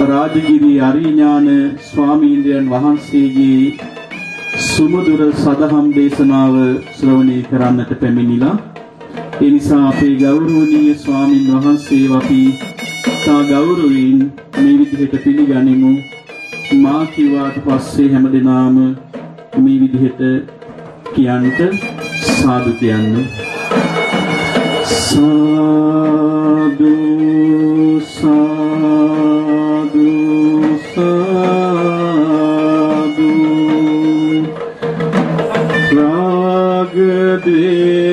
රාජගිරි අරිඥාන ස්වාමීන්ද්‍රයන් වහන්සේගේ සුමදුර සදහම් දේශනාව ශ්‍රවණය කරන්නට පැමිණිලා ඒ නිසා අපේ ගෞරවනීය ස්වාමින් වහන්සේව අපි තා ගෞරවයෙන් මේ විදිහට පිළිගනිමු. මා කිව්වාට පස්සේ හැමදෙනාම මේ විදිහට කියන්ට සාදු කියන්න සාදු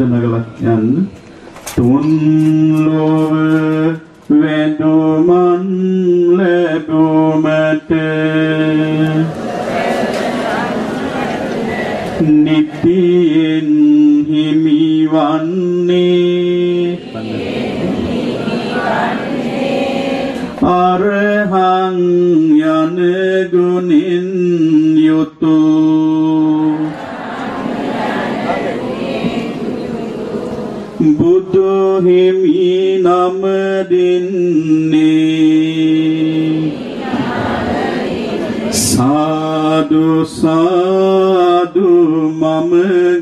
ශබ්ද නගලක් යන්න. තුන් ලෝව වැදුමන් ලැබුමට නිතියෙන් හිමිවන්නේ අරහං යන ගුණින් යුතු හිමි නම දෙන්නේ සාදු සාදු මම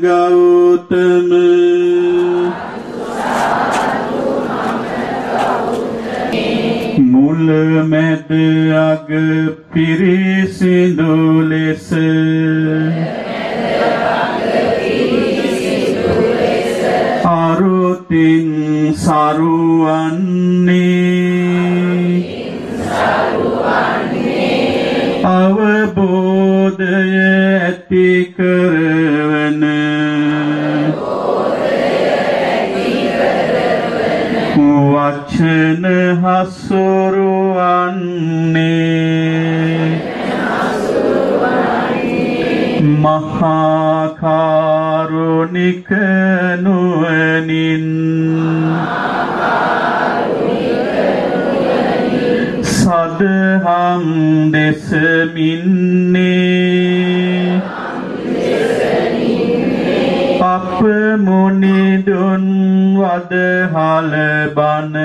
ගෞතම. මුල මැද අග පිරිසිදු ලෙස. අරුතින් සරුවන්නේ අවබෝධය ඇති කරවන වචන හසුරුවන්නේ මහා කරුණික නුවණින් සදහම් දෙසමින්නේ අප මුනිදුන් වදහල බන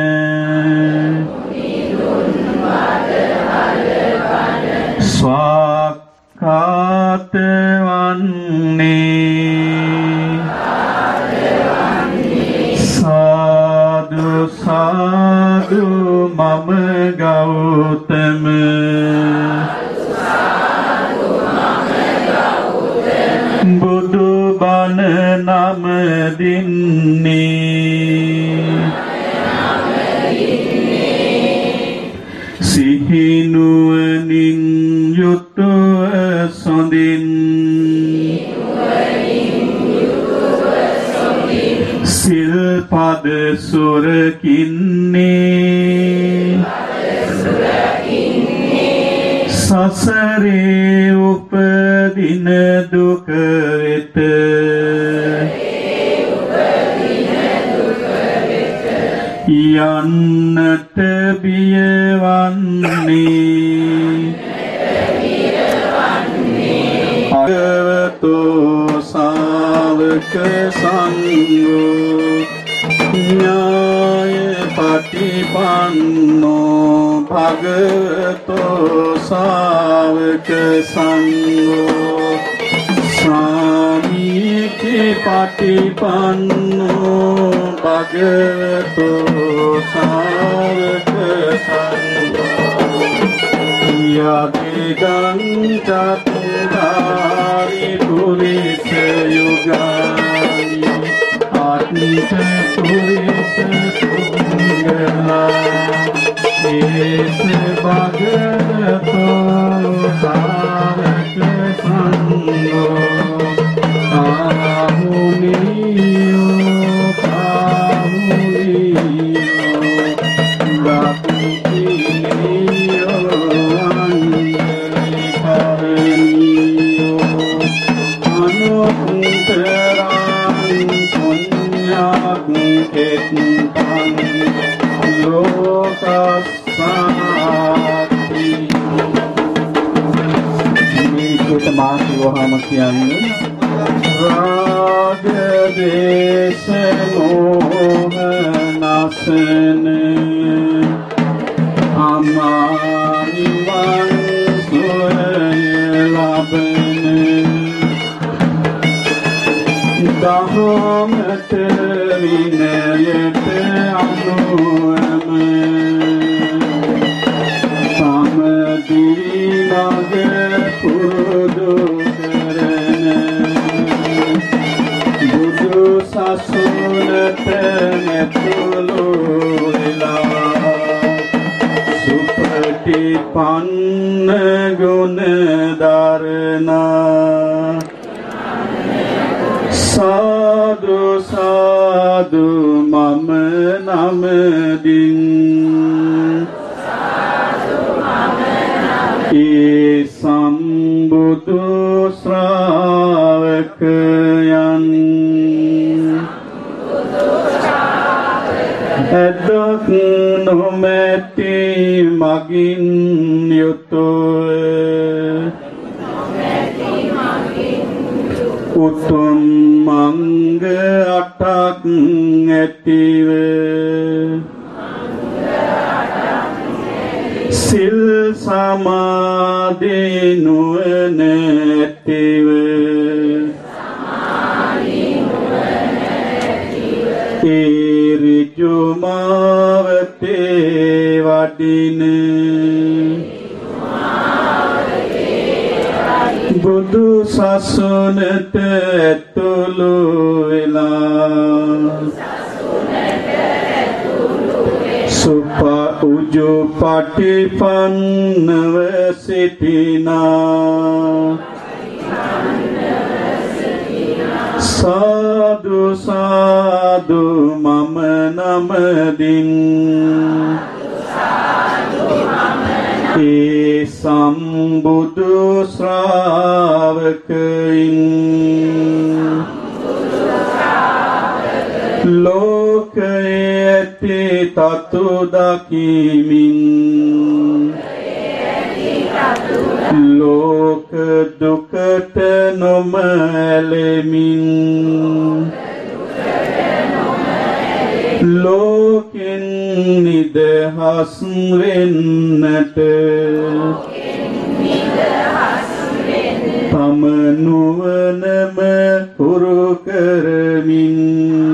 ස්වාක්කාත වන්නේ ගෞතම බුදු බණ නම දින්නේ. සිහිනුවනින් යුතුව සොඳින්. සිල්පද සුරකින්නේ. සසරේ උපදින දුක වෙත. යන්නට බියවන්නේ. අගවතෝ සාවක සංඝෝ ඥාය පටිපන්නෝ භගවතෝ සාවක සංඝෝ සාමීති පටිපන්නෝ භගවතෝ සාවක සංඝෝ යදිදං චතුරාරි පුරිස යුගානි ආත්මික පුරිස සුංගලා ඒස භගවතෝ සාරක සංඝෝ ආමුනියෝ කිව්වහම කියන්නේ? රාග දේශ මොහ නසන සමාධි නුවණ ඇතිව ඒ ඍජු මාවතේ වඩින. බුදු සසුනට පටිපන්නව සිටිනා. සාදු සාදු මම නමදින්. ඒ සම්බුදු ශ්‍රාවකයින් තතු දකිමින් ලෝක දුකට නොමැලෙමින් ලෝකෙන් නිදහස් වෙන්නට තම නුවණම හුරු කරමින්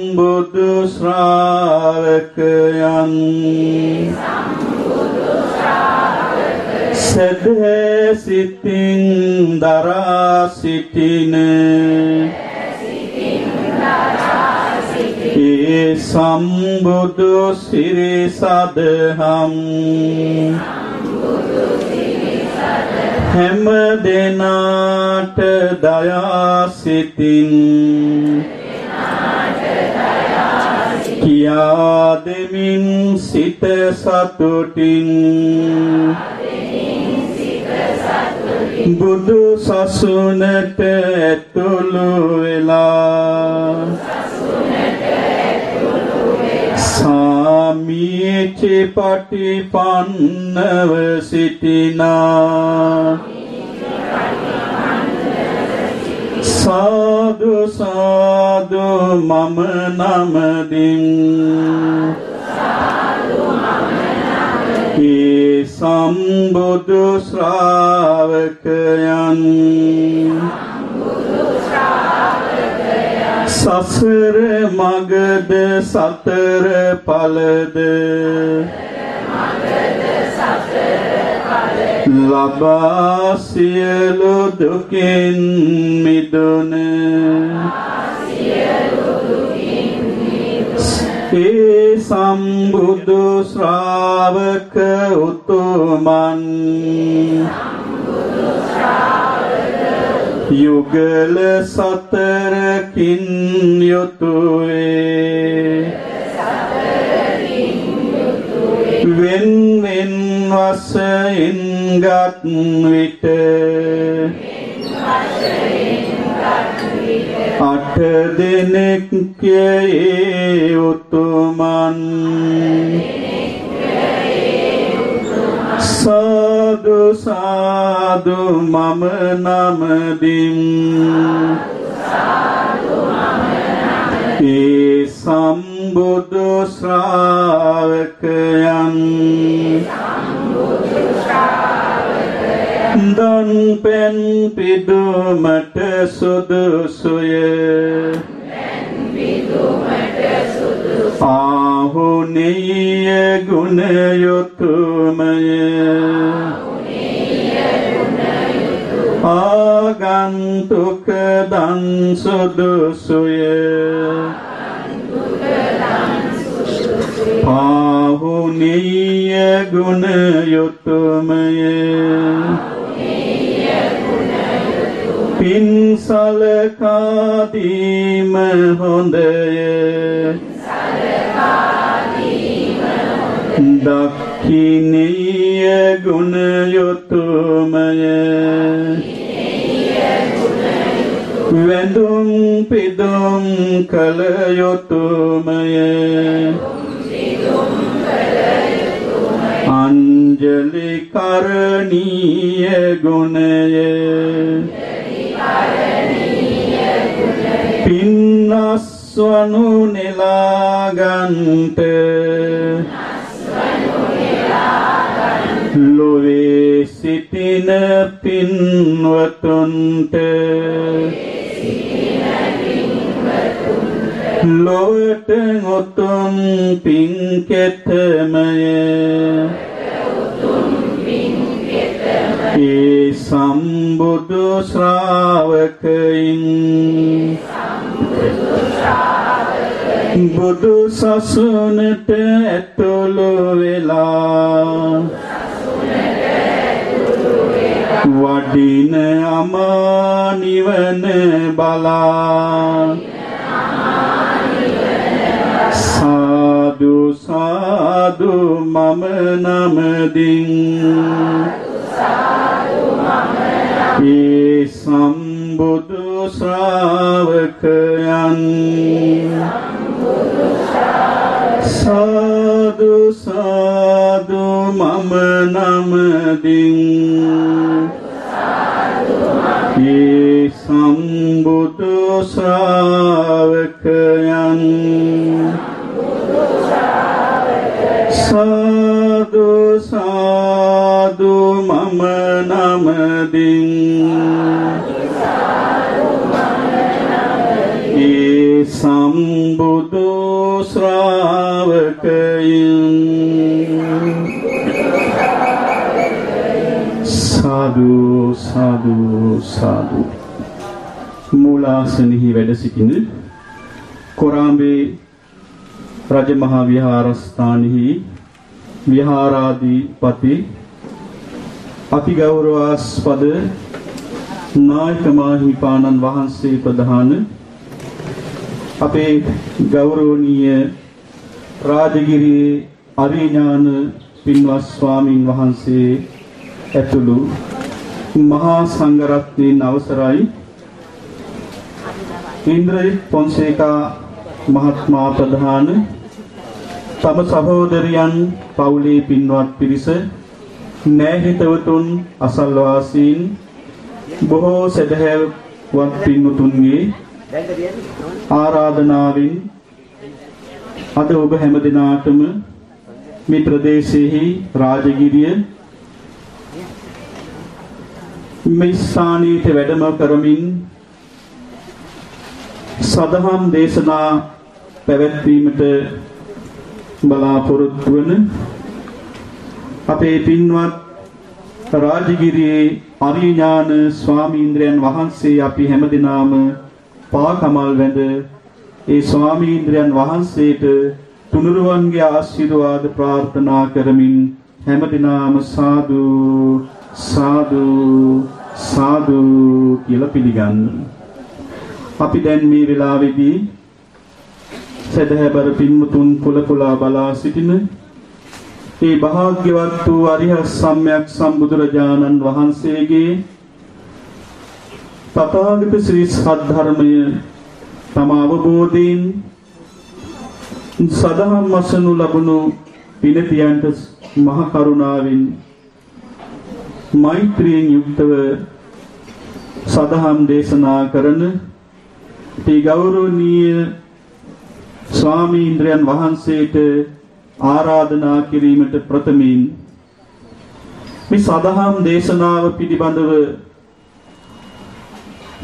සම්බුදු ශ්‍රාවකයන්. සදහැ සිතින් දරා සිටින. ඒ සම්බුදු සිරි සදහම්. හැම දෙනාට දයා සිතින්. කියා දෙමින් සිත සතුටින්. බුදු සසුනට ඇතුළු වෙලා. සාමීචි පටිපන්නව සිටිනා. සාදු සාදු මම නමදින් ඒ සම්බුදු ශ්‍රාවකයන්. සසර මගද සතර ඵලද ලබා සියලු දුකින් මිදුන. ඒ සම්බුදු ශ්‍රාවක උතුමන්. යුගල සතරකින් යුතුවේ. වෙන් වෙන් වශයෙන් ගත් විට අට දෙනෙක් ඒ උතුමන් සාදු සාදු මම නමදින් ඒ සම්බුදු ශ්‍රාවකයන් දන් පෙන් පිදුමට සුදුසුය. ආහුනීය ගුණයුතුමය. ආගන්තුක දන් සුදුසුය. පාහුනීය ගුණයුතුමය පින් සලකාදීම හොඳය. දක්ඛිනීය ගුණයුතුමය වැඳුම් පිදුම් කළ යුතුමය. කරණීය ගුණය. පින්නස්වනු නෙලාගන්ට. ලොවේ සිටින පින්වතුන්ට. ලොවට උතුම් පින්කෙතමය. ඒ සම්බුදු ශ්‍රාවකයින් බුදු සසුනට ඇතුළු වෙලා වඩින අමා නිවන බලා සාදු සාදු මම නමදින් ඒ සම්බුදු ශ්‍රාවකයන් සාදු සාදු මම නමදින් ඒ සම්බුදු ශ්‍රාවකයන් සාදු නමදින්. ඒ සම්බුදු ශ්‍රාවකයන්. සාදු සාදු සාදු. මූලාසනෙහි වැඩ සිටින කොරාඹේ රජමහා විහාරස්ථානෙහි විහාරාධිපති අති ගෞරවාස්පද නායක මාහිමිපාණන් වහන්සේ ප්‍රධාන අපේ ගෞරවනීය රාජගිරියේ අරිඥාන පින්වත් ස්වාමින් වහන්සේ ඇතුළු මහා සංඝරත්නයන් අවසරයි. ඉන්ද්‍රජිත් පොන්සේකා මහත්මා ප්‍රධාන තම සහෝදරයන් පවුලේ පින්වත් පිරිස නෑහිතවතුන් අසල්වාසීන් බොහෝ සැදැහැවත් පින්වතුන්ගේ ආරාධනාවෙන් අද ඔබ හැම දිනාටම මේ ප්‍රදේශයේහි රාජගිරිය මේ ස්ථානීයට වැඩම කරමින් සදහම් දේශනා පැවැත්වීමට බලාපොරොත්තු වන අපේ පින්වත් රාජගිරියේ අරිඥාන ස්වාමීන්ද්‍රයන් වහන්සේ අපි හැමදෙනාම පාකමල් වැඳ ඒ ස්වාමීන්ද්‍රයන් වහන්සේට තුනුරුවන්ගේ ආශිර්වාද ප්‍රාර්ථනා කරමින් හැමදිනාම සාදු සාදු සාදු කියලා පිළිගන්න. අපි දැන් මේ වෙලාවේදී සදහැබර පින්මුතුන් පුල පුලා බලා සිටින ඒ භාග්‍යවත් වූ අරිහත් සම්්‍යක් සම්බුදුරජාණන් වහන්සේගේ තථාගත ශ්‍රී සද්ධර්මය තම අවබෝධයෙන් සදහම් වසනු ලබනු පිනතියන්ට මහ කරුණාවෙන් මෛත්‍රියෙන් යුක්තව සදහම් දේශනා කරන ඒ ගෞරවනීය ස්වාමීන්ද්‍රයන් වහන්සේට ආරාධනා කිරීමට ප්‍රථමයෙන් මේ සදහම් දේශනාව පිළිබඳව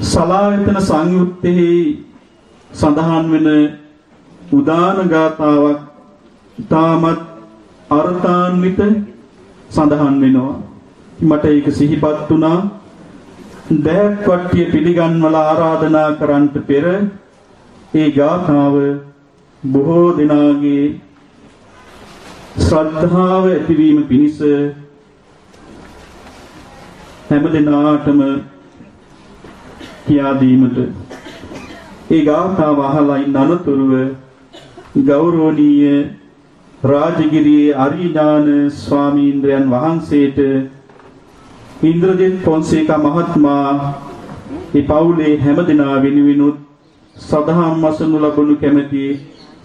සලායතන සංයුත්තෙහි සඳහන් වෙන උදාන ගාතාවක් ඊටමත් අර්ථාන්විත සඳහන් වෙනවා. මට ඒක සිහිපත් වුණා. දැක් වට්ටිය පිළිගන්වලා ආරාධනා කරන්නට පෙර ඒ ගාථාව බොහෝ දෙනාගේ ශ්‍රද්ධාව ඇතිවීම පිණිස හැම දිනාටම කියා දීමට ඒ ගාථාව අහලා ඉන්න අනතුරුව ගෞරවනීය රාජගිරියේ අරිඥාන ස්වාමීන්ද්‍රයන් වහන්සේට ඉන්ද්‍රජිත් පොන්සේකා මහත්මයා ඒ පවුලේ හැමදෙනා වෙනුවෙනුත් සදහම් වසනු ලබනු කැමැති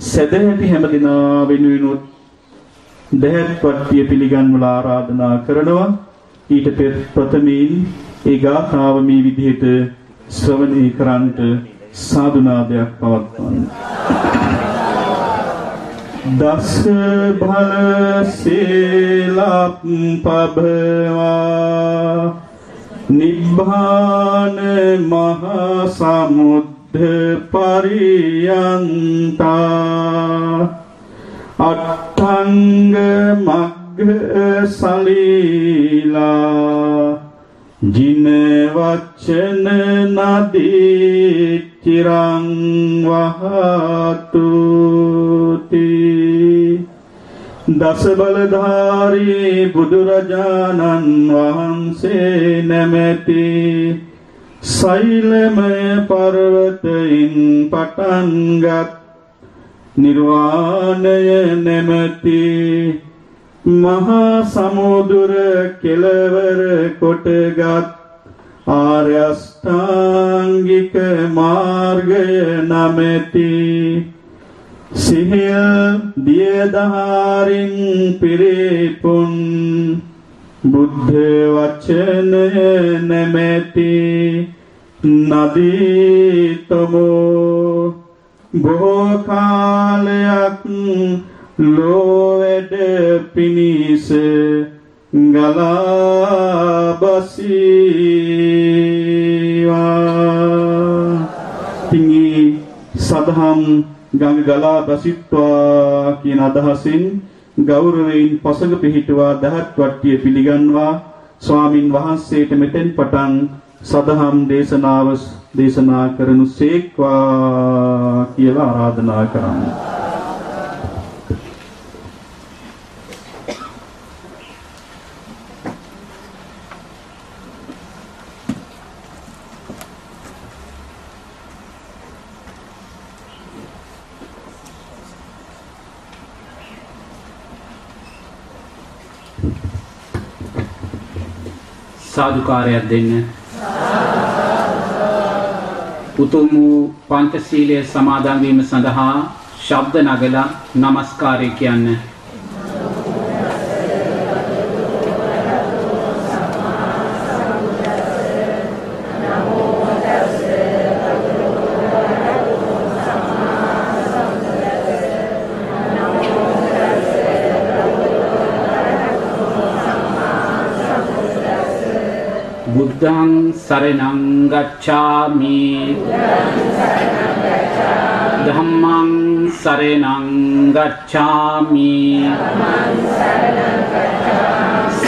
සදැහැති හැමදෙනා වෙනුවෙනුත් දැහැත් පට්ටිය පිළිගන්වලා ආරාධනා කරනවා ඊට පෙර ප්‍රථමයෙන් ඒ ගාථාව මේ විදිහට ශ්‍රවණය කරන්නට සාදුනාදයක් පවත්වන්න. දස බල සීලප් පබවා නිබ්බාන මහ සමුද්ද පරියන්තා අට්ඨංග මග්ග සලීලා ජින වච්චන නදී චිරං වහතුති දස බලධාරී බුදුරජාණන් වහන්සේ නැමැති සෛලමය පර්වතයින් පටන්ගත් නිර්වාණය නැමැති මහා සමුදුර කෙලවර කොටගත් ආර්යෂ්ඨාංගික මාර්ගය නමැති සිහිල් දියදහාරින් පිරිපුන් බුද්ධ වචනය නැමැති නදීතමෝ බොහෝ කාලයක් ලෝ වැඩ පිණිස ගලා බසීවා තිංගි සදහම් ගඟ ගලා බසිත්වා කියන අදහසින් ගෞරවයෙන් පසඟ පිහිටුවා දහත් වට්ටිය පිළිගන්වා. ස්වාමින් වහන්සේට මෙතෙන් පටන් සදහම් දේශනාව දේශනා කරනු සේක්වා කියලා ආරාධනා කරන්නේ සාදුකාරයක් දෙන්න. උතුම් වූ පංචශීලය සමාදන් වීම සඳහා ශබ්ද නගලා নমස්කාරය කියන්න. බුද්ධං සරණං गच्छामि। धम्मं शरणं गच्छामि।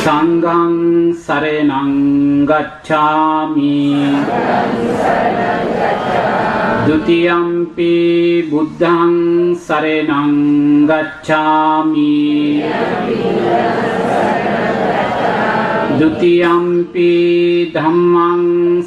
सङ्गं शरणं गच्छामि। द्वितीयम्पि बुद्धं शरणं गच्छामि। द्वितीयम्पि धम्मं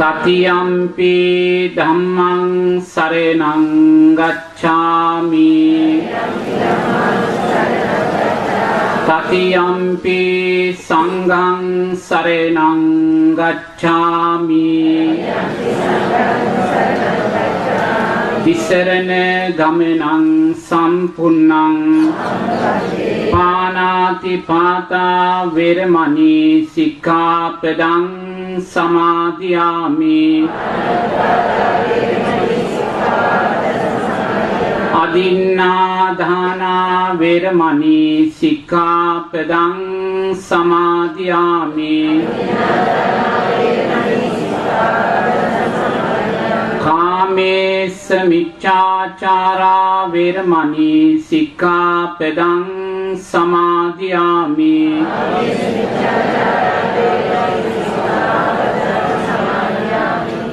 තතියම්පි ධම්මං සරණං ගච්ඡාමි තතියම්පි සංඝං සරණං ගච්ඡාමි තිසරණ ගමනං සම්පුන්නං පානාති පාතා වේරමණී සික්ඛාපදං සමාදියාමි. අදින්නා දානා වේරමණී සික්ඛාපදං සමාදියාමි. කාමේස මිච්ඡාචාරා වේරමණී සික්ඛාපදං සමාදියාමි.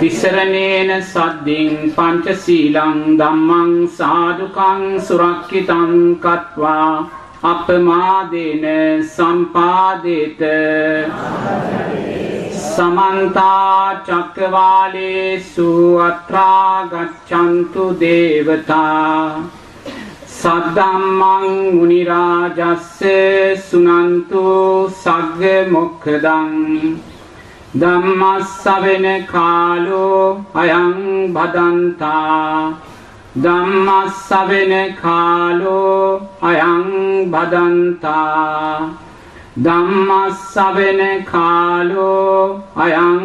තිසරණේන සද්දින් පංචශීලං ධම්මං සාදුකං සුරක්ෂිතං කତ୍වා අපමාදේන සම්පාදේත සමන්තා චක්කවාලේසු අත්‍රා ගච්ඡන්තු දේවතා සද්දම්මං මුනි රාජස්ස සුනන්තු සග්ග මොක්ඛදං ධම්මස්සවෙන කාලෝ අයං බදන්තා ධම්මස්සවෙන කාලෝ අයං බදන්තා ධම්මස්සවෙන කාලෝ අයං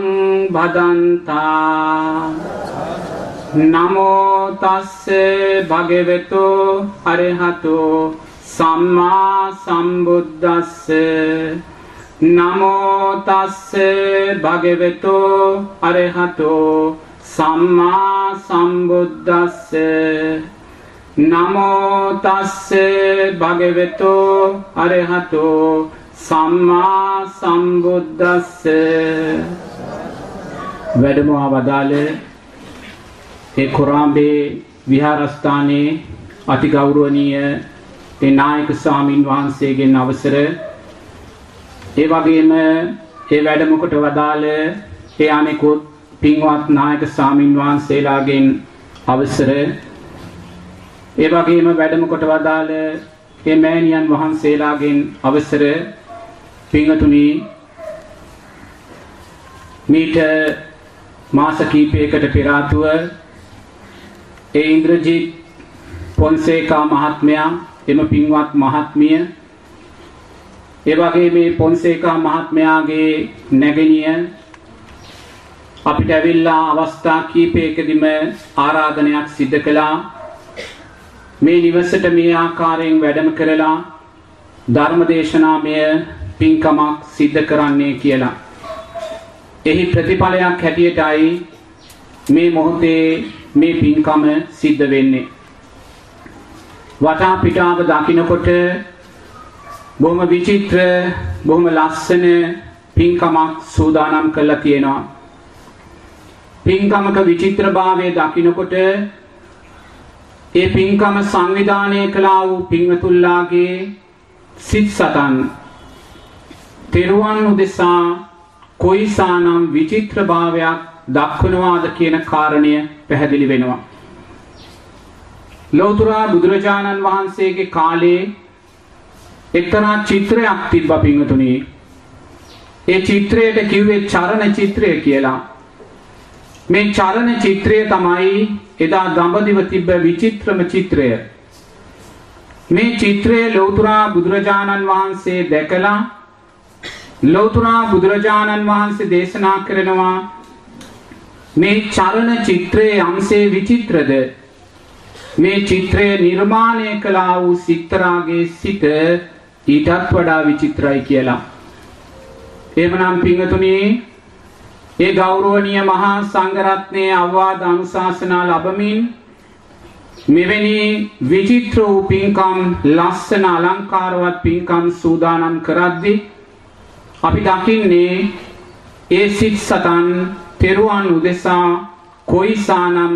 බදන්තා නමෝ තස්ස භගවතු අරහතෝ. සම්මා සම්බුද්දස්ස. නමෝ තස්ස භගවතු අරහතෝ සම්මා සම්බුද්දස්ස. නමෝ තස්ස භගවතු අරහතෝ සම්මා සම්බුද්දස්ස. වැඩමවා වදාළ ඒ කොරාම්බේ විහාරස්ථානයේ අතිගෞරවනීය ඒ නායක ස්වාමින් වහන්සේගෙන් අවසර ඒ වගේම ඒ වැඩමකට වදාළ ඒ අනෙකුත් පින්වත් නායක ස්වාමින් වහන්සේලාගෙන් අවසර. ඒ වගේම වැඩමකොට වදාළ ඒ මෑණියන් වහන්සේලාගෙන් අවසර. පින්වතුනි මීට මාස කිහිපයකට පෙර ආතුව ඒ ඉන්ද්‍රජිත් පොන්සේකා මහත්මයා එම පින්වත් මහත්මිය ඒ වගේ මේ පොන්සේකා මහත්මයාගේ නැගණිය අපිට ඇවිල්ලා අවස්ථා කීපයකදීම ආරාධනයක් සිදු කළා මේ නිවසට මේ ආකාරයෙන් වැඩම කරලා ධර්මදේශනාමය පින්කමක් සිද්ධ කරන්නේ කියලා. එහි ප්‍රතිඵලයක් හැටියටයි මේ මොහොතේ මේ පින්කම සිද්ධ වෙන්නේ. වටා පිටාව දකින්නකොට බොහොම විචිත්‍ර බොහොම ලස්සන පින්කමක් සූදානම් කරලා තියෙනවා. පින්කමක විචිත්‍රභාවය දකින්නකොට ඒ පින්කම සංවිධානය කළා වූ පින්වතුල්ලාගේ සිත් සතන් තෙරුවන් උදෙසා කොයිසානම් විචිත්‍රභාවයක් දක්වනවාද කියන කාරණය පැහැදිලි වෙනවා. ලෞතුරා බුදුරජාණන් වහන්සේගේ කාලේ එක්තරා චිත්‍රයක් තිබ්බ පිංගතුනි. ඒ චිත්‍රයට කිව්වේ චරණ චිත්‍රය කියලා. මේ චරණ චිත්‍රය තමයි එදා දඹදිව තිබ්බ විචිත්‍රම චිත්‍රය. මේ චිත්‍රයේ ලෞතුරා බුදුරජාණන් වහන්සේ දැකලා ලෞතුරා බුදුරජාණන් වහන්සේ දේශනා කරනවා මේ චරණ චිත්‍රයේ අංශේ විචිත්‍රද මේ චිත්‍රය නිර්මාණය කළා වූ සිත්තරාගේ සිට ඊටත් වඩා විචිත්‍රයි කියලා. එහෙමනම් පිංගතුනි ඒ ගෞරවනීය මහා සංඝරත්නයේ අවවාද අනුශාසනා ලැබමින් මෙවැනි විචිත්‍ර වූ පින්කම් ලස්සන අලංකාරවත් පින්කම් සූදානම් කරද්දී අපි දකින්නේ ඒ සිත් සතන් තෙරුවන් උදෙසා කොයිසානම්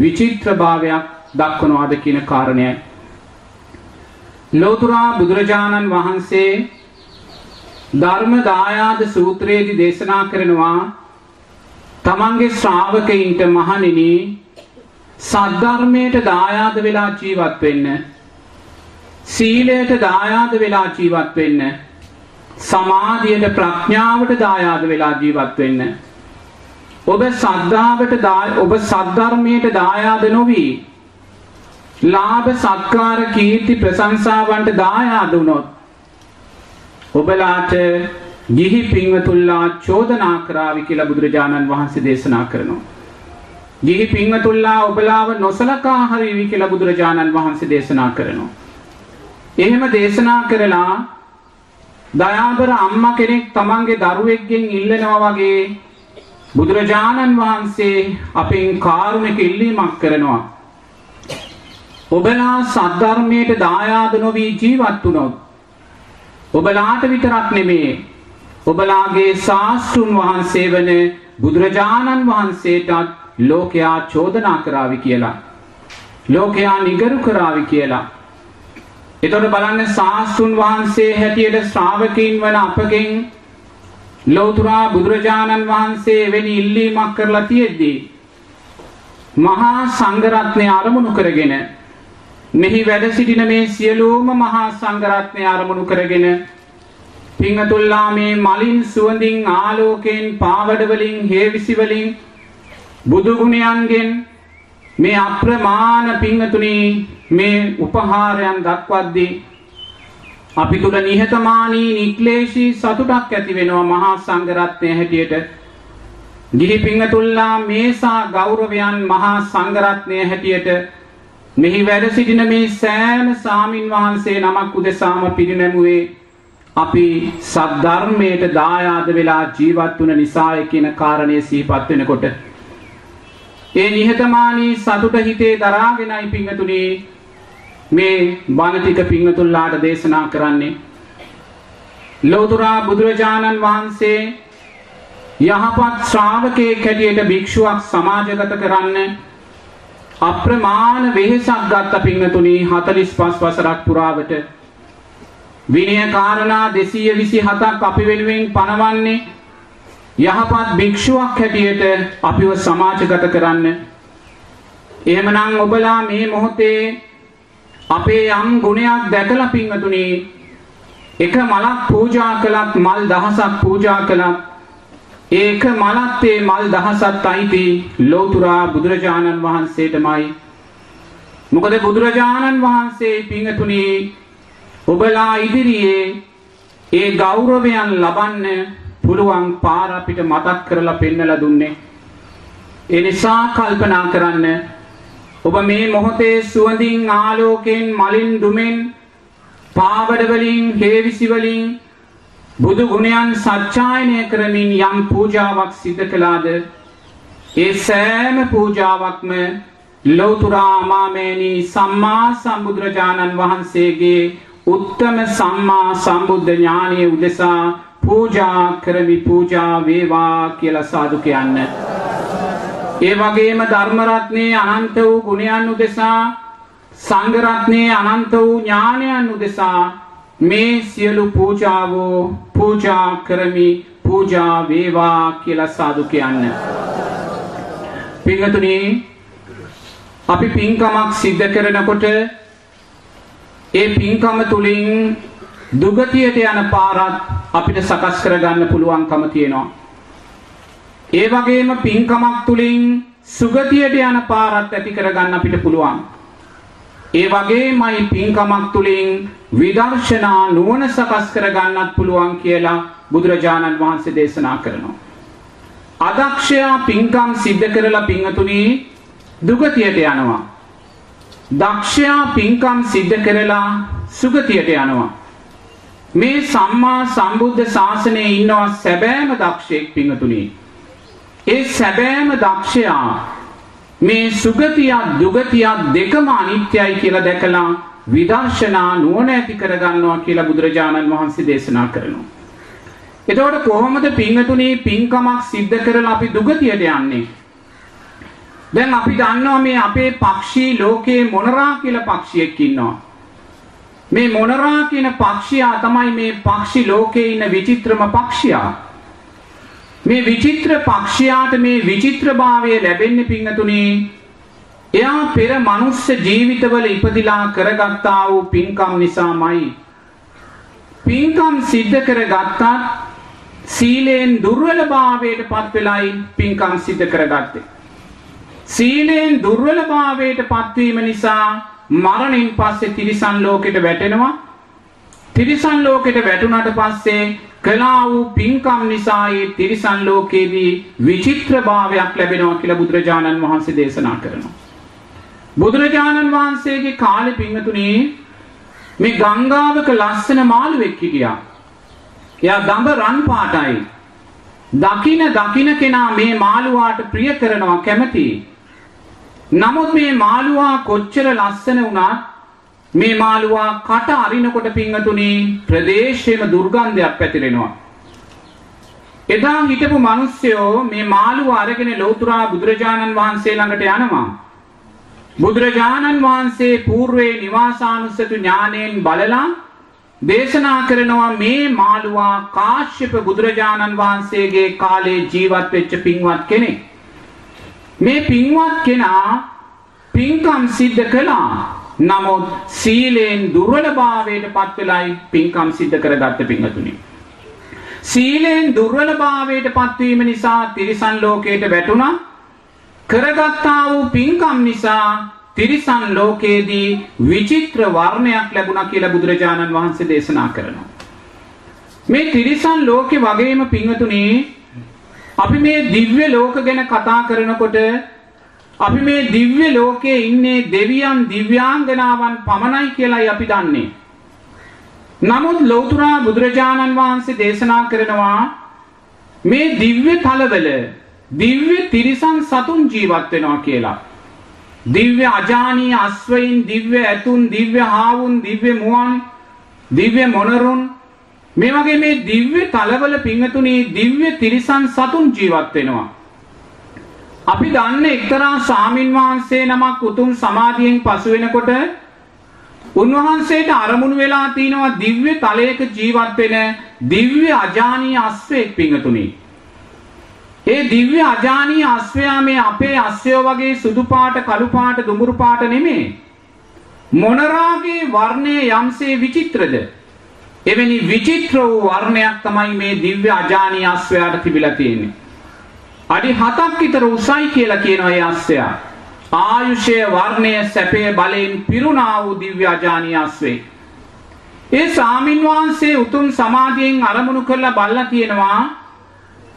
විචිත්‍රභාවයක් දක්වනවාද කියන කාරණයයි. ලෝතුරා බුදුරජාණන් වහන්සේ ධර්ම දායාද සූත්‍රයේදී දේශනා කරනවා තමන්ගේ ශ්‍රාවකයින්ට මහණෙනි සද්ධර්මයට දායාද වෙලා ජීවත් වෙන්න සීලයට දායාද වෙලා ජීවත් වෙන්න සමාධියට ප්‍රඥාවට දායාද වෙලා ජීවත් වෙන්න. ඔබ සද්ධාවට ඔබ සද්ධර්මයට දායාද නොවි. ලාභ සත්කාර කීර්ති ප්‍රශංසාවන්ට දායාද වුණොත් ඔබලාට ගිහි පින්වතුල්ලා චෝදනා කරાવી කියලා බුදුරජාණන් වහන්සේ දේශනා කරනවා. ගිහි පින්වතුල්ලා ඔබලාව නොසලකා හරිවි කියලා බුදුරජාණන් වහන්සේ දේශනා කරනවා. එහෙම දේශනා කරලා දයාබර අම්මා කෙනෙක් තමන්ගේ දරුවෙක්ගෙන් ඉල්ලනවා වගේ බුදුරජාණන් වහන්සේ අපෙන් කාරුණික ඉල්ලීමක් කරනවා. ඔබලා සද්ධර්මයට දායාද නොවී ජීවත් වුණොත් ඔබලාට විතරක් නෙමේ ඔබලාගේ ශාස්ත්‍රුන් වහන්සේ වන බුදුරජාණන් වහන්සේටත් ලෝකයා චෝදනා කරાવી කියලා. ලෝකයා නිගරු කරાવી කියලා. එතකොට බලන්න ශාස්ත්‍රුන් වහන්සේ හැටියට ශ්‍රාවකීන් වන අපගෙන් ලෞතුරා බුදුරජාණන් වහන්සේ එවැනි ඉල්ලීමක් කරලා තියෙද්දී මහා සංඝරත්නය අරමුණු කරගෙන මෙහි වැඩ සිටින මේ සියලුම මහා සංඝරත්නය අරමුණු කරගෙන පිංගතුල්ලා මේ මලින් සුවඳින් ආලෝකයෙන් පාවඩ වලින් හේවිසි වලින් බුදු ගුණයන්ගෙන් මේ අප්‍රමාණ පිංගතුනි මේ උපහාරයන් දක්වද්දී අපි තුල නිහතමානී නික්ලේශී සතුටක් ඇති වෙනවා මහා සංඝරත්නය හැටියට. ගිහි පිංගතුල්ලා මේසා ගෞරවයන් මහා සංඝරත්නය හැටියට මෙහි වැඩ සිටින මේ සෑම සාමින් වහන්සේ නමක් උදෙසාම පිරිනැමුවේ අපි සද්ධර්මයට දායාද වෙලා ජීවත් වුණ නිසාය කියන කාරණය සිහිපත් වෙනකොට ඒ නිහතමානී සතුට හිතේ දරාගෙනයි පිංගතුනි මේ බණ ටික පිංගතුල්ලාට දේශනා කරන්නේ. ලෞතුරා බුදුරජාණන් වහන්සේ යහපත් ශ්‍රාවකයෙක් හැටියට භික්ෂුවක් සමාජගත කරන්න අප්‍රමාණ වෙහෙසක් ගත්ත පිංගතුණි 45 වසරක් පුරාවට විනය කාරණා 227ක් අපි වෙනුවෙන් පනවන්නේ යහපත් භික්ෂුවක් හැටියට අපිව සමාජගත කරන්න. එහෙමනම් ඔබලා මේ මොහොතේ අපේ යම් ගුණයක් දැකලා පිංගතුණි එක මලක් පූජා කළත් මල් දහසක් පූජා කළත් ඒක මලත්තේ මල් දහසත් අයිති ලෝතුරා බුදුරජාණන් වහන්සේටමයි. මොකද බුදුරජාණන් වහන්සේ පිංහතුනි ඔබලා ඉදිරියේ ඒ ගෞරවයන් ලබන්න පුළුවන් පාර අපිට මතක් කරලා පෙන්නලා දුන්නේ. ඒ නිසා කල්පනා කරන්න ඔබ මේ මොහොතේ සුවඳින් ආලෝකයෙන් මලින් දුමෙන් පාවඩ වලින් හේවිසි වලින් බුදු ගුණයන් සච්ඡායනය කරමින් යම් පූජාවක් සිදු කළාද ඒ සෑම පූජාවක්ම ලෞතුරා අමාමේනී සම්මා සම්බුදුරජාණන් වහන්සේගේ උත්තම සම්මා සම්බුද්ධ ඥානයේ උදෙසා පූජා කරමි පූජා වේවා කියලා සාදු කියන්න. ඒ වගේම ධර්ම රත්නයේ අනන්ත වූ ගුණයන් උදෙසා සංඝ රත්නයේ අනන්ත වූ ඥානයන් උදෙසා මේ සියලු පූජාවෝ පූජා කරමි පූජා වේවා කියලා සාදු කියන්න. පින්වතුනි අපි පින්කමක් සිද්ධ කරනකොට ඒ පින්කම තුලින් දුගතියට යන පාරත් අපිට සකස් කරගන්න පුළුවන්කම තියෙනවා. ඒ වගේම පින්කමක් තුලින් සුගතියට යන පාරත් ඇති කරගන්න අපිට පුළුවන්. ඒ වගේමයි පින්කමක් තුලින් විදර්ශනා නුවණ සකස් කරගන්නත් පුළුවන් කියලා බුදුරජාණන් වහන්සේ දේශනා කරනවා. අදක්ෂයා පින්කම් සිද්ධ කරලා පින්තුණි දුගතියට යනවා. දක්ෂයා පින්කම් සිද්ධ කරලා සුගතියට යනවා. මේ සම්මා සම්බුද්ධ ශාසනයේ ඉන්නවා සැබෑම දක්ෂයෙක් පින්තුණි. ඒ සැබෑම දක්ෂයා මේ සුගතියක් දුගතියක් දෙකම අනිත්‍යයි කියලා දැකලා විදර්ශනා නුවණ ඇති කරගන්නවා කියලා බුදුරජාණන් වහන්සේ දේශනා කරනවා. එතකොට කොහොමද පින්තුණි පින්කමක් සිද්ධ කරලා අපි දුගතියට යන්නේ? දැන් අපි දන්නවා මේ අපේ පක්ෂී ලෝකේ මොනරා කියලා පක්ෂියෙක් ඉන්නවා. මේ මොනරා කියන පක්ෂියා තමයි මේ පක්ෂි ලෝකේ ඉන්න විචිත්‍රම පක්ෂියා. මේ විචිත්‍ර පක්ෂයාට මේ විචිත්‍රභාවය ලැබෙන්නේ පිංගතුනි එයා පෙර මනුස්ස ජීවිතවල ඉපදිලා කරගත්තා වූ පින්කම් නිසාමයි. පින්කම් සිද්ධ කරගත්තත් සීලෙන් දුර්වලභාවයට පත් වෙලයි පින්කම් සිද්ධ කරගත්තේ. සීලෙන් දුර්වලභාවයට පත්වීම නිසා මරණින් පස්සේ තිරිසන් ලෝකෙට වැටෙනවා. තිරිසන් ලෝකෙට වැටුණට පස්සේ කළා වූ පින්කම් නිසා ඒ තිරිසන් ලෝකයේදී විචිත්‍රභාවයක් ලැබෙනවා කියලා බුදුරජාණන් වහන්සේ දේශනා කරනවා. බුදුරජාණන් වහන්සේගේ කාලේ පින්වතුනි මේ ගංගාවක ලස්සන මාළුවෙක් හිටියා. එයා දඹ රන් පාටයි. දකින දකින කෙනා මේ මාළුවාට ප්‍රිය කරනවා කැමතියි. නමුත් මේ මාළුවා කොච්චර ලස්සන වුණත් මේ මාළුවා කට අරිනකොට පිංගතුනි ප්‍රදේශයේම දුර්ගන්ධයක් පැතිරෙනවා. එදා හිටපු මිනිස්සයෝ මේ මාළුව අරගෙන ලෞතුරා බුදුරජාණන් වහන්සේ ළඟට යනවා. බුදුරජාණන් වහන්සේ పూర్වේ නිවාසානුස්සතු ඥාණයෙන් බලලා දේශනා කරනවා මේ මාළුවා කාශ්‍යප බුදුරජාණන් වහන්සේගේ කාලේ ජීවත් වෙච්ච පින්වත් කෙනෙක්. මේ පින්වත් කෙනා පින්කම් සිද්ධ කළා. නමුත් සීලෙන් දුර්වලභාවයට පත් වෙලයි පින්කම් සිද්ධ කරගත්ත පින්තුනි. සීලෙන් දුර්වලභාවයට පත්වීම නිසා තිරිසන් ලෝකයට වැටුණා. කරගත්තා වූ පින්කම් නිසා තිරිසන් ලෝකයේදී විචිත්‍ර වර්ණයක් ලැබුණා කියලා බුදුරජාණන් වහන්සේ දේශනා කරනවා. මේ තිරිසන් ලෝකේ වගේම පින්වතුනි අපි මේ දිව්‍ය ලෝක ගැන කතා කරනකොට අපි මේ දිව්‍ය ලෝකයේ ඉන්නේ දෙවියන් දිව්‍යාංගනාවන් පමණයි කියලායි අපි දන්නේ. නමුත් ලෞතර බුදුරජාණන් වහන්සේ දේශනා කරනවා මේ දිව්‍ය තලවල දිව්‍ය තිරිසන් සතුන් ජීවත් වෙනවා කියලා. දිව්‍ය අජානීය අස්වයින් දිව්‍ය ඇතුන් දිව්‍ය හාවුන් දිව්‍ය මුවන් දිව්‍ය මොනරුන් මේ වගේ මේ දිව්‍ය තලවල පිංගතුණී දිව්‍ය තිරිසන් සතුන් ජීවත් වෙනවා. අපි දන්න එක්තරා සාමින් වහන්සේ නමක් උතුම් සමාධියෙන් පසු වෙනකොට උන්වහන්සේට අරමුණු වෙලා තිනවා දිව්‍ය තලයක ජීවත් වෙන දිව්‍ය අජානීය අස්වැයෙක් පිංගතුනි. ඒ දිව්‍ය අජානීය අස්වැයා මේ අපේ අස්වැයෝ වගේ සුදු පාට කළු පාට දුඹුරු පාට නෙමෙයි. මොනරාගේ වර්ණය යම්සේ විචිත්‍රද එවැනි විචිත්‍ර වූ වර්ණයක් තමයි මේ දිව්‍ය අජානීය අස්වැයාට තිබිලා තියෙන්නේ. අඩි 7ක් විතර උසයි කියලා කියනවා ඒ අස්සයා. ආයුෂය වර්ණය සැපය බලයෙන් පිරුණා වූ දිව්‍ය අජානීය අස්වේ. ඒ සාමින් වහන්සේ උතුම් සමාධියෙන් අරමුණු කරලා බලලා තියෙනවා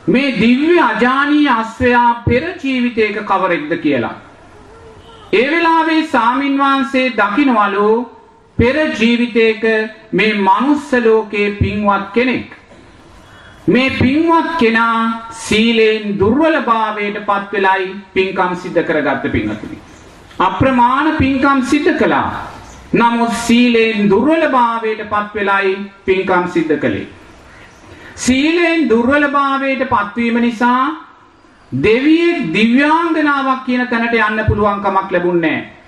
මේ දිව්‍ය අජානීය අස්වැයා පෙර ජීවිතයක කවරෙක්ද කියලා. ඒ වෙලාවේ සාමින් වහන්සේ දකින්නවලු පෙර ජීවිතයක මේ මනුස්ස ලෝකයේ පින්වත් කෙනෙක්. මේ පින්වත් කෙනා සීලෙන් දුර්වලභාවයට පත් වෙලයි පින්කම් සිද්ධ කරගත්ත පින්වතුනි. අප්‍රමාණ පින්කම් සිද්ධ කළා. නමුත් සීලෙන් දුර්වලභාවයට පත් වෙලයි පින්කම් සිද්ධ කළේ. සීලෙන් දුර්වලභාවයට පත්වීම නිසා දෙවියෙක් දිව්‍යාංගනාවක් කියන තැනට යන්න පුළුවන් කමක් ලැබුණේ නැහැ.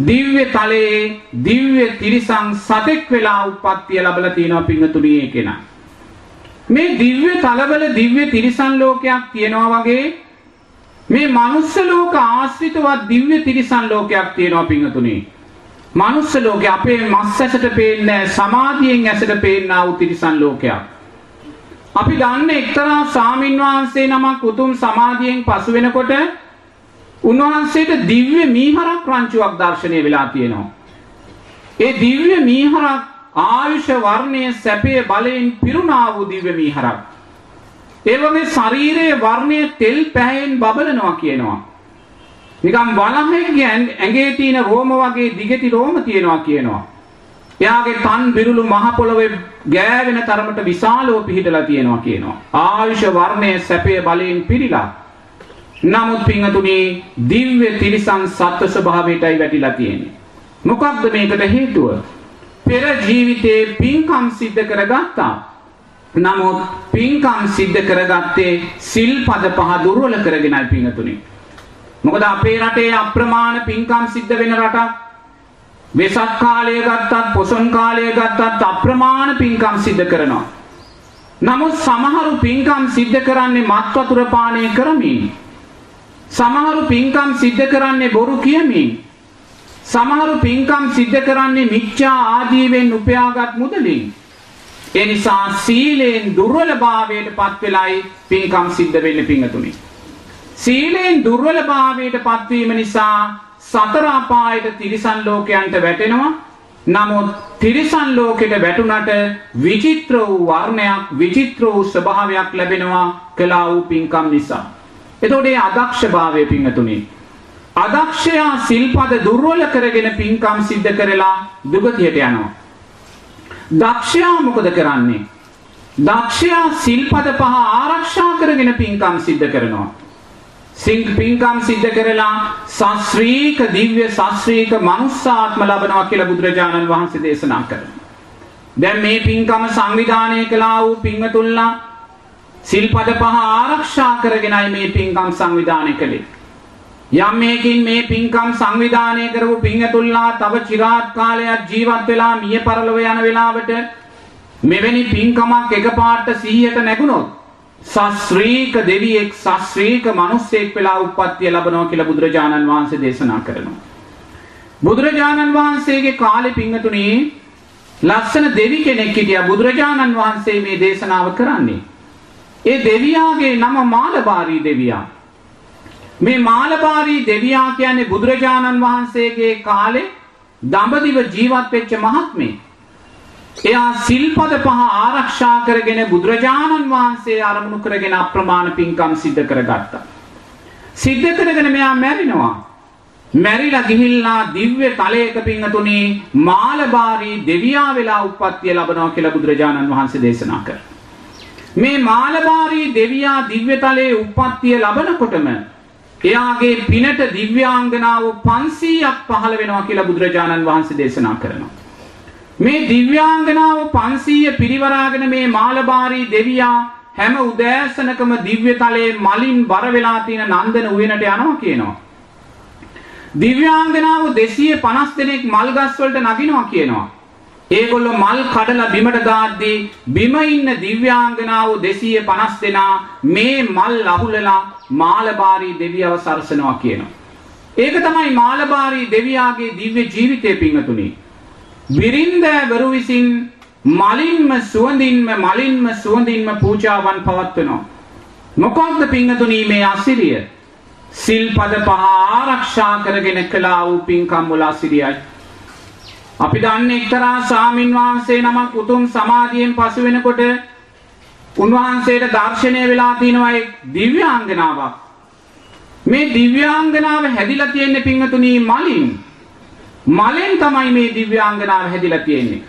දිව්‍ය තලයේ දිව්‍ය තිරිසන් සතෙක් වෙලා උප්පත්තිය ලැබලා තියෙනවා පින්වතුනි ඒ කෙනා. මේ දිව්‍ය තලවල දිව්‍ය තිරිසන් ලෝකයක් තියෙනවා වගේ මේ මනුස්ස ලෝක ආශ්‍රිතවත් දිව්‍ය තිරිසන් ලෝකයක් තියෙනවා පිංගතුනේ. මනුස්ස ලෝකේ අපේ මස් ඇසට පේන්නේ සමාධියෙන් ඇසට පේන්නා වූ තිරිසන් ලෝකයක්. අපි දන්න එක්තරා සාමින් වහන්සේ නමක් උතුම් සමාධියෙන් පසු වෙනකොට උන්වහන්සේට දිව්‍ය මීහරක් රංචුවක් දර්ශනය වෙලා තියෙනවා. ඒ දිව්‍ය මීහරක් ආයුෂ වර්ණය සැපේ බලයෙන් පිරුණා වූ දිව්‍ය මීහරක්. ඒ වගේ ශරීරයේ වර්ණය තෙල් පැහැයෙන් බබලනවා කියනවා. නිකම් වලහෙක්ගේ ඇඟේ තියෙන රෝම වගේ දිගටි රෝම තියෙනවා කියනවා. එයාගේ තන් බිරුළු මහ පොළොවේ ගෑවෙන තරමට විශාලව පිහිටලා තියෙනවා කියනවා. ආයුෂ වර්ණය සැපේ බලයෙන් පිරීලා. නමුත් පිංගතුනි දිව්‍ය තිරිසන් සත්ව ස්වභාවයටයි වැටිලා තියෙන්නේ. මොකක්ද මේකට හේතුව? පෙර ජීවිතේ පින්කම් සිද්ධ කරගත්තා. නමුත් පින්කම් සිද්ධ කරගත්තේ සිල්පද පහ දුර්වල කරගෙනයි පිංගතුනි. මොකද අපේ රටේ අප්‍රමාණ පින්කම් සිද්ධ වෙන රටක්. වෙසක් කාලය ගත්තත් පොසොන් කාලය ගත්තත් අප්‍රමාණ පින්කම් සිද්ධ කරනවා. නමුත් සමහරු පින්කම් සිද්ධ කරන්නේ මත් වතුර පානය කරමින්. සමහරු පින්කම් සිද්ධ කරන්නේ බොරු කියමින්. සමහරු පින්කම් සිද්ධ කරන්නේ මිච්ඡා ආජීවයෙන් උපයාගත් මුදලින්. ඒ නිසා සීලෙන් දුර්වලභාවයට පත් වෙලයි පින්කම් සිද්ධ වෙන්නේ පිංගතුනි. සීලෙන් දුර්වලභාවයට පත්වීම නිසා සතර අපායට තිරිසන් ලෝකයන්ට වැටෙනවා. නමුත් තිරිසන් ලෝකෙට වැටුණට විචිත්‍ර වූ වර්ණයක් විචිත්‍ර වූ ස්වභාවයක් ලැබෙනවා කළා වූ පින්කම් නිසා. එතකොට ඒ අදක්ෂභාවය පිංගතුනි. අදක්ෂයා සිල්පද දුර්වල කරගෙන පින්කම් සිද්ධ කරලා දුගතියට යනවා. දක්ෂයා මොකද කරන්නේ? දක්ෂයා සිල්පද පහ ආරක්ෂා කරගෙන පින්කම් සිද්ධ කරනවා. සිං පින්කම් සිද්ධ කරලා ශාස්ත්‍රීක දිව්‍ය ශාස්ත්‍රීක මනුස්සාත්ම ලබනවා කියලා බුදුරජාණන් වහන්සේ දේශනා කරනවා. දැන් මේ පින්කම සංවිධානය කළා වූ පින්වතුන්ලා සිල්පද පහ ආරක්ෂා කරගෙනයි මේ පින්කම් සංවිධානය කළේ. යම් මේකින් මේ පින්කම් සංවිධානය කරපු පින්වතුන්ලා තව চিරාත් කාලයක් ජීවත් වෙලා මිය පරලොව යන වෙලාවට මෙවැනි පින්කමක් එකපාරට සිහියට නැගුණොත් ශාස්ත්‍රීක දෙවියෙක් ශාස්ත්‍රීක මිනිසෙක් වෙලා උප්පත්තිය ලබනවා කියලා බුදුරජාණන් වහන්සේ දේශනා කරනවා. බුදුරජාණන් වහන්සේගේ කාලේ පිංගතුණී ලස්සන දෙවි කෙනෙක් හිටියා බුදුරජාණන් වහන්සේ මේ දේශනාව කරන්නේ. ඒ දෙවියාගේ නම මාලබාරී දෙවියා. මේ මාලබාරී දෙවියා කියන්නේ බුදුරජාණන් වහන්සේගේ කාලේ දඹදිව ජීවත් වෙච්ච මහත්මයෙක්. එයා සිල්පද පහ ආරක්ෂා කරගෙන බුදුරජාණන් වහන්සේ අරමුණු කරගෙන අප්‍රමාණ පින්කම් සිද්ධ කරගත්තා. සිද්ධ කරගෙන මෙයා මැරිනවා. මැරිලා ගිහිල්ලා දිව්‍ය තලයක පිංගතුණි මාලබාරී දෙවියා වෙලා උප්පත්තිය ලබනවා කියලා බුදුරජාණන් වහන්සේ දේශනා කරා. මේ මාලබාරී දෙවියා දිව්‍ය තලයේ උප්පත්තිය ලබනකොටම එයාගේ පිනට දිව්‍යාංගනාව 500ක් පහළ වෙනවා කියලා බුදුරජාණන් වහන්සේ දේශනා කරනවා. මේ දිව්‍යාංගනාව 500 පිරිවරාගෙන මේ මාලබාරී දෙවියා හැම උදෑසනකම දිව්‍ය තලයේ මලින් බර වෙලා තියෙන නන්දන උයනට යනවා කියනවා. දිව්‍යාංගනාව 250 දෙනෙක් මල් ගස් වලට නගිනවා කියනවා. ඒගොල්ලෝ මල් කඩලා බිමට දාද්දී බිම ඉන්න දිව්‍යාංගනාව 250 දෙනා මේ මල් අහුලලා මාලබාරී දෙවියව සරසනවා කියනවා. ඒක තමයි මාලබාරී දෙවියාගේ දිව්‍ය ජීවිතය පිංගතුනේ. බිරින්දෑවරු විසින් මලින්ම සුවඳින්ම මලින්ම සුවඳින්ම පූජාවන් පවත්වනවා. මොකක්ද පිංහතුනී මේ අසිරිය. සිල්පද පහ ආරක්ෂා කරගෙන කලා වූ පින්කම් වල අසිරියයි. අපි දන්න එක්තරා සාමීන් වහන්සේ නමක් උතුම් සමාධියෙන් පසු වෙනකොට උන්වහන්සේට දර්ශනය වෙලා තියෙනවා දිව්‍යාංගනාවක්. මේ දිව්‍යාංගනාව හැදිලා තියෙන්නේ පිංහතුනී මලින්. මලෙන් තමයි මේ දිව්‍යාංගනාව හැදිලා තියෙන්නේ.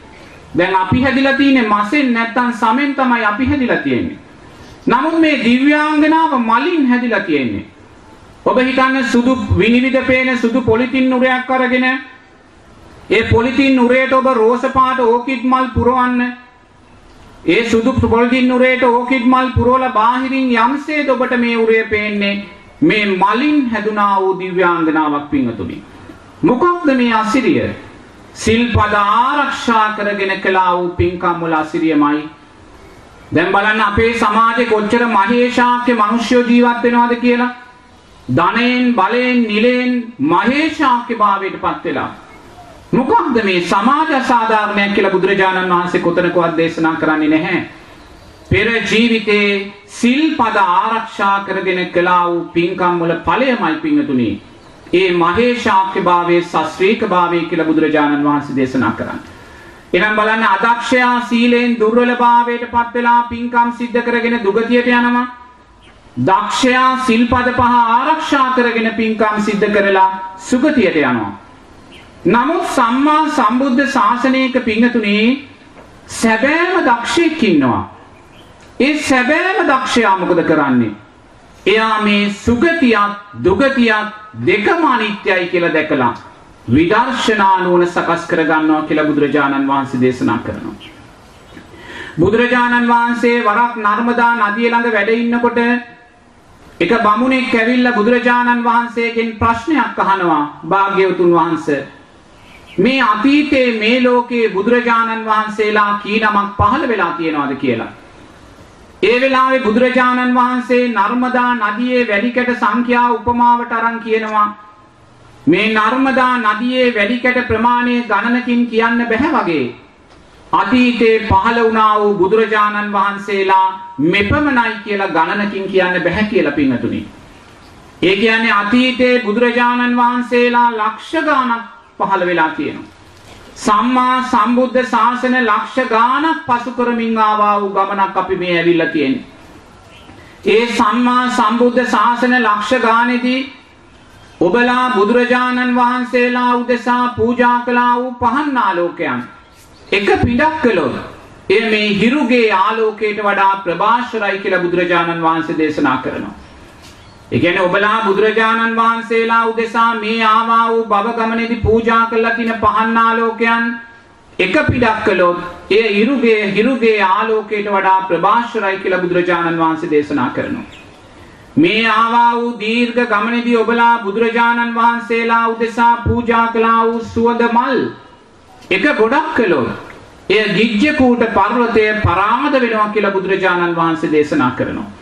දැන් අපි හැදිලා තියෙන්නේ මසෙන් නැත්තම් සමෙන් තමයි අපි හැදිලා තියෙන්නේ. නමුත් මේ දිව්‍යාංගනාව මලින් හැදිලා තියෙන්නේ. ඔබ හිතන්නේ සුදු විනිවිද පේන සුදු පොලිතින් නුරයක් අරගෙන ඒ පොලිතින් නුරයට ඔබ රෝස පාට ඕකිඩ් මල් පුරවන්න ඒ සුදු පොලිතින් නුරයට ඕකිඩ් මල් පුරවලා බාහිරින් යම්සේද ඔබට මේ උරය පේන්නේ මේ මලින් හැදුනා වූ දිව්‍යාංගනාවක් පිංගතුනි. මොකක්ද මේ අසිරිය? සිල්පද ආරක්ෂා කරගෙන කළා වූ පින්කම් වල අසිරියමයි. දැන් බලන්න අපේ සමාජේ කොච්චර මහේශාක්‍ය මිනිස්සු ජීවත් වෙනවද කියලා. ධනයෙන් බලයෙන් නිලයෙන් මහේශාක්‍ය භාවයට පත් වෙලා මොකක්ද මේ සමාජ අසාධාරණයක් කියලා බුදුරජාණන් වහන්සේ කොතනකවත් දේශනා කරන්නේ නැහැ. පෙර ජීවිතේ සිල්පද ආරක්ෂා කරගෙන කළා වූ පින්කම් වල ඵලයමයි පින්තුනි. ඒ මහේශාක්‍ය භාවයේ ශාස්ත්‍රීක භාවයේ කියලා බුදුරජාණන් වහන්සේ දේශනා කරන්නේ. එනම් බලන්න අදක්ෂයා සීලෙන් දුර්වල භාවයට පත් වෙලා පින්කම් සිද්ධ කරගෙන දුගතියට යනවා. දක්ෂයා සිල්පද පහ ආරක්ෂා කරගෙන පින්කම් සිද්ධ කරලා සුගතියට යනවා. නමුත් සම්මා සම්බුද්ධ ශාසනයක පිංහතුනේ සැබෑම දක්ෂයෙක් ඉන්නවා. ඒ සැබෑම දක්ෂයා මොකද කරන්නේ. එයා මේ සුගතියක් දුගතියක් දෙකම අනිත්‍යයි කියලා දැකලා විදර්ශනා නුවණ සකස් කරගන්නවා කියලා බුදුරජාණන් වහන්සේ දේශනා කරනවා. බුදුරජාණන් වහන්සේ වරක් නර්මදා නදිය ළඟ වැඩ ඉන්නකොට එක බමුණෙක් ඇවිල්ලා බුදුරජාණන් වහන්සේගෙන් ප්‍රශ්නයක් අහනවා භාග්‍යවතුන් වහන්සේ මේ අතීතයේ මේ ලෝකයේ බුදුරජාණන් වහන්සේලා කී නමක් පහළ වෙලා තියෙනවද කියලා. ඒ වෙලාවේ බුදුරජාණන් වහන්සේ නර්මදා නදියේ වැඩිකැට සංඛ්‍යා උපමාවට අරන් කියනවා මේ නර්මදා නදියේ වැඩිකැට ප්‍රමාණය ගණනකින් කියන්න බෑ වගේ අතීතේ පහළ වුණා වූ බුදුරජාණන් වහන්සේලා මෙපමණයි කියලා ගණනකින් කියන්න බෑ කියලා පින්තුනි. ඒ කියන්නේ අතීතේ බුදුරජාණන් වහන්සේලා ලක්ෂ ගාණක් පහළ වෙලා තියෙනවා. සම්මා සම්බුද්ධ ශාසන ලක්ෂ ගාණක් පසු කරමින් ආවා වූ ගමනක් අපි මේ ඇවිල්ලා තියෙන්නේ. ඒ සම්මා සම්බුද්ධ ශාසන ලක්ෂ ගාණේදී ඔබලා බුදුරජාණන් වහන්සේලා උදෙසා පූජා කළා වූ පහන් ආලෝකයන් එක පිටක් කළොත් එය මේ හිරුගේ ආලෝකයට වඩා ප්‍රභාෂරයි කියලා බුදුරජාණන් වහන්සේ දේශනා කරනවා. ඒ කියන්නේ ඔබලා බුදුරජාණන් වහන්සේලා උදෙසා මේ ආවා වූ භව ගමනේදී පූජා කළා කියන පහන් ආලෝකයන් එක පිටක් කළොත් එය හිරුගේ හිරුගේ ආලෝකයට වඩා ප්‍රභාෂරයි කියලා බුදුරජාණන් වහන්සේ දේශනා කරනවා. මේ ආවා වූ දීර්ඝ ගමනේදී ඔබලා බුදුරජාණන් වහන්සේලා උදෙසා පූජා කළා වූ සුවඳ මල් එක ගොඩක් කළොත් එය ගිජ්ජකූට පර්වතය පරාද වෙනවා කියලා බුදුරජාණන් වහන්සේ දේශනා කරනවා.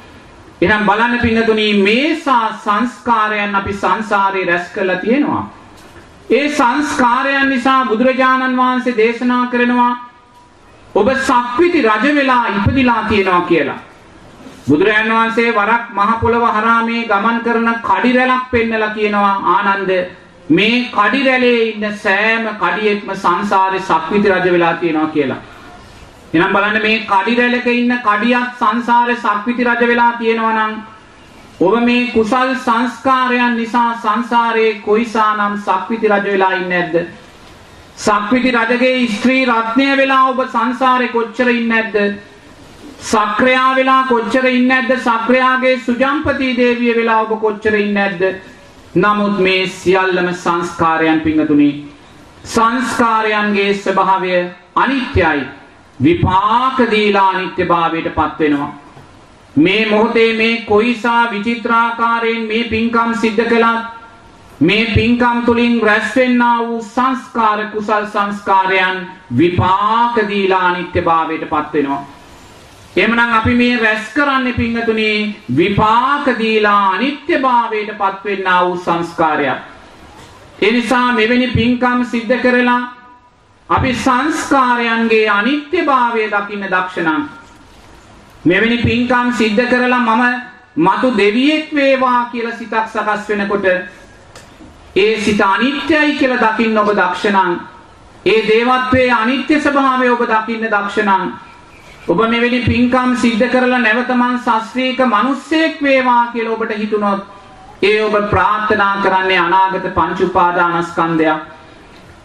එහෙනම් බලන්න පින්නතුනි මේසා සංස්කාරයන් අපි සංසාරේ රැස් කරලා තියෙනවා. ඒ සංස්කාරයන් නිසා බුදුරජාණන් වහන්සේ දේශනා කරනවා ඔබ සක්විති රජ වෙලා ඉපදිලා තියෙනවා කියලා. බුදුරජාණන් වහන්සේ වරක් මහ පොළව හරහා මේ ගමන් කරන කඩි රැලක් පෙන්නලා කියනවා ආනන්ද මේ කඩි රැළේ ඉන්න සෑම කඩියෙක්ම සංසාරේ සක්විති රජ වෙලා තියෙනවා කියලා. එහෙනම් බලන්න මේ කඩි රැළක ඉන්න කඩියක් සංසාරේ සක්විති රජ වෙලා තියෙනවා නම් ඔබ මේ කුසල් සංස්කාරයන් නිසා සංසාරේ කොයිසානම් සක්විති රජ වෙලා ඉන්නේ නැද්ද? සක්විති රජගේ ස්ත්‍රී රත්නය වෙලා ඔබ සංසාරේ කොච්චර ඉන්නේ නැද්ද? සක්‍රයා වෙලා කොච්චර ඉන්නේ නැද්ද? සක්‍රයාගේ සුජම්පති දේවිය වෙලා ඔබ කොච්චර ඉන්නේ නැද්ද? නමුත් මේ සියල්ලම සංස්කාරයන් පිංගතුනි සංස්කාරයන්ගේ ස්වභාවය අනිත්‍යයි විපාක දීලා අනිත්‍යභාවයට පත් වෙනවා. මේ මොහොතේ මේ කොයිසා විචිත්‍රාකාරයෙන් මේ පින්කම් සිද්ධ කළත් මේ පින්කම් තුලින් රැස් වෙන්නා වූ සංස්කාර කුසල් සංස්කාරයන් විපාක දීලා අනිත්‍යභාවයට පත් වෙනවා. එහෙමනම් අපි මේ රැස් කරන්නේ පින්වතුනි විපාක දීලා අනිත්‍යභාවයට පත් වෙන්නා වූ සංස්කාරයක්. ඒ නිසා මෙවැනි පින්කම් සිද්ධ කරලා අපි සංස්කාරයන්ගේ අනිත්‍යභාවය දකින්න දක්ෂණම් මෙවැනි පින්කම් සිද්ධ කරලා මම මතු දෙවියෙක් වේවා කියලා සිතක් සකස් වෙනකොට ඒ සිත අනිත්‍යයි කියලා දකින්න ඔබ දක්ෂණම් ඒ දේවත්වයේ අනිත්‍ය ස්වභාවය ඔබ දකින්න දක්ෂණම් ඔබ මෙවැනි පින්කම් සිද්ධ කරලා නැවත මං ශාස්ත්‍රීක මිනිස්සෙක් වේවා කියලා ඔබට හිතුනොත් ඒ ඔබ ප්‍රාර්ථනා කරන්නේ අනාගත පංච උපාදානස්කන්ධයක්.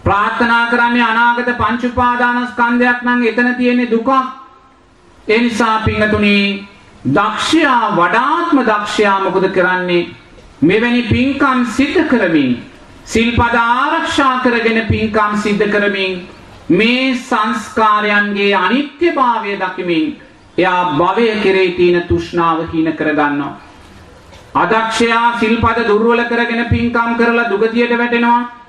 ප්‍රාර්ථනා කරන්නේ අනාගත පංච උපාදානස්කන්ධයක් නම් එතන තියෙන්නේ දුකක්. ඒ නිසා පින්තුනි දක්ෂයා වඩාත්ම දක්ෂයා මොකද කරන්නේ? මෙවැනි පින්කම් සිද්ධ කරමින් සිල්පද ආරක්ෂා කරගෙන පින්කම් සිද්ධ කරමින් මේ සංස්කාරයන්ගේ අනිත්‍යභාවය දකිමින් එයා භවය කෙරෙහි තියෙන තෘෂ්ණාව හීන කරගන්නවා. අදක්ෂයා සිල්පද දුර්වල කරගෙන පින්කම් කරලා දුගතියට වැටෙනවා.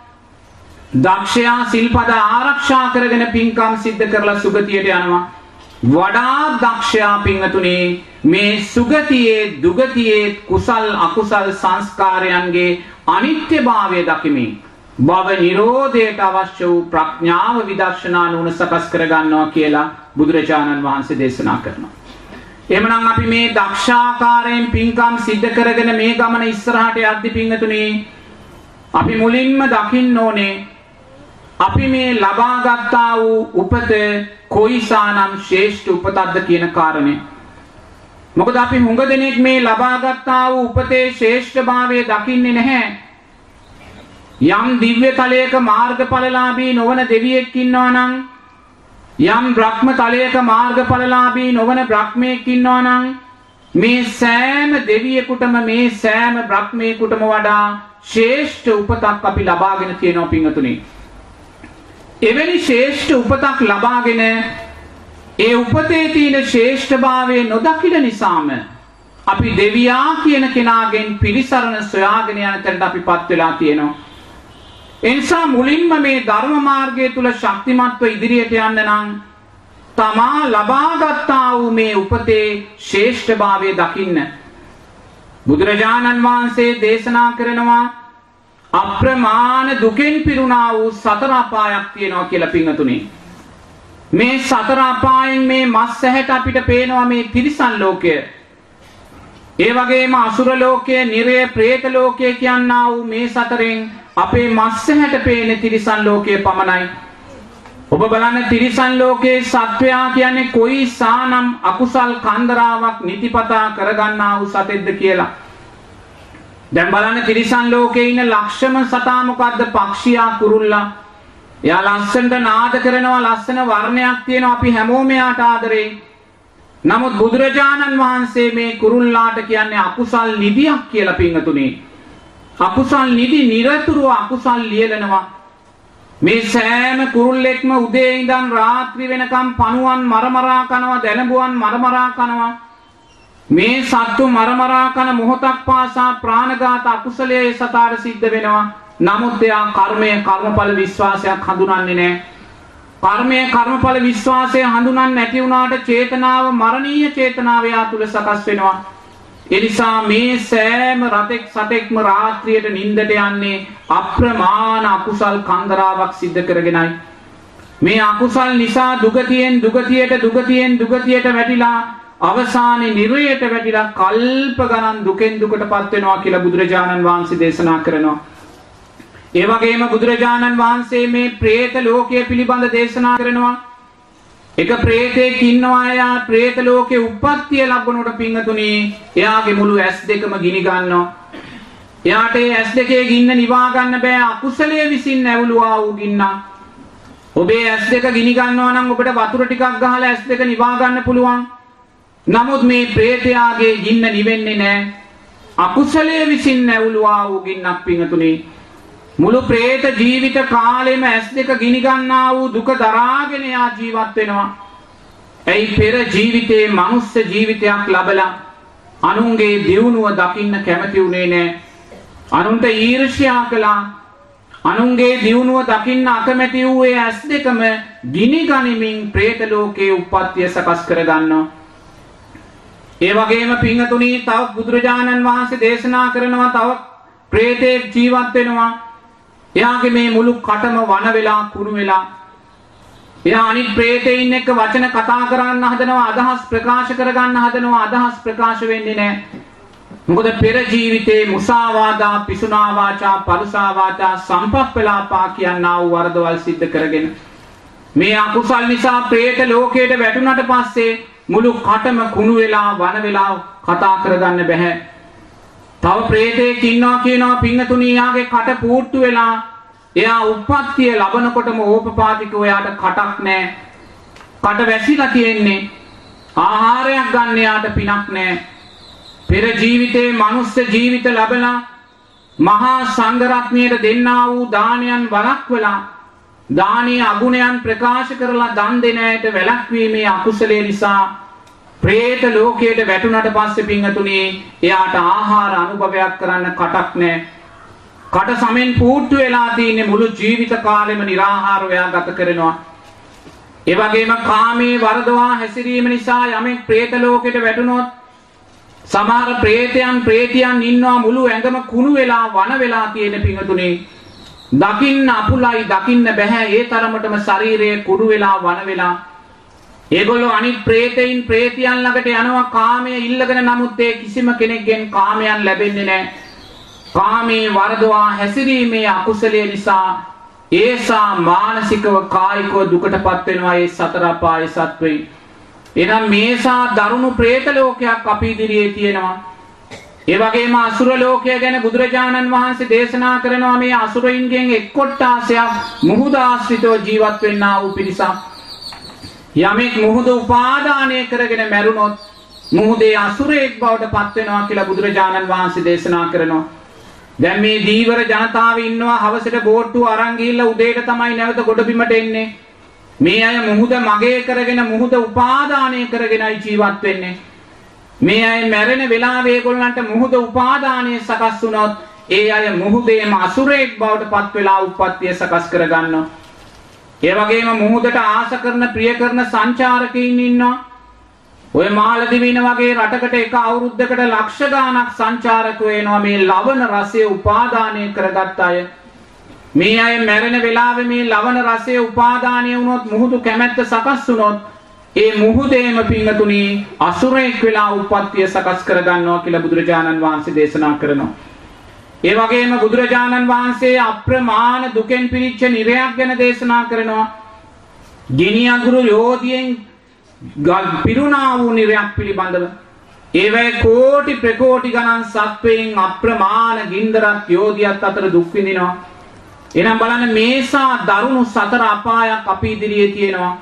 දක්ෂයා සිල්පද ආරක්ෂා කරගෙන පින්කම් සිද්ධ කරලා සුගතියට යනවා. වඩා දක්ෂයා පිංහතුනේ මේ සුගතියේ දුගතියේ කුසල් අකුසල් සංස්කාරයන්ගේ අනිත්‍යභාවය දකිමින් භව නිරෝධයට අවශ්‍ය වූ ප්‍රඥාව විදර්ශනා නුවණ සකස් කරගන්නවා කියලා බුදුරජාණන් වහන්සේ දේශනා කරනවා. එහෙමනම් අපි මේ දක්ෂාකාරයෙන් පින්කම් සිද්ධ කරගෙන මේ ගමන ඉස්සරහට යද්දි පිංගතුනේ අපි මුලින්ම දකින්න ඕනේ අපි මේ ලබා ගත්තා වූ උපත කොයිසානම් ශ්‍රේෂ්ඨ උපතක්ද කියන කාරණේ. මොකද අපි හුඟ දෙනෙක් මේ ලබා ගත්තා වූ උපතේ ශ්‍රේෂ්ඨභාවය දකින්නේ නැහැ. යම් දිව්‍ය තලයක මාර්ගඵලලාභී නොවන දෙවියෙක් ඉන්නවා නම් යම් බ්‍රහ්ම තලයක මාර්ගඵලලාභී නොවන බ්‍රහ්මයෙක් ඉන්නවා නම් මේ සෑම දෙවියෙකුටම මේ සෑම බ්‍රහ්මයෙකුටම වඩා ශ්‍රේෂ්ඨ උපතක් අපි ලබාගෙන තියෙනවා පින්වතුනි. එවැනි ශ්‍රේෂ්ඨ උපතක් ලබාගෙන ඒ උපතේ තියෙන ශ්‍රේෂ්ඨභාවය නොදකින නිසාම අපි දෙවියා කියන කෙනාගෙන් පිළිසරණ සොයාගෙන යන තැනට අපිපත් වෙලා තියෙනවා. එනිසා මුලින්ම මේ ධර්ම මාර්ගය තුල ශක්තිමත්ව ඉදිරියට යන්න නම් තමා ලබාගත්තා වූ මේ උපතේ ශ්‍රේෂ්ඨභාවය දකින්න. බුදුරජාණන් වහන්සේ දේශනා කරනවා අප්‍රමාණ දුකෙන් පිරුණා වූ සතර අපායක් තියෙනවා කියලා පින්වතුනි. මේ සතර අපායෙන් මේ මස් ඇහැට අපිට පේනවා මේ තිරිසන් ලෝකය. ඒ වගේම අසුර ලෝකය, නිරය, പ്രേත ලෝකය කියනා වූ මේ සතරෙන් අපේ මස් ඇහැට පේන තිරිසන් ලෝකය පමණයි. ඔබ බලන්න තිරිසන් ලෝකයේ සත්වයා කියන්නේ කොයි සානම් අකුසල් කන්දරාවක් නිතිපතා කරගන්නා වූ සතෙක්ද කියලා. දැන් බලන්න තිරිසන් ලෝකේ ඉන්න ලක්ෂම සතා මොකද්ද? පක්ෂියා කුරුල්ලා. එයා ලස්සනට නාද කරනවා ලස්සන වර්ණයක් තියෙනවා අපි හැමෝම එයාට ආදරේ. නමුත් බුදුරජාණන් වහන්සේ මේ කුරුල්ලාට කියන්නේ අකුසල් නිදියක් කියලා පිංගතුනේ. අකුසල් නිදි নিরතුරුව අකුසල් ලියලනවා. මේ සෑම කුරුල්ලෙක්ම උදේ ඉඳන් රාත්‍රී වෙනකම් පණුවන් මරමරා කනවා දැලඹුවන් මරමරා කනවා මේ සත්තු මරමරා කන මොහොතක් පාසා ප්‍රාණඝාත අකුසලයේ සතාට සිද්ධ වෙනවා. නමුත් එයා කර්මය කර්මඵල විශ්වාසයක් හඳුනන්නේ නැහැ. කර්මය කර්මඵල විශ්වාසය හඳුනන්නේ නැති වුණාට චේතනාව මරණීය චේතනාව එයා තුල සකස් වෙනවා. එනිසා මේ සෑම රතෙක් සතෙක්ම රාත්‍රියට නිින්දට යන්නේ අප්‍රමාණ අකුසල් කන්දරාවක් සිද්ධ කරගෙනයි. මේ අකුසල් නිසා දුගතියෙන් දුගතියට දුගතියෙන් දුගතියට වැටිලා අවසානයේ නිරයට වැටිලා කල්ප ගණන් දුකෙන් දුකටපත් වෙනවා කියලා බුදුරජාණන් වහන්සේ දේශනා කරනවා. ඒ වගේම බුදුරජාණන් වහන්සේ මේ പ്രേත ලෝකය පිළිබඳ දේශනා කරනවා. එක ප්‍රේතෙක් ඉන්නවා එයා ප්‍රේත ලෝකේ උප්පත්තිය ලැබුණොට පිංගතුණි එයාගේ මුළු ඇස් දෙකම ගිනි ගන්නවා එයාට ඒ ඇස් දෙකේ ගින්න නිවා ගන්න බෑ අකුසලයේ විසින් ඇවුලුවා වූ ගින්න ඔබේ ඇස් දෙක ගිනි ගන්නවා නම් ඔබට වතුර ටිකක් ගහලා ඇස් දෙක නිවා ගන්න පුළුවන් නමුත් මේ ප්‍රේතයාගේ ගින්න නිවෙන්නේ නැහැ. අකුසලයේ විසින් නැවුලුවා වූ ගින්නක් පිඟතුනේ. මුළු പ്രേත ජීවිත කාලෙම ඇස් දෙක ගිනි ගන්නා වූ දුක දරාගෙන යා ජීවත් වෙනවා. එයි පෙර ජීවිතේ මනුස්ස ජීවිතයක් ලබලා අනුන්ගේ දියුණුව දකින්න කැමති උනේ නැහැ. අනුන්ට ඊර්ෂ්‍යා කළා. අනුන්ගේ දියුණුව දකින්න අකමැති වූ ඒ ඇස් දෙකම ගිනි ගනිමින් പ്രേත ලෝකයේ උප්පත්තිය සකස් කර ගන්නවා. ඒ වගේම පිංහතුනි තව බුදුරජාණන් වහන්සේ දේශනා කරනවා තව ප්‍රේතයෙක් ජීවත් වෙනවා. එයාගේ මේ මුළු කටම වන වෙලා කුණු වෙලා. එයා අනිත් ප්‍රේතයින් එක්ක වචන කතා කරන්න හදනවා අදහස් ප්‍රකාශ කරගන්න හදනවා අදහස් ප්‍රකාශ වෙන්නේ නැහැ. මොකද පෙර ජීවිතේ මුසාවාදා පිසුනා වාචා පරුසා වාචා සම්පප්පලාපා කියනා වූ වරදවල් සිද්ධ කරගෙන මේ අකුසල් නිසා പ്രേත ලෝකයට වැටුණට පස්සේ මුළු කටම කුණු වෙලා වන වෙලා කතා කරගන්න බැහැ. තව ප්‍රේතෙක් ඉන්නවා කියනවා පින්නතුණී යාගේ කට පූට්ටු වෙලා එයා උප්පත්තිය ලබනකොටම ඕපපාතිකව එයාට කටක් නැහැ. කට වැසිලා තියෙන්නේ. ආහාරයක් ගන්න එයාට පිනක් නැහැ. පෙර ජීවිතේ මනුස්ස ජීවිත ලැබලා මහා සංඝරත්නයට දෙන්නා වූ දානයන් වළක්වලා දානීය අගුණයන් ප්‍රකාශ කරලා දන් දෙන අයට වැළැක්වීමේ අකුසලයේ නිසා പ്രേත ලෝකයට වැටුණට පස්සේ පින්තුනේ එයාට ආහාර අනුභවයක් කරන්න කටක් නැහැ. කට සමෙන් පූට්ටු වෙලා තියෙන මුළු ජීවිත කාලෙම निराහාරව එයා ගත කරනවා. ඒ වගේම කාමයේ වර්ධවා හැසිරීම නිසා යමෙක් പ്രേත ලෝකයට වැටුණොත් සමහර പ്രേතයන් പ്രേතියන් ඉන්නවා මුළු ඇඟම කුණු වෙලා වන වෙලා තියෙන පින්තුනේ දකින්න අපුලයි දකින්න බෑ ඒ තරමටම ශරීරය කුඩු වෙලා වන වෙලා. ඒගොල්ලෝ අනිත් പ്രേතයින් പ്രേතියන් ළඟට යනවා. කාමයේ ඉල්ලගෙන නමුත් ඒ කිසිම කෙනෙක්ගෙන් කාමයන් ලැබෙන්නේ නැහැ. කාමයේ වරදවා හැසිරීමේ අකුසලයේ නිසා ඒසා මානසිකව කායිකව දුකටපත් වෙනවා ඒ සතර පාය සත්වෙයි එනම් මේසා දරුණු പ്രേත ලෝකයක් අපි ඉදිරියේ තියෙනවා. ඒ වගේම අසුර ලෝකය ගැන බුදුරජාණන් වහන්සේ දේශනා කරනවා මේ අසුරයින්ගෙන් එක් කොට්ටාසයක් මුහුද ආශ්‍රිතව ජීවත් වෙන්නා වූ පිරිසක්. යමෙක් මුහුද උපාදානය කරගෙන මැරුණොත් මුහුදේ අසුරයෙක් බවට පත් වෙනවා කියලා බුදුරජාණන් වහන්සේ දේශනා කරනවා. දැන් මේ දීවර ජනතාව ඉන්නවා හවසට බෝට්ටු අරන් ගිහිල්ලා උදේට තමයි නැවත ගොඩබිමට එන්නේ. මේ අය මුහුද මගේ කරගෙන මුහුද උපාදානය කරගෙනයි ජීවත් වෙන්නේ. මේ අය මැරෙන වෙලාවේ ඒගොල්ලන්ට මුහුද උපාදානය සකස් වුණොත් ඒ අය මුහුදේම අසුරයෙක් බවට පත් වෙලා උප්පත්තිය සකස් කරගන්නවා. ඒ වගේම මුහුදට ආස කරන ප්‍රිය කරන සංචාරකයින් ඉන්නවා. ඔය මාලදිවින වගේ රටකට එක අවුරුද්දකට ලක්ෂ ගාණක් සංචාරකයෝ එනවා මේ ලවණ රසය උපාදානය කරගත් අය. මේ අය මැරෙන වෙලාවේ මේ ලවණ රසය උපාදානය වුණොත් මුහුදු කැමැත්ත සකස් වුණොත් ඒ මුහුදේම පිංගතුණි අසුරෙක් වෙලා උප්පත්තිය සකස් කරගන්නවා කියලා බුදුරජාණන් වහන්සේ දේශනා කරනවා. ඒ වගේම බුදුරජාණන් වහන්සේ අප්‍රමාණ දුකෙන් පිරිච්ච නිරයක් ගැන දේශනා කරනවා. ගිනි අඟුරු යෝධියෙන් පිරුණා වූ නිරයක් පිළිබඳව ඒවැ කෝටි ප්‍රකෝටි ගණන් සත්වයින් අප්‍රමාණ ගින්දරත් යෝධියත් අතර දුක් විඳිනවා. එනම් බලන්න මේසා දරුණු සතර අපායක් අපි ඉදිරියේ තියෙනවා.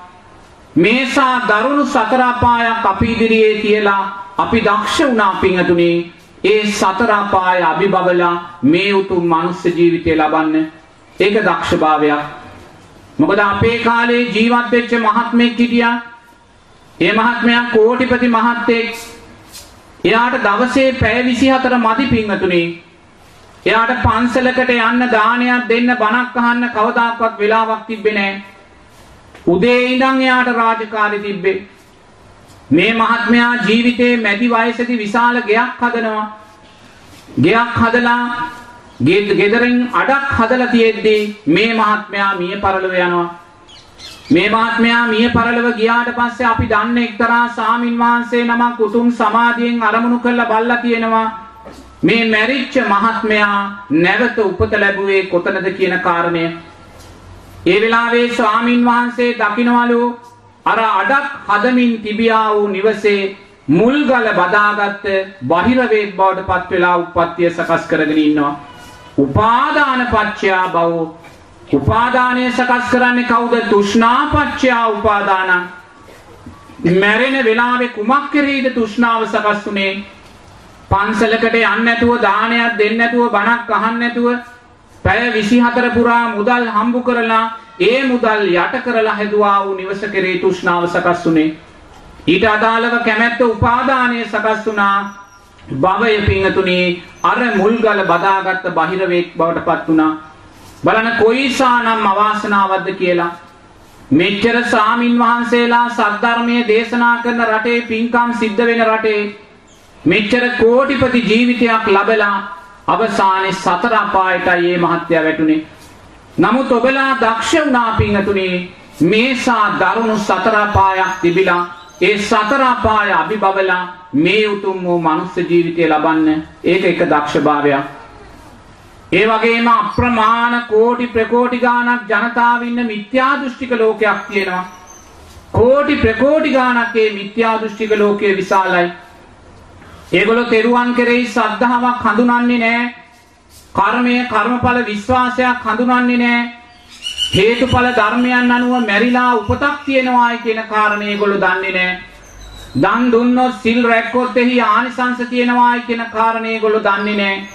මේසා දරුණු සතර අපායක් අපි ඉදිරියේ තියලා අපි දක්ෂ වුණා පිංහතුනේ ඒ සතර අපාය අභිබවලා මේ උතුම් මනුස්ස ජීවිතය ලබන්න ඒක දක්ෂභාවයක්. මොකද අපේ කාලේ ජීවත් වෙච්ච මහත්මයෙක් හිටියා. ඒ මහත්මයා කෝටිපති මහත්තයෙක්. එයාට දවසේ පැය 24 මදි පිංගතුනේ. එයාට පන්සලකට යන්න දානයක් දෙන්න බණක් අහන්න කවදාකවත් වෙලාවක් තිබ්බේ නැහැ. උදේ ඉඳන් එයාට රාජකාරි තිබ්බේ. මේ මහත්මයා ජීවිතේ මැදි වයසේදී විශාල ගෙයක් හදනවා. ගෙයක් හදලා ගෙදරින් අඩක් හදලා තියෙද්දී මේ මහත්මයා මිය පරලොව යනවා. මේ මහත්මයා මිය පරලොව ගියාට පස්සේ අපි දන්න එක්තරා සාමින් වහන්සේ නමක් උතුම් සමාධියෙන් අරමුණු කරලා බල්ලා තියෙනවා. මේ මැරිච්ච මහත්මයා නැවත උපත ලැබුවේ කොතනද කියන කාරණය. ඒ වෙලාවේ ස්වාමින් වහන්සේ දකින්නවලු අර අඩක් හදමින් තිබියා වූ නිවසේ මුල්ගල බදාගත්ත බහිරවේක් බවට පත් වෙලා උප්පත්තිය සකස් කරගෙන ඉන්නවා. උපාදාන පච්චයා බව උපාදානය සකස් කරන්නේ කවුද? තෘෂ්ණා පච්චයා උපාදාන. මැරෙන වෙලාවේ කුමක් කෙරෙහිද තෘෂ්ණාව සකස් වුනේ? පන්සලකට යන්නේ නැතුව දානයක් දෙන්නේ නැතුව බණක් අහන්නේ නැතුව පැය 24 පුරා මුදල් හම්බු කරලා ඒ මුදල් යට කරලා හැදුවා වූ නිවස කෙරේ තෘෂ්ණාව සකස් වුනේ. ඊට අදාළව කැමැත්ත උපාදානය සකස් වුණා. භවය පිංගතුනි අර මුල්ගල බදාගත්ත බහිරවේක් බවට පත් වුණා. බලන කොයිසානම් අවාසනාවක්ද කියලා. මෙච්චර සාමින් වහන්සේලා සද්ධර්මයේ දේශනා කරන රටේ පින්කම් සිද්ධ වෙන රටේ මෙච්චර කෝටිපති ජීවිතයක් ලබලා අවසානයේ සතර අපායටයි මේ මහත්ය වැටුනේ. නමුත් ඔබලා දක්ෂ වුණා පිංගතුනේ මේසා දරුණු සතර අපායක් තිබිලා ඒ සතර අපාය අභිබවලා මේ උතුම් වූ මනුස්ස ජීවිතය ලබන්න ඒක එක දක්ෂභාවයක්. ඒ වගේම අප්‍රමාණ කෝටි ප්‍රකෝටි ගාණක් ජනතාව ඉන්න මිත්‍යා දෘෂ්ටික ලෝකයක් තියෙනවා. කෝටි ප්‍රකෝටි ගාණක් ඒ මිත්‍යා දෘෂ්ටික ලෝකයේ විශාලයි. ඒගොල්ලෝ තෙරුවන් කෙරෙහි ශ්‍රද්ධාවක් හඳුනන්නේ නැහැ. කර්මය කර්මඵල විශ්වාසයක් හඳුනන්නේ නැහැ. හේතුඵල ධර්මයන් අනුව මැරිලා උපතක් තියෙනවායි කියන කාරණේ ඒගොල්ලෝ දන්නේ නැහැ. දන් දුන්නොත් සිල් රැක්කොත් එහි ආනිසංස තියෙනවායි කියන කාරණේ ඒගොල්ලෝ දන්නේ නැහැ.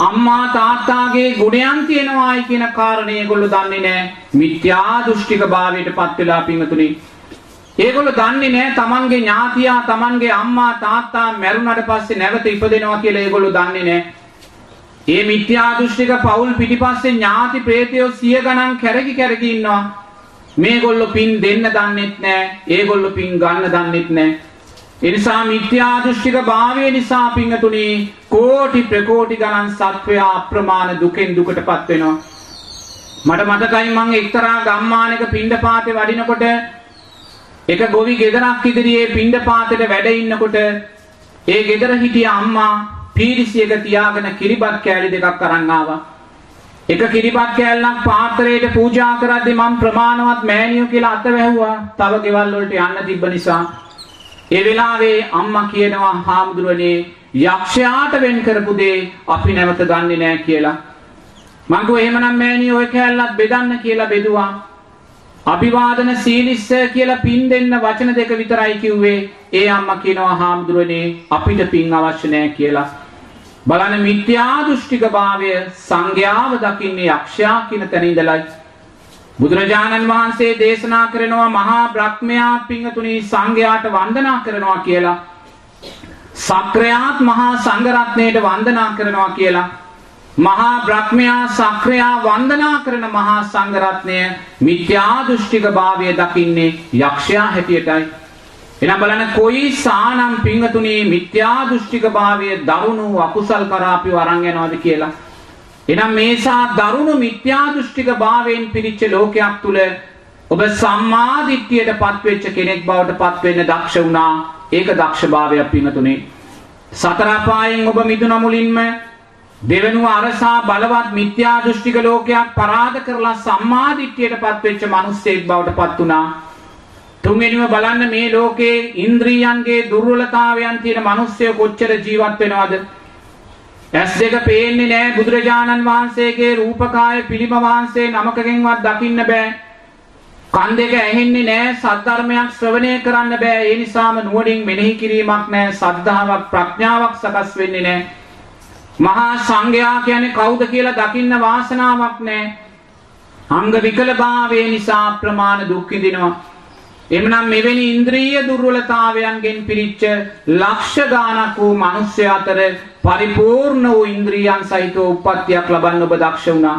අම්මා තාත්තාගේ ගුණයන් තියෙනවායි කියන කාරණේ ඒගොල්ලෝ දන්නේ නැහැ. මිත්‍යා දෘෂ්ටික භාවයට පත් වෙලා පිංගතුනි. ඒගොල්ලෝ දන්නේ නැහැ තමන්ගේ ඥාතියා තමන්ගේ අම්මා තාත්තා මැරුණාට පස්සේ නැවත ඉපදෙනවා කියලා ඒගොල්ලෝ දන්නේ නැහැ. ඒ මිත්‍යා දෘෂ්ටික පවුල් පිටිපස්සේ ඥාති ප්‍රේතයෝ සිය ගණන් කැරකි කැරකි ඉන්නවා. මේගොල්ලෝ පින් දෙන්න දන්නෙත් නෑ. ඒගොල්ලෝ පින් ගන්න දන්නෙත් නෑ. ඒ නිසා මිත්‍යා දෘෂ්ටික භාවය නිසා පිංගතුනි කෝටි ප්‍රකෝටි ගණන් සත්වයා අප්‍රමාණ දුකෙන් දුකටපත් වෙනවා. මට මතකයි මං එක්තරා ගම්මානක පිණ්ඩපාතේ වඩිනකොට එක ගොවි ගෙදරක් ඉදිරියේ පිණ්ඩපාතේට වැඩ ඉන්නකොට ඒ ගෙදර හිටිය අම්මා පීරිසියක තියාගෙන කිරිබත් කෑලි දෙකක් අරන් ආවා. එක කිරිබත් කෑල්ලක් පාත්‍රයට පූජා කරද්දී මම ප්‍රමාණවත් මෑණියෝ කියලා අත වැහුවා. තව ගෙවල් වලට යන්න තිබ්බ නිසා. ඒ වෙලාවේ අම්මා කියනවා හාමුදුරනේ යක්ෂයාට වෙන් කරපු දේ අපි නැවත ගන්නෙ නෑ කියලා. මං කිව්වා එහෙමනම් මෑණියෝ ඔය කෑල්ලත් බෙදන්න කියලා බෙදුවා. අභිවාදන සීලිස්ස කියලා පින් දෙන්න වචන දෙක විතරයි කිව්වේ. ඒ අම්මා කියනවා හාමුදුරනේ අපිට පින් අවශ්‍ය නැහැ කියලා. බලන්න මිත්‍යා දෘෂ්ටික භාවය සංඥාව දකින්නේ යක්ෂයා කියන තැන ඉඳලයි. බුදුරජාණන් වහන්සේ දේශනා කරනවා මහා බ්‍රහ්මයා පිංගතුනි සංඝයාට වන්දනා කරනවා කියලා. සක්‍රයාත් මහා සංඝරත්නයට වන්දනා කරනවා කියලා. මහා බ්‍රහ්මයා සක්‍රයා වන්දනා කරන මහා සංඝරත්නය මිත්‍යා දෘෂ්ටික භාවය දකින්නේ යක්ෂයා හැටියටයි. එනම් බලන්න කොයි සානම් පිංගතුනි මිත්‍යා දෘෂ්ටික භාවය දරුණු අකුසල් කරා අපි වරන් යනවාද කියලා. එනම් මේසා දරුණු මිත්‍යා දෘෂ්ටික භාවයෙන් පිරිච්ච ලෝකයක් තුල ඔබ සම්මා දිට්ඨියට පත්වෙච්ච කෙනෙක් බවට පත් වෙන්න දක්ෂ වුණා. ඒක දක්ෂභාවයක් පිංගතුනි. සතර අපායෙන් ඔබ මිදුන මුලින්ම දෙවනුව අරසා බලවත් මිත්‍යා දෘෂ්ටික ලෝකයක් පරාද කරලා සම්මා දිට්ඨියට පත්වෙච්ච මිනිස්සෙක් බවට පත් වුණා. තුන්වෙනිව බලන්න මේ ලෝකේ ඉන්ද්‍රියන්ගේ දුර්වලතාවයන් තියෙන මිනිස්සය කොච්චර ජීවත් වෙනවද? ඇස් දෙක පේන්නේ නැහැ බුදුරජාණන් වහන්සේගේ රූපකාය පිළිම වහන්සේ නමකගෙන්වත් දකින්න බෑ. කන් දෙක ඇහෙන්නේ නැහැ සද්ධර්මයක් ශ්‍රවණය කරන්න බෑ. ඒ නිසාම නුවණින් මෙනෙහි කිරීමක් නැහැ. සද්ධාාවක් ප්‍රඥාවක් සකස් වෙන්නේ නැහැ. මහා සංඝයා කියන්නේ කවුද කියලා දකින්න වාසනාවක් නැහැ. අංග විකලභාවය නිසා ප්‍රමාණ දුක් විඳිනවා. එමනම් මෙවැනි ඉන්ද්‍රිය දුර්වලතාවයන්ගෙන් පිරිච්ච ලක්ෂ ගාණක් වූ මිනිස්සු අතර පරිපූර්ණ වූ ඉන්ද්‍රියන් සහිතව උප්පත්තියක් ලබන්න ඔබ දක්ෂ වුණා.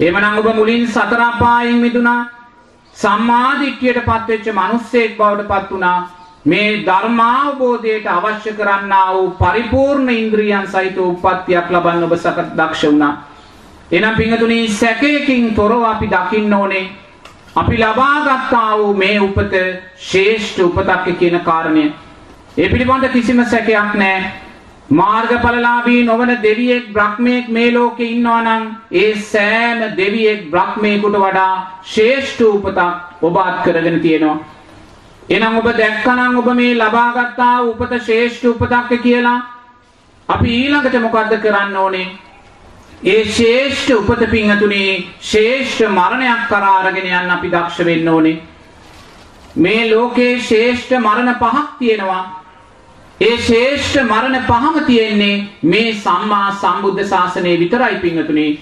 එමනම් ඔබ මුලින් සතර අපායෙන් මිදුණා. සම්මා දිට්ඨියට පත්වෙච්ච මිනිස්සෙක් බවට පත් වුණා. මේ ධර්මාවබෝධයට අවශ්‍ය කරන්නා වූ පරිපූර්ණ ඉන්ද්‍රියන් සහිත උප්පත්තියක් ලබන්න ඔබ සක දක්ෂ වුණා. එනම් පිංගතුනි සැකයකින් තොරව අපි දකින්න ඕනේ අපි ලබා ගත්තා වූ මේ උපත ශ්‍රේෂ්ඨ උපතක් කියන කාරණය. ඒ පිළිබඳ කිසිම සැකයක් නැහැ. මාර්ගඵලලාභී නොවන දෙවියෙක් බ්‍රහ්මයෙක් මේ ලෝකේ ඉන්නවා නම් ඒ සෑම දෙවියෙක් බ්‍රහ්මයෙකුට වඩා ශ්‍රේෂ්ඨ උපතක් ඔබ අත් කරගෙන තියෙනවා. එහෙනම් ඔබ දැක්කනම් ඔබ මේ ලබාගත්තා උපත ශ්‍රේෂ්ඨ උපතක් කියලා අපි ඊළඟට මොකද්ද කරන්න ඕනේ? ඒ ශ්‍රේෂ්ඨ උපත පිංහතුනේ ශ්‍රේෂ්ඨ මරණයක් කරා අරගෙන යන්න අපි දක්ෂ වෙන්න ඕනේ. මේ ලෝකේ ශ්‍රේෂ්ඨ මරණ පහක් තියෙනවා. ඒ ශ්‍රේෂ්ඨ මරණ පහම තියෙන්නේ මේ සම්මා සම්බුද්ධ ශාසනය විතරයි පිංහතුනේ.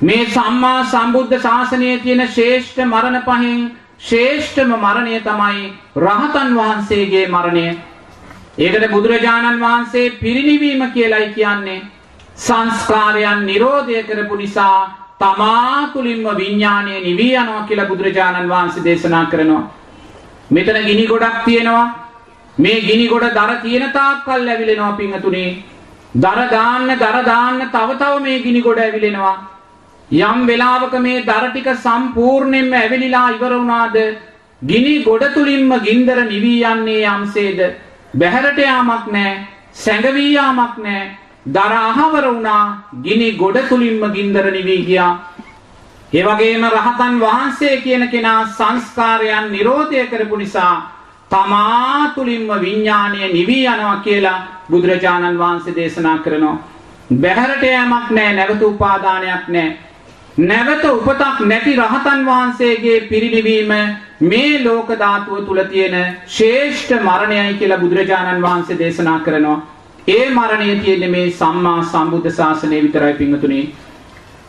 මේ සම්මා සම්බුද්ධ ශාසනයේ තියෙන ශ්‍රේෂ්ඨ මරණ පහෙන් ශ්‍රේෂ්ඨම මරණය තමයි රහතන් වහන්සේගේ මරණය. ඒකට බුදුරජාණන් වහන්සේ පිරිනිවීම කියලයි කියන්නේ. සංස්කාරයන් නිරෝධය කරපු නිසා තමා තුළින්ම විඤ්ඥානය නිවී යනවා කියලා බුදුරජාණන් වහන්සේ දේශනා කරනවා. මෙතන ගිනි ගොඩක් තියෙනවා. මේ ගිනි ගොඩ දර තියෙන තාක්කල් ඇවිලෙනවා පිංහතුනේ. දරදාන්න දරදාන්න තවතව මේ ගිනි ගොඩ ඇවිලෙනවා. යම් වෙලාවක මේ දර ටික සම්පූර්ණයෙන්ම ඇවිලිලා ඉවර වුණාද ගිනි ගොඩ තුලින්ම ගින්දර නිවී යන්නේ යම්සේද? බැහැරට යාමක් නැහැ සැඟවී යාමක් නැහැ දර අහවර වුණා ගිනි ගොඩ තුලින්ම ගින්දර නිවී ගියා. ඒ වගේම රහතන් වහන්සේ කියන කෙනා සංස්කාරයන් නිරෝධය කරපු නිසා තමා තුලින්ම විඥාණය නිවී යනවා කියලා බුදුරජාණන් වහන්සේ දේශනා කරනවා. බැහැරට යෑමක් නැහැ නැවත උපාදානයක් නැහැ නැවත උපතක් නැති රහතන් වහන්සේගේ පිරිනිවීම මේ ලෝක ධාතුව තුල තියෙන ශ්‍රේෂ්ඨ මරණයයි කියලා බුදුරජාණන් වහන්සේ දේශනා කරනවා. ඒ මරණය තියෙන්නේ මේ සම්මා සම්බුද්ධ ශාසනය විතරයි පින්වතුනි.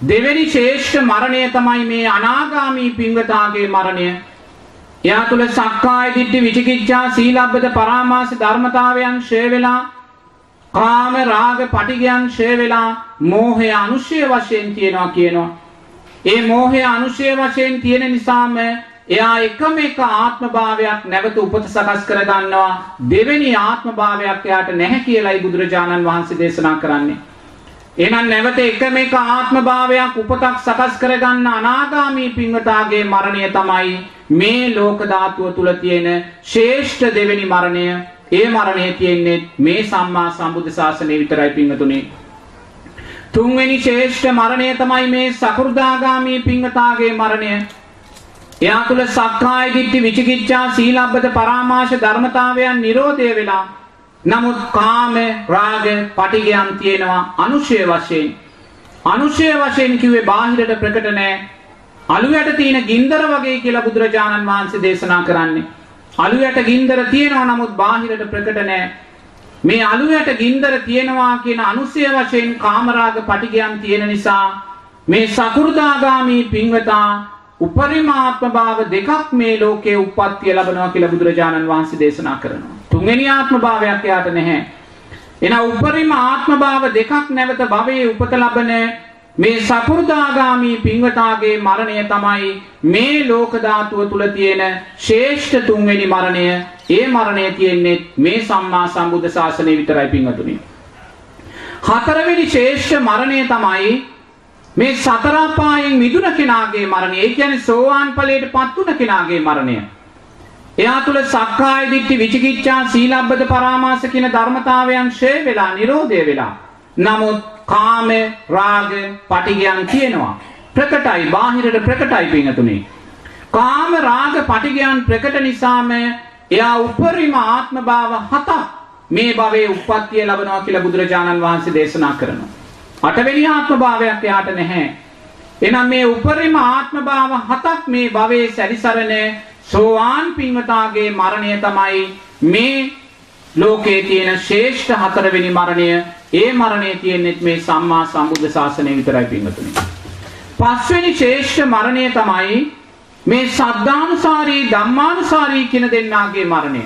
දෙවෙනි ශ්‍රේෂ්ඨ මරණය තමයි මේ අනාගාමී පින්වතාගේ මරණය. එයා තුල සක්කාය දිට්ඨි විචිකිච්ඡා සීලබ්බත පරාමාස ධර්මතාවයන් ෂේ වෙලා කාම රාග පටිගයන් ෂේ වෙලා මෝහය අනුශය වශයෙන් තියනවා කියනවා. ඒ මෝහය අනුශය වශයෙන් තියෙන නිසාම එයා එකම එක ආත්ම භාවයක් නැවත උපත සකස් කර ගන්නවා දෙවෙනි ආත්ම භාවයක් එයාට නැහැ කියලායි බුදුරජාණන් වහන්සේ දේශනා කරන්නේ. එහෙනම් නැවත එකම එක ආත්ම භාවයක් උපතක් සකස් කරගන්න අනාගාමී පින්වතාගේ මරණය තමයි මේ ලෝක ධාතුව තුල තියෙන ශ්‍රේෂ්ඨ දෙවෙනි මරණය. ඒ මරණය තියෙන්නේ මේ සම්මා සම්බුද්ධ ශාසනය විතරයි පින්වතුනි. තුන්වෙනි ශ්‍රේෂ්ඨ මරණය තමයි මේ සකෘදාගාමී පින්වතාගේ මරණය. එයා තුල සක්කාය දිට්ඨි විචිකිච්ඡා සීලබ්බත පරාමාශ ධර්මතාවයන් නිරෝධය වෙලා නමුත් කාම රාග පටිගයන් තියෙනවා අනුශය වශයෙන්. අනුශය වශයෙන් කිව්වේ බාහිරට ප්‍රකට නැහැ අලුයට තියෙන ගින්දර වගේ කියලා බුදුරජාණන් වහන්සේ දේශනා කරන්නේ. අලුයට ගින්දර තියෙනවා නමුත් බාහිරට ප්‍රකට නැහැ මේ අලුයට ගින්දර තියෙනවා කියන අනුශය වශයෙන් කාමරාග පටිගයන් තියෙන නිසා මේ සකු르දාගාමි පින්වතා උපරිමාත්ම භාව දෙකක් මේ ලෝකයේ උප්පත්තිය ලබනවා කියලා බුදුරජාණන් වහන්සේ දේශනා කරනවා. තුන්වෙනි ආත්ම භාවයක් යාට නැහැ. එන උපරිම ආත්ම භාව දෙකක් නැවත භවයේ උපත ලබන මේ සකු르දාගාමි පින්වතාගේ මරණය තමයි මේ ලෝක ධාතුව තුල තියෙන ශ්‍රේෂ්ඨ තුන්වෙනි මරණය. ඒ මරණය තියෙන්නේ මේ සම්මා සම්බුද්ධ ශාසනය විතරයි පින්වතුනි. හතරවෙනි ශ්‍රේෂ්ඨ මරණය තමයි මේ සතර අපායෙන් මිදුන කෙනාගේ මරණය. ඒ කියන්නේ සෝවාන් ඵලයට පත් වුණ කෙනාගේ මරණය. එයා තුල සක්කාය දිට්ඨි විචිකිච්ඡා සීලබ්බත පරාමාස කියන ධර්මතාවයන් ෂේ වෙලා නිරෝධය වෙලා. නමුත් කාම රාග පටිගයන් තියෙනවා. ප්‍රකටයි බාහිරට ප්‍රකටයි පින්තුනේ. කාම රාග පටිගයන් ප්‍රකට නිසාම එයා උපරිම ආත්ම භාව හතක් මේ භවයේ උප්පත්තිය ලබනවා කියලා බුදුරජාණන් වහන්සේ දේශනා කරනවා. අටවෙනි ආත්ම භාවයක් එයාට නැහැ. එනම් මේ උපරිම ආත්ම භාව හතක් මේ භවයේ සැරිසරන සෝවාන් පින්වතාගේ මරණය තමයි මේ ලෝකයේ තියෙන ශ්‍රේෂ්ඨ හතරවෙනි මරණය. ඒ මරණය තියෙන්නේ මේ සම්මා සම්බුද්ධ ශාසනය විතරයි පින්වතුනි. පස්වෙනි ශ්‍රේෂ්ඨ මරණය තමයි මේ සද්ධානුසාරී ධම්මානුසාරී කියන දෙන්නාගේ මරණය.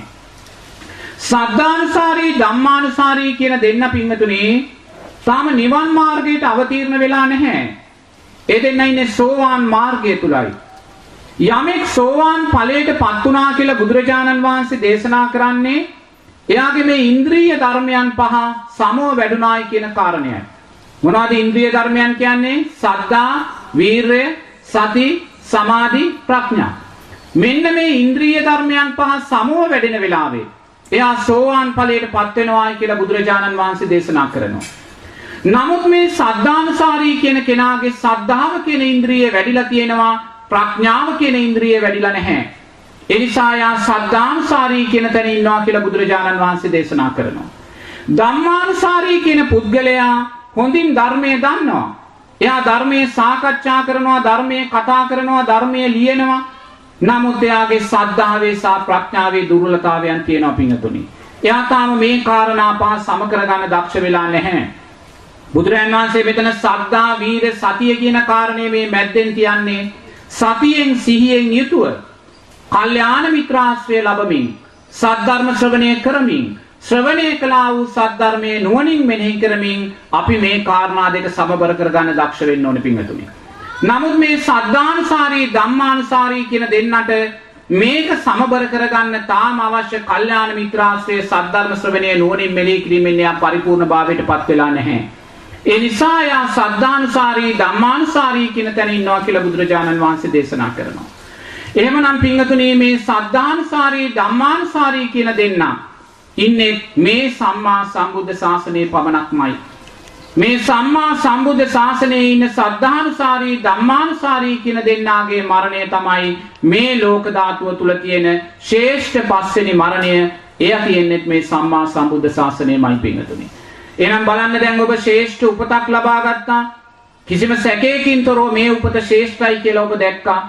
සද්ධානුසාරී ධම්මානුසාරී කියන දෙන්න පින්වතුනි තාම නිවන් මාර්ගයට අවතීර්ණ වෙලා නැහැ. ඒ දෙන්න ඉන්නේ සෝවාන් මාර්ගය තුලයි. යමෙක් සෝවාන් ඵලයට පත් වුණා කියලා බුදුරජාණන් වහන්සේ දේශනා කරන්නේ එයාගේ මේ ඉන්ද්‍රිය ධර්මයන් පහ සමව වැඩුණායි කියන කාරණයයි. මොනවද ඉන්ද්‍රිය ධර්මයන් කියන්නේ? සද්ධා, වීරය, සති, සමාධි, ප්‍රඥා. මෙන්න මේ ඉන්ද්‍රිය ධර්මයන් පහ සමව වැඩෙන වෙලාවේ එයා සෝවාන් ඵලයට පත් වෙනවායි කියලා බුදුරජාණන් වහන්සේ දේශනා කරනවා. නමුත් මේ සද්ධානුසාරී කියන කෙනාගේ සද්ධාව කියන ඉන්ද්‍රිය වැඩිලා තියෙනවා ප්‍රඥාව කියන ඉන්ද්‍රිය වැඩිලා නැහැ. ඒ නිසා යා සද්ධානුසාරී කියන තැන ඉන්නවා කියලා බුදුරජාණන් වහන්සේ දේශනා කරනවා. ධම්මානුසාරී කියන පුද්ගලයා හොඳින් ධර්මයේ දන්නවා. එයා ධර්මයේ සාකච්ඡා කරනවා, ධර්මයේ කතා කරනවා, ධර්මයේ ලියනවා. නමුත් එයාගේ සද්ධාවේ සහ ප්‍රඥාවේ දුර්වලතාවයන් තියෙනවා පිංගතුනි. එයා තාම මේ කාරණා පහ සම කරගන්න දක්ෂ වෙලා නැහැ. බුදුරජාණන් වහන්සේ මෙතන සද්ධා වීර සතිය කියන කාරණේ මේ මැද්දෙන් තියන්නේ සතියෙන් සිහියෙන් යුතුව කල්යාණ මිත්‍රාශ්‍රය ලැබමින් සද්ධර්ම ශ්‍රවණය කරමින් ශ්‍රවණය කළා වූ සද්ධර්මයේ නුවණින් මෙනෙහි කරමින් අපි මේ කාරණා දෙක සමබර කරගන්න දක්ෂ වෙන්න ඕනේ පින්වතුනි. නමුත් මේ සද්ධානුසාරී ධම්මානුසාරී කියන දෙන්නට මේක සමබර කරගන්න තාම අවශ්‍ය කල්යාණ මිත්‍රාශ්‍රයේ සද්ධර්ම ශ්‍රවණයේ නුවණින් මෙනෙහි කිරීමෙන් එයා පරිපූර්ණ භාවයට පත් වෙලා නැහැ. ඒ නිසා යා සද්ධානුසාරී ධම්මානුසාරී කියන තැන ඉන්නවා කියලා බුදුරජාණන් වහන්සේ දේශනා කරනවා. එහෙමනම් පින්වතුනි මේ සද්ධානුසාරී ධම්මානුසාරී කියන දෙන්න ඉන්නේ මේ සම්මා සම්බුද්ධ ශාසනයේ පමණක්මයි. මේ සම්මා සම්බුද්ධ ශාසනයේ ඉන්න සද්ධානුසාරී ධම්මානුසාරී කියන දෙන්නාගේ මරණය තමයි මේ ලෝක ධාතුව තුල තියෙන ශ්‍රේෂ්ඨ පස්වෙනි මරණය. එය තියෙන්නේ මේ සම්මා සම්බුද්ධ ශාසනයමයි පින්වතුනි. එහෙනම් බලන්න දැන් ඔබ ශ්‍රේෂ්ඨ උපතක් ලබා ගත්තා. කිසිම සැකයකින් තොරව මේ උපත ශ්‍රේෂ්ඨයි කියලා ඔබ දැක්කා.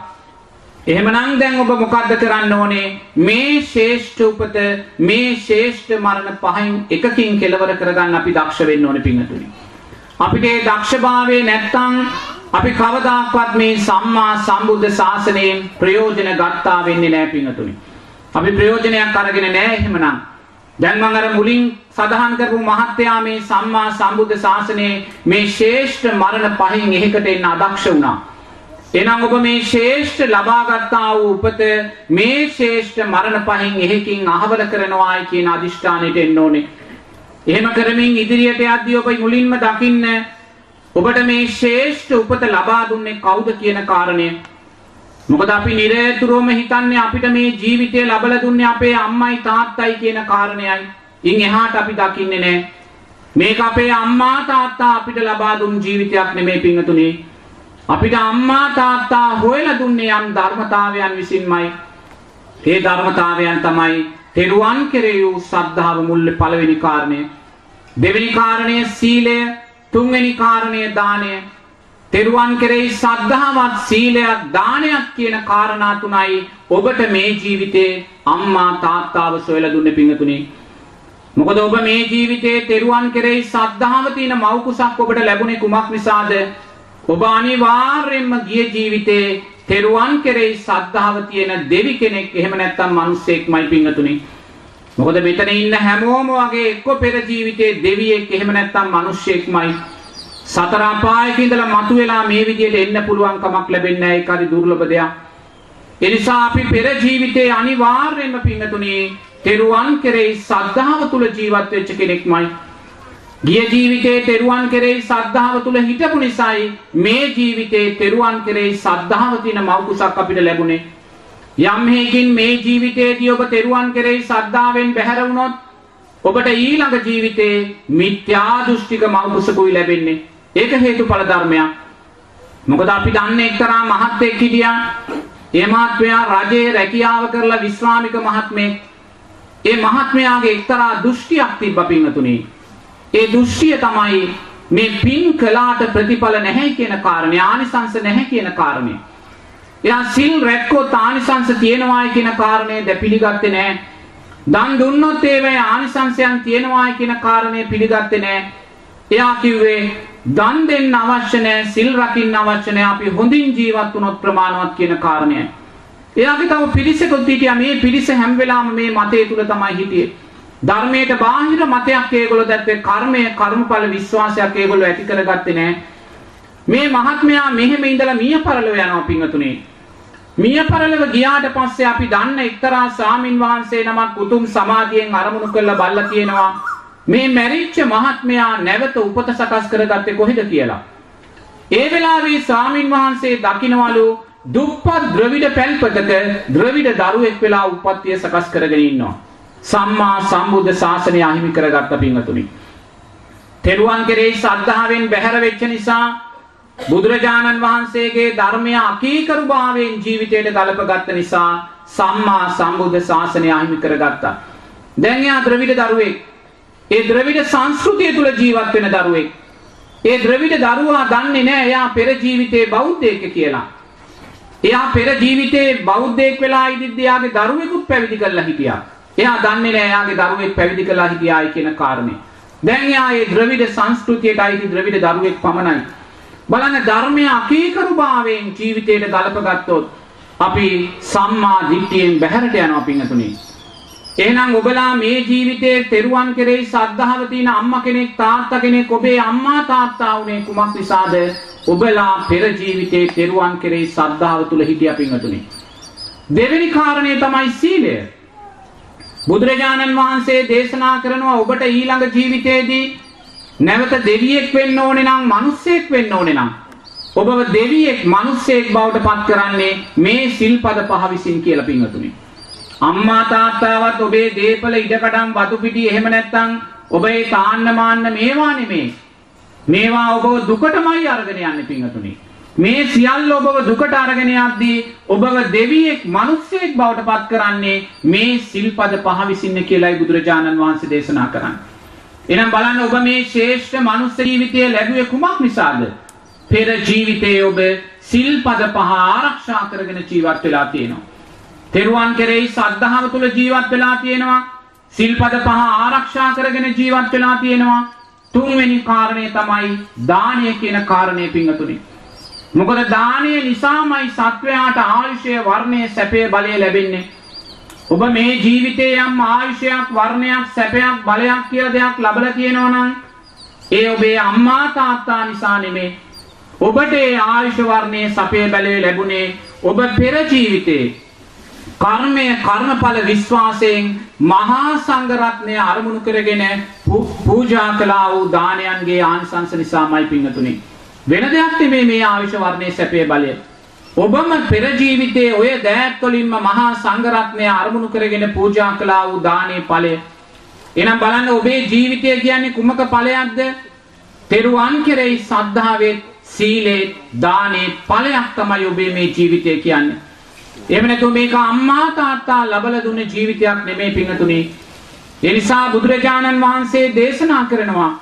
එහෙමනම් දැන් ඔබ මොකද්ද කරන්න ඕනේ? මේ ශ්‍රේෂ්ඨ උපත මේ ශ්‍රේෂ්ඨ මරණ පහෙන් එකකින් කෙලවර කරගන්න අපි දක්ෂ වෙන්න ඕනේ පින්තුනි. අපිට ඒ දක්ෂභාවය නැත්තම් අපි කවදාක්වත් මේ සම්මා සම්බුද්ධ ශාසනයෙන් ප්‍රයෝජන ගත්තා වෙන්නේ නැහැ පින්තුනි. අපි ප්‍රයෝජනයක් අරගෙන නැහැ එහෙමනම්. දැන් මම අර මුලින් සඳහන් කරපු මහත්යා මේ සම්මා සම්බුද්ධ ශාසනයේ මේ ශ්‍රේෂ්ඨ මරණ පහෙන් එහෙකට එන්න අදක්ෂ වුණා. එනම් ඔබ මේ ශේෂ්ඨ ලබාගත්තා වූ උපත මේ ශේෂ්ඨ මරණ පහෙන් එහෙකින් අහවල කරනවායි කියන අදිෂ්ඨානයට එන්න ඕනේ. එහෙම කරමින් ඉදිරියට යද්දී ඔබ මුලින්ම දකින්න ඔබට මේ ශේෂ්ඨ උපත ලබා දුන්නේ කවුද කියන කාරණය. මොකද අපි නිරතුරුවම හිතන්නේ අපිට මේ ජීවිතය ලබලා දුන්නේ අපේ අම්මයි තාත්තයි කියන කාරණයයි. ඉන් එහාට අපි දකින්නේ නැහැ. මේක අපේ අම්මා තාත්තා අපිට ලබා දුන් ජීවිතයක් නෙමෙයි පින්වතුනි. අපිට අම්මා තාත්තා හොයලා දුන්නේ යම් ධර්මතාවයන් විසින්මයි. ඒ ධර්මතාවයන් තමයි තෙරුවන් කෙරෙහි වූ ශ්‍රද්ධාව මුල් පළවෙනි කාරණය. දෙවෙනි කාරණය සීලය, තුන්වෙනි කාරණය දානය. තෙරුවන් කෙරෙහි ශ්‍රද්ධාවත් සීලයක් දානයක් කියන කාරණා තුනයි ඔබට මේ ජීවිතේ අම්මා තාත්තාව සොයලා දුන්නේ පිංගතුනේ. මොකද ඔබ මේ ජීවිතේ තෙරුවන් කෙරෙහි ශ්‍රද්ධාව තියෙන මව් කුසක් ඔබට ලැබුණේ කුමක් නිසාද? ඔබ අනිවාර්යෙන්ම ගිය ජීවිතේ තෙරුවන් කෙරෙහි සද්ධාව තියෙන දෙවි කෙනෙක් එහෙම නැත්නම් මිනිස්සෙක්මයි පිංගතුනි. මොකද මෙතන ඉන්න හැමෝම වගේ එක්ක පෙර ජීවිතේ දෙවියෙක් එහෙම නැත්නම් මිනිස්සෙක්මයි. සතර අපායක ඉඳලා මතුවෙලා මේ විදියට එන්න පුළුවන් කමක් ලැබෙන්නේ නැහැ ඒක හරි දුර්ලභ දෙයක්. ඒ නිසා අපි පෙර ජීවිතේ අනිවාර්යෙන්ම පිංගතුනි තෙරුවන් කෙරෙහි සද්ධාව තුල ජීවත් වෙච්ච කෙනෙක්මයි. ගිය ජීවිතේ තෙරුවන් කෙරෙහි සද්ධාව තුල හිටපු නිසායි මේ ජීවිතේ තෙරුවන් කෙරෙහි සද්ධාව තියෙන මෞකුසක් අපිට ලැබුණේ. යම් හේකින් මේ ජීවිතේදී ඔබ තෙරුවන් කෙරෙහි සද්ධාවෙන් බැහැර වුණොත් ඔබට ඊළඟ ජීවිතේ මිත්‍යා දෘෂ්ටික මෞකුසකුයි ලැබෙන්නේ. ඒක හේතුඵල ධර්මයක්. මොකද අපි දන්නේ එක්තරා මහත්ෙක් හිටියා. ඒ මහත්මයා රජයේ රැකියාව කරලා විශ්‍රාමික මහත්මයෙක්. ඒ මහත්මයාගේ එක්තරා දෘෂ්ටියක් තිබ්බ පින්තුනේ. ඒ දෘෂ්ටිය තමයි මේ පින් කළාට ප්‍රතිඵල නැහැ කියන කාරණය ආනිසංස නැහැ කියන කාරණය. එයා සිල් රැක්කොත් ආනිසංස තියෙනවායි කියන කාරණය ද පිළිගත්තේ නැහැ. දන් දුන්නොත් ඒවේ ආනිසංසයන් තියෙනවායි කියන කාරණය පිළිගත්තේ නැහැ. එයා කිව්වේ දන් දෙන්න අවශ්‍ය නැහැ සිල් රකින්න අවශ්‍ය නැහැ අපි හොඳින් ජීවත් වුණොත් ප්‍රමාණවත් කියන කාරණයයි. එයාගේ තව පිරිසකුත් හිටියා මේ පිරිස හැම වෙලාවෙම මේ මතය තුල තමයි හිටියේ. ධර්මයට බාහිර මතයක් ඒගොල්ලෝ දැක්කේ කර්මය කර්මඵල විශ්වාසයක් ඒගොල්ලෝ ඇති කරගත්තේ නැහැ. මේ මහත්මයා මෙහෙම ඉඳලා මිය පරලව යනවා පින්වතුනි. මිය පරලව ගියාට පස්සේ අපි දන්න එක්තරා සාමින් වහන්සේ නමක් උතුම් සමාධියෙන් අරමුණු කරලා බල්ලා තියෙනවා. මේ මැරිච්ච මහත්මයා නැවත උපත සකස් කරගත්තේ කොහෙද කියලා. ඒ වෙලාවේ සාමින් වහන්සේ දකින්නවලු දුප්පත් ද්‍රවිඩ පැල්පතක ද්‍රවිඩ දරුවෙක් වෙලා උප්පත්තිය සකස් කරගෙන ඉන්නවා. සම්මා සම්බුද්ධ ශාසනය අහිමි කරගත්ත පින්වතුනි. තෙරුවන් කෙරෙහි ශ්‍රද්ධාවෙන් බැහැර වෙච්ච නිසා බුදුරජාණන් වහන්සේගේ ධර්මය අකීකරු භාවයෙන් ජීවිතයට ගලපගත්ත නිසා සම්මා සම්බුද්ධ ශාසනය අහිමි කරගත්තා. දැන් එයා ද්‍රවිඩ දරුවෙක්. ඒ ද්‍රවිඩ සංස්කෘතිය තුල ජීවත් වෙන දරුවෙක්. ඒ ද්‍රවිඩ දරුවා දන්නේ නැහැ එයා පෙර ජීවිතේ බෞද්ධයෙක් කියලා. එයා පෙර ජීවිතේ බෞද්ධයෙක් වෙලා ඉදිද්දී එයාගේ දරුවෙකුත් පැවිදි කරලා හිටියා. එයා දන්නේ නැහැ එයාගේ දරුවෙක් පැවිදි කළා හිටියායි කියන කාරණේ. දැන් එයා ඒ ද්‍රවිඩ සංස්කෘතියට අයිති ද්‍රවිඩ දරුවෙක් පමණයි. බලන්න ධර්මය අකීකරු භාවයෙන් ජීවිතයට ගලපගත්තොත් අපි සම්මා දිට්ඨියෙන් බැහැරට යනවා පින්තුනේ. එහෙනම් ඔබලා මේ ජීවිතයේ තෙරුවන් කෙරෙහි සද්ධාව තියෙන අම්මා කෙනෙක් තාත්තා කෙනෙක් ඔබේ අම්මා තාත්තා වුණේ කුමක් නිසාද? ඔබලා පෙර ජීවිතයේ තෙරුවන් කෙරෙහි සද්ධාව තුල හිටියා පින්තුනේ. දෙවෙනි කාරණය තමයි සීලය. බුදුරජාණන් වහන්සේ දේශනා කරනවා ඔබට ඊළඟ ජීවිතයේදී නැවත දෙවියෙක් වෙන්න ඕනේ නම් මිනිස්සෙක් වෙන්න ඕනේ නම් ඔබව දෙවියෙක් මිනිස්සෙක් බවට පත් කරන්නේ මේ සිල්පද පහ විසින් කියලා පින්වතුනි. අම්මා තාත්තාවත් ඔබේ දීපල ඉඩකඩම් වතු පිටි එහෙම නැත්තම් ඔබේ තාන්න මාන්න මේවා නෙමේ. මේවා ඔබව දුකටමයි අරගෙන යන්නේ පින්වතුනි. මේ සියල්ල ඔබව දුකට අරගෙන යද්දී ඔබව දෙවියෙක් මිනිස්සෙක් බවට පත් කරන්නේ මේ සිල්පද පහ විසින්න කියලායි බුදුරජාණන් වහන්සේ දේශනා කරන්නේ. එහෙනම් බලන්න ඔබ මේ ශ්‍රේෂ්ඨ මනුස්ස ජීවිතය ලැබුවේ කුමක් නිසාද? පෙර ජීවිතයේ ඔබ සිල්පද පහ ආරක්ෂා කරගෙන ජීවත් වෙලා තියෙනවා. තෙරුවන් කෙරෙහි සද්ධාව තුල ජීවත් වෙලා තියෙනවා. සිල්පද පහ ආරක්ෂා කරගෙන ජීවත් වෙලා තියෙනවා. තුන්වෙනි කාරණය තමයි දානය කියන කාරණය පිංගතුනේ. මොකද දානය නිසාමයි සත්වයාට ආයුෂය වර්ණය සැපේ බලය ලැබෙන්නේ. ඔබ මේ ජීවිතේ යම් ආයුෂයක් වර්ණයක් සැපයක් බලයක් කියලා දෙයක් ලබලා තියෙනවා නම් ඒ ඔබේ අම්මා තාත්තා නිසා නෙමේ. ඔබට ඒ ආයුෂ වර්ණයේ සපේ බැලේ ලැබුණේ ඔබ පෙර ජීවිතේ කර්මය කර්මඵල විශ්වාසයෙන් මහා සංඝරත්නය අරමුණු කරගෙන පූජා කළා වූ දානයන්ගේ ආනිසංස නිසාමයි පිංගතුනි. වෙන දෙයක් නෙමේ මේ ආයුෂ වර්ණයේ සැපේ බලය. ඔබම පෙර ජීවිතයේ ඔය දෑත් වලින්ම මහා සංඝරත්නය අරමුණු කරගෙන පූජා කළා වූ දානේ ඵලය. එහෙනම් බලන්න ඔබේ ජීවිතය කියන්නේ කුමක ඵලයක්ද? තෙරුවන් කෙරෙහි සද්ධාවේ සීලේ දානේ ඵලයක් තමයි ඔබේ මේ ජීවිතය කියන්නේ. එහෙම නැතුව මේක අම්මා තාත්තා ලබලා දුන්න ජීවිතයක් නෙමෙයි පිංගතුනි. ඒ නිසා බුදුරජාණන් වහන්සේ දේශනා කරනවා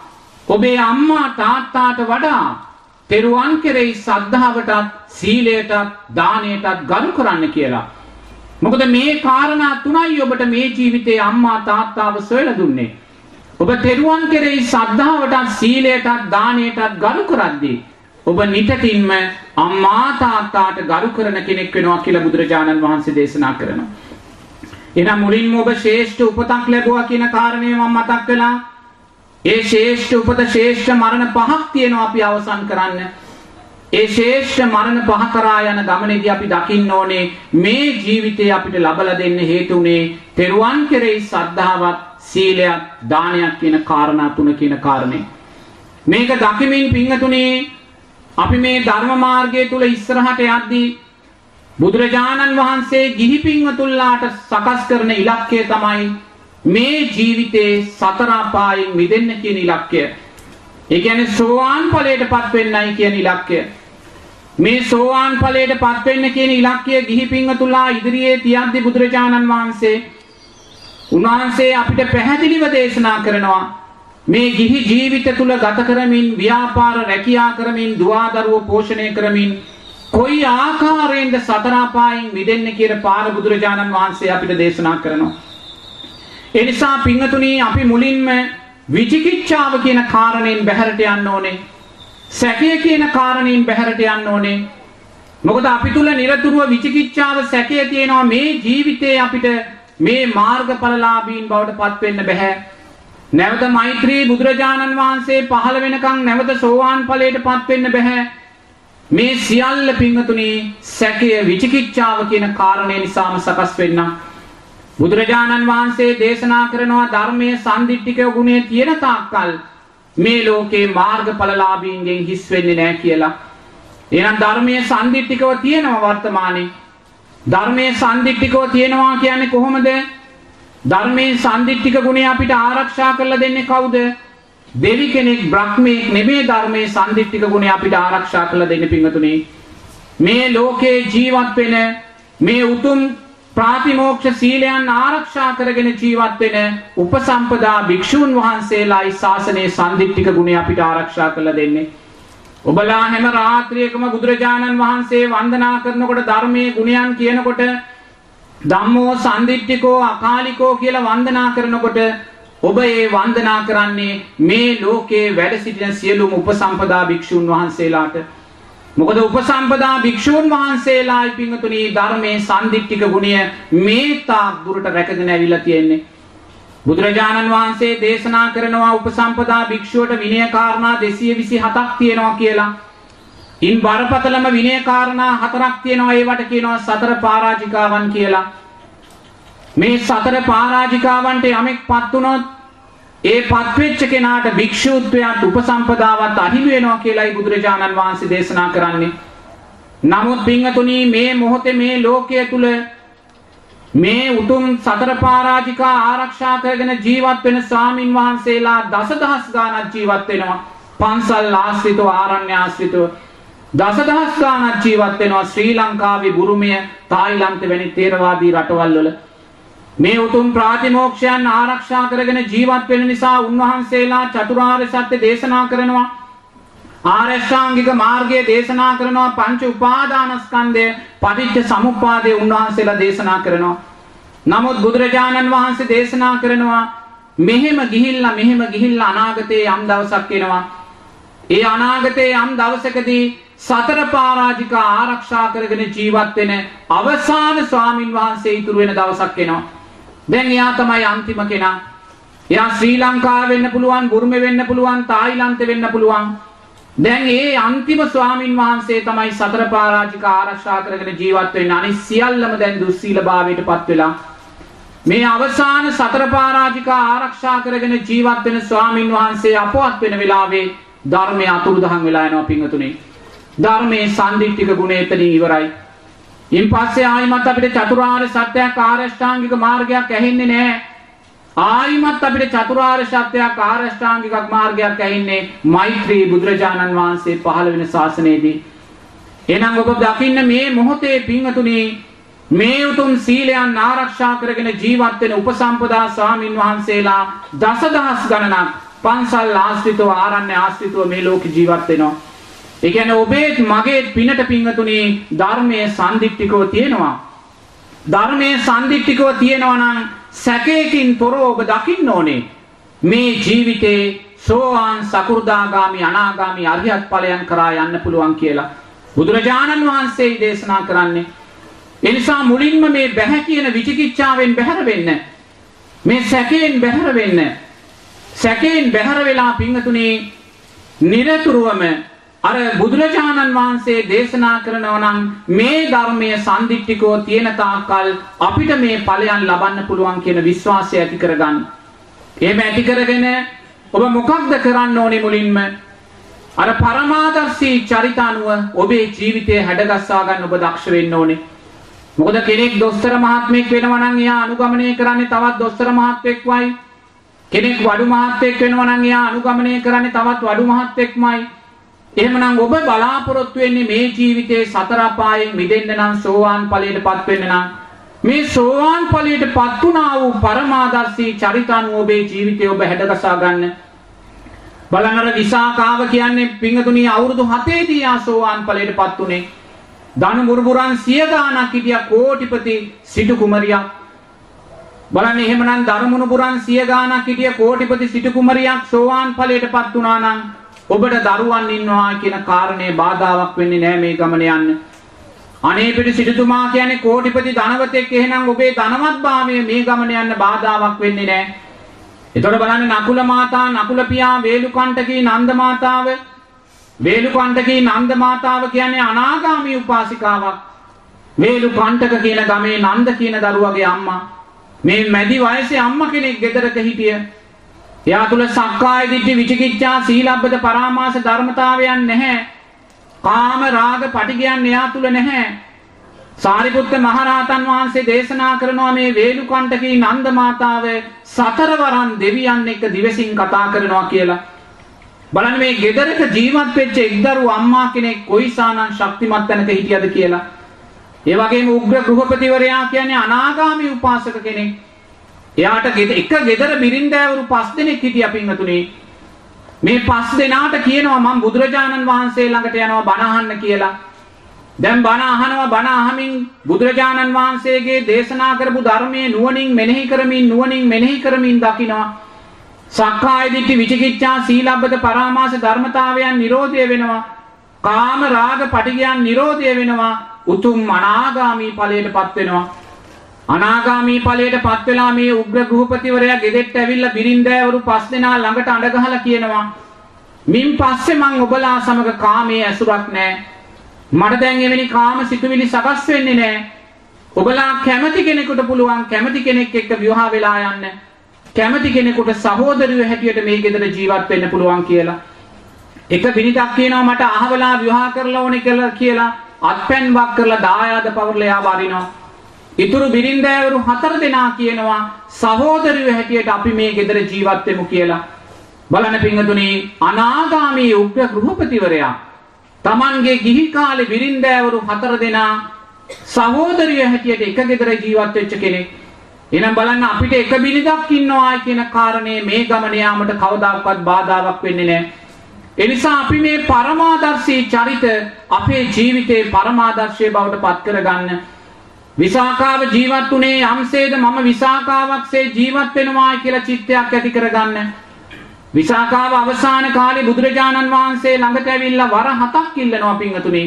ඔබේ අම්මා තාත්තාට වඩා තෙරුවන් කෙරෙහි සද්ධාවටත් සීලයටත් දානයටත් ගරු කරන්න කියලා. මොකද මේ කාරණා තුනයි ඔබට මේ ජීවිතේ අම්මා තාත්තාව සොයලා දුන්නේ. ඔබ තෙරුවන් කෙරෙහි සද්ධාවටත් සීලයටත් දානයටත් ගරු කරද්දී ඔබ නිතතින්ම අම්මා තාත්තාට ගරු කරන කෙනෙක් වෙනවා කියලා බුදුරජාණන් වහන්සේ දේශනා කරනවා. එහෙනම් මුලින්ම ඔබ ශ්‍රේෂ්ඨ උපතක් ලැබුවා කියන කාරණය මම මතක් කළා. ඒ ශ්‍රේෂ්ඨ උපත ශ්‍රේෂ්ඨ මරණ පහක් තියෙනවා අපි අවසන් කරන්න. ඒ ශ්‍රේෂ්ඨ මරණ පහ කරා යන ගමනේදී අපි දකින්න ඕනේ මේ ජීවිතේ අපිට ලබලා දෙන්න හේතුුනේ තෙරුවන් කෙරෙහි සද්ධාවත් සීලයක් දානයක් කියන කාරණා තුන කියන කාරණේ. මේක දකිමින් පිංගතුනේ අපි මේ ධර්ම මාර්ගය තුල ඉස්සරහට යද්දී බුදුරජාණන් වහන්සේ ගිහි පින්වතුන්ලාට සකස් කරන ඉලක්කය තමයි මේ ජීවිතේ සතර අපායෙන් මිදෙන්න කියන ඉලක්කය. ඒ කියන්නේ සෝවාන් ඵලයටපත් වෙන්නයි කියන ඉලක්කය. මේ සෝවාන් ඵලයටපත් වෙන්න කියන ඉලක්කය ගිහි පින්වතුන්ලා ඉදිරියේ තියද්දී බුදුරජාණන් වහන්සේ උන්වහන්සේ අපිට පැහැදිලිව දේශනා කරනවා මේ ගිහි ජීවිත තුල ගත කරමින් ව්‍යාපාර රැකියා කරමින් දුවදරුවෝ පෝෂණය කරමින් කොයි ආකාරයෙන්ද සතර අපායන් මිදෙන්න කියන පාර බුදුරජාණන් වහන්සේ අපිට දේශනා කරනවා. ඒ නිසා පින්වතුනි අපි මුලින්ම විචිකිච්ඡාව කියන කාරණයෙන් බැහැරට යන්න ඕනේ. සැකය කියන කාරණයෙන් බැහැරට යන්න ඕනේ. මොකද අපි තුල নিরතුරුව විචිකිච්ඡාව සැකය තියෙනවා මේ ජීවිතේ අපිට මේ මාර්ගඵලලාභීන් බවට පත් වෙන්න බෑ. නැවත මෛත්‍රී බුදුරජාණන් වහන්සේ පහළ වෙනකන් නැවත සෝවාන් ඵලයට පත් වෙන්න බෑ. මේ සියල්ල පින්වතුනි සැකය විචිකිච්ඡාව කියන කාරණේ නිසාම සකස් වෙන්න. බුදුරජාණන් වහන්සේ දේශනා කරනවා ධර්මයේ සම්දිට්ඨික ගුණය තියෙන තාක්කල් මේ ලෝකේ මාර්ගඵලලාභීන්ගෙන් හිස් වෙන්නේ නැහැ කියලා. එහෙනම් ධර්මයේ සම්දිට්ඨිකව තියෙනවා වර්තමානයේ. ධර්මයේ සම්දිට්ඨිකව තියෙනවා කියන්නේ කොහොමද? ධර්මයේ සම්දිත්තික ගුණය අපිට ආරක්ෂා කරලා දෙන්නේ කවුද? දෙවි කෙනෙක් බ්‍රහ්මෙක් නෙමේ ධර්මයේ සම්දිත්තික ගුණය අපිට ආරක්ෂා කරලා දෙන්නේ පින්වතුනි. මේ ලෝකේ ජීවත් වෙන මේ උතුම් ප්‍රාතිමෝක්ෂ සීලයන් ආරක්ෂා කරගෙන ජීවත් වෙන උපසම්පදා භික්ෂූන් වහන්සේලායි ශාසනයේ සම්දිත්තික ගුණය අපිට ආරක්ෂා කරලා දෙන්නේ. ඔබලා හැම රාත්‍රියකම බුදුරජාණන් වහන්සේ වන්දනා කරනකොට ධර්මයේ ගුණයන් කියනකොට ධම්මෝ සම්දිට්ඨිකෝ අකාලිකෝ කියලා වන්දනා කරනකොට ඔබ ඒ වන්දනා කරන්නේ මේ ලෝකේ වැඩ සිටින සියලුම උපසම්පදා භික්ෂුන් වහන්සේලාට මොකද උපසම්පදා භික්ෂුන් වහන්සේලායි පිංගතුණී ධර්මයේ සම්දිට්ඨික ගුණය මේ තාක් දුරට රැකගෙන ඇවිල්ලා තියෙන්නේ බුදුරජාණන් වහන්සේ දේශනා කරනවා උපසම්පදා භික්ෂුවට විනය කාරණා 227ක් තියෙනවා කියලා ඉන් බරපතලම විනය කාරණා හතරක් තියෙනවා ඒවට කියනවා සතර පරාජිකාවන් කියලා. මේ සතර පරාජිකාවන්ට යමෙක්පත් වුණොත් ඒ පත්වෙච්ච කෙනාට භික්ෂූත්වයට උපසම්පදාවත් අහිමි වෙනවා කියලායි බුදුරජාණන් වහන්සේ දේශනා කරන්නේ. නමුත් පින්වතුනි මේ මොහොතේ මේ ලෝකයේ තුල මේ උතුම් සතර පරාජිකා ආරක්ෂා කරගෙන ජීවත් වෙන ස්වාමින් වහන්සේලා දසදහස් ගාණක් ජීවත් වෙනවා. පන්සල් ආශ්‍රිතව ආරණ්‍ය ආශ්‍රිතව දසදහස් ගාණක් ජීවත් වෙනවා ශ්‍රී ලංකාවේ බුරුමය තායිලන්ත වැනි තේරවාදී රටවල් වල මේ උතුම් ප්‍රාතිමෝක්ෂයන් ආරක්ෂා කරගෙන ජීවත් වෙන නිසා උන්වහන්සේලා චතුරාර්ය සත්‍ය දේශනා කරනවා. ආරෂ්ඨාංගික මාර්ගය දේශනා කරනවා. පංච උපාදානස්කන්ධය පටිච්ච සමුප්පාදය උන්වහන්සේලා දේශනා කරනවා. නමුත් බුදුරජාණන් වහන්සේ දේශනා කරනවා මෙහෙම ගිහිල්ලා මෙහෙම ගිහිල්ලා අනාගතයේ යම් දවසක් එනවා. ඒ අනාගතයේ යම් දවසකදී සතර පරාජිකා ආරක්ෂා කරගෙන ජීවත් වෙන අවසාන ස්වාමින් වහන්සේ ඉතුරු වෙන දවසක් එනවා. දැන් එයා තමයි අන්තිම කෙනා. එයා ශ්‍රී ලංකාව වෙන්න පුළුවන්, බුරුමේ වෙන්න පුළුවන්, තායිලන්තේ වෙන්න පුළුවන්. දැන් ඒ අන්තිම ස්වාමින් වහන්සේ තමයි සතර පරාජික ආරක්ෂා කරගෙන ජීවත් වෙන්නේ. අනිත් සියල්ලම දැන් දුස්සීලභාවයට පත් වෙලා මේ අවසාන සතර පරාජික ආරක්ෂා කරගෙන ජීවත් වෙන ස්වාමින් වහන්සේ අපවත් වෙන වෙලාවේ ධර්මයේ අතුරුදහන් වෙලා යනවා පින්වතුනි. ධර්මයේ සම්දිත්තික ගුණය එතනින් ඉවරයි. ඉන් පස්සේ ආයිමත් අපිට චතුරාර්ය සත්‍යයක් ආරෂ්ඨාංගික මාර්ගයක් ඇහෙන්නේ නැහැ. ආයිමත් අපිට චතුරාර්ය සත්‍යයක් ආරෂ්ඨාංගික මාර්ගයක් ඇහෙන්නේ මෛත්‍රී බුදුරජාණන් වහන්සේ පහළ වෙන ශාසනයේදී. එහෙනම් ඔබ දකින්න මේ මොහොතේ පින්වතුනි මේ උතුම් සීලයන් ආරක්ෂා කරගෙන ජීවත් වෙන උපසම්පදා ස්වාමින් වහන්සේලා දසදහස් ගණනක් පන්සල් ආශ්‍රිතව ආරණ්‍ය ආශ්‍රිතව මේ ලෝකේ ජීවත් වෙනවා. ඒ කියන්නේ ඔබේත් මගේත් පිනට පිංගතුණි ධර්මයේ සම්දික්තිකව තියෙනවා. ධර්මයේ සම්දික්තිකව තියෙනවා නම් සැකයකින් තොරව ඔබ දකින්න ඕනේ. මේ ජීවිතේ සෝවාන් සකු르දාගාමි අනාගාමි අරියත් ඵලයන් කරා යන්න පුළුවන් කියලා බුදුරජාණන් වහන්සේ දේශනා කරන්නේ. ඒ නිසා මුලින්ම මේ බැහැ කියන විචිකිච්ඡාවෙන් බැහැර වෙන්න. මේ සැකයෙන් බැහැර වෙන්න. සැකයෙන් බැහැර වෙලා පිංගතුණි නිරතුරුවම අර බුදුරජාණන් වහන්සේ දේශනා කරනවා නම් මේ ධර්මයේ සම්දික්තිකව තියෙන තාක්කල් අපිට මේ ඵලයන් ලබන්න පුළුවන් කියන විශ්වාසය ඇති කරගන්න. එහෙම ඇති කරගෙන ඔබ මොකක්ද කරන්න ඕනේ මුලින්ම? අර පරමාදර්ශී චරිත අනුව ඔබේ ජීවිතය හැඩගස්වා ගන්න ඔබ දක්ෂ වෙන්න ඕනේ. මොකද කෙනෙක් දොස්තර මහත්මයෙක් වෙනවා නම් එයා අනුගමනය කරන්නේ තවත් දොස්තර මහත්මයෙක් වයි. කෙනෙක් වඩු මහත්මයෙක් වෙනවා නම් එයා අනුගමනය කරන්නේ තවත් වඩු මහත්මයෙක්මයි. එහෙමනම් ඔබ බලාපොරොත්තු වෙන්නේ මේ ජීවිතේ සතර අපායෙන් මිදෙන්න නම් සෝවාන් ඵලයටපත් වෙන්න නම් මේ සෝවාන් ඵලයටපත් වුණා වූ පරමාදර්ශී චරිතානුව ඔබේ ජීවිතේ ඔබ හැඩගසා ගන්න. බලන්න අර විසාකාව කියන්නේ පිංගතුණී අවුරුදු 7 දී ආ සෝවාන් ඵලයටපත් උනේ. ධනු මුරුබුරන් සිය ගාණක් හිටියා කෝටිපති සිටු කුමරියක්. බලන්න එහෙමනම් ධර්මමුණු පුරන් සිය ගාණක් හිටිය කෝටිපති සිටු කුමරියක් සෝවාන් ඵලයටපත් වුණා නම් ඔබට දරුවන් ඉන්නවා කියන කාරණේ බාධාවක් වෙන්නේ නැහැ මේ ගමන යන්න. අනේ පිට සිටුතුමා කියන්නේ කෝටිපති ධනවතෙක් එහෙනම් ඔබේ ධනවත්භාවය මේ ගමන යන්න බාධාවක් වෙන්නේ නැහැ. එතකොට බලන්න නකුල මාතා නකුල පියා වේලුකණ්ඨකී නන්ද මාතාව වේලුකණ්ඨකී නන්ද මාතාව කියන්නේ අනාගාමී උපාසිකාවක්. වේලුකණ්ඨක කියන ගමේ නන්ද කියන දරුවගේ අම්මා මේ මැදි වයසේ අම්මා කෙනෙක් ගෙදරක හිටිය එයා තුල සක්කාය දිට්ඨි විචිකිච්ඡා සීලබ්බත පරාමාස ධර්මතාවයන් නැහැ. කාම රාග පටිගයන් එයා තුල නැහැ. සාරිපුත්ත මහරහතන් වහන්සේ දේශනා කරනවා මේ වේලුකණ්ඨකී නන්ද මාතාව සතරවරන් දෙවියන් එක්ක දිවසින් කතා කරනවා කියලා. බලන්න මේ ගෙදරක ජීවත් වෙච්ච එක්දරු අම්මා කෙනෙක් කොයිසානම් ශක්තිමත් තැනක හිටියද කියලා. ඒ වගේම උග්‍ර ගෘහපතිවරයා කියන්නේ අනාගාමී උපාසක කෙනෙක්. එයාට එක ගෙදර බිරින්දෑවරු පස් දෙනෙක් හිටියා පින්වතුනි. මේ පස් දෙනාට කියනවා මම බුදුරජාණන් වහන්සේ ළඟට යනවා බණ අහන්න කියලා. දැන් බණ අහනවා බණ අහමින් බුදුරජාණන් වහන්සේගේ දේශනා කරපු ධර්මයේ නුවණින් මෙනෙහි කරමින් නුවණින් මෙනෙහි කරමින් දකිනවා. සක්කාය දිට්ඨි විචිකිච්ඡා සීලබ්බත පරාමාස ධර්මතාවයන් නිරෝධය වෙනවා. කාම රාග පටිගයන් නිරෝධය වෙනවා. උතුම් අනාගාමී ඵලයටපත් වෙනවා. අනාගාමී ඵලයට පත් වෙලා මේ උග්‍ර ගෘහපතිවරයා ගෙදෙට්ට ඇවිල්ලා බිරින්දෑවරු පස් දෙනා ළඟට අඬ ගහලා කියනවා මින් පස්සේ මං ඔබලා සමග කාමයේ ඇසුරක් නැහැ. මට දැන් එවැනි කාම සිතුවිලි සකස් වෙන්නේ නැහැ. ඔබලා කැමති කෙනෙකුට පුළුවන් කැමති කෙනෙක් එක්ක විවාහ වෙලා යන්න. කැමති කෙනෙකුට සහෝදරයෝ හැටියට මේ ගෙදර ජීවත් වෙන්න පුළුවන් කියලා. එක බිනිතක් කියනවා මට අහවලා විවාහ කරලා ඕනේ කියලා අත්පැන් වක් කරලා දායාද පවර්ලා යාව අරිනවා. ඉතුරු බිරින්දෑවරු හතර දෙනා කියනවා සහෝදරයෝ හැටියට අපි මේ ගෙදර ජීවත් වෙමු කියලා. බලන්න පින්වතුනි අනාගාමී උග්‍ර ගෘහපතිවරයා Tamanගේ ගිහි කාලේ බිරින්දෑවරු හතර දෙනා සහෝදරයෝ හැටියට එක ගෙදර ජීවත් වෙච්ච කෙනෙක්. එහෙනම් බලන්න අපිට එක බිරිඳක් ඉන්නවා කියන කාරණේ මේ ගමන යාමට කවදාකවත් බාධාවක් වෙන්නේ නැහැ. එනිසා අපි මේ පරමාදර්ශී චරිත අපේ ජීවිතේ පරමාදර්ශයේ බවට පත් කරගන්න විසාකාව ජීවත් වුණේ යම්සේද මම විසාකාවක්සේ ජීවත් වෙනවා කියලා චිත්තයක් ඇති කරගන්න. විසාකාව අවසාන කාලේ බුදුරජාණන් වහන්සේ ළඟට ඇවිල්ලා වර හතක් ඉල්ලනවා පින්වතුනි.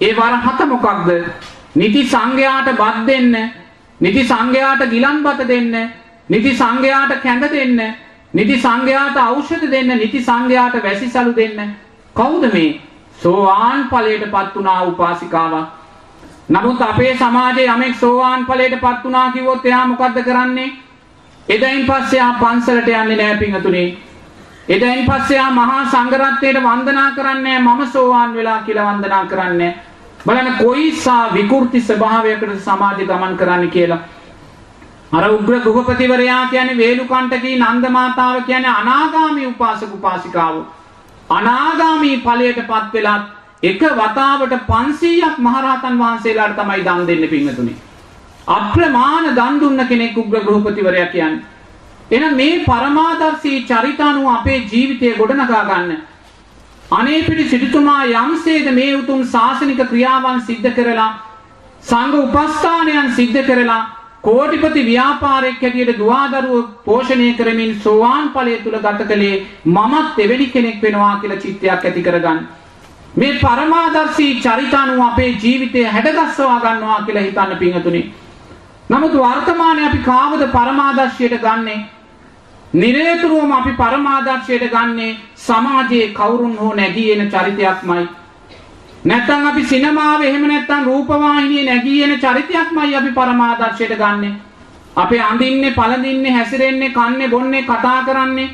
ඒ වර හත මොකක්ද? නිති සංඝයාට බත් දෙන්න, නිති සංඝයාට ගිලන් බත දෙන්න, නිති සංඝයාට කැඳ දෙන්න, නිති සංඝයාට ඖෂධ දෙන්න, නිති සංඝයාට වැසිසලු දෙන්න. කවුද මේ සෝවාන් ඵලයටපත් වුණා උපාසිකාවක්? නමුත් අපේ සමාජයේ යමෙක් සෝවාන් ඵලයටපත් වුණා කිව්වොත් එයා මොකද්ද කරන්නේ? එදයින් පස්සේ ආ පන්සලට යන්නේ නැහැ පිංගතුනේ. එදයින් පස්සේ ආ මහා සංඝරත්නයට වන්දනා කරන්නේ මම සෝවාන් වෙලා කියලා වන්දනා කරන්නේ. බලන්න කොයිසා විකෘති ස්වභාවයකට සමාජය ගමන් කරන්න කියලා. අර උග්‍ර ගෘහපතිවරයා කියන්නේ වේලුකණ්ඨකී නන්ද මාතාව කියන්නේ අනාගාමී උපාසක උපාසිකාව. අනාගාමී ඵලයටපත් වෙලා එක වතාවට 500ක් මහරහතන් වහන්සේලාට තමයි දන් දෙන්නේ පින්වතුනි. අප්‍රමාණ දන් දුන්න කෙනෙක් උග්‍ර ගෘහපතිවරයා කියන්නේ. එහෙනම් මේ පරමාදර්ශී චරිතානුව අපේ ජීවිතය ගොඩනගා ගන්න. අනේ පිටි සිටුතුමා යම්සේද මේ උතුම් ශාසනික ක්‍රියාවන් සිද්ධ කරලා සංඝ උපස්ථානයන් සිද්ධ කරලා කෝටිපති ව්‍යාපාරයක් හැටියට දුවදරුව පෝෂණය කරමින් සෝවාන් ඵලය තුල ගත කළේ මමත් එවැනි කෙනෙක් වෙනවා කියලා චිත්තයක් ඇති කරගන්න. මේ පරමාදර්ශී චරිතානුව අපේ ජීවිතය හැඩගස්වා ගන්නවා කියලා හිතන්න පිංගතුනි. නමුත් වර්තමානයේ අපි කාවද පරමාදර්ශයට ගන්නේ? නිරේතුරුවම අපි පරමාදර්ශයට ගන්නේ සමාජයේ කවුරුන් හෝ නැගී එන චරිතයක්මයි. නැත්තම් අපි සිනමාවේ එහෙම නැත්තම් රූපවාහිනියේ නැගී එන චරිතයක්මයි අපි පරමාදර්ශයට ගන්නෙ. අපි අඳින්නේ, පළඳින්නේ, හැසිරෙන්නේ, කන්නේ, බොන්නේ, කතා කරන්නේ.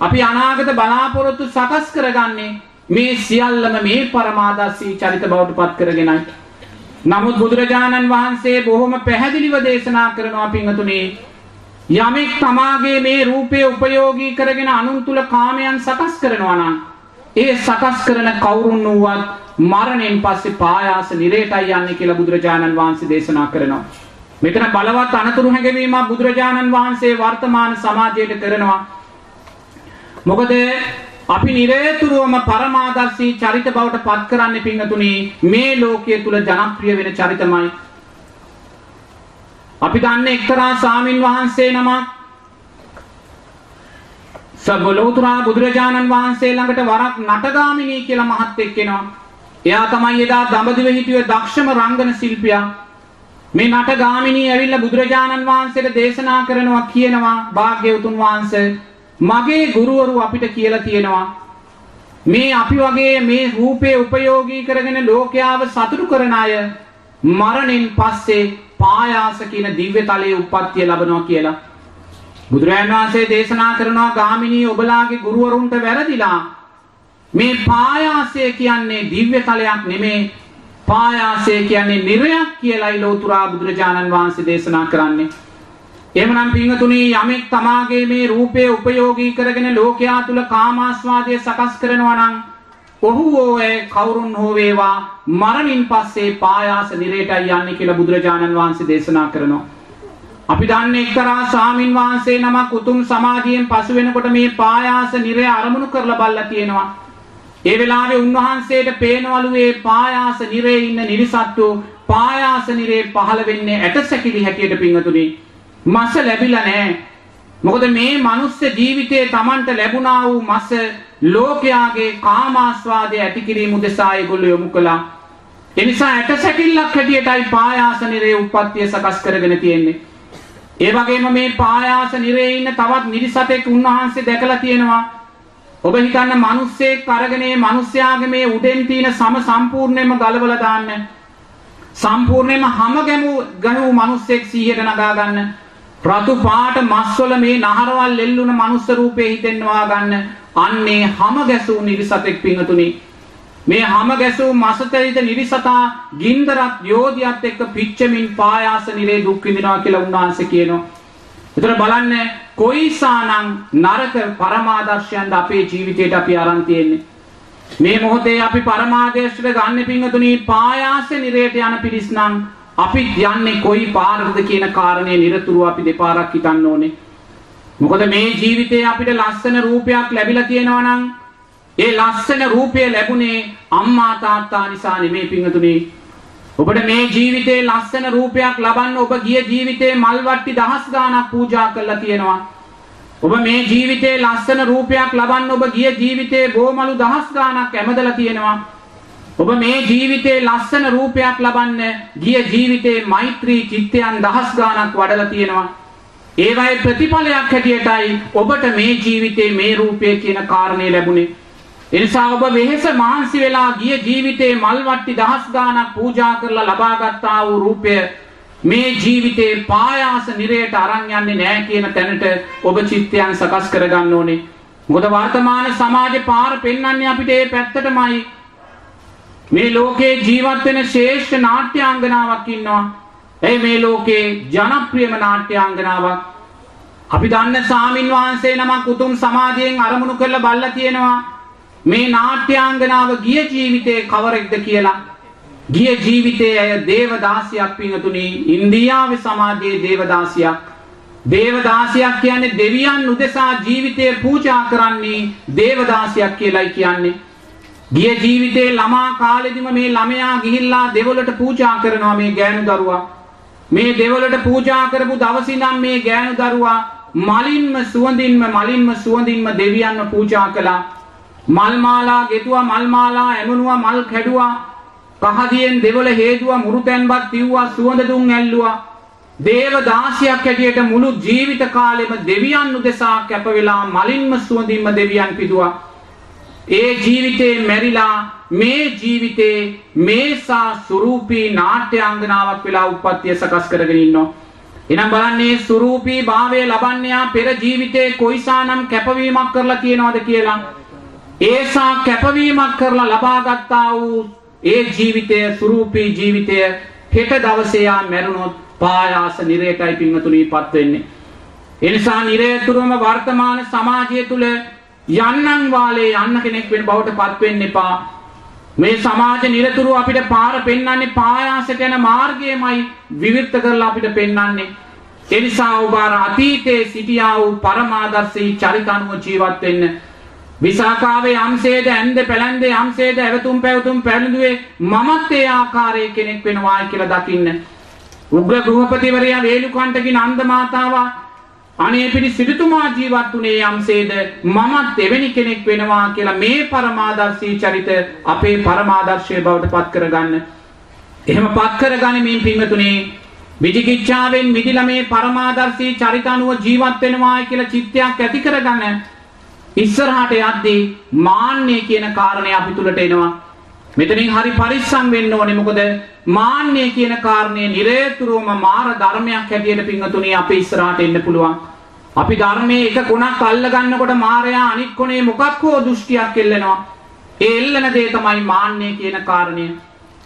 අපි අනාගත බලාපොරොත්තු සකස් කරගන්නේ මේ සියල්ලම මේ පරමාදර්ශී චරිත බවට පත් කරගෙනයි. නමුත් බුදුරජාණන් වහන්සේ බොහොම පැහැදිලිව දේශනා කරනවා පින්වතුනි යමෙක් තමාගේ මේ රූපය උපයෝගී කරගෙන අනුන් තුල කාමයන් සකස් කරනවා නම් ඒ සකස් කරන කවුරුන් වුවත් මරණයෙන් පස්සේ පායාස නිරේටයි යන්නේ කියලා බුදුරජාණන් වහන්සේ දේශනා කරනවා. මෙතන බලවත් අනතුරු හැඟවීමක් බුදුරජාණන් වහන්සේ වර්තමාන සමාජයට කරනවා. මොකද අපි නිරේතුරුවම පරමාදර්ශී චරිත බවට පත් කරන්න පිංගතුනි මේ ලෝකයේ තුල ජනප්‍රිය වෙන චරිතමයි අපි දන්න එක්තරා සාමින් වහන්සේ නමක් සබලෝතුරා බුදුරජාණන් වහන්සේ ළඟට වරක් නටගාමිනී කියලා මහත්තෙක් එනවා. එයා තමයි එදා දඹදිව හිටියේ දක්ෂම රංගන ශිල්පියා. මේ නටගාමිනී ඇවිල්ලා බුදුරජාණන් වහන්සේට දේශනා කරනවා කියනවා භාග්‍යවතුන් වහන්සේ මගේ ගුරුවරු අපිට කියලා තියෙනවා මේ අපි වගේ මේ රූපේ උපයෝගී කරගෙන ලෝකයාව සතුටු කරන අය මරණින් පස්සේ පායාස කියන දිව්‍ය තලයේ උප්පත්තිය ලබනවා කියලා. බුදුරජාණන් වහන්සේ දේශනා කරනවා ගාමිණී ඔබලාගේ ගුරුවරුන්ට වැරදිලා. මේ පායාසය කියන්නේ දිව්‍ය තලයක් නෙමේ. පායාසය කියන්නේ නිරයක් කියලායි ලෝතුරා බුදුරජාණන් වහන්සේ දේශනා කරන්නේ. එහෙමනම් පින්වතුනි යමෙක් තමාගේ මේ රූපය උපයෝගී කරගෙන ලෝකයා තුල කාමාස්වාදය සකස් කරනවා නම් ඔහු ඕය කවුරුන් හෝ වේවා මරණින් පස්සේ පායාස නිරේටයි යන්නේ කියලා බුදුරජාණන් වහන්සේ දේශනා කරනවා. අපි දන්නේ එක්තරා සාමින් වහන්සේ නමක් උතුම් සමාධියෙන් පසු වෙනකොට මේ පායාස නිරය අරමුණු කරලා බල්ලා තියෙනවා. ඒ වෙලාවේ උන්වහන්සේට පේනවලු මේ පායාස නිරේ ඉන්න නිරිසත්තු පායාස නිරේ පහළ වෙන්නේ ඇටසැකිලි හැටියට පිංගතුනි. මස ලැබිලා නැහැ. මොකද මේ මනුස්ස ජීවිතයේ Tamanට ලැබුණා වූ මස ලෝකයාගේ කාමාස්වාදය ඇති කිරීම උදෙසා ඒගොල්ලෝ යොමු කළා. ඒ නිසා ඇට සැකිල්ලක් හැටියටයි පායාස නිරේ උප්පත්තිය සකස් කරගෙන තියෙන්නේ. ඒ වගේම මේ පායාස නිරේ ඉන්න තවත් නිරිසතෙක් උන්වහන්සේ දැකලා තියෙනවා. ඔබ හිතන්න මිනිස්සෙක් අරගෙන මේ මිනිස්යාගේ මේ උඩෙන් තියෙන සම සම්පූර්ණයෙන්ම ගලවලා දාන්න. සම්පූර්ණයෙන්ම හැම ගැමු ගහුව මිනිස්සෙක් 100ට නගා ගන්න. රතු පාට මස්වල මේ නහරවල් එල්ලුන මනුස්ස රූපේ හිතෙන්නවා ගන්න අන්නේ හැම ගැසූ නිරිසතෙක් පිංගතුනි මේ හැම ගැසූ මසතරිත නිරිසතා ගින්දරත් යෝධියත් එක්ක පිච්චමින් පායාස නිරේ දුක් විඳිනවා කියලා උන්වහන්සේ කියනවා. ඒතර බලන්න කොයිසානම් නරක පරමාදර්ශයන්ද අපේ ජීවිතේට අපි අරන් තියෙන්නේ. මේ මොහොතේ අපි පරමාදර්ශයට ගන්න පිංගතුනි පායාස නිරේට යන පිරිස් නම් අපි යන්නේ කොයි පාරටද කියන කාරණේ නිරතුරුව අපි දෙපාරක් හිතන්න ඕනේ. මොකද මේ ජීවිතේ අපිට ලස්සන රූපයක් ලැබිලා තියෙනවා නම් ඒ ලස්සන රූපය ලැබුණේ අම්මා තාත්තා නිසා නෙමෙයි පිංගතුනේ. ඔබට මේ ජීවිතේ ලස්සන රූපයක් ලබන්න ඔබ ගිය ජීවිතේ මල් වට්ටි දහස් ගාණක් පූජා කරලා තියෙනවා. ඔබ මේ ජීවිතේ ලස්සන රූපයක් ලබන්න ඔබ ගිය ජීවිතේ බෝමලු දහස් ගාණක් ඇමදලා තියෙනවා. ඔබ මේ ජීවිතේ ලස්සන රූපයක් ලබන්න ගිය ජීවිතේ මෛත්‍රී චිත්තයන් දහස් ගාණක් වඩලා තියෙනවා. ඒවයි ප්‍රතිඵලයක් හැටියටයි ඔබට මේ ජීවිතේ මේ රූපය කියන කාරණේ ලැබුණේ. එනිසා ඔබ වෙහෙස මහන්සි වෙලා ගිය ජීවිතේ මල් වට්ටි දහස් ගාණක් පූජා කරලා ලබාගත්තා වූ රූපය මේ ජීවිතේ පායාස නිරයට අරන් යන්නේ නැහැ කියන තැනට ඔබ චිත්තයන් සකස් කරගන්න ඕනේ. මොකද වර්තමාන සමාජේ පාර පෙන්වන්නේ අපිට ඒ පැත්තටමයි. මේ ලෝකේ ජීවත් වෙන ශ්‍රේෂ්ඨ නාට්‍යාංගනාවක් ඉන්නවා. ඒ මේ ලෝකේ ජනප්‍රියම නාට්‍යාංගනාවක්. අපි දන්න සාමින් වහන්සේ නමක් උතුම් සමාධියෙන් අරමුණු කරලා බල්ලා තියෙනවා. මේ නාට්‍යාංගනාව ගිය ජීවිතේ කවරෙක්ද කියලා. ගිය ජීවිතයේ අය දේවදාසියක් පිංගතුනි ඉන්දියාවේ සමාජයේ දේවදාසියක්. දේවදාසියක් කියන්නේ දෙවියන් උදෙසා ජීවිතය පූජා කරන්නේ දේවදාසියක් කියලායි කියන්නේ. ගිය ජීවිතේ ළමා කාලෙදිම මේ ළමයා ගිහිල්ලා දෙවලට පූජා කරනවා මේ ගෑනු දරුවා. මේ දෙවලට පූජා කරපු දවසේ ඉඳන් මේ ගෑනු දරුවා මලින්ම සුවඳින්ම මලින්ම සුවඳින්ම දෙවියන්ව පූජා කළා. මල් මාලා ගෙතුවා මල් මාලා ඇමුණුවා මල් කැඩුවා කහදියෙන් දෙවල හේදුවා මුරුතැන්පත් තිව්වා සුවඳ දුම් ඇල්ලුවා දේව දාසියක් හැටියට මුළු ජීවිත කාලෙම දෙවියන් උදෙසා කැප වෙලා මලින්ම සුවඳින්ම දෙවියන් පිදුවා ඒ ජීවිතේ මැරිලා මේ ජීවිතේ මේසා සුරූපී නාට්‍යාංගනාවක් වෙලා උප්පත්තිය සකස් කරගෙන ඉන්නවා එනම් බලන්නේ සුරූපී භාවය ලබන්නයා පෙර ජීවිතේ කොයිසානම් කැපවීමක් කරලා තියෙනවද කියලා ඒසා කැපවීමක් කරලා ලබාගත්තා වූ ඒ ජීවිතය සුරූපී ජීවිතය හෙට දවසයා මැරුණොත් පායාස නිරේටයි පිංහතුනී පත්වෙන්නේ. එනිසා නිරේතුරුවම වර්තමාන සමාජය තුළ යන්නන් වාලේ යන්න කෙනෙක් වෙන බවට පත්වෙන්න එපා. මේ සමාජ නිරතුරු අපිට පාර පෙන්න්නන්නේ පායාසට යන මාර්ගයමයි විවිර්ත කරලා අපිට පෙන්න්නන්නේ. එනිසා ඔබාර අතීතයේ සිටියා වූ පරමාදර්ශී චරිතනුව ජීවත්වෙන්න විසාකාවේ යම්සේද ඇන්ද පැළැන්දේ යම්සේද ඇවතුම් පැවතුම් පැළඳුවේ මමත් ඒ ආකාරයේ කෙනෙක් වෙනවායි කියලා දකින්න. උග්‍ර ගෘහපතිවරයා වේලුකණ්ඨකින් අන්ද මාතාවා අනේ පිටි සිටුතුමා ජීවත් වුණේ යම්සේද මමත් එවැනි කෙනෙක් වෙනවා කියලා මේ පරමාදර්ශී චරිත අපේ පරමාදර්ශය බවට පත් කරගන්න. එහෙම පත් කරගනිමින් පින්වතුනි විචිකිච්ඡාවෙන් මිදිලා මේ පරමාදර්ශී චරිත අනුව ජීවත් වෙනවායි කියලා චිත්තයක් ඇති කරගන්න ඉස්සරහට යද්දී මාන්නය කියන කාරණය අපි තුලට එනවා. මෙතනින් හරි පරිස්සම් වෙන්න ඕනේ මොකද මාන්නය කියන කාරණය නිරේතුරුවම මාර ධර්මයක් හැටියට පිංගතුණි අපි ඉස්සරහට එන්න පුළුවන්. අපි ධර්මයේ එක කොනක් අල්ල ගන්නකොට මායයා අනිත් කොනේ මොකක් හෝ දෘෂ්ටියක් එල්ලෙනවා. ඒ එල්ලන දේ තමයි මාන්නය කියන කාරණය.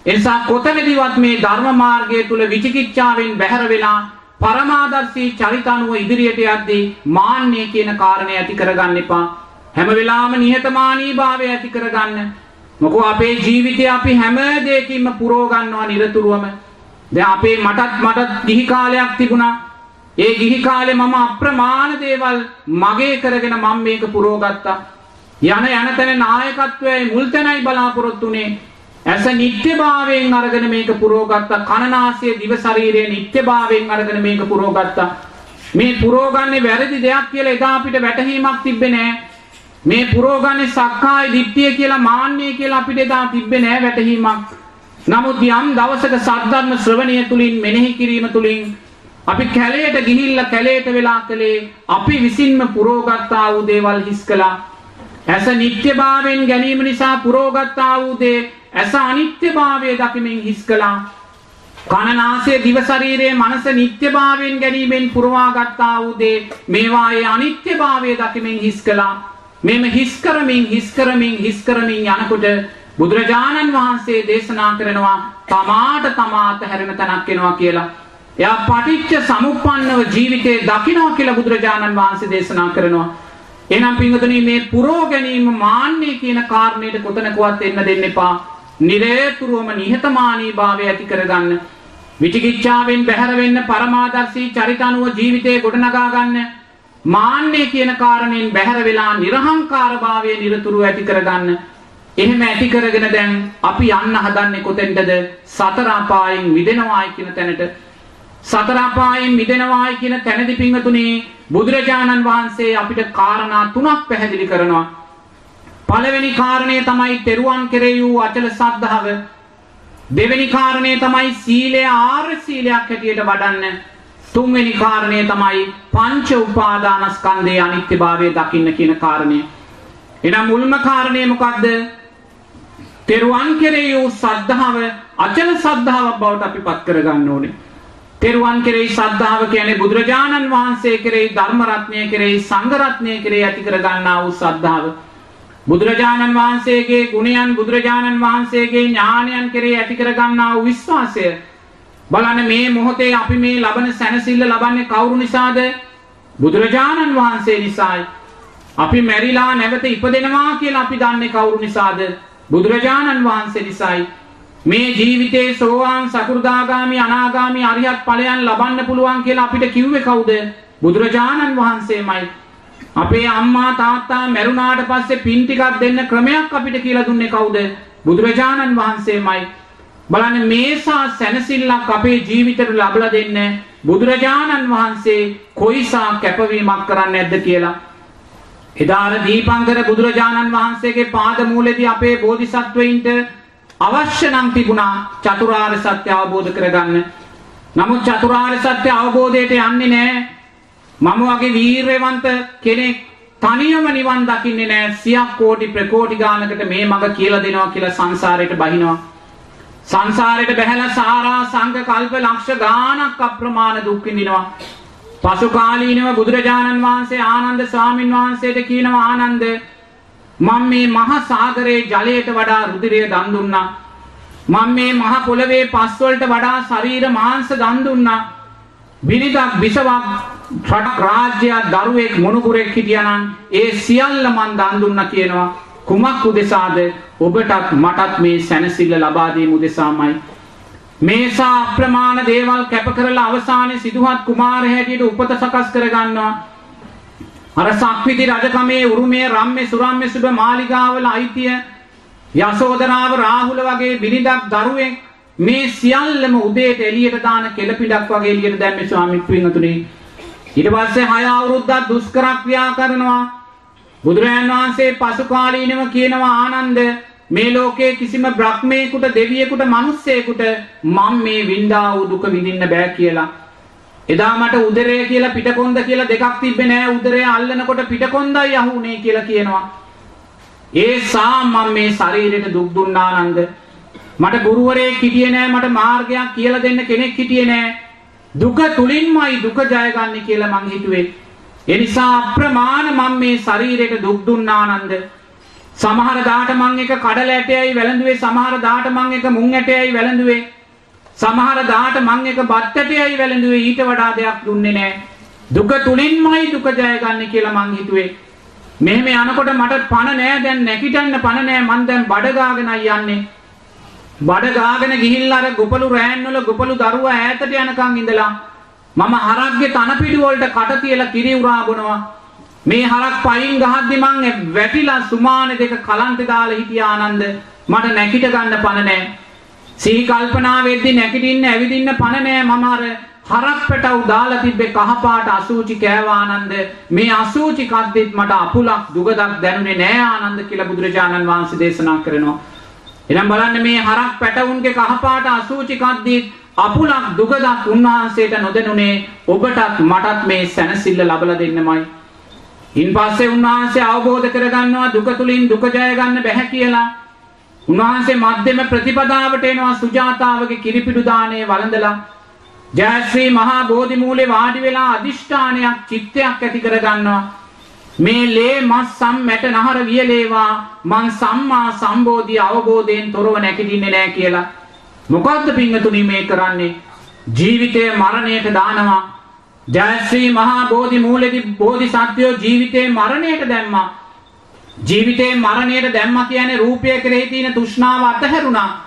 එනිසා කොතනදීවත් මේ ධර්ම මාර්ගය තුල විචිකිච්ඡාවෙන් බැහැර වෙලා පරමාදර්ශී චරිත අනුව ඉදිරියට යද්දී මාන්නය කියන කාරණය ඇති කරගන්න එපා. හැම වෙලාවම නිහතමානී භාවය ඇති කරගන්න. මොකෝ අපේ ජීවිතය අපි හැම දෙයකින්ම පුරව ගන්නවා නිරතුරුවම. දැන් අපේ මටත් මටත් ගිහි කාලයක් තිබුණා. ඒ ගිහි කාලේ මම අප්‍රමාණ දේවල් මගේ කරගෙන මම මේක පුරව ගත්තා. යන යන තැන නායකත්වයේ මුල් තැනයි බලාපොරොත්තු වෙන්නේ. ඇස නිත්‍යභාවයෙන් අරගෙන මේක පුරෝගත්තා කනනාසය දිව ශරීරය නිත්‍යභාවයෙන් අරගෙන මේක පුරෝගත්තා මේ පුරෝගන්නේ වැරදි දෙයක් කියලා එදා අපිට වැටහීමක් තිබ්බේ නෑ මේ පුරෝගන්නේ සක්කාය දිට්ඨිය කියලා මාන්නය කියලා අපිට එදා තිබ්බේ නෑ වැටහීමක් නමුත් යම් දවසක සද්ධර්ම ශ්‍රවණය තුලින් මෙනෙහි කිරීම තුලින් අපි කැලයට ගිහිල්ලා කැලයට වෙලා කලේ අපි විසින්ම පුරෝගත්තා වූ දේවල් හිස් කළා ඇස නිත්‍යභාවයෙන් ගැනීම නිසා පුරෝගත්තා වූ දේ ඇස අනිත්‍යභාවය දකිමින් හිස් කළා. කනනාසය දිව ශරීරයේ මනස නිත්‍යභාවයෙන් ගැනීමෙන් පුරවා ගත්තා වූ දේ මේවායේ අනිත්‍යභාවය දකිමින් හිස් කළා. මෙම හිස් කරමින් හිස් කරමින් හිස් කරමින් යනකොට බුදුරජාණන් වහන්සේ දේශනා කරනවා තමාට තමාත හැරෙන තැනක් වෙනවා කියලා. එයා පටිච්ච සමුප්පන්නව ජීවිතේ දකිනවා කියලා බුදුරජාණන් වහන්සේ දේශනා කරනවා. එහෙනම් පින්වතුනි මේ පුරෝ ගැනීම මාන්නේ කියන කාරණයට කොතනකවත් එන්න දෙන්න එපා. නිරේතුරුවම නිහතමානී භාවය ඇති කරගන්න. විචිකිච්ඡාවෙන් බැහැර වෙන්න පරමාදර්ශී චරිත අනුව ජීවිතේ ගොඩනගා ගන්න. මාන්නේ කියන කාරණයෙන් බැහැර වෙලා නිර්හංකාර භාවය නිරතුරුව ඇති කරගන්න. එහෙම ඇති කරගෙන දැන් අපි යන්න හදන්නේ කොතෙන්ටද? සතර අපායෙන් මිදෙනවායි කියන තැනට. සතර අපායෙන් මිදෙනවායි කියන තැනදී පින්වතුනි බුදුරජාණන් වහන්සේ අපිට කාරණා තුනක් පැහැදිලි කරනවා. පළවෙනි කාරණය තමයි තෙරුවන් කෙරෙහි වූ අචල සද්ධාව. දෙවෙනි කාරණය තමයි සීලය ආර්ය සීලයක් හැටියට වඩන්න. තුන්වෙනි කාරණය තමයි පංච උපාදානස්කන්ධයේ අනිත්‍යභාවය දකින්න කියන කාරණය. එහෙනම් මුල්ම කාරණේ මොකද්ද? තෙරුවන් කෙරෙහි වූ සද්ධාව අචල සද්ධාවක් බවට අපි පත් කරගන්න ඕනේ. තෙරුවන් කෙරෙහි සද්ධාව කියන්නේ බුදුරජාණන් වහන්සේ කෙරෙහි ධර්ම රත්නය කෙරෙහි සංඝ රත්නය කෙරෙහි ඇති කර ගන්නා වූ සද්ධාව. බුදුරජාණන් වහන්සේගේ ගුණයන් බුදුරජාණන් වහන්සේගේ ඥානයන් කෙරෙහි ඇති කර ගන්නා වූ විශ්වාසය බලන්න මේ මොහොතේ අපි මේ ලබන සැනසෙල්ල ලබන්නේ කවුරු නිසාද? බුදුරජාණන් වහන්සේ නිසායි. අපි මැරිලා නැවත ඉපදෙනවා කියලා අපි දන්නේ කවුරු නිසාද? බුදුරජාණන් වහන්සේ නිසායි. මේ ජීවිතේ සෝවාන් සකු르දාගාමි අනාගාමි අරිහත් ඵලයන් ලබන්න පුළුවන් කියලා අපිට කිව්වේ කවුද? බුදුරජාණන් වහන්සේමයි. අපේ අම්මා තාත්තා මැරුණාට පස්සේ පින් ටිකක් දෙන්න ක්‍රමයක් අපිට කියලා දුන්නේ කවුද? බුදුරජාණන් වහන්සේමයි. බලන්න මේසා සැනසෙල්ලක් අපේ ජීවිතේට ලබලා දෙන්න බුදුරජාණන් වහන්සේ කොයිසා කැපවීමක් කරන්නේ නැද්ද කියලා. එදාර දීපංකර බුදුරජාණන් වහන්සේගේ පාද මූලෙදී අපේ බෝධිසත්වයින්ට අවශ්‍ය නම් තිබුණා චතුරාර්ය සත්‍ය අවබෝධ කරගන්න. නමුත් චතුරාර්ය සත්‍ය අවබෝධයට යන්නේ නැහැ. මම වගේ වීරයවන්ත කෙනෙක් තනියම නිවන් දකින්නේ නැහැ. සියක් කෝටි ප්‍රකෝටි ගානකට මේ මඟ කියලා දෙනවා කියලා සංසාරයට බහිනවා. සංසාරයට බැහැලා සාරා සංඝ කල්ප ලක්ෂ ගාණක් අප්‍රමාණ දුක් විඳිනවා. පසු කාලීනව බුදුරජාණන් වහන්සේ ආනන්ද ස්වාමින් වහන්සේට කියනවා ආනන්ද මම මේ මහ සාගරයේ ජලයට වඩා රුධිරය දන් දුන්නා. මම මේ මහ පොළවේ පස් වලට වඩා ශරීර මාංශ දන් දුන්නා. බිනිදක් බිසවක් රටක් රාජ්‍යයක් දරුවෙක් මොනුකුරෙක් හිටියානම් ඒ සියල්ල මන් දන් දුන්නා කියනවා. කුමක් උදෙසාද ඔබටත් මටත් මේ සැනසෙල්ල ලබා දීම උදෙසාමයි. මේසා අප්‍රමාණ දේවල් කැප කරලා අවසානයේ සිදුහත් කුමාර හැටියට උපත සකස් කරගන්නවා. අර සක්විති රජකමේ උරුමයේ රම්මේ සුරම්මේ සුබ මාලිගාවල අයිතිය යසෝදරාව රාහුල වගේ බිරිඳක් දරුවෙක් මේ සියල්ලම උදේට එළියට දාන කෙළපිඩක් වගේ එළියට දැම්මේ ස්වාමීන් වහන්සේ. ඊට පස්සේ හය අවුරුද්දක් දුෂ්කර ක්‍රියා කරනවා. බුදුරජාණන් වහන්සේ පසු කාලීනව කියනවා ආනන්ද මේ ලෝකයේ කිසිම බ්‍රහ්මේකුට දෙවියෙකුට මිනිස්සෙකුට මම මේ වින්දා වූ දුක විඳින්න බෑ කියලා. එදා මට උදරය කියලා පිටකොන්ද කියලා දෙකක් තිබ්බේ නෑ උදරය අල්ලනකොට පිටකොන්දයි අහුනේ කියලා කියනවා. ඒ සා මම මේ ශරීරයට දුක් දුන්නා නන්ද. මට ගුරුවරයෙක් හිටියේ නෑ මට මාර්ගයක් කියලා දෙන්න කෙනෙක් හිටියේ නෑ. දුක තුලින්මයි දුක ජයගන්නේ කියලා මං හිතුවේ. ඒ නිසා අප්‍රමාණ මම මේ ශරීරයට දුක් දුන්නා නන්ද. සමහර දාට මං එක කඩල ඇටයයි වැළඳුවේ සමහර දාට මං එක මුං ඇටයයි වැළඳුවේ සමහර දාට මං එක බත්තටයයි වැළඳුවේ ඊට වඩා දෙයක් දුන්නේ නැහැ. දුක තුලින්මයි දුක ජයගන්නේ කියලා මං හිතුවේ. මෙහෙම යනකොට මට පණ නෑ දැන් නැගිටන්න පණ නෑ මං දැන් බඩ ගාගෙනයි යන්නේ. බඩ ගාගෙන ගිහිල්ලා අර ගොපලු රෑන් වල ගොපලු දරුවා ඈතට යනකම් ඉඳලා මම හරක්ගේ තන පිටු වලට කට තියලා කිරි උරා බොනවා. මේ හරක් පයින් ගහද්දි මං වැටිලා සුමානේ දෙක කලන්තේ දාලා හිටියා ආනන්ද මට නැගිට ගන්න පණ නෑ. සිහි කල්පනා වෙද්දි නැගිටින්න ඇවිදින්න පණ නෑ මම අර හරක් පැටව් දාලා තිබ්බේ කහපාට අසූචි කෑවා ආනන්ද මේ අසූචි කද්දිත් මට අපුලක් දුගදක් දැනුනේ නෑ ආනන්ද කියලා බුදුරජාණන් වහන්සේ දේශනා කරනවා එහෙනම් බලන්න මේ හරක් පැටවුන්ගේ කහපාට අසූචි කද්දිත් අපුලක් දුගදක් උන්වහන්සේට නොදෙනුනේ ඔබටත් මටත් මේ සැනසෙල්ල ලබලා දෙන්නමයි. ඉන්පස්සේ උන්වහන්සේ අවබෝධ කරගන්නවා දුක තුලින් දුක ජය ගන්න බැහැ කියලා. උන්වහන්සේ මධ්‍යම ප්‍රතිපදාවට එනවා සුජාතාවගේ කිරිපිඩු දාණය වළඳලා. ජයශ්‍රී මහා බෝධි මූලේ වාඩි වෙලා අදිෂ්ඨානයක් චිත්තයක් ඇති කරගන්නවා. මේ ලේ මස් සම් මැට නහර වියලේවා මං සම්මා සම්බෝධි අවබෝධයෙන් තොරව නැගිටින්නේ නැහැ කියලා. මොකද්ද පින්තුනි මේ කරන්නේ ජීවිතය මරණයට දානවා ජයශ්‍රී මහා බෝධි මූලෙදි බෝධි සත්වයෝ ජීවිතේ මරණයට දැම්මා ජීවිතේ මරණයට දැම්මා කියන්නේ රූපය කෙරෙහි තියෙන තෘෂ්ණාව අතහැරුණා.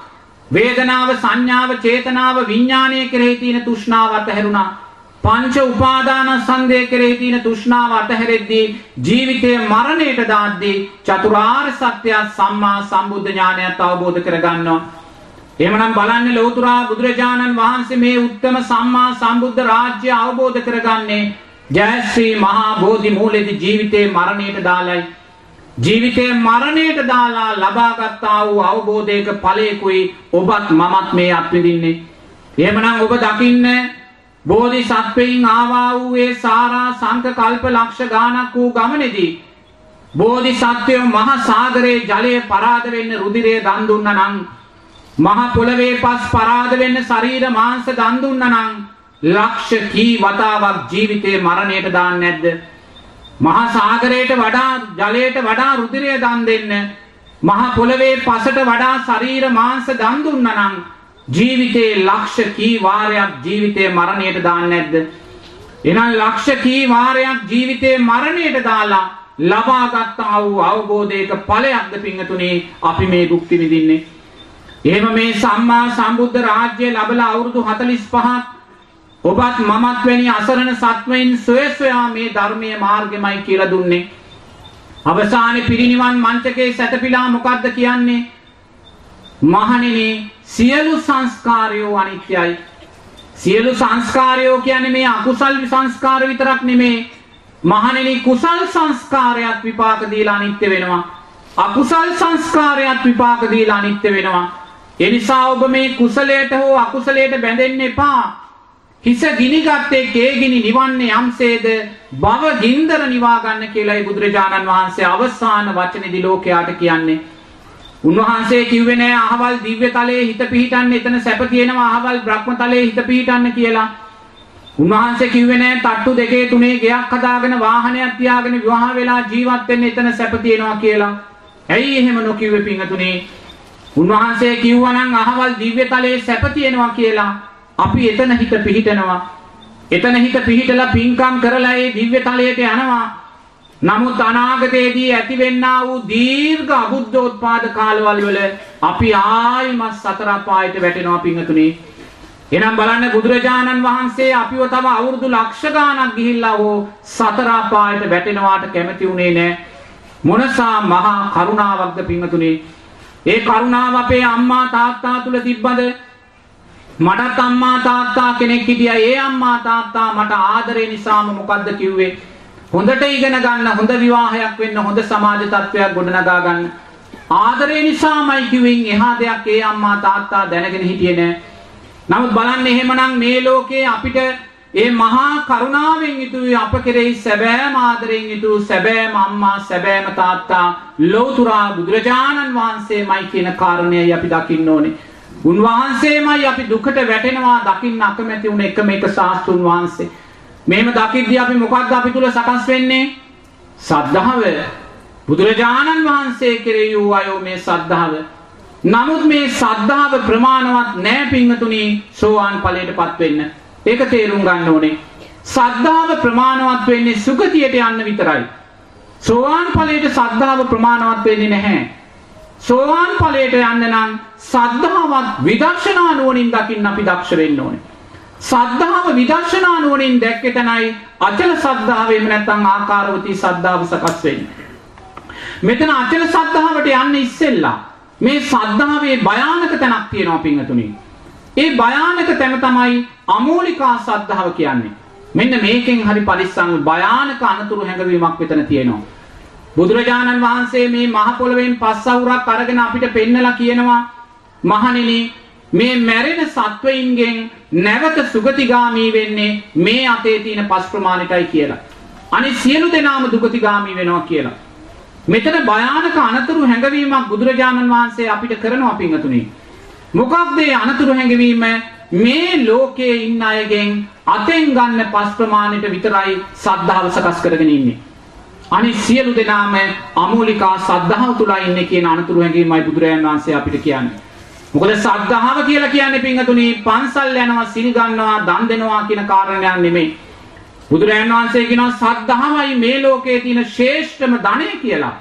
වේදනාව, සංඥාව, චේතනාව, විඥානය කෙරෙහි තියෙන තෘෂ්ණාව අතහැරුණා. පංච උපාදානස්කන්ධය කෙරෙහි තියෙන තෘෂ්ණාව අතහැරෙද්දී ජීවිතයේ මරණයට දාද්දී චතුරාර්ය සත්‍ය සම්මා සම්බුද්ධ ඥානයත් අවබෝධ කරගන්නවා. එහෙමනම් බලන්න ලෞතුරා බුදුරජාණන් වහන්සේ මේ උත්තම සම්මා සම්බුද්ධ රාජ්‍ය අවබෝධ කරගන්නේ ජයශ්‍රී මහා බෝධි මූලෙදි ජීවිතේ මරණයට දාලයි ජීවිතේ මරණයට දාලා ලබාගත්තා වූ අවබෝධයක ඵලයකුයි ඔබත් මමත් මේ අත්විඳින්නේ. එහෙමනම් ඔබ දකින්න බෝධි සත්වයින් ආවා වූ ඒ සාරා සංක කල්ප ලක්ෂ ගානක් වූ ගමනේදී බෝධිසත්වයෝ මහ සාගරයේ ජලය පරාද වෙන්න රුධිරය දන් දුන්නා නම් මහ පොළවේ පස් පරාද වෙන්න ශරීර මාංශ දන් දුන්නා නම් ලක්ෂ කී වතාවක් ජීවිතේ මරණයට දාන්නේ නැද්ද? මහා සාගරයට වඩා ජලයට වඩා රුධිරය දන් දෙන්න මහා පොළවේ පසට වඩා ශරීර මාංශ දන් දුන්නා නම් ජීවිතේ ලක්ෂ කී වාරයක් ජීවිතේ මරණයට දාන්නේ නැද්ද? එහෙනම් ලක්ෂ කී වාරයක් ජීවිතේ මරණයට දාලා ලබාගත්තා වූ අවබෝධයක ඵලයක්ද පිංගතුනේ අපි මේ භුක්ති විඳින්නේ. එහෙම මේ සම්මා සම්බුද්ධ රාජ්‍ය ලැබලා අවුරුදු 45ක් ඔබත් මමත් වැනි අසරණ සත්වයින් සොය සොයා මේ ධර්මයේ මාර්ගෙමයි කියලා දුන්නේ. අවසානයේ පිරිනිවන් මංචකේ සැතපීලා මොකද්ද කියන්නේ? මහණෙනි සියලු සංස්කාරයෝ අනිත්‍යයි. සියලු සංස්කාරයෝ කියන්නේ මේ අකුසල් සංස්කාර විතරක් නෙමේ. මහණෙනි කුසල් සංස්කාරයත් විපාක දීලා අනිත්‍ය වෙනවා. අකුසල් සංස්කාරයත් විපාක දීලා අනිත්‍ය වෙනවා. එනිසා ඔබ මේ කුසලයට හෝ අකුසලයට බැඳෙන්න එපා. හිස ගිනිගත්තේ කේගිනි නිවන්නේ යම්සේද භව ගින්දර නිවා ගන්න කියලායි බුදුරජාණන් වහන්සේ අවසාන වචනේදී ලෝකයාට කියන්නේ. උන්වහන්සේ කිව්වේ නෑ අහවල් දිව්‍ය තලයේ හිත පිහිටන්න එතන සැප තියෙනවා අහවල් බ්‍රහ්ම තලයේ හිත පිහිටන්න කියලා. උන්වහන්සේ කිව්වේ නෑ තට්ටු දෙකේ තුනේ ගෙයක් හදාගෙන වාහනයක් තියාගෙන විවාහ වෙලා ජීවත් වෙන්න එතන සැප තියෙනවා කියලා. ඇයි එහෙම නොකිව්වේ පින්තුනේ? උන්වහන්සේ කිව්වනම් අහවල් දිව්‍ය තලයේ සැප තියෙනවා කියලා අපි එතන හිත පිහිටනවා. එතන හිත පිහිටලා පින්කම් කරලා ඒ දිව්‍ය තලයට යනවා. නමුත් අනාගතයේදී ඇතිවෙන්නා වූ දීර්ඝ අබුද්ධෝත්පාද කාලවල වල අපි ආයිමත් සතර අපායට වැටෙනවා පින්තුනේ. එහෙනම් බලන්න බුදුරජාණන් වහන්සේ අපිව තව අවුරුදු ලක්ෂ ගාණක් ගිහිල්ලා හෝ සතර අපායට වැටෙනවාට කැමති උනේ නැහැ. මොනසා මහා කරුණාවක්ද පින්තුනේ. ඒ කරුණාව අපේ අම්මා තාත්තා තුල තිබ්බද? මටත් අම්මා තාත්තා කෙනෙක් හිටියා. ඒ අම්මා තාත්තා මට ආදරේ නිසාම මොකද්ද කිව්වේ? හොඳට ඉගෙන ගන්න, හොඳ විවාහයක් වෙන්න, හොඳ සමාජ තත්වයක් ගොඩනගා ගන්න. ආදරේ නිසාමයි කිව්වෙන් එහා දෙයක් ඒ අම්මා තාත්තා දැනගෙන හිටියේ නෑ. නමුත් බලන්න එහෙමනම් මේ ලෝකේ අපිට ඒ මහා කරුණාවෙන් යුතුයි අප කෙරෙහි සැබෑම ආදරෙන් යුතු සැබෑම අම්මා සැබෑම තාත්තා ලෞතුරා බුදුරජාණන් වහන්සේමයි කියන කාරණයයි අපි දකින්න ඕනේ. උන්වහන්සේමයි අපි දුකට වැටෙනවා දකින්න අකමැති වුණ එකම එක ශාස්ත්‍රුන් වහන්සේ. මෙහෙම දකිද්දී අපි මොකක්ද අපි තුල සකස් වෙන්නේ? සද්ධාව. බුදුරජාණන් වහන්සේ කෙරෙහි වූ අයෝ මේ සද්ධාව. නමුත් මේ සද්ධාව ප්‍රමාණවත් නෑ පින්වතුනි සෝවාන් ඵලයටපත් වෙන්න. ඒක තේරුම් ගන්න ඕනේ. සද්ධාව ප්‍රමාණවත් වෙන්නේ සුගතියට යන්න විතරයි. සෝවාන් ඵලයට සද්ධාව ප්‍රමාණවත් වෙන්නේ නැහැ. සෝවාන් ඵලයට යන්න නම් සද්ධාවත් විදර්ශනා නුවණින් දකින්න අපි දක්ෂ වෙන්න ඕනේ. සද්ධාව විදර්ශනා නුවණින් දැක්කේ තනයි අචල සද්ධාව එහෙම නැත්නම් ආකාරවතී සද්ධාව සකස් වෙන්නේ. මෙතන අචල සද්ධාවට යන්න ඉස්සෙල්ලා මේ සද්ධාවේ භයානක තැනක් තියෙනවා පින්වතුනි. ඒ භයානක තැන තමයි අමූලිකා සද්ධාව කියන්නේ. මෙන්න මේකෙන් හරි පරිස්සම් භයානක අනතුරු හැඟවීමක් මෙතන තියෙනවා. බුදුරජාණන් වහන්සේ මේ මහ පොළවෙන් පස් අවුරක් අරගෙන අපිට පෙන්නලා කියනවා මහණෙනි මේ මැරෙන සත්වයින්ගෙන් නැවත සුගතිගාමී වෙන්නේ මේ අතේ තියෙන පස් ප්‍රමාණයටයි කියලා. අනිත් සියලු දෙනාම දුගතිගාමී වෙනවා කියලා. මෙතන භයානක අනතුරු හැඟවීමක් බුදුරජාණන් වහන්සේ අපිට කරනවා පින්වතුනි. මොකක්ද මේ අනතුරු හැඟවීම? මේ ලෝකයේ ඉන්න අයගෙන් අතෙන් ගන්න පස් ප්‍රමාණයට විතරයි සද්ධාව සකස් කරගෙන ඉන්නේ. අනිත් සියලු දෙනාම අමූලිකා සද්ධාව තුල ඉන්නේ කියන අනතුරු හැඟීමයි බුදුරජාණන් වහන්සේ අපිට කියන්නේ. මොකද සද්ධාව කියලා කියන්නේ පින්වතුනි පන්සල් යනවා සිල් ගන්නවා දන් දෙනවා කියන කාරණයක් නෙමෙයි. බුදුරජාණන් වහන්සේ කියනවා සද්ධාවයි මේ ලෝකයේ තියෙන ශ්‍රේෂ්ඨම ධනය කියලා.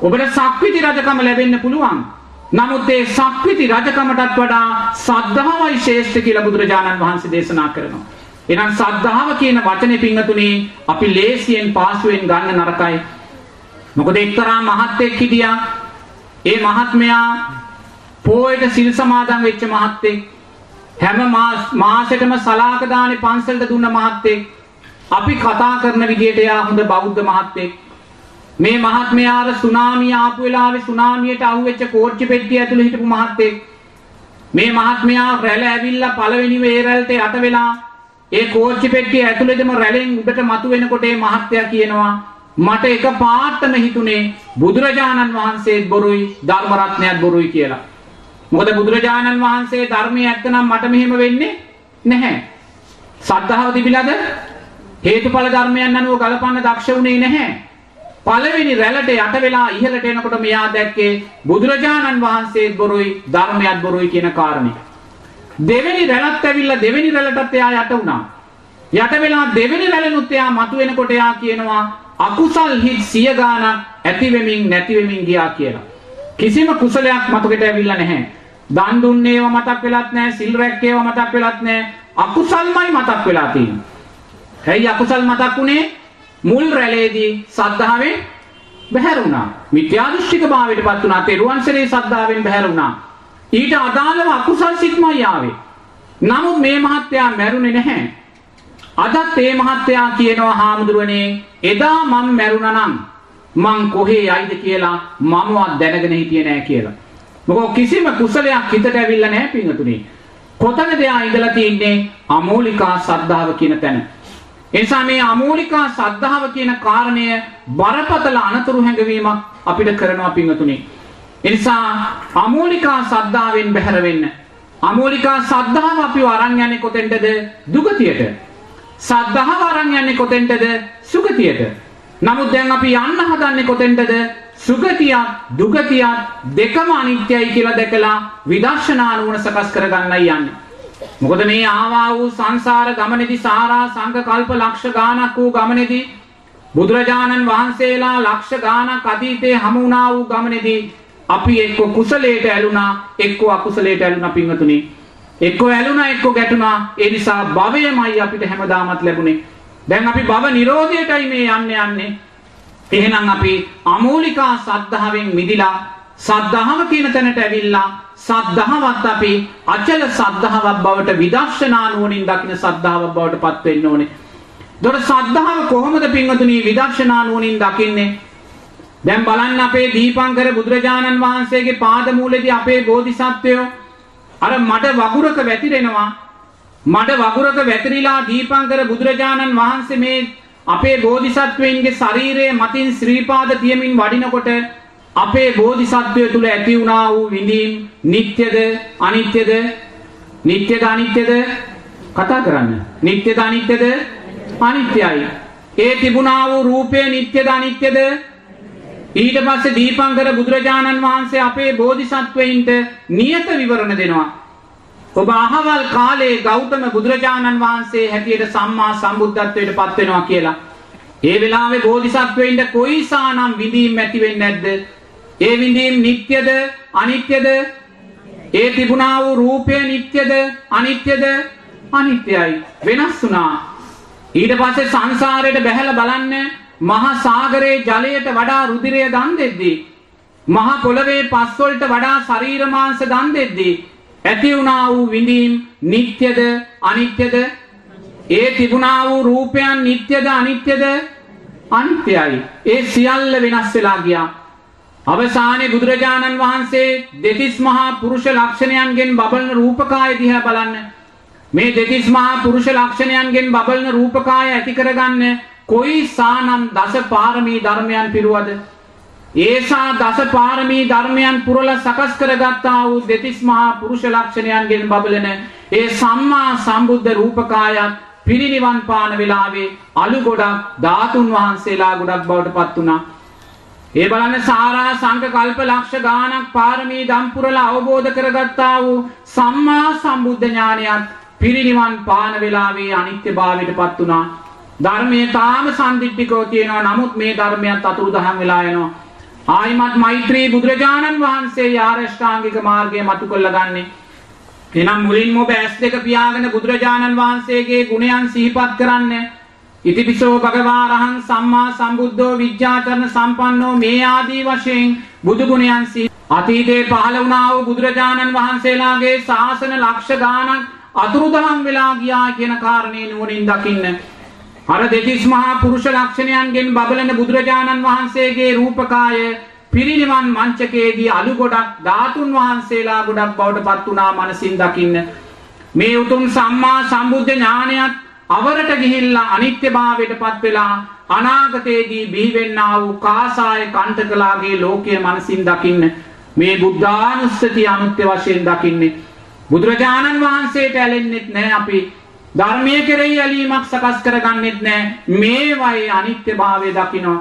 ඔබට සක්විති රජකම ලැබෙන්න පුළුවන්. නමුත් ඒ සක්විති රජකමටත් වඩා සද්ධාවයි ශ්‍රේෂ්ඨ කියලා බුදුරජාණන් වහන්සේ දේශනා කරනවා. එහෙනම් සද්ධාව කියන වචනේ පිංගතුනේ අපි ලේසියෙන් පාසුවෙන් ගන්න නරකයි. මොකද එක්තරා මහත්ෙක් හිටියා. ඒ මහත්මයා පොයට සිල් සමාදන් වෙච්ච මහත්ෙක්. හැම මාසෙටම සලාක දානේ පන්සලට දුන්න මහත්ෙක්. අපි කතා කරන විදිහට එයා හොඳ බෞද්ධ මහත්ෙක්. මේ මහත්මයාර සුනාමිය ආපු වෙලාවේ සුනාමියට අහුවෙච්ච කෝච්චි පෙට්ටිය ඇතුළේ හිටපු මහත්ෙක්. මේ මහත්මයා රැළ ඇවිල්ලා පළවෙනි වේරැල්ට යට වෙලා ඒ කෝච්චි පෙට්ටිය ඇතුළේදම රැළෙන් උඩට මතු වෙනකොට ඒ මහත්තයා කියනවා මට එක පාටම හිතුනේ බුදුරජාණන් වහන්සේත් බොරුයි ධර්ම රත්නයත් බොරුයි කියලා. මොකද බුදුරජාණන් වහන්සේ ධර්මයේ ඇත්තනම් මට මෙහෙම වෙන්නේ නැහැ. සද්ධාව තිබිලාද? හේතුඵල ධර්මයන් අනුව ගලපන්න දක්ෂ වුණේ නැහැ. පළවෙනි රැළට යට වෙලා ඉහළට එනකොට මෙයා දැක්කේ බුදුරජාණන් වහන්සේත් බොරුයි ධර්මයත් බොරුයි කියන කාරණේ. දෙවෙනි රැළත් ඇවිල්ලා දෙවෙනි රැළටත් එයා යට වුණා. යට වෙලා දෙවෙනි රැළනුත් එයා මතුවෙනකොට එයා කියනවා අකුසල් හිත් සිය ගානක් ඇති වෙමින් නැති වෙමින් ගියා කියලා. කිසිම කුසලයක් මතකෙට ඇවිල්ලා නැහැ. දන් දුන්නේව මතක් වෙලත් නැහැ, සිල් රැක්කේව මතක් වෙලත් නැහැ. අකුසල්මයි මතක් වෙලා තියෙන්නේ. ඇයි අකුසල් මතක් වුණේ? මුල් රැළේදී සද්ධාවෙන් බැහැර වුණා. මිත්‍යා දෘෂ්ටික භාවයටපත් වුණා. තෙරුවන්සලේ සද්ධාවෙන් බැහැර වුණා. ඊට අදාළව අකුසල් සිත්මයි ආවේ. නමුත් මේ මහත්තයා මැරුණේ නැහැ. අදත් ඒ මහත්තයා කියනවා හාමුදුරුවනේ එදා මම මැරුණා නම් මං කොහේ යයිද කියලා මමවත් දැනගෙන හිටියේ නෑ කියලා. මොකද කිසිම කුසලයක් හිතට ඇවිල්ලා නෑ පින්තුනේ. කොතනද එයා ඉඳලා තින්නේ අමෝලිකා සද්ධාව කියන තැන. එනිසා මේ අමෝලිකා සද්ධාව කියන කාරණය බරපතල අනතුරු හැඟවීමක් අපිට කරනවා පින්තුනේ. එනිසා අමෝලිකා සද්ධාවෙන් බැහැර වෙන්න. අමෝලිකා සද්ධාව අපිව අරන් යන්නේ කොතෙන්ටද? දුගතියට. සද්ධාව අරන් යන්නේ කොතෙන්ටද? සුගතියට. නමුත් දැන් අපි යන්න හදන්නේ කොතෙන්ටද? සුගතියක් දුගතියක් දෙකම අනිත්‍යයි කියලා දැකලා විදර්ශනා නුවණ සකස් කරගන්නයි යන්නේ. මොකද මේ ආවා වූ සංසාර ගමනේදී සාරා සංඝ කල්ප ලක්ෂ ගාණක් වූ ගමනේදී බුදුරජාණන් වහන්සේලා ලක්ෂ ගාණක් අතීතේ හමු වුණා වූ ගමනේදී අපි එක්ක කුසලයට ඇලුනා එක්ක අකුසලයට ඇලුනා පින්වතුනි. එක්ක ඇලුනා එක්ක ගැටුණා ඒ නිසා භවයමයි අපිට හැමදාමත් ලැබුණේ. දැන් අපි භව නිරෝධයටයි මේ යන්නේ යන්නේ. එහෙනම් අපි අමූලිකා සද්ධාවෙන් මිදිලා සද්ධාව කියන තැනට ඇවිල්ලා සද්ධාවත් අපි අචල සද්ධාවක් බවට විදර්ශනා නුවණින් දකින සද්ධාවක් බවට පත් වෙන්න ඕනේ. දොර සද්ධාව කොහොමද පින්වතුනි විදර්ශනා නුවණින් දකින්නේ? දැන් බලන්න අපේ දීපංකර බුදුරජාණන් වහන්සේගේ පාද මූලෙදී අපේ බෝධිසත්වයෝ අර මඩ වගුරක වැතිරෙනවා. මඩ වගුරක වැතිරිලා දීපංකර බුදුරජාණන් වහන්සේ මේ අපේ බෝධිසත්වයින්ගේ ශරීරයේ මතින් ශ්‍රීපාද තියමින් වඩිනකොට අපේ බෝධිසත්වය තුළ ඇති වුණා වූ විඳීම් නිට්ටයද අනිත්‍යද නිට්ටයද අනිත්‍යද කතා කරන්න. නිට්ටයද අනිත්‍යද අනිත්‍යයි. ඒ තිබුණා වූ රූපය නිට්ටයද අනිත්‍යද ඊට පස්සේ දීපංකර බුදුරජාණන් වහන්සේ අපේ බෝධිසත්වයින්ට නියත විවරණ දෙනවා. ඔබ අහවල් කාලේ ගෞතම බුදුරජාණන් වහන්සේ හැටියට සම්මා සම්බුද්ධත්වයට පත් වෙනවා කියලා. ඒ වෙලාවේ බෝධිසත්වයින්ට කොයිසානම් විඳීම් ඇති වෙන්නේ නැද්ද? ඒ විඳීම් නිට්ටයද අනිත්‍යද? ඒ තිබුණා වූ රූපය නිට්ටයද අනිත්‍යද? අනිත්‍යයි. වෙනස් වුණා. ඊට පස්සේ සංසාරයට බැහැලා බලන්න මහා සාගරයේ ජලයට වඩා රුධිරය දන් දෙද්දී මහා පොළවේ පස් වලට වඩා ශරීර මාංශ දන් දෙද්දී ඇති වුණා වූ විඳීම් නිට්ටයද අනිත්‍යද ඒ තිබුණා වූ රූපයන් නිට්ටයද අනිත්‍යද අනිත්‍යයි ඒ සියල්ල වෙනස් වෙලා ගියා අවසානයේ බුදුරජාණන් වහන්සේ දෙතිස් මහා පුරුෂ ලක්ෂණයන්ගෙන් බබලන රූපකාය දිහා බලන්න මේ දෙතිස් මහා පුරුෂ ලක්ෂණයන්ගෙන් බබලන රූපකාය ඇති කරගන්න කොයි සානම් දස පාරමී ධර්මයන් පිරුවද ඒසා දස පාරමී ධර්මයන් පුරල සකස් කරගත්තා වූ දෙතිස් මහා පුරුෂ ලක්ෂණයන්ගෙන් බබලන ඒ සම්මා සම්බුද්ධ රූපකායත් පිරිනිවන් පාන වෙලාවේ අලු ගොඩක් ධාතුන් වහන්සේලා ගොඩක් බවට පත් වුණා. ඒ බලන්න සාරා සංඝ කල්ප ලක්ෂ ගාණක් පාරමී දම් පුරලා අවබෝධ කරගත්තා වූ සම්මා සම්බුද්ධ ඥානයත් පිරිනිවන් පාන වෙලාවේ අනිත්‍යභාවයට පත් වුණා. ධර්මයේ තාම සම්දිට්ඨිකව තියෙනවා. නමුත් මේ ධර්මයත් අතුරුදහන් වෙලා යනවා. ආයිමත් මෛත්‍රී බුදුරජාණන් වහන්සේ ආරෂ්ඨාංගික මාර්ගය මතු කළ ගන්නේ. එනම් මුලින්ම ඔබ ඇස් දෙක පියාගෙන බුදුරජාණන් වහන්සේගේ ගුණයන් සිහිපත් කරන්න. ඉතිපිසෝ භගවා රහං සම්මා සම්බුද්ධෝ විද්‍යාචරණ සම්පන්නෝ මේ ආදී වශයෙන් බුදු ගුණයන් සිහි අතීතේ පහළ වුණා වූ බුදුරජාණන් වහන්සේලාගේ ශාසන ලක්ෂ ගාණක් අතුරුදහන් වෙලා ගියා කියන කාරණේ නුවණින් දකින්න. අර දෙතිස් මහා පුරුෂ ලක්ෂණයන්ගෙන් බබලන බුදුරජාණන් වහන්සේගේ රූපකාය පිරිනිවන් මංචකයේදී අලු ගොඩක් ධාතුන් වහන්සේලා ගොඩක් බවට පත් වුණා මනසින් දකින්න මේ උතුම් සම්මා සම්බුද්ධ ඥානයත් අවරට ගිහිල්ලා අනිත්‍යභාවයට පත් වෙලා අනාගතයේදී බිහිවෙන්නා වූ කාසාය කණ්ඨකලාගේ ලෝකයේ මනසින් දකින්න මේ බුද්ධානුස්සතිය අනුත්‍ය වශයෙන් දකින්නේ. බුදුරජාණන් වහන්සේට ඇලෙන්නෙත් නැහැ අපි ධර්මයේ කෙරෙහි ඇලීමක් සකස් කරගන්නෙත් නැහැ මේවයි අනිත්‍යභාවය දකිනවා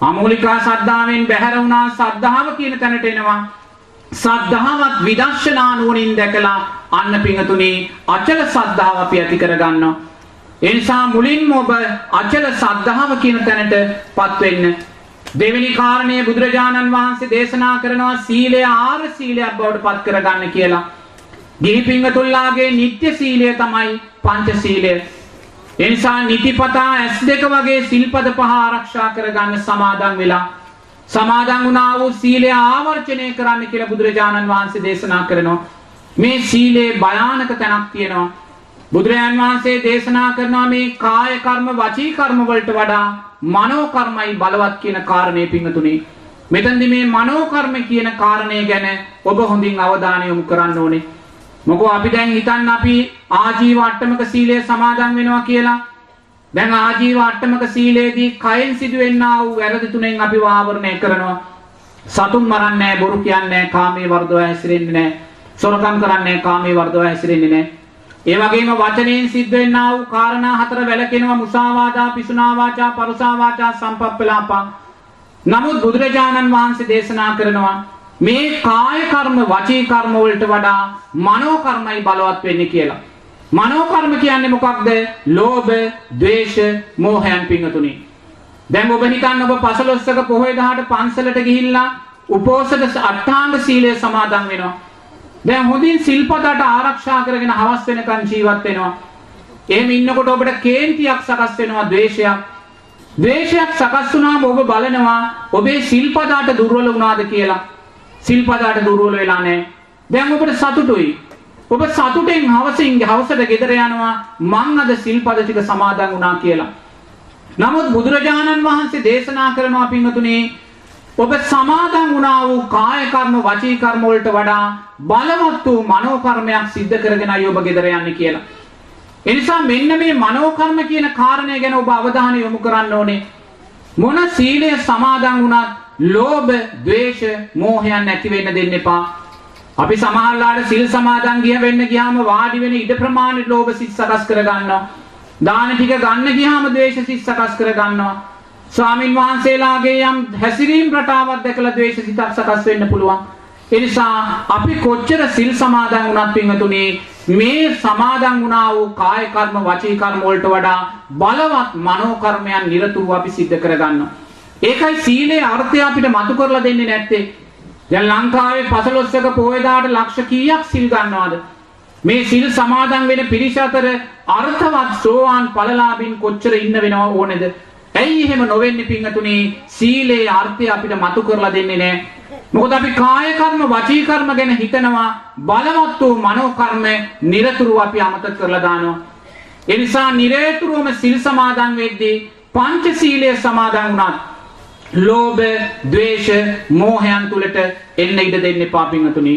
අමූලිකා සද්ධාවෙන් බැහැර වුණා සද්ධාව කියන තැනට එනවා. සද්ධාවත් විදර්ශනා නුවණින් දැකලා අන්න පිංගතුනි අචල සද්ධාව අපි ඇති කරගන්නවා. ඒ නිසා මුලින්ම ඔබ අචල සද්ධාව කියන තැනටපත් වෙන්න දෙවෙනි කාරණය බුදුරජාණන් වහන්සේ දේශනා කරනවා සීලය ආර සීලයක් බවට පත් කරගන්න කියලා. ගිහි පිංගතුල්ලාගේ නිත්‍ය සීලය තමයි පංච සීලය. ඒ නිසා නිතිපතා ඇස් දෙක වගේ සිල්පද පහ ආරක්ෂා කරගන්න සමාදන් වෙලා සමාදන් වුණා වූ සීලය ආවර්ජනය කරන්න කියලා බුදුරජාණන් වහන්සේ දේශනා කරනවා. මේ සීලේ භයානක තැනක් තියෙනවා. බුදුරජාන් වහන්සේ දේශනා කරනවා මේ කාය කර්ම වචී කර්ම වලට වඩා මනෝ කර්මයි බලවත් කියන කාරණේ පිංගතුනි. මෙතනදි මේ මනෝ කර්ම කියන කාරණේ ගැන ඔබ හොඳින් අවධානය යොමු කරන්න ඕනේ. මොකෝ අපි දැන් හිතන්න අපි ආජීව අට්ටමක සීලය සමාදන් වෙනවා කියලා. දැන් ආජීව අට්ටමක සීලේදී කයෙන් සිදුවෙන්නා වූ වැරදි තුනෙන් අපි වාවරණය කරනවා. සතුන් මරන්නේ නැහැ, බොරු කියන්නේ නැහැ, කාමයේ වර්ධව හැසිරෙන්නේ නැහැ, සොරකම් කරන්නේ නැහැ, කාමයේ වර්ධව හැසිරෙන්නේ නැහැ. ඒ වගේම වචනයෙන් සිද්ධ වෙන්නා වූ කාරණා හතර වැළකෙනවා මුසාවාදා, පිසුනා වාචා, පරුසා වාචා, සම්පප්පලාපා. නමුත් බුදුරජාණන් වහන්සේ දේශනා කරනවා මේ කාය කර්ම වචී කර්ම වලට වඩා මනෝ කර්මයි බලවත් වෙන්නේ කියලා. මනෝ කර්ම කියන්නේ මොකක්ද? ලෝභ, ද්වේෂ, මෝහයන් පිංගතුනි. දැන් ඔබ හිතන්න ඔබ පසළොස්වක පොහොය දහට පන්සලට ගිහිල්ලා උපෝසත අට්ඨාංග සීලය සමාදන් වෙනවා. දැන් හොඳින් සිල්පදට ආරක්ෂා කරගෙන හවස් වෙනකන් ජීවත් වෙනවා. එහෙම ඉන්නකොට ඔබට කේන්තියක් සකස් වෙනවා ද්වේෂයක්. ද්වේෂයක් සකස් වුණාම ඔබ බලනවා ඔබේ සිල්පදට දුර්වල වුණාද කියලා. සිල්පදට දුර්වල වෙලා නැහැ. දැන් ඔබට සතුටුයි. ඔබ සතුටෙන් හවසින් හවසට ගෙදර යනවා මං අද සිල්පද ටික සමාදන් වුණා කියලා. නමුත් බුදුරජාණන් වහන්සේ දේශනා කරනවා පින්වතුනි ඔබ සමාදන් වුණා වූ කාය කර්ම වචී කර්ම වලට වඩා බලවත් වූ මනෝ කර්මයක් සිද්ධ කරගෙනයි ඔබ ගෙදර යන්නේ කියලා. ඒ නිසා මෙන්න මේ මනෝ කර්ම කියන කාරණය ගැන ඔබ අවධානය යොමු කරන්න ඕනේ. මොන සීලය සමාදන් වුණත් ලෝභ, ද්වේෂ, මෝහයන් නැති වෙන්න දෙන්න එපා. අපි සමහරලාට සිල් සමාදන් ගිය වෙන්න ගියාම වාඩි වෙන ඉඩ ප්‍රමාණයට ලෝභ සිත් සකස් කර ගන්නවා. දාන ටික ගන්න ගියාම ද්වේෂ සිත් සකස් කර ගන්නවා. ස්වාමින් වහන්සේලාගේ යම් හැසිරීම් රටාවක් දැකලා ද්වේෂ සිතක් සකස් වෙන්න පුළුවන්. ඒ නිසා අපි කොච්චර සිල් සමාදන් වුණත් පින්වතුනි මේ සමාදන් වුණා වූ කාය කර්ම වචී කර්ම වලට වඩා බලවත් මනෝ කර්මයන් නිරතුරුව අපි සිද්ධ කරගන්නවා. ඒකයි සීලේ අර්ථය අපිට මතු කරලා දෙන්නේ නැත්තේ. දැන් ලංකාවේ 15ක පොයදාට ලක්ෂ කීයක් සිල් ගන්නවද? මේ සිල් සමාදන් වෙන පිරිස අතර අර්ථවත් සෝවාන් ඵලලාභින් කොච්චර ඉන්න වෙනව ඕනේද? ඇයි එහෙම නොවෙන්නේ පිංගතුනි? සීලේ අර්ථය අපිට මතු කරලා දෙන්නේ නැහැ. මොකද අපි කාය කර්ම වචී කර්ම ගැන හිතනවා බලවත් වූ මනෝ කර්ම নিরතුරුව අපි අමතක කරලා දානවා. ඒ නිසා නිරේතුරුවම සිල් සමාදන් වෙද්දී පංච සීලය සමාදන් වුණත් ලෝභ, ද්වේෂ, මෝහයන් තුලට එන්න ඉඩ දෙන්න එපා පිංගතුනි.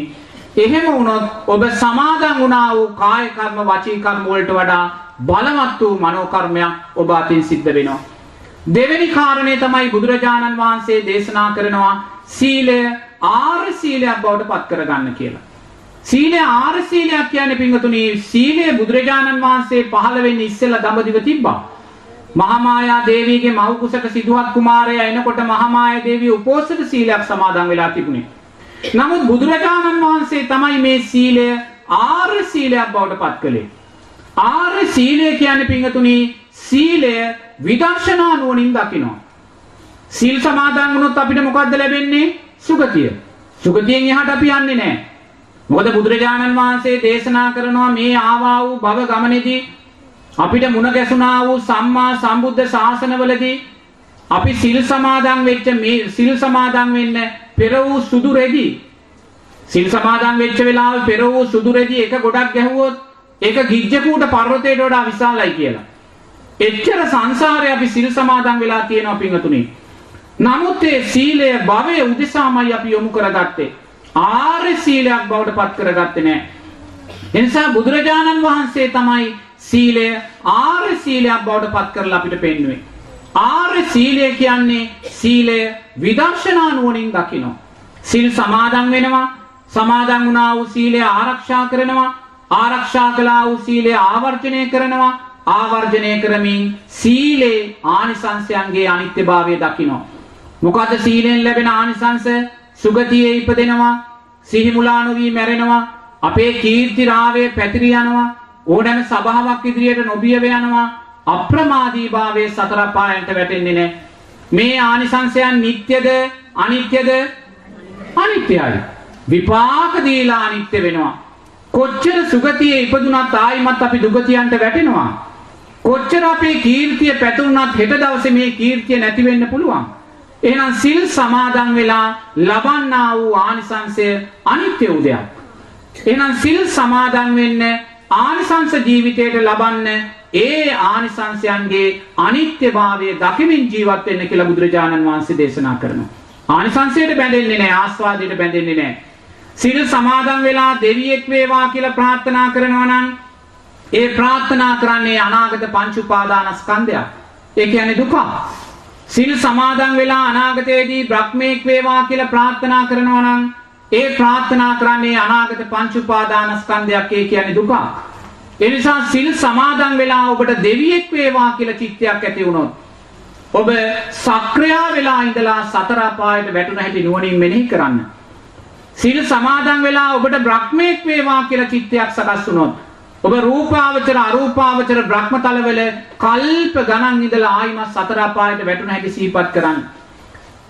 එහෙම වුණොත් ඔබ සමාදන් වුණා වූ කාය කර්ම වචී කර්ම වලට වඩා බලවත් වූ මනෝ කර්මයක් ඔබ අතින් සිද්ධ වෙනවා. දෙවෙනි කාරණේ තමයි බුදුරජාණන් වහන්සේ දේශනා කරනවා සීලය ආර්ය සීලයක් බවට පත් කරගන්න කියලා. සීලය ආර්ය සීලයක් කියන්නේ පින්වතුනි සීලය බුදුරජාණන් වහන්සේ පහළ වෙන්නේ ඉස්සෙල්ලා දඹදිව තිබ්බා. මහාමායා දේවියගේ මව් කුසක සිදුවත් කුමාරයා එනකොට මහාමායා දේවිය උපෝසථ සීලයක් සමාදන් වෙලා තිබුණේ. නමුත් බුදුරජාණන් වහන්සේ තමයි මේ සීලය ආර්ය සීලයක් බවට පත් කළේ. ආර්ය සීලය කියන්නේ පින්වතුනි සීලය විදර්ශනා නුවණින් දකිනවා. සීල් සමාදන් වුණොත් අපිට මොකද්ද ලැබෙන්නේ? සුගතිය. සුගතියෙන් එහාට අපි යන්නේ නැහැ. මොකද බුදුරජාණන් වහන්සේ දේශනා කරනවා මේ ආවා වූ භව ගමනේදී අපිට මුණ ගැසුණා වූ සම්මා සම්බුද්ධ ශාසනවලදී අපි සිල් සමාදන් වෙච්ච මේ සිල් සමාදන් වෙන්න පෙර වූ සුදු රෙදි සිල් සමාදන් වෙච්ච වෙලාවේ පෙර වූ සුදු රෙදි එක ගොඩක් ගැහුවොත් ඒක ගිජ්ජකූට පර්වතයට වඩා විශාලයි කියලා. එච්චර සංසාරේ අපි සිල් සමාදන් වෙලා තියෙනවා පින්වතුනි. නමුත් ඒ සීලය භවයේ උදෙසාමයි අපි යොමු කරගත්තේ. ආර්ය සීලයක් බවට පත් කරගත්තේ නැහැ. එනිසා බුදුරජාණන් වහන්සේ තමයි සීලය ආර්ය සීලයක් බවට පත් කරලා අපිට පෙන්වුවේ. ආර්ය සීලය කියන්නේ සීලය විදර්ශනා නුවණින් දකිනවා. සිල් සමාදන් වෙනවා. සමාදන් වුණා වූ සීලය ආරක්ෂා කරනවා. ආරක්ෂා කළා වූ සීලය ආවර්ජනය කරනවා. ආවර්ජනය කරමින් සීලේ ආනිසංසයන්ගේ අනිත්‍යභාවය දකිනවා. මොකද සීලෙන් ලැබෙන ආනිසංස සුගතියේ ඉපදෙනවා. සිහිමුලා නොවී මැරෙනවා. අපේ කීර්ති රාවය පැතිරී යනවා. ඕනෑම සභාවක් ඉදිරියට නොබියව යනවා. අප්‍රමාදීභාවයේ සතර පායන්ට වැටෙන්නේ නැහැ. මේ ආනිසංසයන් නිට්ටයද අනිත්‍යද අනිත්‍යයි. විපාක දීලා අනිත්‍ය වෙනවා. කොච්චර සුගතියේ ඉපදුනත් ආයිමත් අපි දුගතියන්ට වැටෙනවා. කොච්චර අපේ කීර්තිය පැතුරුනත් හෙට දවසේ මේ කීර්තිය නැති වෙන්න පුළුවන්. එහෙනම් සිල් සමාදන් වෙලා ලබන්නා වූ ආනිසංසය අනිත්‍ය වූ දෙයක්. එහෙනම් සිල් සමාදන් වෙන්න ආනිසංස ජීවිතයට ලබන්න ඒ ආනිසංසයන්ගේ අනිත්‍යභාවය දකිමින් ජීවත් වෙන්න කියලා බුදුරජාණන් වහන්සේ දේශනා කරනවා. ආනිසංසයට බැඳෙන්නේ නැහැ ආස්වාදයට බැඳෙන්නේ නැහැ. සිල් සමාදන් වෙලා දෙවියෙක් වේවා කියලා ප්‍රාර්ථනා කරනවා නම් ඒ ප්‍රාර්ථනා කරන්නේ අනාගත පංච උපාදානස්කන්ධයක්. ඒ කියන්නේ දුක. සිල් සමාදන් වෙලා අනාගතයේදී බ්‍රහ්මේක් වේවා කියලා ප්‍රාර්ථනා කරනවා නම් ඒ ප්‍රාර්ථනා කරන්නේ අනාගත පංච උපාදානස්කන්ධයක් ඒ කියන්නේ දුක. ඒ නිසා සිල් සමාදන් වෙලා ඔබට දෙවියෙක් වේවා කියලා චිත්තයක් ඇති වුණොත් ඔබ සක්‍රියා වෙලා ඉඳලා සතර අපායට වැටුණ හැටි නුවණින් මෙනෙහි කරන්න. සිල් සමාදන් වෙලා ඔබට බ්‍රහ්මේක් වේවා කියලා චිත්තයක් සකස් වුණොත් ඔබ රූපාවචර අරූපාවචර බ්‍රහ්මතලවල කල්ප ගණන් ඉඳලා ආයිමත් සතර අපායට වැටුණ හැටි සිහිපත් කරන්න.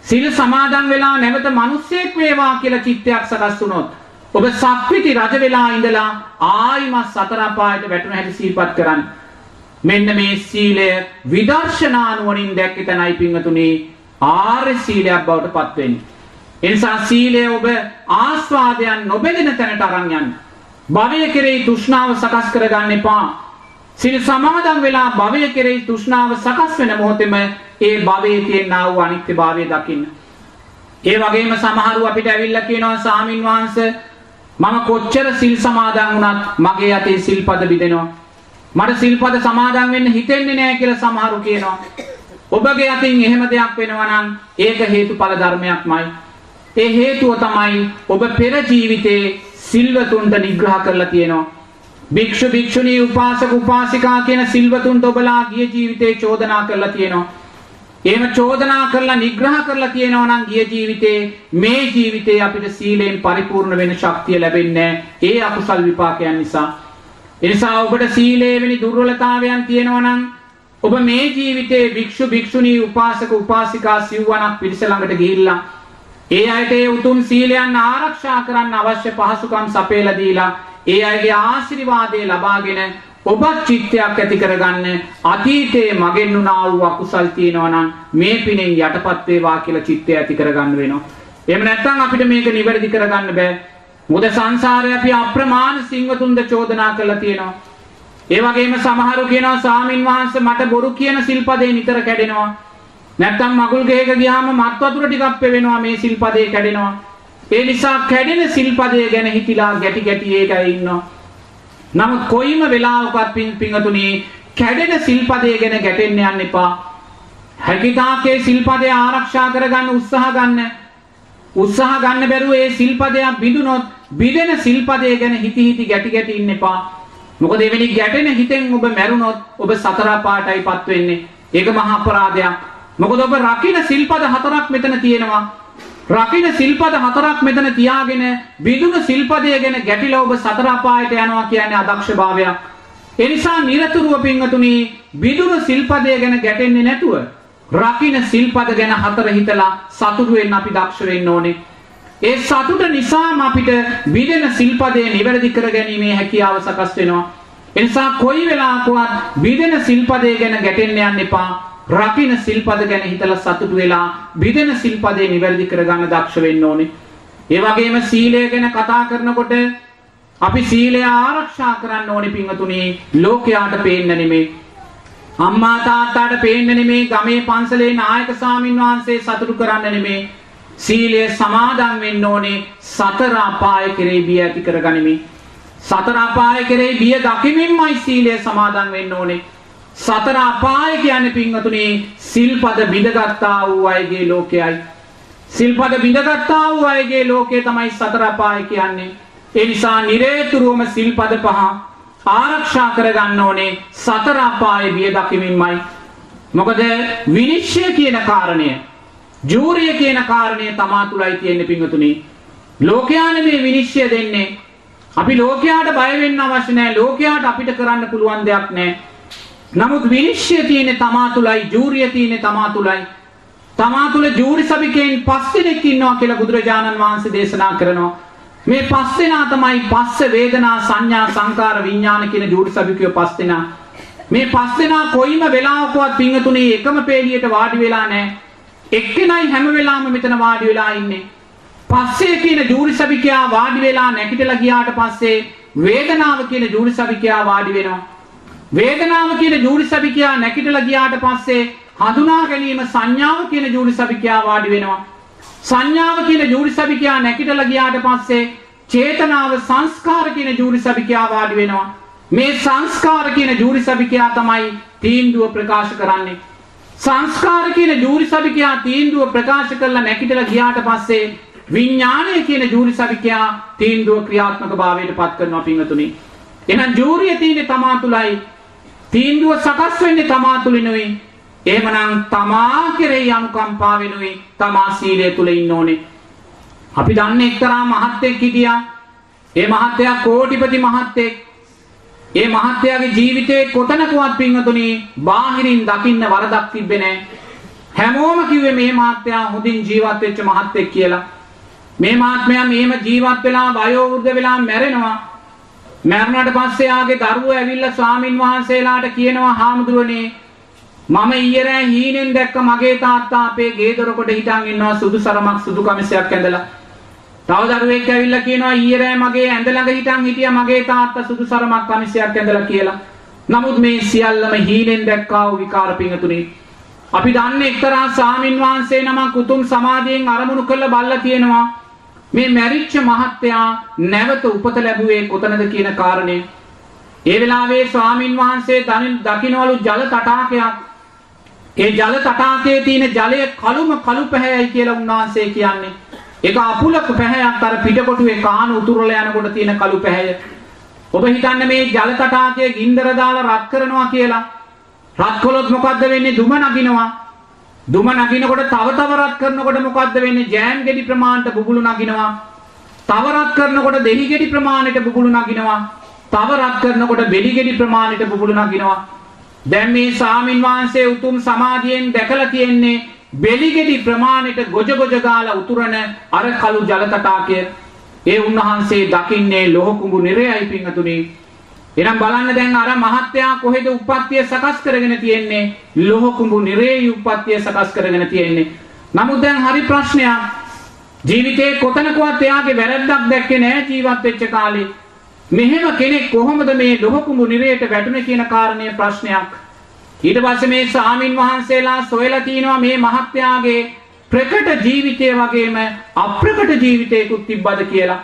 සිල් සමාදන් වෙලා නැවත මිනිස්සෙක් වේවා කියලා චිත්තයක් සකස් වුණොත් ඔබ සක්විති රජ වෙලා ඉඳලා ආයිමත් සතර අපායට වැටුණ හැටි සිහිපත් කරන්න. මෙන්න මේ සීලය විදර්ශනා නුවණින් දැක්ක තැනයි පින්වතුනි ආර්ය සීලයක් බවට පත් වෙන්නේ. ඒ නිසා සීලය ඔබ ආස්වාදයන් නොබෙදෙන තැනට අරන් යන්න. භවය කෙරෙහි තෘෂ්ණාව සකස් කරගන්න එපා. සිල් සමාදන් වෙලා භවය කෙරෙහි තෘෂ්ණාව සකස් වෙන මොහොතේම ඒ භවයේ තියෙනා වූ අනිත්‍යභාවය දකින්න. ඒ වගේම සමහරු අපිට ඇවිල්ලා කියනවා සාමින් වහන්සේ මම කොච්චර සිල් සමාදන් වුණත් මගේ අතේ සිල්පද බිඳෙනවා. මට සිල්පද සමාදන් වෙන්න හිතෙන්නේ නැහැ කියලා සමහරු කියනවා. ඔබගේ අතින් එහෙම දෙයක් වෙනවා නම් ඒක හේතුඵල ධර්මයක්මයි. ඒ හේතුව තමයි ඔබ පෙර ජීවිතේ සිල්වතුන්ට නිග්‍රහ කරලා තියෙනවා. භික්ෂු භික්ෂුණී උපාසක උපාසිකා කියන සිල්වතුන්ට ඔබලා ගිය ජීවිතේ චෝදනා කරලා තියෙනවා. එහෙම චෝදනා කරලා නිග්‍රහ කරලා තියෙනවා නම් ගිය ජීවිතේ මේ ජීවිතේ අපිට සීලයෙන් පරිපූර්ණ වෙන ශක්තිය ලැබෙන්නේ ඒ අකුසල් විපාකයන් නිසා. එනිසා ඔබට සීලේ වෙනි දුර්වලතාවයන් තියෙනවා නම් ඔබ මේ ජීවිතේ භික්ෂු භික්ෂුණී උපාසක උපාසිකා සිව්වනක් පිරිස ළඟට ගිහිල්ලා ඒ අයට ඒ උතුම් සීලයන් ආරක්ෂා කරන්න අවශ්‍ය පහසුකම් සපයලා දීලා ඒ අයගේ ආශිර්වාදය ලබාගෙන ඔබත් චිත්තයක් ඇති කරගන්න අතීතයේ මගෙන් උනා වූ අකුසල් තියෙනවා නම් මේ පිනෙන් යටපත් වේවා කියලා චිත්තය ඇති කරගන්න වෙනවා. එහෙම නැත්නම් අපිට මේක නිවැරදි කරගන්න බෑ. මොකද සංසාරේ අපි අප්‍රමාණ සිංවතුන්ද චෝදනා කරලා තියෙනවා. ඒ වගේම සමහරු කියනවා සාමින් වහන්සේ මට බොරු කියන සිල්පදේ නිතර කැඩෙනවා. නැත්තම් මගුල් ගෙහක ගියාම මත් වතුර ටිකක් පෙවෙනවා මේ සිල්පදේ කැඩෙනවා. ඒ නිසා කැඩෙන සිල්පදේ ගැන හිතිලා ගැටි ගැටි ඒකයි ඉන්නවා. නමුත් කොයිම වෙලාවකත් පින් පිංගතුණී කැඩෙන සිල්පදේ ගැන ගැටෙන්න යන්න එපා. හැකිතාකේ සිල්පදේ ආරක්ෂා කරගන්න උත්සාහ ගන්න. උත්සාහ ගන්න බැරුව ඒ සිල්පදයක් බිඳුනොත් බිඳෙන සිල්පදය ගැන හිති හිති ගැටි ගැටි ඉන්න එපා. මොකද එවැනි ගැටෙන හිතෙන් ඔබ මැරුණොත් ඔබ සතර පාටයිපත් වෙන්නේ. ඒක මහා අපරාධයක්. මොකද ඔබ රකින්න සිල්පද හතරක් මෙතන තියෙනවා. රකින්න සිල්පද හතරක් මෙතන තියාගෙන බිඳුන සිල්පදය ගැන ගැටිලා ඔබ සතර අපායට යනවා කියන්නේ අදක්ෂභාවයක්. ඒ නිසා නිරතුරුව පින්වතුනි බිඳුන සිල්පදය ගැන ගැටෙන්නේ නැතුව රකින්න සිල්පද ගැන හතර හිතලා සතුටු වෙන්න අපි දක්ෂ වෙන්න ඕනේ. ඒ සතුට නිසාම අපිට බිදෙන සිල්පදේ නිවැරදි කර ගැනීමේ හැකියාව සකස් වෙනවා. එනිසා කොයි වෙලාවකවත් බිදෙන සිල්පදේ ගැන ගැටෙන්න යන්න එපා. රකින්න සිල්පද ගැන හිතලා සතුටු වෙලා බිදෙන සිල්පදේ නිවැරදි කරගන්න දක්ෂ වෙන්න ඕනේ. ඒ වගේම සීලය ගැන කතා කරනකොට අපි සීලය ආරක්ෂා කරන්න ඕනේ පින්වතුනි. ලෝකයාට පේන්න නෙමෙයි. අම්මා තාත්තාට පේන්න නෙමෙයි ගමේ පන්සලේ නායක සාමින් වහන්සේ සතුටු කරන්න නෙමෙයි සීලය සමාදන් වෙන්න ඕනේ. සතර අපාය කෙරෙහි බිය ඇති කරගනිමින්. සතර අපාය කෙරෙහි බිය දකිමින්මයි සීලය සමාදන් වෙන්න ඕනේ. සතර අපාය කියන්නේ පින්වතුනි සිල්පද බිඳගත්තා වූ අයගේ ලෝකයයි. සිල්පද බිඳගත්තා වූ අයගේ ලෝකය තමයි සතර අපාය කියන්නේ. ඒ නිසා නිරේතුරුවම සිල්පද පහ ආරක්ෂා කරගන්න ඕනේ සතර අපායේ බිය දකිමින්මයි. මොකද විනිශ්චය කියන කාරණය ජූරිය කියන කාරණය තමා තුලයි තියෙන්නේ පින්වතුනි. ලෝකයානේ මේ විනිශ්චය දෙන්නේ. අපි ලෝකයාට බය වෙන්න අවශ්‍ය නැහැ. ලෝකයාට අපිට කරන්න පුළුවන් දෙයක් නැහැ. නමුත් විනිශ්චය තියෙන්නේ තමා තුලයි, ජූරිය තියෙන්නේ තමා තුලයි. තමා තුල ජූරි සභිකයන් පස් දෙනෙක් ඉන්නවා කියලා බුදුරජාණන් වහන්සේ දේශනා කරනවා. මේ පස් දෙනා තමයි පස්ස වේදනා සංඥා සංකාර විඥාන කියන ජූරි සභිකයෝ පස් දෙනා. මේ පස් දෙනා කොයිම වෙලාවකවත් පිංගතුනේ එකම පේලියට වාඩි වෙලා නැහැ. එක්කෙනයි හැම වෙලාවෙම මෙතන වාඩි වෙලා ඉන්නේ. පස්සේ කියන ජූරි සභිකයා වාඩි වෙලා නැගිටලා ගියාට පස්සේ වේදනාව කියන ජූරි සභිකයා වාඩි වෙනවා. වේදනාව කියන ජූරි සභිකයා නැගිටලා ගියාට පස්සේ හඳුනා ගැනීම සංඥාව කියන ජූරි සභිකයා වාඩි වෙනවා. සංඥාව කියන ජූරි සභිකයා නැගිටලා ගියාට පස්සේ චේතනාව සංස්කාර කියන ජූරි සභිකයා වාඩි වෙනවා. මේ සංස්කාර කියන ජූරි සභිකයා තමයි තීන්දුව ප්‍රකාශ කරන්නේ. සංස්කාර කියන ජූරි සභිකයා තීන්දුව ප්‍රකාශ කරලා නැගිටලා ගියාට පස්සේ විඥානය කියන ජූරි සභිකයා තීන්දුව ක්‍රියාත්මක භාවයට පත් කරනවා පින්වතුනි. එහෙනම් ජූරිය තියෙන්නේ තමා තුලයි තීන්දුව සකස් වෙන්නේ තමා තුලිනුයි. එහෙමනම් තමා කෙරෙහි අනුකම්පා වෙනුයි තමා සීලය තුල ඉන්න ඕනේ. අපි දන්නේ එක්තරා මහත්ෙක් හිටියා. ඒ මහත්තයා කෝටිපති මහත්තෙක්. ඒ මහත්තයාගේ ජීවිතේ කොතනකවත් පින්වතුනි බාහිරින් දකින්න වරදක් තිබ්බේ නැහැ. හැමෝම කිව්වේ මේ මහත්තයා හොඳින් ජීවත් වෙච්ච මහත්තෙක් කියලා. මේ මහත්මයා මෙහෙම ජීවත් වෙලා වයෝ වෘද්ධ වෙලා මැරෙනවා. මැරුණාට පස්සේ ආගේ දරුවෝ ඇවිල්ලා ස්වාමින් වහන්සේලාට කියනවා හාමුදුරනේ මම ඊයේ රෑ හීනෙන් දැක්ක මගේ තාත්තා අපේ ගේ දොරකට හිටන් ඉන්නවා සුදු සරමක් සුදු කමිසයක් ඇඳලා. තව දරුවෙක් ඇවිල්ලා කියනවා ඊයේ රෑ මගේ ඇඳ ළඟ හිටන් හිටියා මගේ තාත්තා සුදු සරමක් කමිසයක් ඇඳලා කියලා. නමුත් මේ සියල්ලම හීනෙන් දැක්කා වූ විකාර පිංගතුනේ. අපි දන්නේ එක්තරා ස්වාමින් වහන්සේ නමක් උතුම් සමාධියෙන් අරමුණු කරලා බල්ලා තියෙනවා. මේ මැරිච්ච මහත්තයා නැවත උපත ලැබුවේ කොතනද කියන කාරණය. ඒ වෙලාවේ ස්වාමින් වහන්සේ දකින්නවලු ජල තටාකයක්. ඒ ජල තටාකයේ තියෙන ජලය කළුම කළු පැහැයයි කියලා උන්වහන්සේ කියන්නේ. ඒක අපුලක පැහැයක් අර පිටකොටුවේ කාන උතුරලා යනකොට තියෙන කළු පැහැය. ඔබ හිතන්නේ මේ ජල තටාකයේ ගින්දර දාලා රත් කරනවා කියලා. රත් කළොත් මොකද්ද වෙන්නේ? දුම නගිනවා. දුම නගිනකොට තව තව රත් කරනකොට මොකද්ද වෙන්නේ? ජෑම් ගෙඩි ප්‍රමාණයට බුබුලු නගිනවා. තව රත් කරනකොට දෙහි ගෙඩි ප්‍රමාණයට බුබුලු නගිනවා. තව රත් කරනකොට බෙලි ගෙඩි ප්‍රමාණයට බුබුලු නගිනවා. දැන් මේ සාමින් වහන්සේ උතුම් සමාධියෙන් දැකලා තියෙන්නේ බෙලි ගෙඩි ප්‍රමාණයට ගොජ ගොජ ගාලා උතුරන අර කළු ජල තටාකය. ඒ උන්වහන්සේ දකින්නේ ලෝහ කුඹු නිරයයි පිංගතුනේ එහෙනම් බලන්න දැන් අර මහත්තයා කොහෙද උප්පත්තිය සකස් කරගෙන තියෙන්නේ? ලෝහ කුඹු නිරේ උප්පත්තිය සකස් කරගෙන තියෙන්නේ. නමුත් දැන් හරි ප්‍රශ්නයක්. ජීවිතේ කොතනකවත් එයාගේ වැරද්දක් දැක්කේ නැහැ ජීවත් වෙච්ච කාලේ. මෙහෙම කෙනෙක් කොහොමද මේ ලෝහ කුඹු නිරේට වැටුනේ කියන කාරණය ප්‍රශ්නයක්. ඊට පස්සේ මේ ස්වාමින් වහන්සේලා සොයලා තිනවා මේ මහත්තයාගේ ප්‍රකට ජීවිතය වගේම අප්‍රකට ජීවිතයකුත් තිබ්බද කියලා.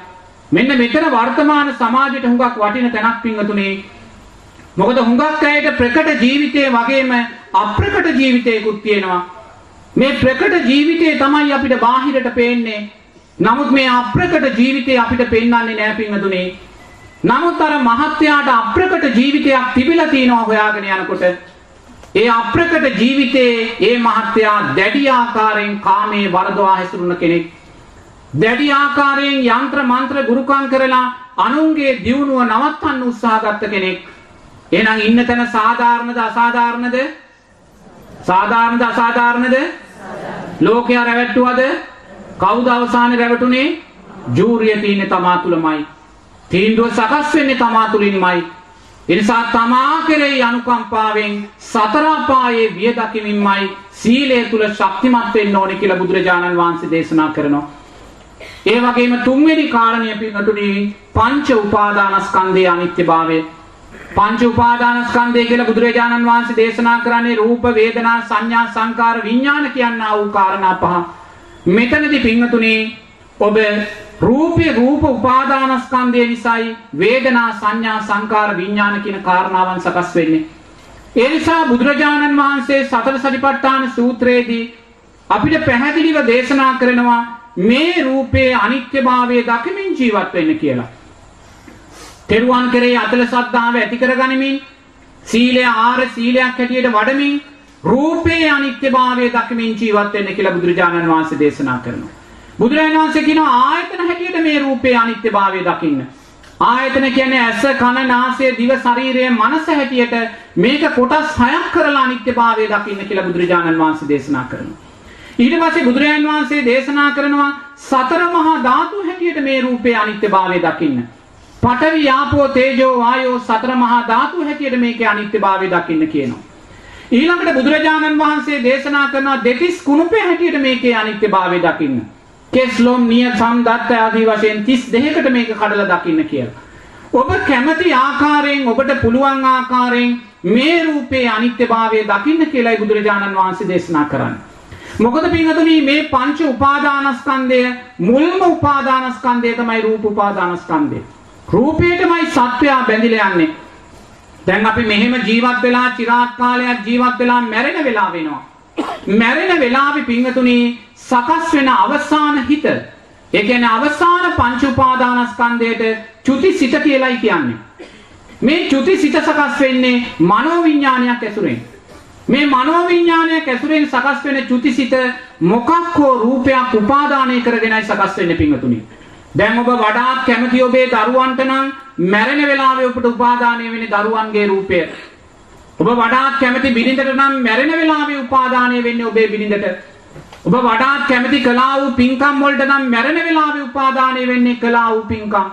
මෙන්න මෙතන වර්තමාන සමාජයට හුඟක් වටින තැනක් පින්වතුනේ. මොකද හුඟක් අයට ප්‍රකට ජීවිතයේ වගේම අප්‍රකට ජීවිතයකුත් තියෙනවා. මේ ප්‍රකට ජීවිතය තමයි අපිට බාහිරට පේන්නේ. නමුත් මේ අප්‍රකට ජීවිතය අපිට පෙන්වන්නේ නෑ පින්වතුනේ. නමුත් අර මහත්යාට අප්‍රකට ජීවිතයක් තිබිලා තියෙනවා හොයාගෙන යනකොට ඒ අප්‍රකට ජීවිතේ ඒ මහත්යා දැඩි ආකාරයෙන් කාමයේ වරදවා හැසිරුණ කෙනෙක්. දැඩි ආකාරයෙන් යంత్ర මන්ත්‍ර ගුරුකම් කරලා අනුන්ගේ දියුණුව නවත්තන්න උත්සාහ ගත්ත කෙනෙක්. එහෙනම් ඉන්න තැන සාධාරණද අසාධාරණද? සාධාරණද අසාධාරණද? ලෝකයා රැවට්ටුවද? කවුද අවසානයේ රැවටුනේ? ජූරිය තියෙන්නේ තමා තුලමයි. තීන්දුව සකස් වෙන්නේ තමා තුලින්මයි. එනිසා තමා කෙරෙහි අනුකම්පාවෙන් සතර අපායේ විය දකිමින්මයි සීලය තුල ශක්තිමත් වෙන්න ඕනේ කියලා බුදුරජාණන් වහන්සේ දේශනා කරනවා. ඒ වගේම තුන්වෙනි කාරණය පිටුනේ පංච උපාදානස්කන්ධයේ අනිත්‍යභාවය. පංච උපාදානස්කන්ධය කියලා බුදුරජාණන් වහන්සේ දේශනා කරන්නේ රූප, වේදනා, සංඥා, සංකාර, විඥාන කියනා වූ කාරණා පහ. මෙතනදී පින්වතුනේ ඔබ රූපේ රූප උපාදානස්කන්ධය නිසායි වේදනා, සංඥා, සංකාර, විඥාන කියන කාරණාවන් සකස් වෙන්නේ. ඒ නිසා බුදුරජාණන් වහන්සේ සතර සතිපට්ඨාන සූත්‍රයේදී අපිට පැහැදිලිව දේශනා කරනවා මේ රූපේ අනිත්‍යභාවය දකිමින් ජීවත් වෙන්න කියලා. තෙරුවන් කෙරේ අතල සද්ධාව ඇති කරගනිමින් සීලය ආර සීලයක් හැටියට වඩමින් රූපේ අනිත්‍යභාවය දකිමින් ජීවත් වෙන්න කියලා බුදුරජාණන් වහන්සේ දේශනා කරනවා. බුදුරජාණන් වහන්සේ කියනවා ආයතන හැටියට මේ රූපේ අනිත්‍යභාවය දකින්න. ආයතන කියන්නේ ඇස කන නාසය දිව ශරීරය මනස හැටියට මේක කොටස් හයක් කරලා අනිත්‍යභාවය දකින්න කියලා බුදුරජාණන් වහන්සේ දේශනා කරනවා. ඊට පස්සේ බුදුරජාණන් වහන්සේ දේශනා කරනවා සතර මහා ධාතු හැටියට මේ රූපේ අනිත්‍යභාවය දකින්න. පඨවි ආපෝ තේජෝ වායෝ සතර මහා ධාතු හැටියට මේකේ අනිත්‍යභාවය දකින්න කියනවා. ඊළඟට බුදුරජාණන් වහන්සේ දේශනා කරනවා දෙතිස් කුණුපේ හැටියට මේකේ අනිත්‍යභාවය දකින්න. කෙස්ලොම් නිය සම්දත්ත ආදී වශයෙන් 32කට මේක කඩලා දකින්න කියලා. ඔබ කැමති ආකාරයෙන් ඔබට පුළුවන් ආකාරයෙන් මේ රූපේ අනිත්‍යභාවය දකින්න කියලායි බුදුරජාණන් වහන්සේ දේශනා කරන්නේ. මොකද පින්වතුනි මේ පංච උපාදානස්කන්ධය මුල්ම උපාදානස්කන්ධය තමයි රූප උපාදානස්කන්ධය. රූපයටමයි සත්වයා බැඳිලා යන්නේ. දැන් අපි මෙහෙම ජීවත් වෙලා চিරාත් කාලයක් ජීවත් වෙලා මැරෙන වෙලාව වෙනවා. මැරෙන වෙලාවේ පින්වතුනි සකස් වෙන අවසාන හිත. ඒ කියන්නේ අවසාන පංච උපාදානස්කන්ධයට චුති සිත කියලායි කියන්නේ. මේ චුති සිත සකස් වෙන්නේ මනෝවිඤ්ඤාණයක් ඇසුරෙන්. මේ මනෝවිඤ්ඤාණයක් ඇසුරෙන් සකස් වෙන චුති සිත මොකක් හෝ රූපයක් උපාදානය කරගෙනයි සකස් වෙන්නේ පින්වතුනි. දැන් ඔබ වඩාත් කැමති ඔබේ දරුවන්ට නම් මැරෙන වෙලාවේ ඔබට උපාදානය වෙන්නේ දරුවන්ගේ රූපය. ඔබ වඩාත් කැමති බිරිඳට නම් මැරෙන වෙලාවේ උපාදානය වෙන්නේ ඔබේ බිරිඳට. ඔබ වඩාත් කැමති කළා වූ පින්කම් වලට නම් මැරෙන වෙලාවේ උපාදානය වෙන්නේ කළා වූ පින්කම්.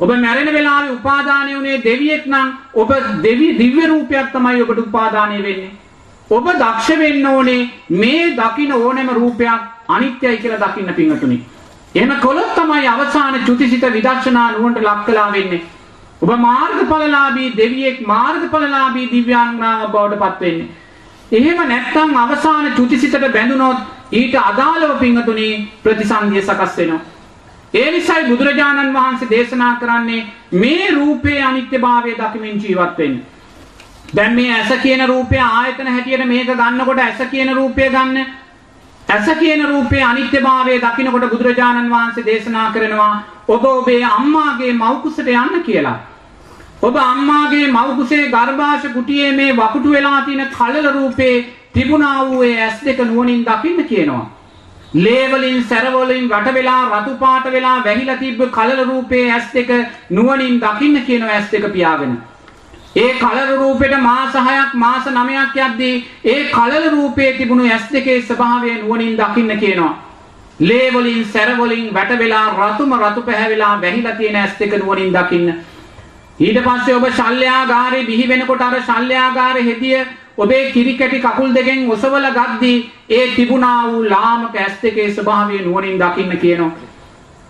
ඔබ මැරෙන වෙලාවේ උපාදානය වුණේ දෙවියෙක් නම් ඔබ දෙවි දිව්‍ය රූපයක් තමයි ඔබට උපාදානය වෙන්නේ. ඔබ දක්ෂ වෙන්න ඕනේ මේ දකින්න ඕනෑම රූපයක් අනිත්‍යයි කියලා දකින්න පිංගතුනි. එහෙම කළොත් තමයි අවසාන චුතිසිත විදර්ශනා නුවණට ලක් වෙලා වෙන්නේ. ඔබ මාර්ගඵලලාභී දෙවියෙක් මාර්ගඵලලාභී දිව්‍යාංගනාවක් බවට පත් වෙන්නේ. එහෙම නැත්නම් අවසාන චුතිසිතට බැඳුනොත් ඊට අදාළව පිංගතුණි ප්‍රතිසන්දිය සකස් වෙනවා. ඒ නිසායි බුදුරජාණන් වහන්සේ දේශනා කරන්නේ මේ රූපේ අනිත්‍යභාවය දකිමින් ජීවත් වෙන්න. දැන් මේ ඇස කියන රූපය ආයතන හැටියට මේක ගන්නකොට ඇස කියන රූපය ගන්න ඇස කියන රූපයේ අනිත්‍යභාවය දකිනකොට බුදුරජාණන් වහන්සේ දේශනා කරනවා ඔබ ඔබේ අම්මාගේ මව් කුසට යන්න කියලා. ඔබ අම්මාගේ මව් කුසේ ගර්භාෂ කුටියේ මේ වකුටු වෙලා තියෙන කලල රූපේ තිබුණා වූ ඒ ඇස් දෙක නුවණින් දකින්න කියනවා. ලේ වලින් සැර වලින් වට වෙලා රතු පාට වෙලා වැහිලා තිබ්බ කලල රූපේ ඇස් දෙක නුවණින් දකින්න කියනවා ඇස් දෙක පියාගෙන. ඒ කලර රූපෙට මාස 6ක් මාස 9ක් යද්දී ඒ කලල රූපයේ තිබුණු ඇස් දෙකේ ස්වභාවය නුවණින් දකින්න කියනවා. ලේ වලින් සැර වලින් වැට වෙලා රතුම රතු පැහැවිලා වැහිලා තියෙන ඇස් දෙක නුවණින් දකින්න. ඊට පස්සේ ඔබ ශල්‍යාගාරේ බිහි වෙනකොට අර ශල්‍යාගාරේ හෙදිය ඔබේ කිරි කැටි කකුල් දෙකෙන් ඔසවලා ගද්දී ඒ තිබුණා වූ ලාමක ඇස් දෙකේ ස්වභාවය නුවණින් දකින්න කියනවා.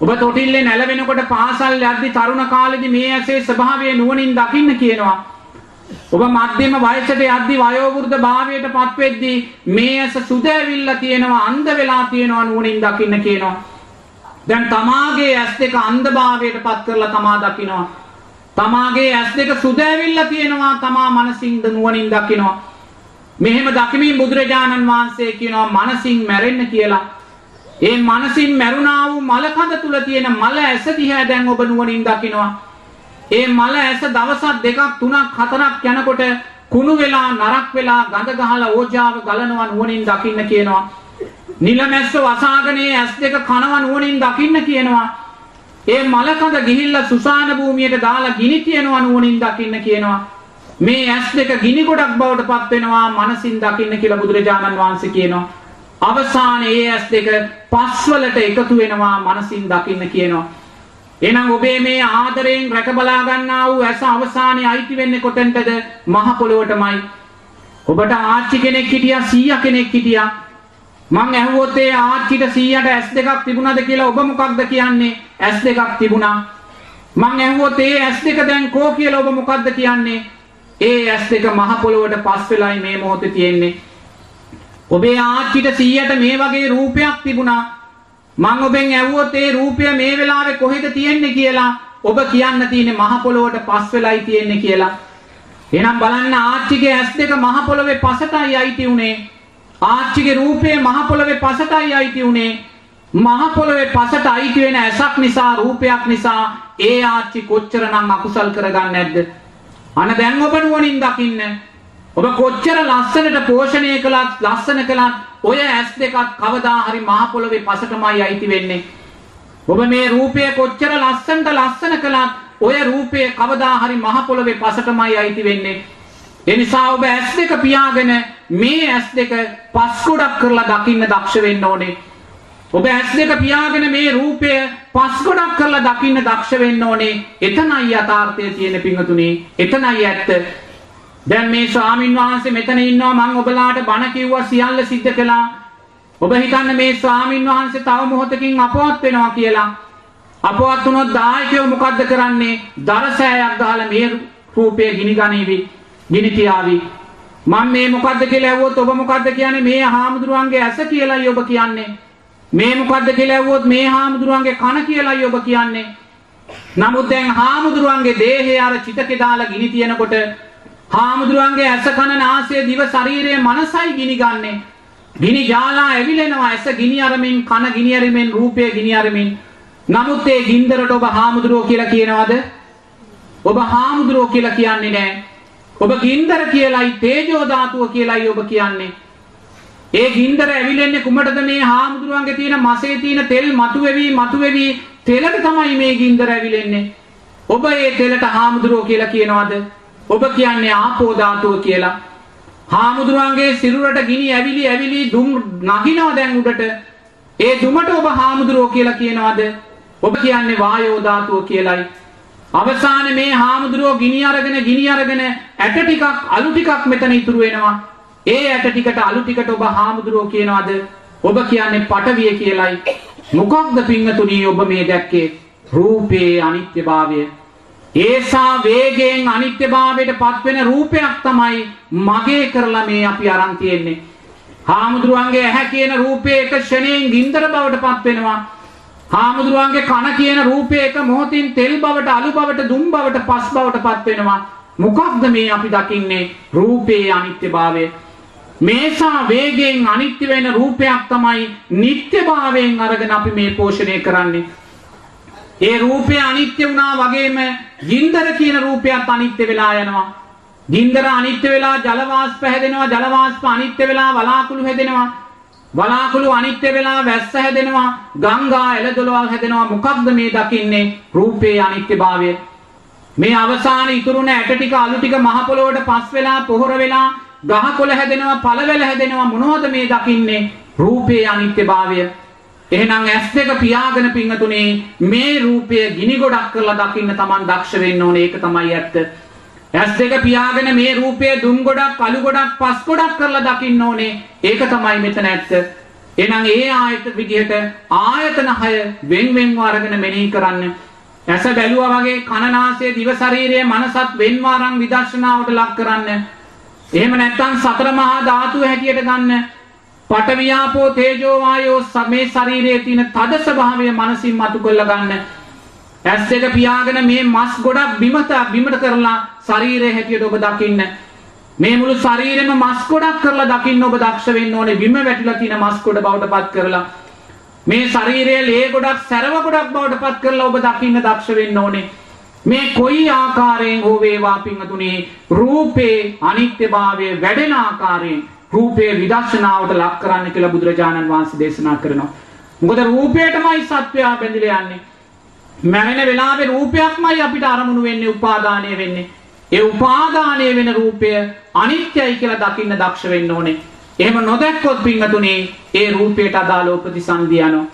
ඔබ තොටිල්ලේ නැලවෙනකොට පාසල් යද්දි තරුණ කාලෙදි මේ ඇසේ ස්වභාවය නුවණින් දකින්න කියනවා. ඔබ මධ්‍යම වයසට යද්දි වයෝවෘද්ධ භාවයට පත් වෙද්දී මේ ඇස සුද ඇවිල්ලා තියෙනවා අන්ධ වෙලා තියෙනවා නුවණින් දකින්න කියනවා. දැන් තමාගේ ඇස් දෙක අන්ධභාවයට පත් කරලා තමා දකිනවා. තමාගේ ඇස් දෙක සුද ඇවිල්ලා තියෙනවා තමා මනසින්ද නුවණින් දකිනවා. මෙහෙම දකිමින් බුදුරජාණන් වහන්සේ කියනවා මනසින් මැරෙන්න කියලා. ඒ මනසින් මැරුණා වූ මල කඳ තුල තියෙන මල ඇස දිහා දැන් ඔබ නුවණින් දකිනවා. ඒ මල ඇස දවසක් දෙකක් තුනක් හතරක් යනකොට කුණු වෙලා නරක් වෙලා ගඳ ගහලා ඕජාව ගලනවා නුවණින් දකින්න කියනවා. නිලමැස්ස වසාගෙන ඇස් දෙක කනවා නුවණින් දකින්න කියනවා. ඒ මල කඳ ගිහිල්ලා සුසාන භූමියට දාලා ගිනි තියනවා නුවණින් දකින්න කියනවා. මේ ඇස් දෙක ගිනි ගොඩක් බවට පත් වෙනවා මනසින් දකින්න කියලා බුදුරජාණන් වහන්සේ කියනවා. අවසානයේ ඒ ඇස් දෙක පස්වලට එකතු වෙනවා මනසින් දකින්න කියනවා. එහෙනම් ඔබේ මේ ආදරයෙන් රැක බලා ගන්නා වූ ඇස අවසානයේ අයිති වෙන්නේ කොතෙන්ටද? මහ පොළොවටමයි. ඔබට ආච්චි කෙනෙක් හිටියා, සීයා කෙනෙක් හිටියා. මං ඇහුවොත් ඒ ආච්චිට සීයාට ඇස් දෙකක් තිබුණාද කියලා ඔබ මොකක්ද කියන්නේ? ඇස් දෙකක් තිබුණා. මං ඇහුවොත් ඒ ඇස් දෙක දැන් කෝ කියලා ඔබ මොකක්ද කියන්නේ? ඒ ඇස් දෙක මහ පොළොවට පස් වෙලයි මේ මොහොතේ තියෙන්නේ. ඔබේ ආච්චිට සීයාට මේ වගේ රූපයක් තිබුණා. මං ඔබෙන් ඇහුවොත් ඒ රූපය මේ වෙලාවේ කොහෙද තියෙන්නේ කියලා ඔබ කියන්න තියෙන්නේ මහ පොළොවට පස් වෙලයි තියෙන්නේ කියලා. එහෙනම් බලන්න ආච්චිගේ ඇස් දෙක මහ පොළවේ පසටයි අයිති උනේ. ආච්චිගේ රූපය මහ පොළවේ පසටයි අයිති උනේ. මහ පොළවේ පසට අයිති වෙන ඇසක් නිසා රූපයක් නිසා ඒ ආච්චි කොච්චරනම් අකුසල් කරගන්නේ නැද්ද? අන දැන් ඔබ නුවණින් දකින්න. ඔබ කොච්චර ලස්සනට පෝෂණය කළත් ලස්සන කළත් ඔය ඇස් දෙකත් කවදා හරි මහ පොළවේ පසටමයි අයිති වෙන්නේ. ඔබ මේ රූපය කොච්චර ලස්සනට ලස්සන කළත් ඔය රූපය කවදා හරි මහ පොළවේ පසටමයි අයිති වෙන්නේ. ඒ නිසා ඔබ ඇස් දෙක පියාගෙන මේ ඇස් දෙක පස්කොඩක් කරලා දකින්න දක්ෂ වෙන්න ඕනේ. ඔබ ඇස් දෙක පියාගෙන මේ රූපය පස්කොඩක් කරලා දකින්න දක්ෂ වෙන්න ඕනේ. එතනයි යථාර්ථය තියෙන පිංගතුනේ. එතනයි ඇත්ත. දැන් මේ ස්වාමින් වහන්සේ මෙතන ඉන්නවා මම ඔබලාට බණ කිව්වා සියල්ල සිද්ධ කළා. ඔබ හිතන්න මේ ස්වාමින් වහන්සේ තව මොහොතකින් අපවත් වෙනවා කියලා. අපවත් වුණොත් දායකයෝ මොකද්ද කරන්නේ? දරසෑයක් ගහලා මේ රූපය ගිනි ගනීවි. ගිනි තියාවි. මම මේ මොකද්ද කියලා ඇහුවොත් ඔබ මොකද්ද කියන්නේ? මේ හාමුදුරුවන්ගේ ඇස කියලායි ඔබ කියන්නේ. මේ මොකද්ද කියලා ඇහුවොත් මේ හාමුදුරුවන්ගේ කන කියලායි ඔබ කියන්නේ. නමුත් දැන් හාමුදුරුවන්ගේ දේහය අර චිතකේ දාලා ගිනි තියනකොට හාමුදුරුවන්ගේ ඇස කන නාසය දිව ශරීරය මනසයි ගිනි ගන්නෙ. ගිනි ජාලා ඇවිලෙනවා ඇස ගිනි අරමින් කන ගිනි අරමින් රූපය ගිනි අරමින්. නමුත් ඒ ගින්දරට ඔබ හාමුදුරුවෝ කියලා කියනවද? ඔබ හාමුදුරුවෝ කියලා කියන්නේ නැහැ. ඔබ ගින්දර කියලායි තේජෝ ධාතුව කියලායි ඔබ කියන්නේ. ඒ ගින්දර ඇවිලෙන්නේ කුමටද මේ හාමුදුරුවන්ගේ තියෙන මසේ තියෙන තෙල් මතුවෙවි මතුවෙවි තෙලට තමයි මේ ගින්දර ඇවිලෙන්නේ. ඔබ ඒ තෙලට හාමුදුරුවෝ කියලා කියනවද? ඔබ කියන්නේ ආපෝ ධාතුව කියලා. හාමුදුරුවන්ගේ සිරුරට ගිනි ඇවිලි ඇවිලි දුම් නගිනවා දැන් උඩට. ඒ දුමට ඔබ හාමුදුරුවෝ කියලා කියනවද? ඔබ කියන්නේ වායෝ ධාතුව කියලයි. අවසානයේ මේ හාමුදුරුවෝ ගිනි අරගෙන ගිනි අරගෙන ඇට ටිකක් අලු ටිකක් මෙතන ඉතුරු වෙනවා. ඒ ඇට ටිකට අලු ටිකට ඔබ හාමුදුරුවෝ කියනවද? ඔබ කියන්නේ පටවිය කියලයි. මොකක්ද පිංගතුණී ඔබ මේ දැක්කේ? රූපේ අනිත්‍යභාවය ඒසා වේගයෙන් අනිත්‍යභාවයට පත්වෙන රූපයක් තමයි මගේ කරලා මේ අපි අරන් තියෙන්නේ. හාමුදුරුවන්ගේ ඇහැ කියන රූපේ එක ෂණයෙන් ගින්දර බවට පත් වෙනවා. හාමුදුරුවන්ගේ කන කියන රූපේ එක මොහොතින් තෙල් බවට අලු බවට දුම් බවට පස් බවට පත් වෙනවා. මොකක්ද මේ අපි දකින්නේ රූපේ අනිත්‍යභාවය. මේසා වේගයෙන් අනිත්‍ය වෙන රූපයක් තමයි නිත්‍යභාවයෙන් අරගෙන අපි මේ පෝෂණය කරන්නේ. ඒ රූපය අනිත්‍ය වුණා වගේම ගින්දර කියන රූපයත් අනිත්‍ය වෙලා යනවා. ගින්දර අනිත්‍ය වෙලා ජල වාෂ්ප හැදෙනවා ජල වාෂ්ප අනිත්‍ය වෙලා වලාකුළු හැදෙනවා. වලාකුළු අනිත්‍ය වෙලා වැස්ස හැදෙනවා ගංගා එළදොලවල් හැදෙනවා. මොකක්ද මේ දකින්නේ? රූපේ අනිත්‍යභාවය. මේ අවසාන ඉතුරුන ඇට ටික අලු ටික මහ පොළොවට පස් වෙලා පොහොර වෙලා ගහකොළ හැදෙනවා පළවැල හැදෙනවා. මොනවද මේ දකින්නේ? රූපේ අනිත්‍යභාවය. එහෙනම් ඇස් දෙක පියාගෙන පිංගතුනේ මේ රූපය ගිනි ගොඩක් කරලා දකින්න Taman දක්ෂ වෙන්න ඕනේ ඒක තමයි ඇත්ත. ඇස් දෙක පියාගෙන මේ රූපය දුම් ගොඩක් කළු ගොඩක් පස් ගොඩක් කරලා දකින්න ඕනේ ඒක තමයි මෙතන ඇත්ත. එහෙනම් ඒ ආයත විදිහට ආයතන 6 වෙන් වෙන්ව අරගෙන මෙනෙහි කරන්න. ඇස බැලුවා වගේ කන නාසය දිව ශරීරය මනසත් වෙන්ව අරන් විදර්ශනාවට ලක් කරන්න. එහෙම නැත්නම් සතර මහා ධාතු හැටියට ගන්න. පටවියාපෝ තේජෝ වායෝ මේ ශරීරයේ තියෙන තද ස්වභාවය මනසින් මතු කරලා ගන්න. ඇස් දෙක පියාගෙන මේ මස් ගොඩක් බිමට බිමට කරලා ශරීරය හැටියට ඔබ දකින්න. මේ මුළු ශරීරෙම මස් ගොඩක් කරලා දකින්න ඔබ දක්ෂ වෙන්න ඕනේ. බිම වැටිලා තියෙන මස් ගොඩ බවට පත් කරලා. මේ ශරීරයේ ලේ ගොඩක් සැරව ගොඩක් බවට පත් කරලා ඔබ දකින්න දක්ෂ වෙන්න ඕනේ. මේ කොයි ආකාරයෙන් හෝ වේවා පින්තුනේ රූපේ අනිත්‍යභාවය වැඩෙන ආකාරයෙන් රූපය විදර්ශනාවට ලක් කරන්න කියලා බුදුරජාණන් වහන්සේ දේශනා කරනවා. මොකද රූපයටමයි සත්වයා බැඳිලා යන්නේ. මැරෙන වෙලාවේ රූපයක්මයි අපිට අරමුණු වෙන්නේ උපාදානය වෙන්නේ. ඒ උපාදානය වෙන රූපය අනිත්‍යයි කියලා දකින්න දක්ෂ වෙන්න ඕනේ. එහෙම නොදැක්කොත් පින්වතුනි ඒ රූපයට අදාළව ප්‍රතිසන්දි යනවා.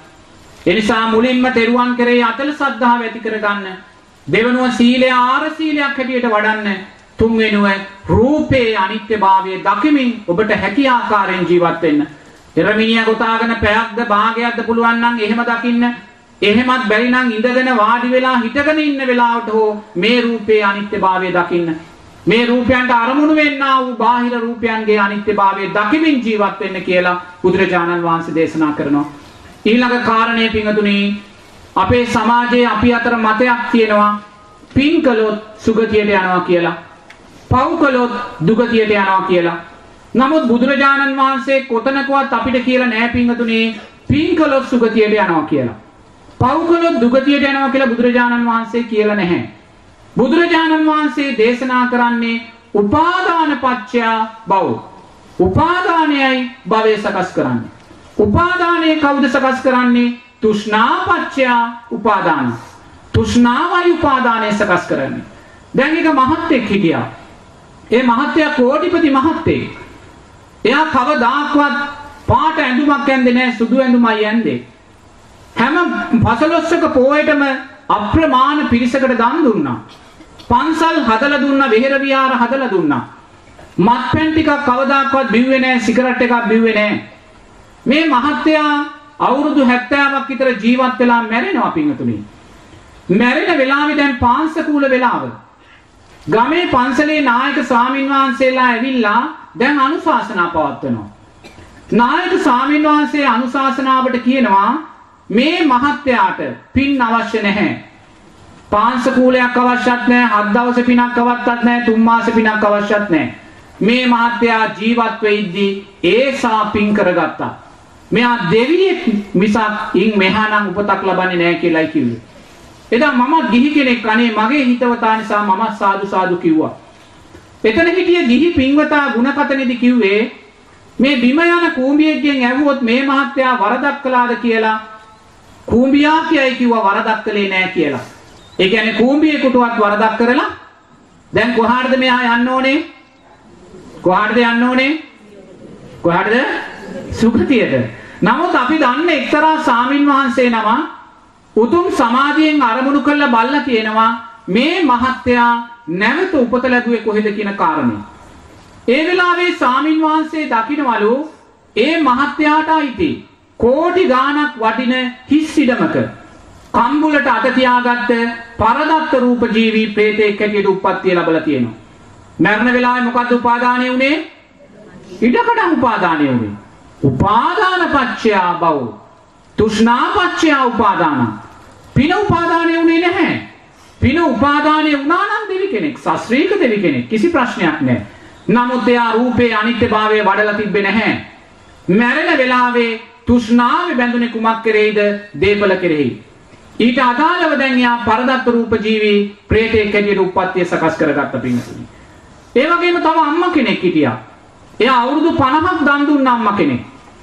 ඒ නිසා මුලින්ම තෙරුවන් කෙරෙහි අතල සද්ධාව ඇති කරගන්න. දෙවනුව සීලය ආර සීලයක් හැටියට වඩන්න. තුන්වෙනුව රූපේ අනිත්‍යභාවය දකිමින් ඔබට හැකි ආකාරයෙන් ජීවත් වෙන්න. එරමිනිය ගොතාගෙන පැයක්ද භාගයක්ද පුළුවන් නම් එහෙම දකින්න. එහෙමත් බැරි නම් ඉඳගෙන වාඩි වෙලා හිටගෙන ඉන්න වෙලාවට හෝ මේ රූපේ අනිත්‍යභාවය දකින්න. මේ රූපයන්ට අරමුණු වෙන්නා වූ බාහිර රූපයන්ගේ අනිත්‍යභාවය දකිමින් ජීවත් වෙන්න කියලා බුදුරජාණන් වහන්සේ දේශනා කරනවා. ඊළඟ කාරණය පිංගතුනි අපේ සමාජයේ අපි අතර මතයක් තියෙනවා පින් කළොත් සුගතියට යනවා කියලා. පව් කළොත් දුගතියට යනවා කියලා. නමුත් බුදුරජාණන් වහන්සේ කොතනකවත් අපිට කියලා නෑ පිංගතුනේ පින් කළොත් සුගතියට යනවා කියලා. පව් කළොත් දුගතියට යනවා කියලා බුදුරජාණන් වහන්සේ කියලා නැහැ. බුදුරජාණන් වහන්සේ දේශනා කරන්නේ උපාදාන පච්චයා භව. උපාදානයයි භවය සකස් කරන්නේ. උපාදානය කවුද සකස් කරන්නේ? තෘෂ්ණාපච්චයා උපාදාන. තෘෂ්ණාවයි උපාදානය සකස් කරන්නේ. දැන් එක මහත්ෙක් හිටියා. ඒ මහත්තයා කෝටිපති මහත්තයෙක්. එයා කවදාක්වත් පාට ඇඳුමක් ඇඳේ නැහැ සුදු ඇඳුමයි ඇඳේ. හැම පසළොස්වක පෝයටම අප්‍රමාණ පිරිසකට දන් දුන්නා. පන්සල් හදලා දුන්නා, විහෙර විහාර හදලා දුන්නා. මත්පැන් ටිකක් කවදාක්වත් බිව්වේ නැහැ, සිගරට් එකක් බිව්වේ නැහැ. මේ මහත්තයා අවුරුදු 70ක් විතර ජීවත් වෙලා මැරෙනවා පින්තුනි. මැරෙන වෙලාවේ දැන් පාංශකූල වෙලාව. ගමේ පන්සලේ නායක ස්වාමින් වහන්සේලා ඇවිල්ලා දැන් අනුශාසනා පවත්වනවා. නායක ස්වාමින් වහන්සේ අනුශාසනාවට කියනවා මේ මහත්තයාට පින් අවශ්‍ය නැහැ. පාංශකූලයක් අවශ්‍යත් නැහැ, හත් දවස් පිනක් අවශ්‍යත් නැහැ, තුන් මාස පිනක් අවශ්‍යත් නැහැ. මේ මහත්තයා ජීවත් වෙයිද්දී ඒසා පින් කරගත්තා. මෙයා දෙවියෙක් මිසක් ඉන් මෙහානම් උපතක් ලබන්නේ නැහැ කියලායි කිව්වේ. එදා මම ගිහි කෙනෙක් අනේ මගේ හිතවතා නිසා මම සාදු සාදු කිව්වා. එතන හිටිය ගිහි පින්වතා ಗುಣකතනෙදි කිව්වේ මේ බිම යන කූඹියෙක්ගෙන් ඇහුවොත් මේ මහත්තයා වරදක් කළාද කියලා කූඹියා කියයි කිව්වා වරදක් කළේ නෑ කියලා. ඒ කියන්නේ කූඹියෙකුටවත් වරදක් කරලා දැන් කොහාටද මෙහා යන්න ඕනේ? කොහාටද යන්න ඕනේ? කොහාටද? සුගතියට. නමුත් අපි දන්නේ එක්තරා සාමින් වහන්සේ නම උතුම් සමාධියෙන් අරමුණු කරලා බල්ලා තියෙනවා මේ මහත්තයා නැවත උපත ලැබුවේ කොහෙද කියන කාරණේ. ඒ වෙලාවේ සාමින් වහන්සේ දකින්නවලු ඒ මහත්තයාට අයිති කෝටි ගාණක් වටින හිස් ඉඩමක කම්බුලට අත තියාගත්ත පරදත්ත රූප ජීවි ප්‍රේතෙක් හැටියට උප්පත්තිය ලැබලා තියෙනවා. මරණ වෙලාවේ මොකද්ද උපාදානය උනේ? ඉඩකඩම් උපාදානය උනේ. උපාදාන පච්චයා බව. තෘෂ්ණා පච්චයා උපාදාන. පින උපාදානය උනේ නැහැ. පින උපාදානය වුණා නම් දෙවි කෙනෙක්, ශාස්ත්‍රීක දෙවි කෙනෙක්. කිසි ප්‍රශ්නයක් නැහැ. නමුත් එයා රූපේ අනිත්‍යභාවය වඩලා තිබ්බේ නැහැ. මැරෙන වෙලාවේ තෘෂ්ණාවේ බැඳුනේ කුමක් කෙරෙහිද? දේපල කෙරෙහි. ඊට අදාළව දැන් එයා පරදත්ත රූප ජීවි ප්‍රේතෙක් හැටියට උප්පත්තිය සකස් කරගත්ත පින්සුනි. ඒ වගේම තව අම්මා කෙනෙක් හිටියා. එයා අවුරුදු 50ක් දන් දුන්න අම්මා කෙනෙක්.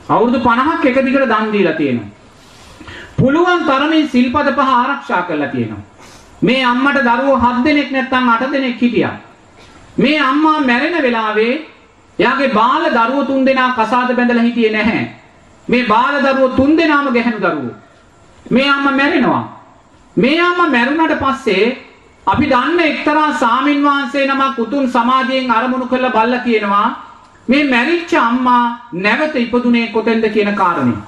අවුරුදු 50ක් එක දිගට දන් දීලා තියෙනවා. පුළුවන් තරමින් සිල්පද පහ ආරක්ෂා කරලා තියෙනවා. මේ අම්මට දරුවෝ 7 දෙනෙක් නැත්නම් 8 දෙනෙක් හිටියා. මේ අම්මා මැරෙන වෙලාවේ එයාගේ බාල දරුවෝ තුන් දෙනා කසාද බැඳලා හිටියේ නැහැ. මේ බාල දරුවෝ තුන් දෙනාම ගැහණු දරුවෝ. මේ අම්මා මැරෙනවා. මේ අම්මා මැරුණාට පස්සේ අපි දන්න එක්තරා සාමින් වහන්සේ නමක් උතුම් සමාධියෙන් අරමුණු කරලා බල්ලා කියනවා මේ මැරිච්ච අම්මා නැවත ඉපදුනේ කොතෙන්ද කියන කාරණේ.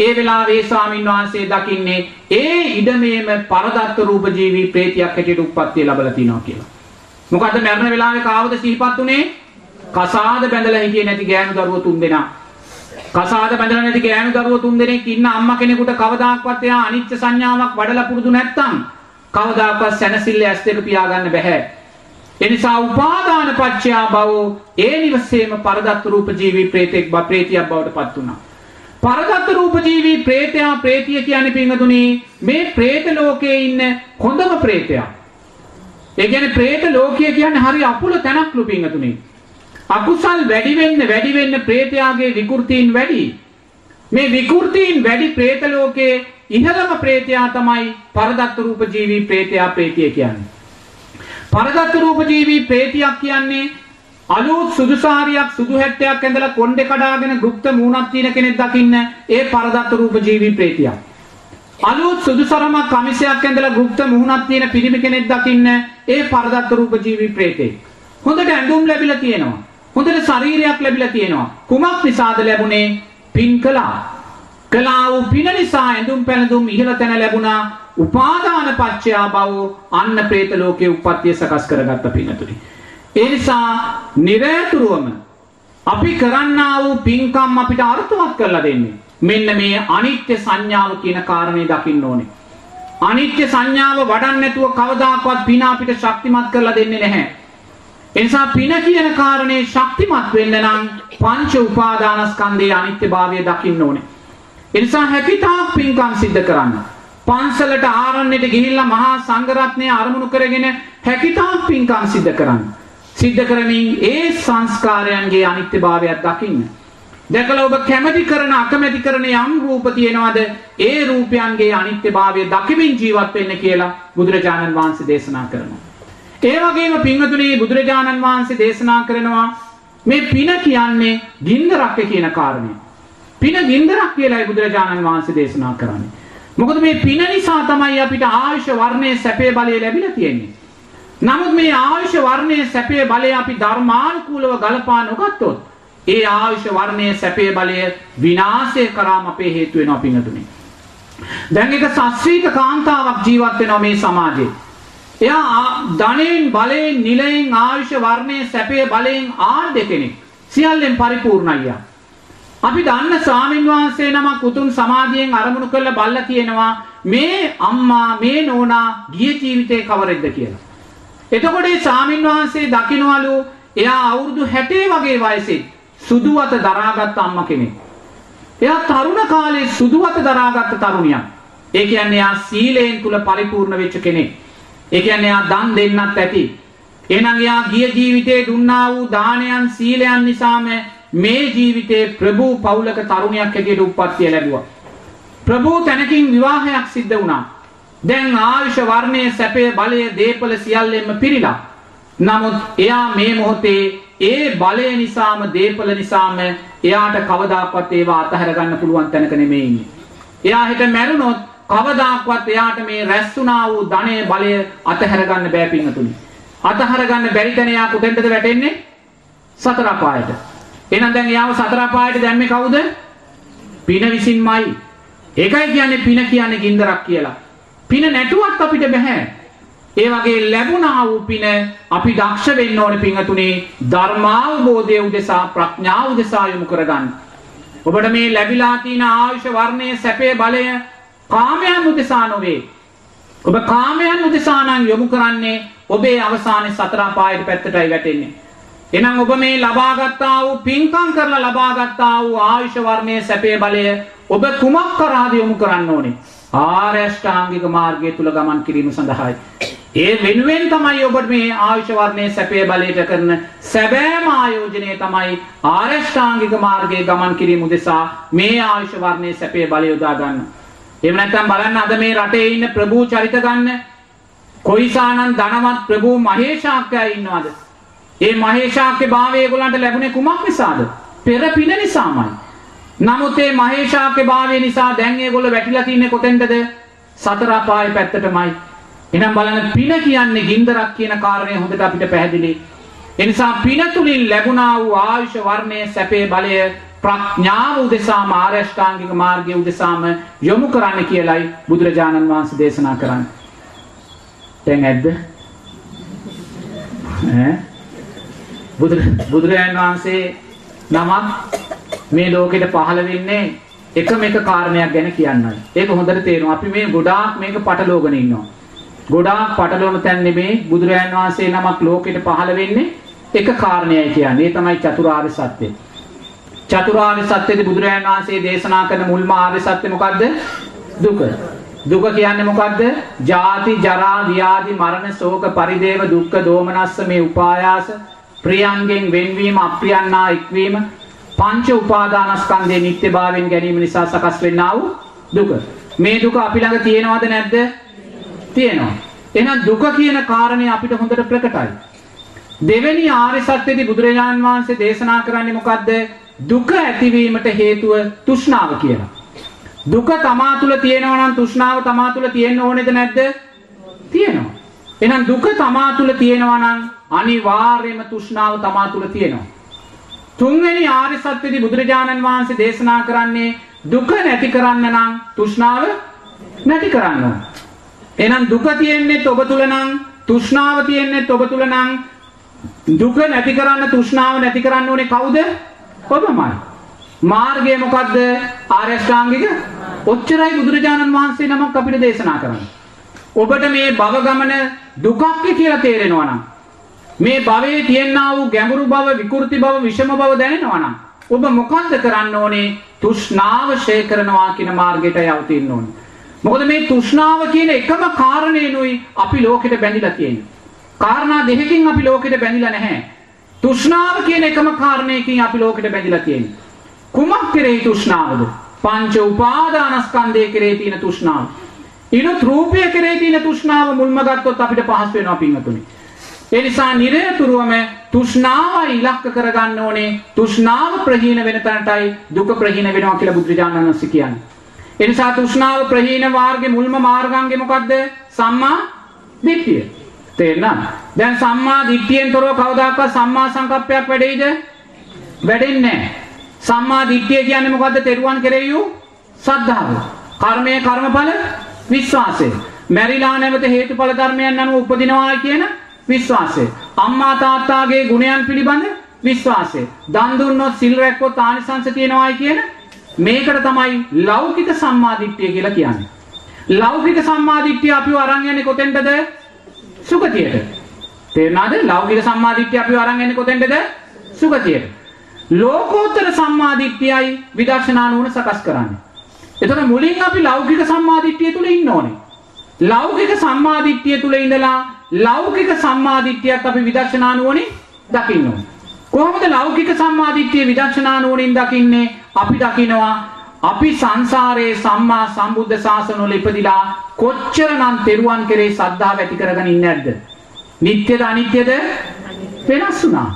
ඒ වෙලාවේ ස්වාමින් වහන්සේ දකින්නේ ඒ ඉඩමේම පරදත්ත රූප ජීවි ප්‍රේතියක් හැටියට උප්පත්තිය ලැබලා තිනවා කියලා. මොකද්ද මරණ වෙලාවේ කාවද සිහිපත් උනේ? කසාද බැඳලා හිටියේ නැති ගෑනු දරුවෝ තුන් දෙනා. කසාද බැඳලා නැති ගෑනු දරුවෝ තුන් දෙනෙක් ඉන්න අම්මා කෙනෙකුට කවදාක්වත් එයා අනිත්‍ය සංඥාවක් වඩලා පුරුදු නැත්තම් කවදාකවත් සැනසille ඇස් දෙක පියාගන්න බෑ. එනිසා උපාදාන පච්චයා බව ඒ නිවසේම පරදත්ත රූප ජීවි ප්‍රේතෙක් බ ප්‍රේතියක් බවට පත් වුණා. පරදත්ත රූප ජීවි ප්‍රේතයා ප්‍රේතිය කියන්නේ පින්වතුනි මේ ප්‍රේත ලෝකයේ ඉන්න හොඳම ප්‍රේතයා. ඒ කියන්නේ ප්‍රේත ලෝකය කියන්නේ හරි අපුල තැනක්ලු පින්වතුනි. අකුසල් වැඩි වෙන්න වැඩි වෙන්න ප්‍රේතයාගේ විකෘතීන් වැඩි. මේ විකෘතීන් වැඩි ප්‍රේත ලෝකයේ ඉහළම ප්‍රේතයා තමයි පරදත්ත රූප ජීවි ප්‍රේතයා ප්‍රේතිය කියන්නේ. පරදත්ත රූප ජීවි ප්‍රේතියක් කියන්නේ අලුත් සුදුසාරියක් සුදු හැට්ටයක් ඇඳලා කොණ්ඩේ කඩාගෙන ගුප්ත මූණක් තියෙන කෙනෙක් දකින්න ඒ පරදත්ත රූප ජීවි ප්‍රේතියක්. අලුත් සුදුසරමක් කමිසයක් ඇඳලා ගුප්ත මූණක් තියෙන පිරිමි කෙනෙක් දකින්න ඒ පරදත්ත රූප ජීවි ප්‍රේතේ. හොඳට ඇඳුම් ලැබිලා තියෙනවා. හොඳට ශරීරයක් ලැබිලා තියෙනවා. කුමක් නිසාද ලැබුණේ? පින් කළා. කළා වූ පින නිසා ඇඳුම් පැළඳුම් ඉහළ තැන ලැබුණා. උපාදාන පච්චයා බව අන්න പ്രേත ලෝකයේ උප්පත්තිය සකස් කරගත්ත පිනතුනි. ඒ නිසා නිරතුරුවම අපි කරන්නා වූ පින්කම් අපිට අර්ථවත් කරලා දෙන්නේ. මෙන්න මේ අනිත්‍ය සංඥාව කියන කාරණේ දකින්න ඕනේ. අනිත්‍ය සංඥාව වඩන්න නැතුව කවදාකවත් පින අපිට ශක්තිමත් කරලා දෙන්නේ නැහැ. එනිසා පින කියන කාරණේ ශක්තිමත් වෙන්න නම් පංච උපාදානස්කන්ධයේ අනිත්‍යභාවය දකින්න ඕනේ. එනිසා හැකිතාක් පින්කම් සිද්ධ කරන්න. පන්සලට ආරණ්‍යට ගිහිල්ලා මහා සංඝරත්නය අරමුණු කරගෙන හැකිතාක් පින්කම් සිද්ධ කරන්න. සිද්ධ කරමින් ඒ සංස්කාරයන්ගේ අනිත්‍යභාවයක් දකින්න. දැකලා ඔබ කැමති කරන අකමැති කරන යම් රූප තියෙනවද ඒ රූපයන්ගේ අනිත්‍යභාවය දකිමින් ජීවත් වෙන්න කියලා බුදුරජාණන් වහන්සේ දේශනා කරනවා. ඒ වගේම පින්වතුනි බුදුරජාණන් වහන්සේ දේශනා කරනවා මේ පින කියන්නේ ගින්දරක් කියන කාරණය. පින ගින්දරක් කියලායි බුදුරජාණන් වහන්සේ දේශනා කරන්නේ. මොකද මේ පින නිසා තමයි අපිට ආයුෂ වර්ණයේ සැපේ බලය ලැබිලා තියෙන්නේ. නමුත් මේ ආයුෂ වර්ණයේ සැපේ බලය අපි ධර්මානුකූලව ගලපා නොගත්තොත් ඒ ආයුෂ වර්ණයේ සැපේ බලය විනාශය කරාම අපේ හේතු වෙනවා පින්තුනේ. දැන් එක සස්ත්‍රීක කාන්තාවක් ජීවත් වෙනවා මේ සමාජයේ. එයා ධනෙන් බලයෙන් නිලයෙන් ආයුෂ වර්ණයේ සැපේ බලයෙන් ආණ්ඩ කෙනෙක්. සියල්ලෙන් පරිපූර්ණයි අපි දන්න ස්වාමින් වහන්සේ නමක් උතුම් සමාධියෙන් අරමුණු කරලා බල්ලා කියනවා මේ අම්මා මේ නෝනා ගිය ජීවිතේ කවරෙද්ද කියලා. එතකොට ඒ ස්වාමින් වහන්සේ දකින්නවලු එයා අවුරුදු 60 වගේ වයසේ සුදුවත දරාගත්ත අම්මා කෙනෙක්. එයා තරුණ කාලේ සුදුවත දරාගත්ත තරුණියක්. ඒ කියන්නේ එයා සීලයෙන් තුල පරිපූර්ණ වෙච්ච කෙනෙක්. ඒ කියන්නේ එයා දන් දෙන්නත් ඇති. එහෙනම් එයා ගිය ජීවිතේ දුන්නා වූ දානයන් සීලයන් නිසාම මේ ජීවිතේ ප්‍රභූ පවුලක තරුණයක් හැටියට උප්පත්තිය ලැබුවා. ප්‍රභූ තැනකින් විවාහයක් සිද්ධ වුණා. දැන් ආයුෂ වර්ණයේ සැපේ බලය දීපල සියල්ලෙන්ම පිරීලා. නමුත් එයා මේ මොහොතේ ඒ බලය නිසාම දීපල නිසාම එයාට කවදාකවත් ඒවා අතහැර ගන්න පුළුවන් තැනක නෙමෙයි ඉන්නේ. එයා හිත මැරුණොත් කවදාකවත් එයාට මේ රැස්ුණා වූ ධනයේ බලය අතහැර ගන්න බෑ පින්නතුනි. අතහැර ගන්න බැරි තැන එයා කුතෙන්ද වැටෙන්නේ? සතර අපායට. එහෙනම් දැන් එයාව සතර අපායට දැම්මේ කවුද? පින විසින්මයි. ඒකයි කියන්නේ පින කියන්නේ ගින්දරක් කියලා. පින නැතුවත් අපිට බෑ. ඒ වගේ ලැබුණා වූ පින අපි දක්ෂ වෙන්න ඕනේ පින්තුනේ ධර්මාවබෝධය උදෙසා ප්‍රඥාව උදෙසා යොමු කරගන්න. ඔබට මේ ලැබිලා තියෙන ආයුෂ වර්ණයේ සැපේ බලය කාමයන් උදෙසා නොවේ. ඔබ කාමයන් උදෙසා නම් යොමු කරන්නේ ඔබේ අවසානයේ සතර පායට පැත්තටයි වැටෙන්නේ. එහෙනම් ඔබ මේ ලබාගත්තා වූ පින්කම් කරලා ලබාගත්තා වූ ආයුෂ වර්ණයේ සැපේ බලය ඔබ කුමක් කරාද යොමු කරන්න ඕනේ? ආර්ය අෂ්ටාංගික මාර්ගය තුල ගමන් කිරීම සඳහායි. ඒ වෙනුවෙන් තමයි ඔබ මේ ආයුෂ වර්ණයේ සැපේ බලයට කරන සැබෑම ආයෝජනය තමයි ආර්ය අෂ්ටාංගික මාර්ගයේ ගමන් කිරීම උදෙසා මේ ආයුෂ වර්ණයේ සැපේ බලය යොදා ගන්න. එහෙම නැත්නම් බලන්න අද මේ රටේ ඉන්න ප්‍රභූ චරිත ගන්න කොයිසානන් ධනවත් ප්‍රභූ මහේශාක්‍යය ඉන්නවද? ඒ මහේශාක්‍ය භාවය ඒගොල්ලන්ට ලැබුණේ කුමක් නිසාද? පෙර පින නිසාමයි. නමුත් මේ මහේශාක්‍ය භාවය නිසා දැන් ඒගොල්ලෝ වැටිලා තින්නේ කොතෙන්ද? සතර අපායේ පැත්තටමයි. එහෙනම් බලන්න පින කියන්නේ ගින්දරක් කියන කාරණය හොඳට අපිට පැහැදිලි. ඒ නිසා පින තුලින් ලැබුණා වූ ආයුෂ වර්ණයේ සැපේ බලය ප්‍රඥාව උදෙසාම ආරෂ්ඨාංගික මාර්ගය උදෙසාම යොමු කරන්න කියලයි බුදුරජාණන් වහන්සේ දේශනා කරන්නේ. දැන් ඇද්ද? ඈ බුදුරජාණන් වහන්සේ නමක් මේ ලෝකෙට පහළ වෙන්නේ එකම එක කාරණයක් ගැන කියන්නයි. ඒක හොඳට තේරෙනවා. අපි මේ ගොඩාක් මේක පටලෝගෙන ඉන්නවා. ගොඩාක් පටලවන තැන් නෙමේ බුදුරජාණන් වහන්සේ නමක් ලෝකෙට පහළ වෙන්නේ එක කාරණයයි කියන්නේ. ඒ තමයි චතුරාර්ය සත්‍යය. චතුරාර්ය සත්‍යයේදී බුදුරජාණන් වහන්සේ දේශනා කරන මුල්ම ආර්ය සත්‍ය මොකද්ද? දුක. දුක කියන්නේ මොකද්ද? ජාති, ජරා, ව්‍යාධි, මරණ, ශෝක, පරිදේව, දුක්ඛ, දෝමනස්ස මේ උපායාස ප්‍රියංගෙන් වෙන්වීම අප්‍රියන්නා එක්වීම පංච උපාදානස්කන්ධයේ නිට්ටයභාවයෙන් ගැනීම නිසා සකස් වෙන්නා වූ දුක. මේ දුක අපි ළඟ තියෙනවද නැද්ද? තියෙනවා. එහෙනම් දුක කියන කාරණේ අපිට හොඳට ප්‍රකටයි. දෙවෙනි ආර්ය සත්‍යදී බුදුරජාන් වහන්සේ දේශනා කරන්නේ මොකද්ද? දුක ඇතිවීමට හේතුව තෘෂ්ණාව කියලා. දුක තමා තුළ තියෙනවා නම් තෘෂ්ණාව තමා තුළ තියෙන්න ඕනේද නැද්ද? තියෙනවා. එහෙනම් දුක තමා තුළ තියෙනවා නම් අනිවාර්යයෙන්ම තෘෂ්ණාව තමා තුළ තියෙනවා. තුන්වෙනි ආර්ය සත්‍යදී බුදුරජාණන් වහන්සේ දේශනා කරන්නේ දුක නැති කරන්න නම් තෘෂ්ණාව නැති කරන්න ඕන. එහෙනම් දුක තියෙන්නේ ඔබ තුල නම් තෘෂ්ණාව තියෙන්නේ ඔබ තුල නම් දුක නැති කරන්න තෘෂ්ණාව නැති කරන්න ඕනේ කවුද? ඔබමයි. මාර්ගය මොකද්ද? ආර්ය ශ්‍රාංගික ඔච්චරයි බුදුරජාණන් වහන්සේ නමක් අපිට දේශනා කරන්නේ. ඔබට මේ භව ගමන දුකක් කියලා තේරෙනවා නම් මේ භවයේ තියෙනා වූ ගැඹුරු බව, විකෘති බව, විෂම බව දැනෙනවා නම් ඔබ මොකද්ද කරන්න ඕනේ? තෘෂ්ණාව ෂේ කරනවා කියන මාර්ගයට යවතින්න ඕනේ. මොකද මේ තෘෂ්ණාව කියන එකම කාරණේනුයි අපි ලෝකෙට බැඳිලා තියෙන්නේ. කාරණා දෙකකින් අපි ලෝකෙට බැඳිලා නැහැ. තෘෂ්ණාව කියන එකම කාරණයකින් අපි ලෝකෙට බැඳිලා තියෙන්නේ. කුමක් කෙරෙහි තෘෂ්ණාවද? පංච උපාදානස්කන්ධය කෙරෙහි තියෙන තෘෂ්ණාව. ඊළඟ රූපය කෙරෙහි තියෙන තෘෂ්ණාව මුල්ම ගත්තොත් අපිට පහසු වෙනවා පින්වතුනි. ඒ නිසා නිරතුරුවම තෘෂ්ණාව ඉලක්ක කරගන්න ඕනේ. තෘෂ්ණාව ප්‍රහීන වෙන තැනටයි දුක ප්‍රහීන වෙනවා කියලා බුදුරජාණන් වහන්සේ කියන්නේ. ඒ නිසා තෘෂ්ණාව ප්‍රහීන මාර්ගේ මුල්ම මාර්ගාංගේ මොකද්ද? සම්මා දිට්ඨිය. තේරෙනවද? දැන් සම්මා දිට්ඨියෙන් තොරව කවදාකවත් සම්මා සංකප්පයක් වැඩෙයිද? වැඩෙන්නේ නැහැ. සම්මා දිට්ඨිය කියන්නේ මොකද්ද? තෙරුවන් කෙරෙහි වූ සද්ධාව. කර්මය කර්මඵල විශ්වාසය. මැරිලා නැවත හේතුඵල ධර්මයන් අනුව උපදිනවා කියන විශ්වාසය. අම්මා තාත්තාගේ ගුණයන් පිළිබඳ විශ්වාසය. දන් දුන්නොත් සිල් රැක්කොත් ආනිසංස තියනවායි කියන මේකට තමයි ලෞකික සම්මාදිට්ඨිය කියලා කියන්නේ. ලෞකික සම්මාදිට්ඨිය අපිව අරන් යන්නේ කොතෙන්ටද? සුගතියට. තේරුණාද? ලෞකික සම්මාදිට්ඨිය අපිව අරන් යන්නේ කොතෙන්ටද? සුගතියට. ලෝකෝත්තර සම්මාදිට්ඨියයි විදර්ශනා නුවණ සකස් කරන්නේ. එතකොට මුලින් අපි ලෞකික සම්මාදිට්ඨිය තුල ඉන්න ඕනේ. ලෞකික සම්මාදිට්ඨිය තුල ඉඳලා ලෞකික සම්මාදිට්ඨියත් අපි විදර්ශනා නුවණින් දකින්න ඕනේ. කොහොමද ලෞකික සම්මාදිට්ඨිය විදර්ශනා නුවණින් දකින්නේ? අපි දකිනවා අපි සංසාරයේ සම්මා සම්බුද්ධ ශාසනවල ඉපදිලා කොච්චරනම් තෙරුවන් කෙරේ සද්ධාව ඇති කරගෙන ඉන්නේ නැද්ද? නිට්ටයද අනිත්‍යද? වෙනස් වුණා.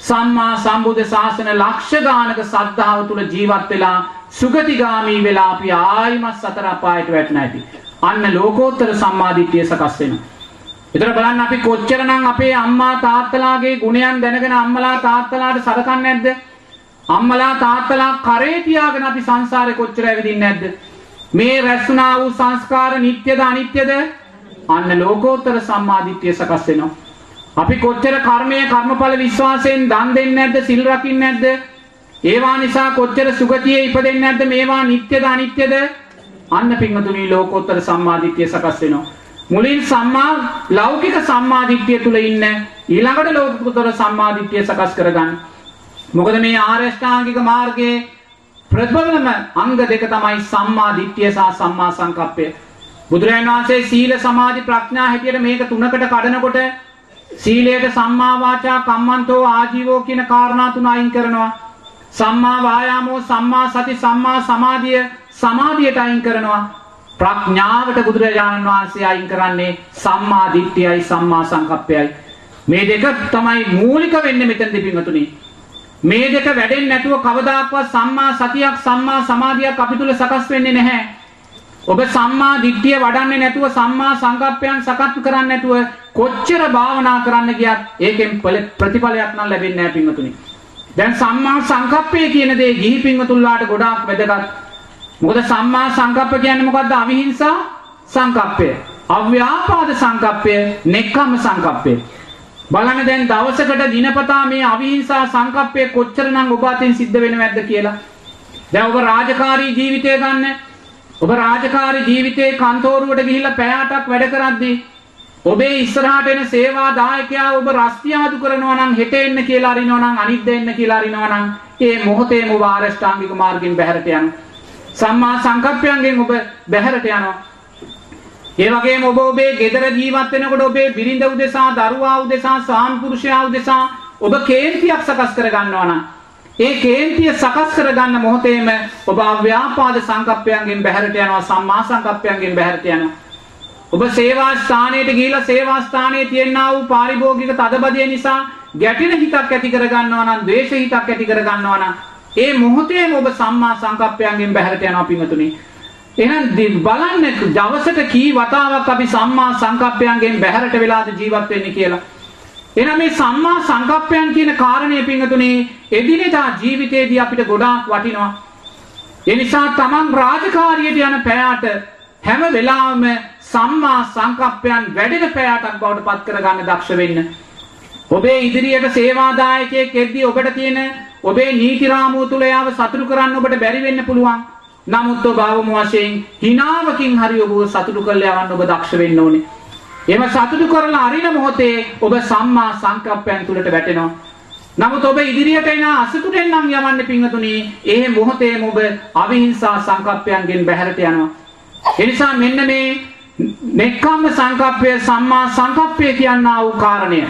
සම්මා සම්බුද්ධ ශාසන ලක්ෂ ගානක සද්ධාව තුල ජීවත් වෙලා සුගතිගාමී වෙලා අපි ආයිමත් සතර අපායට වැටෙන ඇති. අන්න ලෝකෝත්තර සම්මාදිට්ඨිය සකස් වෙනවා. එතන බලන්න අපි කොච්චරනම් අපේ අම්මා තාත්තලාගේ ගුණයන් දැනගෙන අම්මලා තාත්තලාට සලකන්නේ නැද්ද? අම්මලා තාත්තලා කරේ තියාගෙන අපි සංසාරේ කොච්චර ඇවිදින්නේ නැද්ද? මේ රැස්ුණා වූ සංස්කාර නිට්ටයද අනිත්‍යද? අන්න ලෝකෝත්තර සම්මාදිට්ඨිය සකස් වෙනවා. අපි කොච්චර කර්මය කර්මඵල විශ්වාසයෙන් දන් දෙන්නේ නැද්ද? සිල් රකින්නේ නැද්ද? ඒවා නිසා කොච්චර සුගතියේ ඉපදෙන්නේ නැද්ද? මේවා නිට්ටයද අනිත්‍යද? අන්න පින්වතුනි ලෝකෝත්තර සම්මාදිට්ඨිය සකස් වෙනවා. මුලින් සම්මා ලෞකික සම්මාදිට්ඨිය තුල ඉන්න ඊළඟට ලෝකෝත්තර සම්මාදිට්ඨිය සකස් කරගන්න. මොකද මේ ආර්ය ශ්‍රාංගික මාර්ගයේ ප්‍රබලම අංග දෙක තමයි සම්මා දිට්ඨිය සහ සම්මා සංකප්පය. බුදුරජාණන් වහන්සේ සීල සමාධි ප්‍රඥා හැටියට මේක තුනකට කඩනකොට සීලයට සම්මා වාචා කම්මන්තෝ ආජීවෝ කියන කාරණා තුන අයින් කරනවා. සම්මා වායාමෝ සම්මා සති සම්මා සමාධිය සමාධියට අයින් කරනවා. ප්‍රඥාවට බුදුරජාණන් වහන්සේ අයින් කරන්නේ සම්මා දිට්ඨියයි සම්මා සංකප්පයයි. මේ දෙක තමයි මූලික වෙන්නේ මෙතනදී පින්වතුනි. මේ දෙක වැඩෙන්නේ නැතුව කවදාක්වත් සම්මා සතියක් සම්මා සමාධියක් අපි තුල සකස් වෙන්නේ නැහැ. ඔබ සම්මා දිට්ඨිය වඩන්නේ නැතුව සම්මා සංකප්පයන් සකස් කරන්නේ නැතුව කොච්චර භාවනා කරන්න ගියත් ඒකෙන් ප්‍රතිඵලයක් නම් ලැබෙන්නේ නැහැ පින්වතුනි. දැන් සම්මා සංකප්පය කියන දේ ගිහි පින්වතුන්ලාට ගොඩාක් වැදගත්. මොකද සම්මා සංකප්ප කියන්නේ මොකද්ද? අවිහිංසා සංකප්පය. අව්‍යාපාද සංකප්පය, නෙක්ඛම්ම සංකප්පය. බලන්න දැන් දවසකට දිනපතා මේ අවිහිංසා සංකප්පය කොච්චරනම් ඔබ අතින් සිද්ධ වෙනවද කියලා. දැන් ඔබ රාජකාරී ජීවිතය ගන්න. ඔබ රාජකාරී ජීවිතේ කන්තෝරුවට ගිහිල්ලා පැය 8ක් වැඩ කරද්දී ඔබේ ඉස්සරහට එන සේවා දායකයා ඔබ රස්තියාදු කරනවා නම් හෙට එන්න කියලා අරිනවා නම් අනිත් දෙන්න කියලා අරිනවා නම් ඒ මොහොතේම ඔබ ආරෂ්ඨාංගික මාර්ගෙන් බැහැරට යනවා. සම්මා සංකප්පයන්ගෙන් ඔබ බැහැරට යනවා. ඒ වගේම ඔබ ඔබේ ගෙදර ජීවත් වෙනකොට ඔබේ බිරිඳ උදෙසා, දරුවා උදෙසා, සාම්පුරුෂයා උදෙසා ඔබ කේන්තියක් සකස් කර ගන්නවා නම් ඒ කේන්තිය සකස් කරගන්න මොහොතේම ඔබ අව්‍යාපාද සංකප්පයන්ගෙන් බැහැරට යනවා සම්මා සංකප්පයන්ගෙන් බැහැරට යනවා ඔබ සේවා ස්ථානයට ගිහිලා සේවා ස්ථානයේ තියෙනා වූ පාරිභෝගික තදබදිය නිසා ගැටෙන හිතක් ඇති කර ගන්නවා නම් ද්වේෂ හිතක් ඇති කර ගන්නවා නම් ඒ මොහොතේම ඔබ සම්මා සංකප්පයන්ගෙන් බැහැරට යනවා පින්වතුනි. එහෙනම් බලන්න දවසට කී වතාවක් අපි සම්මා සංකප්පයන්ගෙන් බැහැරට වෙලාද ජීවත් වෙන්නේ කියලා. එහෙනම් මේ සම්මා සංකප්පයන් කියන කාරණය පින්වතුනි එදිනෙදා ජීවිතේදී අපිට ගොඩාක් වටිනවා. ඒ නිසා තමන් රාජකාරියට යන පැයට හැම වෙලාවෙම සම්මා සංකප්පයන් වැඩෙන පැයටක් බවට පත් කරගන්න දක්ෂ වෙන්න. ඔබේ ඉදිරියට සේවාදායකයෙක් එද්දී ඔබට තියෙන ඔබේ නීති රාමුව තුල යාව සතුටු කරන්න ඔබට බැරි වෙන්න පුළුවන්. නමුත් ඔබ අවම වශයෙන් හිනාවකින් හරි ඔබව සතුටු කරලා යවන්න ඔබ දක්ෂ වෙන්න ඕනේ. එහෙම සතුටු කරලා අරින මොහොතේ ඔබ සම්මා සංකප්පයන් තුලට වැටෙනවා. නමුත් ඔබ ඉදිරියට එන අසතුටෙන් නම් යවන්නේ පිංගතුනි. ඒ මොහොතේම ඔබ අවිහිංසා සංකප්පයන්ගෙන් බැහැරට යනවා. ඒ නිසා මෙන්න මේ නෙක්ඛම්ම සංකප්පය සම්මා සංකප්පය කියනා වූ කාරණය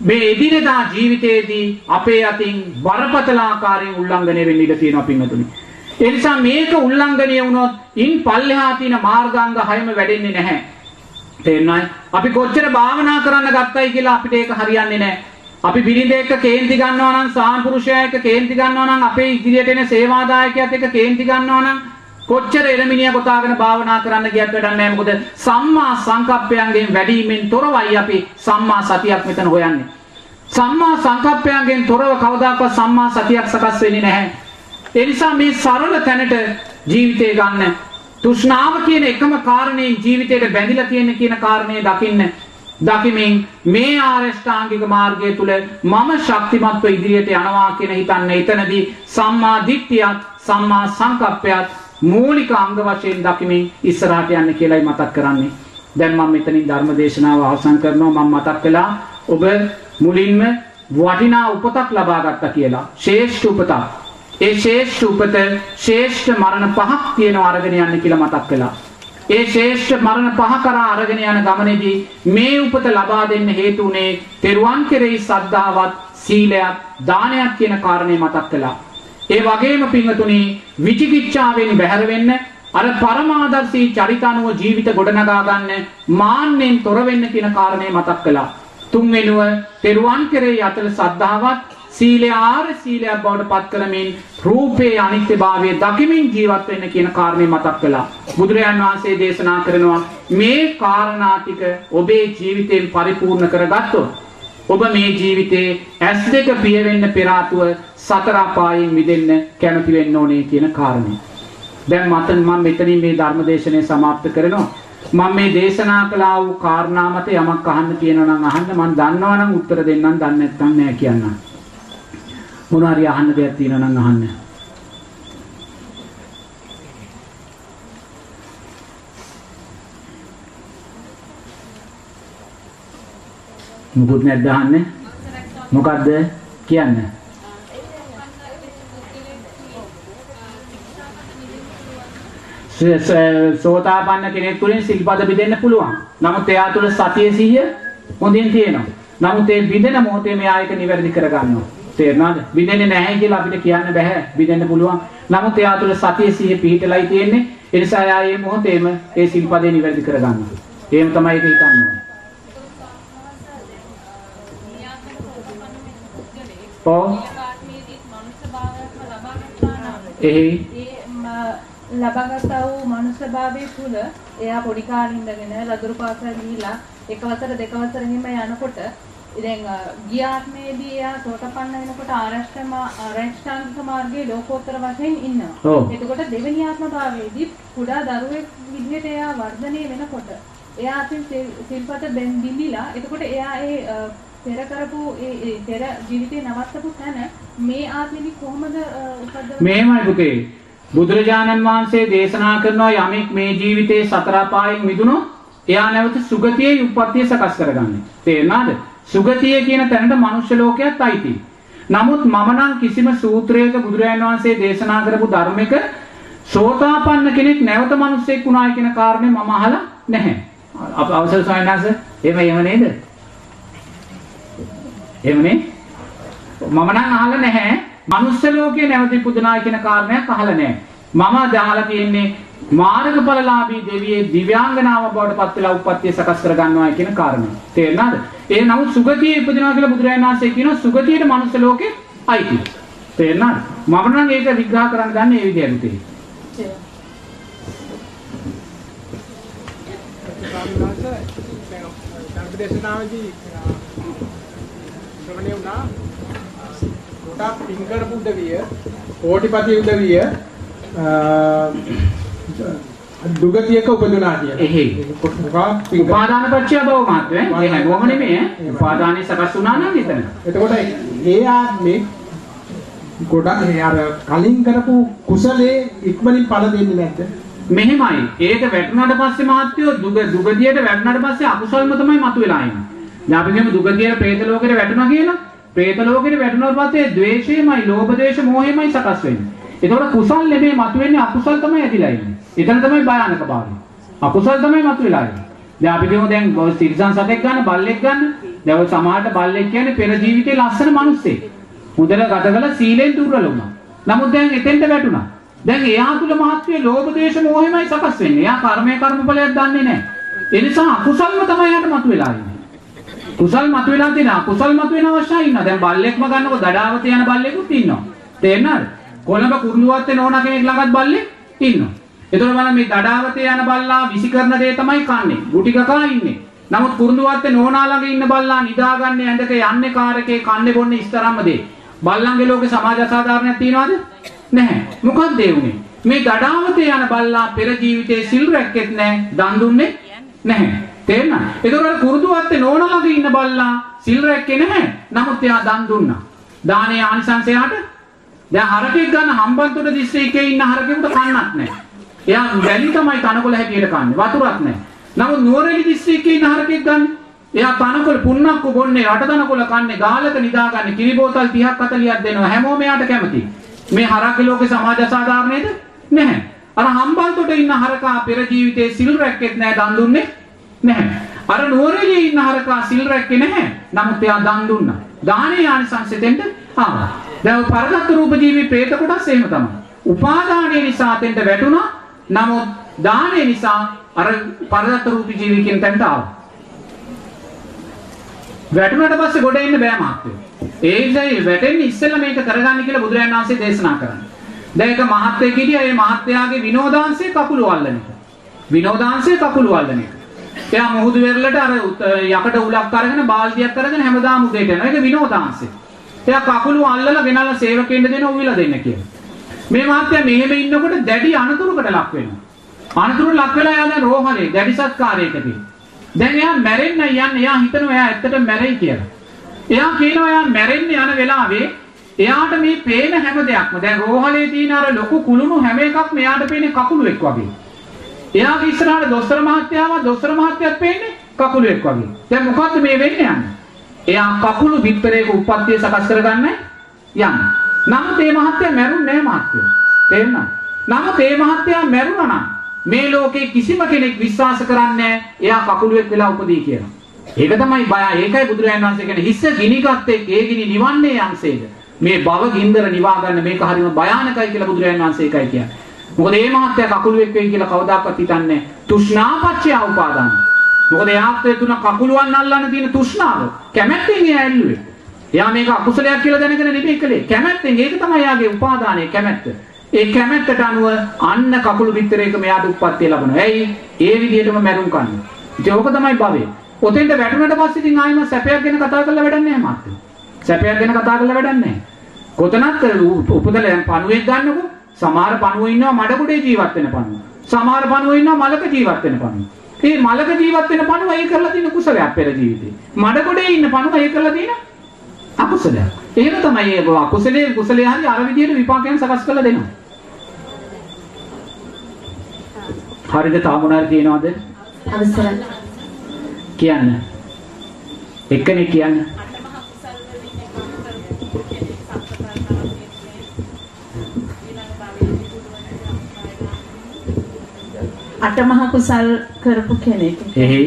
මේ එදිනෙදා ජීවිතයේදී අපේ අතින් බරපතල ආකාරයෙන් උල්ලංඝනය වෙන්න ඉඩ තියෙනවා පින්වතුනි. ඒ නිසා මේක උල්ලංඝනය වුණොත් ඉන් පල්ලෙහා තියෙන මාර්ගාංග හයම වැඩෙන්නේ නැහැ. තේරුණායි? අපි කොච්චර භාවනා කරන්න ගත්තයි කියලා අපිට ඒක හරියන්නේ නැහැ. අපි බිරිඳ එක්ක කේන්ති ගන්නවා නම් සාම්පුරුෂයා එක්ක කේන්ති ගන්නවා නම් අපේ ඉදිරියට එන සේවාදායකයාත් එක්ක කේන්ති ගන්නවා නම් කොච්චර එළමිනිය කොටාගෙන භාවනා කරන්න ගියත් වැඩක් නැහැ. මොකද සම්මා සංකප්පයන්ගෙන් වැඩිමෙන් තොරවයි අපි සම්මා සතියක් මෙතන හොයන්නේ. සම්මා සංකප්පයන්ගෙන් තොරව කවදාකවත් සම්මා සතියක් සකස් වෙන්නේ නැහැ. ඒ නිසා මේ සරල තැනට ජීවිතය ගන්න තෘෂ්ණාව කියන එකම කාරණයෙන් ජීවිතයට බැඳිලා තියෙන කියන කාරණේ දකින්න දකිමින් මේ ආරෂ්ඨාංගික මාර්ගය තුල මම ශක්තිමත්ව ඉදිරියට යනවා කියන හිතන්න එතනදී සම්මා දිට්ඨියත් සම්මා සංකප්පයත් මූලික අංග වශයෙන් දකිමින් ඉස්සරහට යන්න කියලායි මතක් කරන්නේ. දැන් මම මෙතනින් ධර්ම දේශනාව අවසන් කරනවා මම මතක් කළා ඔබ මුලින්ම වටිනා උපතක් ලබා ගත්තා කියලා. ශ්‍රේෂ්ඨ උපතක්. ඒ ශ්‍රේෂ්ඨ උපත ශ්‍රේෂ්ඨ මරණ පහක් තියෙනවා අරගෙන යන්න කියලා මතක් කළා. ඒ ශ්‍රේෂ්ඨ මරණ පහ කරා අරගෙන යන ගමනේදී මේ උපත ලබා දෙන්න හේතු උනේ තෙරුවන් කෙරෙහි සද්ධාවත් සීලයක් දානයක් කියන කාරණේ මතක් කළා. ඒ වගේම පින්වතුනි විචිකිච්ඡාවෙන් බැහැර වෙන්න අර පරමාදර්ශී චරිතානුව ජීවිත ගොඩනගා ගන්න මාන්නෙන් තොර වෙන්න කියන කාරණේ මතක් කළා. තුන්වෙනුව තෙරුවන් කෙරෙහි අතල සද්ධාවත් සීලය ආර්ය සීලයක් බවට පත් කරමින් රූපේ අනිත්‍යභාවය දකිමින් ජීවත් වෙන්න කියන කාරණේ මතක් කළා. බුදුරජාන් වහන්සේ දේශනා කරනවා මේ කාරණා ටික ඔබේ ජීවිතයෙන් පරිපූර්ණ කරගත්තොත් ඔබ මේ ජීවිතේ ඇස් දෙක පිය වෙන්න පෙර ආතුව සතර අපායෙන් මිදෙන්න කැමති වෙන්න ඕනේ කියන කාරණේ. දැන් මතන් මම මෙතනින් මේ ධර්ම දේශනය સમાપ્ત කරනවා. මම මේ දේශනා කළා වූ කාරණා මත යමක් අහන්න තියෙනවා නම් අහන්න මම දන්නවා නම් උත්තර දෙන්නම් දන්නේ නැත්නම් නෑ කියන්න. මොනවා හරි අහන්න දෙයක් තියෙනවා නම් අහන්න. මොකුත් නැද්ද අහන්නේ? මොකද්ද කියන්නේ? සෝතාපන්න කෙනෙක් තුළින් සිල්පද බිඳෙන්න පුළුවන්. නමුත් එයා තුළ සතිය සිහිය හොඳින් තියෙනවා. නමුත් ඒ බිඳෙන මොහොතේ මෙයා ඒක නිවැරදි කරගන්නවා. තේරුණාද? බිඳෙන්නේ නැහැ කියලා අපිට කියන්න බෑ. බිඳෙන්න පුළුවන්. නමුත් එයා තුළ සතිය සිහිය පිහිටලයි තියෙන්නේ. ඒ නිසා එයා මේ මොහොතේම ඒ සිල්පදේ නිවැරදි කරගන්නවා. එහෙම තමයි ඒක හිතන්න ඔව්. එහේ ලබාගත්තා වූ මනුෂ්‍යභාවයේ තුල එයා පොඩි කාලේ ඉඳගෙන ලදරු පාසල් ගිහිලා එක වසර දෙක වසර හිම යනකොට දැන් ගිය ආත්මයේදී එයා සෝතපන්න වෙනකොට ආරෂ්ඨම ආරෂ්ඨාංගික මාර්ගයේ ලෝකෝත්තර වශයෙන් ඉන්නවා. එතකොට දෙවෙනි ආත්ම භාවයේදී කුඩා දරුවෙක් විදිහට එයා වර්ධනය වෙනකොට එයා අතින් සිල්පත බිඳිලා එතකොට එයා ඒ පෙර කරපු ඒ ඒ පෙර ජීවිතේ නවත්තපු තැන මේ ආත්මෙදි කොහොමද අ, උපද්දව මේමයි පුතේ. බුදුරජාණන් වහන්සේ දේශනා කරනවා යමෙක් මේ ජීවිතේ සතර අපායෙන් මිදුණොත් එයා නැවත සුගතියේ උප්පත්තිය සකස් කරගන්නේ. තේරුණාද? සුගතිය කියන තැනට මනුෂ්‍ය ලෝකයක් අයිති. නමුත් මම නම් කිසිම සූත්‍රයක බුදුරජාණන් වහන්සේ දේශනා කරපු ධර්මයක සෝතාපන්න කෙනෙක් නැවත මිනිසෙක් වුණායි කියන කාරණේ මම අහලා නැහැ. අප අවසර සයන්නාස එහෙම එහෙම නේද? එහෙමනේ? මම නම් අහලා නැහැ. මනුස්ස ලෝකේ නැවත ඉපදුනායි කියන කාරණයක් අහලා නැහැ. මම අදහලා තියෙන්නේ මාර්ගඵලලාභී දෙවියේ දිව්‍යාංගනාව බවට පත් වෙලා උප්පත්තිය සකස් කර ගන්නවා කියන කාරණය. තේරුණාද? ඒ නමුත් සුගතිය ඉපදිනවා කියලා බුදුරජාණන් වහන්සේ කියනවා සුගතියට මනුස්ස ලෝකේ අයිති. තේරුණාද? මම නම් ඒක විග්‍රහ කරන්න ගන්න ඒ විදිහට තියෙන්නේ. ධර්මදේශනාවේදී ශ්‍රවණය වුණා ගොඩාක් පින් කරපු උදවිය කෝටිපති උදවිය දුගතියක උපදුනා කර- උපාදාන පත්‍ය භව මාත්‍රේ. ඒ හැමෝම නෙමෙයි. උපාදානෙ සකස් වුණා නම් එතන. එතකොට ඒ ආත්මේ ගොඩක් අර කලින් කරපු කුසලේ ඉක්මනින් ඵල දෙන්නේ නැද්ද? මෙහෙමයි. ඒක වැටුණාට පස්සේ මහත්යෝ දුග දුගදියට වැටුණාට පස්සේ අකුසල්ම තමයි මතුවලා එන්නේ. දැන් අපි කියමු දුක කියලා പ്രേත ලෝකෙට වැටුණා කියලා. പ്രേත ලෝකෙට වැටුණාට පස්සේ ද්වේෂයමයි, ලෝභ ද්වේෂ මොහයමයි සකස් වෙන්නේ. ඒතකොට කුසල් නෙමෙයි මතුවෙන්නේ අකුසල් තමයි ඇතිලා ඉන්නේ. එතන තමයි භයානක භාවය. අකුසල් තමයි මතුවලා ඉන්නේ. දැන් අපි කියමු දැන් තිරිසන් සතෙක් ගන්න, බල්ලෙක් ගන්න. දැන් ඔය සමාහට බල්ලෙක් කියන්නේ පෙර ජීවිතේ ලස්සන මිනිස්සෙක්. මුදල ගත කළ සීලෙන් දුර්වල වුණා. නමුත් දැන් එතෙන්ට වැටුණා. දැන් එයා තුල මහත්මයේ ලෝභ ද්වේෂ මොහයමයි සකස් වෙන්නේ. එයා කර්මයේ කර්මඵලයක් දන්නේ නැහැ. ඒ නිසා අකුසල්ම තමයි යට මතුවලා ඉන්නේ. කුසල් මතුවලා තියෙනවා. කුසල් මතුවෙන අවශ්‍යයි ඉන්නවා. දැන් බල්ලෙක්ම ගන්නකො දඩාවත යන බල්ලෙකුත් ඉන්නවා. තේරෙනවද? කොළඹ කුරුළුවත් වෙන ඕන කෙනෙක් ළඟත් බල්ලෙක් ඉන්නවා. එතකොට බලන්න මේ දඩාවතේ යන බල්ලා විසි කරන දේ තමයි කන්නේ. ගුටි කකා ඉන්නේ. නමුත් කුරුළුවත් වෙන ඕනා ළඟ ඉන්න බල්ලා නිදාගන්නේ ඇඳක යන්නේ කාර් එකේ කන්නේ බොන්නේ ඉස්තරම්ම දේ. බල්ලන්ගේ ලෝකේ සමාජ අසාධාරණයක් තියනවද? නැහැ. මොකක්ද ඒ උනේ? මේ දඩාවතේ යන බල්ලා පෙර ජීවිතේ සිල් රැක්කෙත් නැහැ, දන් දුන්නේ නැහැ. තේරෙනවද? ඒතකොට කුරුදුවත්තේ නෝන ළඟ ඉන්න බල්ලා සිල් රැක්කේ නැහැ. නමුත් එයා දන් දුන්නා. දානේ ආනිසංසයට දැන් හරකෙක් ගන්න හම්බන්තොට දිස්ත්‍රික්කයේ ඉන්න හරකෙකුට කන්නක් නැහැ. එයා වැලි තමයි තනකොළ හැටියට කන්නේ. වතුරක් නැහැ. නමුත් නුවරඑළි දිස්ත්‍රික්කයේ ඉන්න හරකෙක් ගන්න එයා තනකොළ පුන්නක්කු බොන්නේ රට තනකොළ කන්නේ ගාලක නිදාගන්නේ කිරි බෝතල් 30ක් 40ක් දෙනවා හැමෝම එයාට කැමති. මේ හරක්ගේ ලෝකේ සමාජ අසාධාරණේද? නැහැ. අර හම්බන්තොට ඉන්න හරකා පෙර ජීවිතේ සිල් රැක්කෙත් නැහැ දන් දුන්නේ නැහැ. අර නුවරඑළියේ ඉන්න හරකා සිල් රැක්කේ නැහැ. නමුත් එයා දන් දුන්නා. දානේ ආනිසංසෙතෙන්ට ආවා. දැන් පරදත්ත රූප ජීවි പ്രേත කොටස් එහෙම තමයි. උපාදානයේ නිසා තෙන්ට වැටුණා. නමුත් දානේ නිසා අර පරදත්ත රූප ජීවි කියන තැනට ආවා. වැටුණට පස්සේ ගොඩ එන්න බෑ මාත්‍යෝ. ඒ ඉතින් වැටෙන්නේ ඉස්සෙල්ලා මේක කරගන්න කියලා බුදුරජාණන් වහන්සේ දේශනා කරන්නේ. දැන් ඒක මහත්යෙක් හිටියා ඒ මහත්යාගේ විනෝදාංශයේ කකුල වල්ලන එක. විනෝදාංශයේ කකුල වල්ලන එක. එයා මුහුදු වෙරළට අර යකට උලක් අරගෙන බාල්දියක් අරගෙන හැමදාම උදේට යනවා. ඒක විනෝදාංශය. එයා කකුල අල්ලලා ගෙනල්ලා සේවකෙන්ට දෙන උවිලා දෙන්න කියලා. මේ මහත්යා මෙහෙම ඉන්නකොට දැඩි අනතුරකට ලක් වෙනවා. අනතුරට ලක් වෙලා එයා දැන් රෝහලේ දැඩි සත්කාරයකදී. දැන් එයා මැරෙන්න යන්නේ. එයා හිතනවා එයා ඇත්තටම මැරෙයි කියලා. එයා කියනවා එයා මැරෙන්න යන වෙලාවේ එයාට මේ පේන හැම දෙයක්ම දැන් රෝහලේ තියෙන අර ලොකු කුළුණු හැම එකක්ම එයාට පේන්නේ කකුලුවෙක් වගේ. එයාගේ ඉස්සරහට දොස්තර මහත්තයාව දොස්තර මහත්තයාත් පේන්නේ කකුලුවෙක් වගේ. දැන් මොකද්ද මේ වෙන්නේ යන්නේ? එයා කකුළු පිටරේක උප්පත්තිය සකස් කරගන්න යන්නේ. නමුත් මේ මහත්තයා මැරුන්නේ නැහැ මහත්තයෝ. තේරුණා? නමුත් මේ මහත්තයා මැරුණා නම් මේ ලෝකේ කිසිම කෙනෙක් විශ්වාස කරන්නේ එයා කකුලුවෙක් වෙලා උපදී කියලා. ඒක තමයි බය. ඒකයි බුදුරජාණන් වහන්සේ කියන්නේ හිස්ස ගිනිකත් එක්ක ඒ ගිනි නිවන්නේ යම්සේද. මේ භව ගින්දර නිවා ගන්න මේක හරිම භයානකයි කියලා බුදුරජාණන් වහන්සේ ඒකයි කියන්නේ. මොකද මේ මහත්තයා කකුලුවෙක් වෙයි කියලා කවදාකවත් හිතන්නේ තෘෂ්ණාපච්චය උපාදාන. මොකද එයාත් තුන කකුලුවන් අල්ලන්න තියෙන තෘෂ්ණාව කැමැත්තෙන් එයා ඇල්ලුවේ. එයා මේක අකුසලයක් කියලා දැනගෙන නෙමෙයි කළේ. කැමැත්තෙන් ඒක තමයි එයාගේ උපාදානයේ කැමැත්ත. ඒ කැමැත්තට අනුව අන්න කකුළු පිටරයක මෙයාට උප්පත්තිය ලැබෙනවා. ඇයි? ඒ විදිහටම මැරුම් කන්නේ. ඉතින් ඕක තමයි භවය. ඔතෙන්ට වැටුණට පස්සේ ඉතින් ආයෙම සැපයක් ගැන කතා කරලා වැඩක් නැහැ මාත්. සැපයක් ගැන කතා කරලා වැඩක් නැහැ. කොතනත් උපදල දැන් පණුවෙක් ගන්නකො සමහර පණුවෝ ඉන්නවා මඩගොඩේ ජීවත් වෙන පණුවෝ. සමහර පණුවෝ ඉන්නවා මලක ජීවත් වෙන පණුවෝ. මේ මලක ජීවත් වෙන පණුව ඒ කරලා තියෙන කුසලයක් පෙර ජීවිතේ. මඩගොඩේ ඉන්න පණුව ඒ කරලා තියෙන අකුසලයක්. එහෙම තමයි ඒ අකුසලයේ කුසලයේ හරි අර විදියට විපාකයන් සකස් කරලා දෙනවා. හරිද තාමුණාර කියනවාද? අවසරයි. කියන්න. එක්කෙනෙක් කියන්න. අටමහ කුසල් කරපු කෙනෙක්. එහේ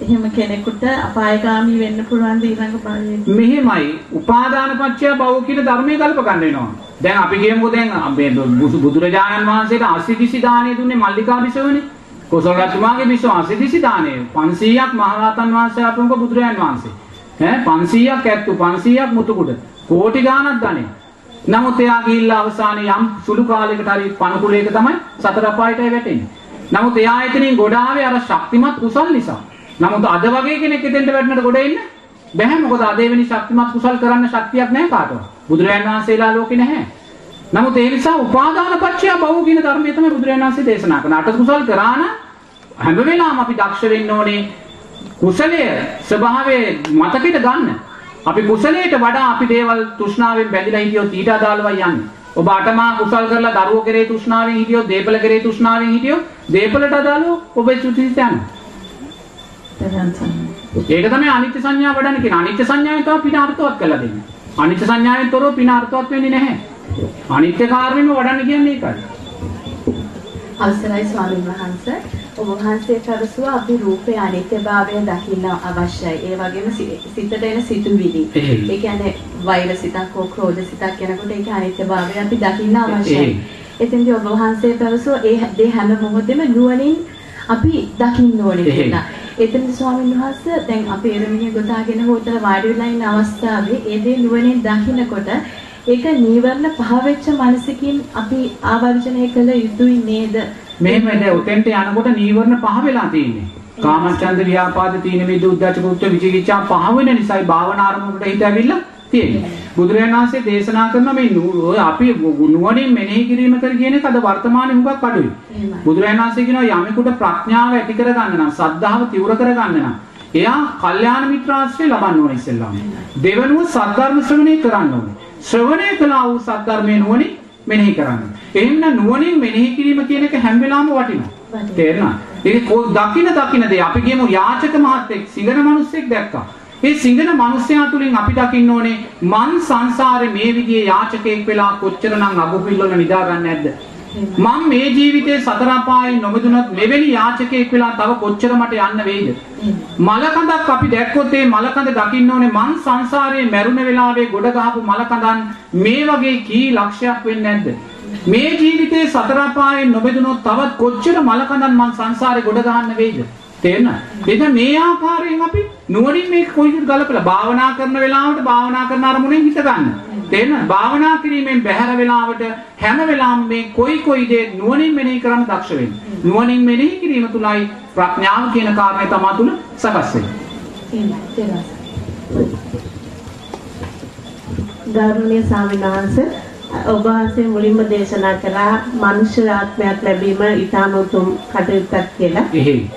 එහෙම කෙනෙකුට අපායගාමී වෙන්න පුළුවන් ද ඊළඟ භවයේ. මෙහෙමයි උපාදාන පත්‍ය භව කියන ධර්මයේ කල්ප ගන්න වෙනවා. දැන් අපි කියමුකෝ දැන් අපේ බුදු බුදුරජාණන් වහන්සේට අසිදිසි දාණය දුන්නේ මල්ලිකා බිසවනේ. කොසල් රජතුමාගේ බිසව අසිදිසි දාණය 500ක් මහරහතන් වහන්සේ අපුංග බුදුරජාණන් වහන්සේ. ඈ 500ක් ඇත්තු 500ක් මුතුකුඩ කෝටි ගාණක් ධනෙ. නමුත් එයා ගිහිල්ලා අවසානයේ යම් සුළු කාලයකට හරි පණකුලයක තමයි සතර අපායටයි වැටෙන්නේ. නමුත් එයා එතනින් ගොඩ ආවේ අර ශක්තිමත් කුසල් නිසා. නමුත් අද වගේ කෙනෙක් එතෙන්ට වැටෙනට ගොඩ එන්න බැහැ මොකද අද එවැනි ශක්තිමත් කුසල් කරන්න ශක්තියක් නැහැ කාටවත්. බුදුරජාණන් වහන්සේලා ලෝකේ නැහැ. නමුත් ඒ නිසා උපාදාන පත්‍ය බහුව කියන ධර්මය තමයි බුදුරජාණන් වහන්සේ දේශනා කරන්නේ. අට කුසල් කරා නම් හැම වෙලාවම අපි දක්ෂ වෙන්න ඕනේ කුසලයේ ස්වභාවයේ මතකෙට ගන්න. අපි කුසලයට වඩා අපි දේවල් තෘෂ්ණාවෙන් බැඳිලා හිටියොත් ඊට අදාළවයි යන්නේ. ඔබ අටමා කුසල් කරලා දරුවෝ කෙරේ තෘෂ්ණාවෙන් හිටියොත්, දීපල කෙරේ තෘෂ්ණාවෙන් හිටියොත්, දීපලට අදාළව ඔබේ චුතිසිත යනවා. තෙරුවන් සරණයි. ඒක තමයි අනිත්‍ය සංඥා වඩන්න කියන. අනිත්‍ය සංඥාවෙන් තමයි පින අර්ථවත් කරලා දෙන්නේ. අනිත්‍ය සංඥාවෙන් තොරව පින අර්ථවත් වෙන්නේ නැහැ. අනිත්‍ය කාර්යෙම වඩන්න කියන්නේ ඒකයි. අවසරයි ස්වාමීන් වහන්සේ ඔබ වහන්සේ පැවසුවා අපි රූපේ අනිත්‍යභාවය දකින්න අවශ්‍යයි. ඒ වගේම සිතට එන සිතුවිලි. ඒ කියන්නේ වෛර සිතක් හෝ ක්‍රෝධ සිතක් යනකොට ඒක අනිත්‍යභාවය අපි දකින්න අවශ්‍යයි. එතෙන්දී ඔබ වහන්සේ පැවසුවා ඒ දේ හැම මොහොතෙම නුවණින් අපි දකින්න ඕනේ. කියලා. එතෙන්දී ස්වාමීන් වහන්සේ දැන් අපි එරමිනිය ගොතාගෙන හොතල වාඩි වෙලා ඉන්න අවස්ථාවේ ඒ දේ නුවණින් දකින්නකොට ඒක නීවරණ පහ වෙච්ච මනසකින් අපි ආවර්ජනය කළ යුතුයි නේද? මෙහෙම දැන් උතෙන්ට යනකොට නීවරණ පහ වෙලා තියෙන්නේ. කාමච්ඡන්ද ව්‍යාපාද තීන මිද උද්ධච්ච කුච්ච විචිකිච්ඡා පහ වෙන නිසායි භාවනා ආරම්භකට හිත ඇවිල්ලා තියෙන්නේ. බුදුරජාණන් වහන්සේ දේශනා කරන මේ අපි නුවණින් මෙනෙහි කිරීම කර කියන එක අද වර්තමානයේ හුඟක් අඩුයි. බුදුරජාණන් වහන්සේ කියනවා යමෙකුට ප්‍රඥාව ඇති කරගන්න නම් සද්ධාව තිවුර කරගන්න නම් එයා කල්යාණ මිත්‍රාශ්‍රය ලබන්න ඕනේ ඉස්සෙල්ලාම. දෙවනුව සද්ධර්ම ශ්‍රවණය කරන්න ඕනේ. ශ්‍රවණය කළා වූ සද්ධර්මයේ නුවණින් මෙනෙහි කරන්න. එහෙනම් නුවණින් මෙනෙහි කිරීම කියන එක හැම වෙලාවෙම වටිනවා. තේරෙනවද? ඒක කො දකින්න දකින්න දේ අපි කියමු යාචක මහත්තයෙක් සිඟන මිනිස්සෙක් දැක්කා. ඒ සිඟන මිනිසයා තුලින් අපි දකින්න ඕනේ මං සංසාරේ මේ විදිහේ යාචකයෙක් වෙලා කොච්චරනම් අගුපිල්ලවල නිදා ගන්න නැද්ද? මම මේ ජීවිතේ සතර අපායෙන් නොමිදුනොත් මෙවැනි යාචකයෙක් වෙලා තව කොච්චර මට යන්න වෙයිද? මලකඳක් අපි දැක්කොත් ඒ මලකඳ දකින්න ඕනේ මං සංසාරයේ මැරුණ වෙලාවේ ගොඩ ගහපු මලකඳන් මේ වගේ කී ලක්ෂයක් වෙන්නේ නැද්ද? මේ ජීවිතේ සතර අපායෙන් නොබෙදුනොත් තවත් කොච්චර මලකඳන් මං සංසාරේ ගොඩ ගහන්න වෙයිද? තේරෙනවද? එතන මේ ආකාරයෙන් අපි නුවණින් මේක කොයිද ගලපලා භාවනා කරන වෙලාවට භාවනා කරන අරමුණෙන් හිත ගන්න. තේරෙනවද? භාවනා කිරීමෙන් බැහැර වෙලාවට හැම වෙලාවෙම මේ කොයි කොයි දේ නුවණින් මෙනෙහි කරන්න දක්ෂ වෙන්න. නුවණින් මෙනෙහි කිරීම තුලයි ප්‍රඥාව කියන කාරණය තමා තුල සකස් වෙන්නේ. එහෙමයි. තේරුණා. ගෞරවනීය ස්වාමීන් වහන්සේ ඔබ වහන්සේ මුලින්ම දේශනා කළා මනුෂ්‍ය ආත්මයක් ලැබීම ඊටම උතුම් කටයුත්තක් කියලා.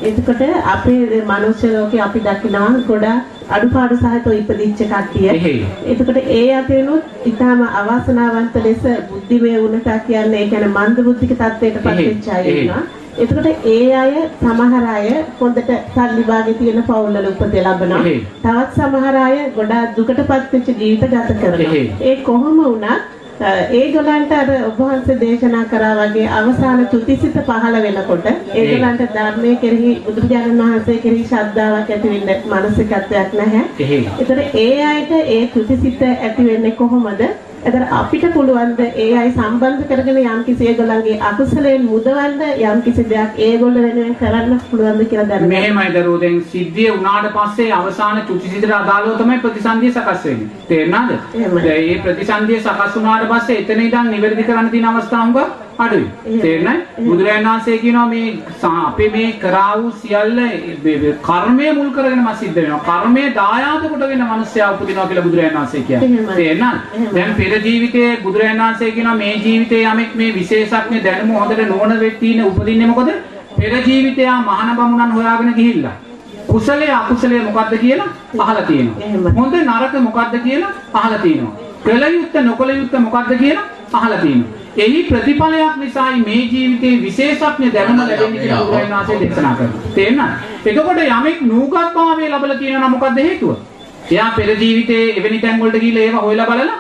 එතකොට අපේ මනුෂ්‍ය ලෝකේ අපි දකිනවා ගොඩාක් අඩුපාඩු සහිතව ඉපදිච්ච කට්ටිය. එතකොට ඒ අතරිනුත් ඊටම අවාසනාවන්ත ලෙස බුද්ධිමය වුණතා කියන්නේ ඒ කියන්නේ මන්ද බුද්ධික තත්ත්වයට පත් වෙච්ච අය. ඉන්නවා. එතකොට ඒ අය සමහර අය හොඳට සල්ලි වාගේ තියෙන පවුල්වල උපත ලබනවා. තවත් සමහර අය ගොඩාක් දුකටපත් වෙච්ච ජීවිත ගත කරනවා. ඒ කොහොම වුණත් ඒගොල්ලන්ට අර ඔබ වහන්සේ දේශනා කරා වගේ අවසාන චුතිසිත පහළ වෙනකොට ඒගොල්ලන්ට ධර්මයේ කෙරෙහි බුදුරජාණන් වහන්සේ කෙරෙහි ශ්‍රද්ධාවක් ඇති වෙන්නේ මානසිකත්වයක් නැහැ. ඒතර ඒ අයට ඒ චුතිසිත ඇති වෙන්නේ කොහොමද? ඒතර අපිට පුළුවන් ද ඒ අය සම්බන්ධ කරගෙන යම් කිසි ඒගොල්ලන්ගේ අකුසලයෙන් මුදවන්න යම් කිසි දෙයක් ඒගොල්ලෝ වෙනුවෙන් කරන්න පුළුවන් ද කියලා දැනගන්න. මෙහෙමයි දරුවෝ දැන් සිද්ධිය වුණාට පස්සේ අවසාන චුතිසිතට අදාළව තමයි ප්‍රතිසන්දිය සකස් වෙන්නේ. තේරුණාද? මේ ප්‍රතිසන්දිය සකස් වුණාට පස්සේ එතන ඉඳන් නිවැරදි කරන්න තියෙන අවස්ථා හුඟ අඩුයි. තේරුණාද? බුදුරජාණන් වහන්සේ කියනවා මේ අපේ මේ කරා වූ සියල්ල මේ- මේ කර්මය මුල් කරගෙනම සිද්ධ වෙනවා. කර්මය දායාද කොටගෙන මිනිස්සයා උපදිනවා කියලා බුදුරජාණන් වහන්සේ. තේරුණාද? එහෙමයි. දැන් පෙර ජීවිතයේ බුදුරජාණන් වහන්සේ කියනවා මේ ජීවිතේ යමෙක් මේ විශේෂඥ දැනුම හොඳට නොවන වෙත්තින උපදින්නේ මොකද? පෙර ජීවිතයා මහාන බමුණන් හොයාගෙන ගිහිල්ලා. කුසලයේ අකුසලයේ මොකද්ද කියලා අහලා තියෙනවා. හොඳ නරක මොකද්ද කියලා අහලා තියෙනවා. කළ යුත්ත නොකළ යුත්ත මොකද්ද කියලා අහලා තියෙනවා. එහි ප්‍රතිඵලයක් නිසායි මේ ජීවිතේ විශේෂඥ දැනුම ලැබෙන්නේ කියලා බුදුරජාණන් වහන්සේ දේශනා කරනවා. තේරෙනවද? එතකොට යමෙක් නූගත්භාවය ලැබලා තියෙනවා මොකද්ද හේතුව? එයා පෙර ජීවිතේ එවැනි තැන් වලට ගිහිල්ලා ඒවා හොයලා බලලා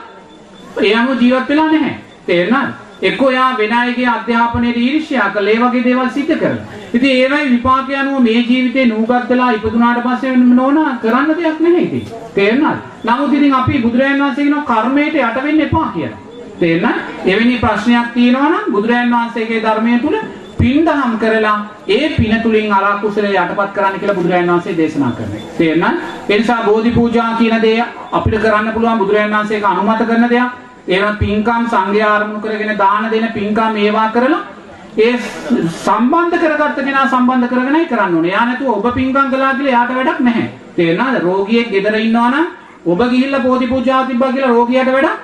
එයාම ජීවත් වෙලා නැහැ. තේරුණාද? එක්කෝ එයා වෙන අයගේ අධ්‍යාපනයේ ඊර්ෂ්‍යා කළා ඒ වගේ දේවල් සිද්ධ කරලා. ඉතින් ඒවයි විපාකය අනුව මේ ජීවිතේ නූගත්දලා ඉපදුනාට පස්සේ නෝන කරන්න දෙයක් නැහැ ඉතින්. තේරුණාද? නමුත් ඉතින් අපි බුදුරජාණන් වහන්සේ කියනවා කර්මයට යට වෙන්න එපා කියලා. තේරුණාද? එවැනි ප්‍රශ්නයක් තියෙනවා නම් බුදුරජාණන් වහන්සේගේ ධර්මයේ තුල පින්දහම් කරලා ඒ පින තුලින් අර කුසලයේ යටපත් කරන්න කියලා බුදුරජාණන් වහන්සේ දේශනා කරනවා. තේරුණාද? ඒ නිසා බෝධි පූජා කියන දේ අපිට කරන්න පුළුවන් බුදුරජාණන් වහන්සේක අනුමත කරන දෙයක්. ඒවා පින්කම් සංඝයා ආරමුණු කරගෙන දාන දෙන පින්කම් ඒවා කරලා ඒ සම්බන්ධ කරගත්ත කෙනා සම්බන්ධ කරගෙනයි කරන්න ඕනේ. එයා නැතුව ඔබ පින්කම් කළා කියලා එයාට වැඩක් නැහැ. තේරෙනවද? රෝගියෙක් ගෙදර ඉන්නවා නම් ඔබ ගිහිල්ලා බෝධි පූජා තිබ්බා කියලා රෝගියාට වැඩක්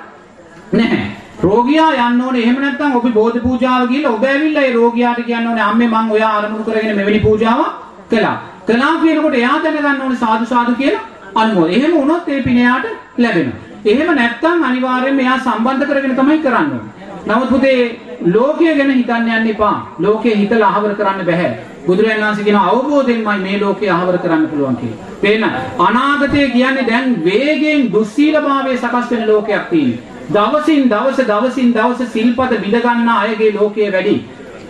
නැහැ. රෝගියා යන්න ඕනේ එහෙම නැත්නම් ඔබ බෝධි පූජාව ගිහලා ඔබ ඇවිල්ලා ඒ රෝගියාට කියන්න ඕනේ අම්මේ මං ඔයා ආරමුණු කරගෙන මෙවැනි පූජාවක් කළා. කළා කියනකොට එයා දැනගන්න ඕනේ සාදු සාදු කියලා අනුමෝදන්. එහෙම වුණොත් ඒ පින එයාට ලැබෙනවා. එහෙම නැත්නම් අනිවාර්යයෙන්ම එයා සම්බන්ධ කරගෙන තමයි කරන්න ඕනේ. නමුත් පුතේ ලෝකය ගැන හිතන්න යන්න එපා. ලෝකය හිතලා අහවර කරන්න බෑ. බුදුරජාණන් වහන්සේ කියන අවබෝධයෙන්මයි මේ ලෝකය අහවර කරන්න පුළුවන් කියලා. තේන අනාගතය කියන්නේ දැන් වේගෙන් දුස්සීලභාවයේ සකස් වෙන ලෝකයක් තියෙනවා. දවසින් දවස දවසින් දවස සිල්පද බිඳ ගන්න අයගේ ලෝකය වැඩි.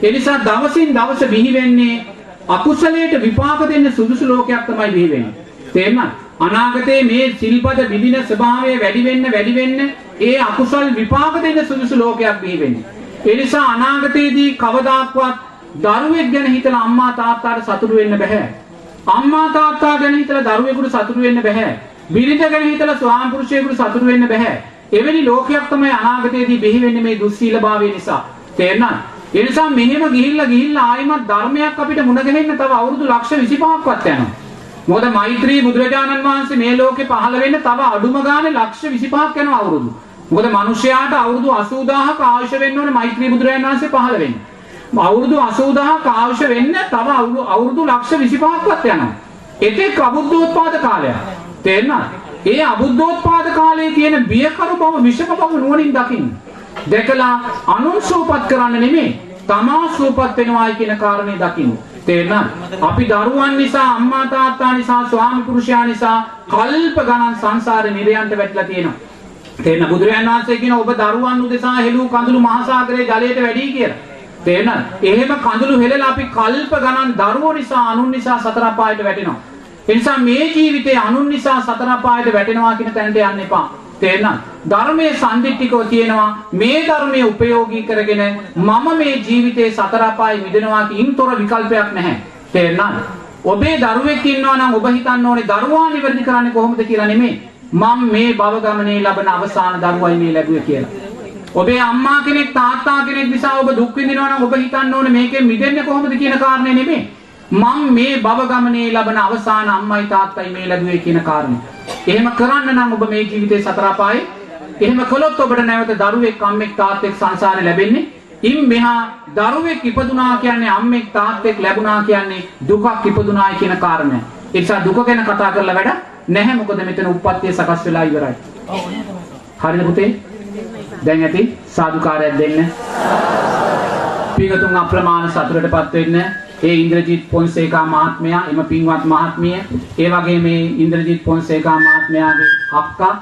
ඒ නිසා දවසින් දවස බිහි වෙන්නේ අකුසලයට විපාක දෙන්න සුදුසු ලෝකයක් තමයි බිහි වෙන්නේ. තේරුණාද? අනාගතයේ මේ සිල්පද විදින ස්වභාවය වැඩි වෙන්න වැඩි වෙන්න ඒ අකුසල් විපාක දෙන්න සුදුසු ලෝකයක් බිහි වෙන්නේ. ඒ නිසා අනාගතයේදී කවදාක්වත් දරුවෙක් ගැන හිතලා අම්මා තාත්තාට සතුටු වෙන්න බෑ. අම්මා තාත්තා ගැන හිතලා දරුවෙකුට සතුටු වෙන්න බෑ. බිරිඳ ගැන හිතලා ස්වාම පුරුෂයෙකුට සතුටු වෙන්න බෑ. එවැනි ලෝකයක් තමයි අනාගතයේදී බිහි වෙන්නේ මේ දුස්සීලභාවය නිසා. තේරෙනවද? ඒ නිසා මෙහෙම ගිහිල්ලා ගිහිල්ලා ආයිමත් ධර්මයක් අපිට මුණ ගැහෙන්න තව අවුරුදු ලක්ෂ 25ක්වත් යනවා. මොකද මෛත්‍රී බුදුරජාණන් වහන්සේ මේ ලෝකේ පහළ වෙන්න තව අඩුම ගානේ ලක්ෂ 25ක් යනවා අවුරුදු. මොකද මිනිස්යාට අවුරුදු 80000ක අවශ්‍ය වෙන්න ඕනේ මෛත්‍රී බුදුරජාණන් වහන්සේ පහළ වෙන්න. අවුරුදු 80000ක අවශ්‍ය වෙන්න තව අවුරුදු ලක්ෂ 25ක්වත් යනවා. එතෙක් අබුද්ධෝත්පාද කාලය. තේරෙනවද? ඒ අබුද්ධෝත්පාද කාලයේ තියෙන බියකරු බව විෂම බව නුවණින් දකින්න. දැකලා අනුන් සූපත් කරන්න නෙමෙයි තමා සූපත් වෙනවායි කියන කාරණේ දකින්න. තේරෙනවද? අපි දරුවන් නිසා අම්මා තාත්තා නිසා ස්වාමි පුරුෂයා නිසා කල්ප ගණන් සංසාරේ නිරයන්ට වැටිලා තියෙනවා. තේරෙන බුදුරජාණන් වහන්සේ කියන ඔබ දරුවන් උදෙසා හෙළූ කඳුළු මහා සාගරයේ ජලයට වැඩි කියලා. තේරෙනවද? එහෙම කඳුළු හෙළලා අපි කල්ප ගණන් දරුවෝ නිසා අනුන් නිසා සතර අපායට වැටෙනවා. ඒ නිසා මේ ජීවිතේ අනුන් නිසා සතර අපායට වැටෙනවා කියන තැනට යන්න එපා. තේරෙනවද? ධර්මයේ සම්දිත්තිකව තියෙනවා මේ ධර්මයේ උපයෝගී කරගෙන මම මේ ජීවිතේ සතර අපායේ මිදෙනවා කින්තර විකල්පයක් නැහැ. තේරෙනවද? ඔබේ දරුවෙක් ඉන්නවා නම් ඔබ හිතන්න ඕනේ දරුවා නිවැරදි කරන්නේ කොහොමද කියලා නෙමෙයි. මම මේ භව ගමනේ ලබන අවසාන දරුවයි මේ ලැබුවේ කියලා. ඔබේ අම්මා කෙනෙක් තාත්තා කෙනෙක් නිසා ඔබ දුක් විඳිනවා නම් ඔබ හිතන්න ඕනේ මේකෙන් මිදෙන්නේ කොහොමද කියන කාරණේ නෙමෙයි. මම මේ භව ගමනේ ලබන අවසාන අම්මයි තාත්තයි මේ ලැබුවේ කියන කාරණේ. එහෙම කරන්න නම් ඔබ මේ ජීවිතේ සතර අපායේ එහෙම කළොත් ඔබට නැවත දරුවෙක් අම්මෙක් තාත්තෙක් සංසාරේ ලැබෙන්නේ. ඉන් මෙහා දරුවෙක් ඉපදුනා කියන්නේ අම්මෙක් තාත්තෙක් ලැබුණා කියන්නේ දුකක් ඉපදුනායි කියන කාරණය. ඒ නිසා දුක ගැන කතා කරලා වැඩ නැහැ මොකද මෙතන උප්පත්තිය සකස් වෙලා ඉවරයි. හරිද පුතේ? දැන් ඇති සාදුකාරයක් දෙන්න. පිගතුන් අප්‍රමාණ සතුටටපත් වෙන්න ඒ ඉන්ද්‍රජිත් පොන්සේකා මහත්මයා එම පින්වත් මහත්මිය ඒ වගේ මේ ඉන්ද්‍රජිත් පොන්සේකා මහත්මයාගේ අක්කා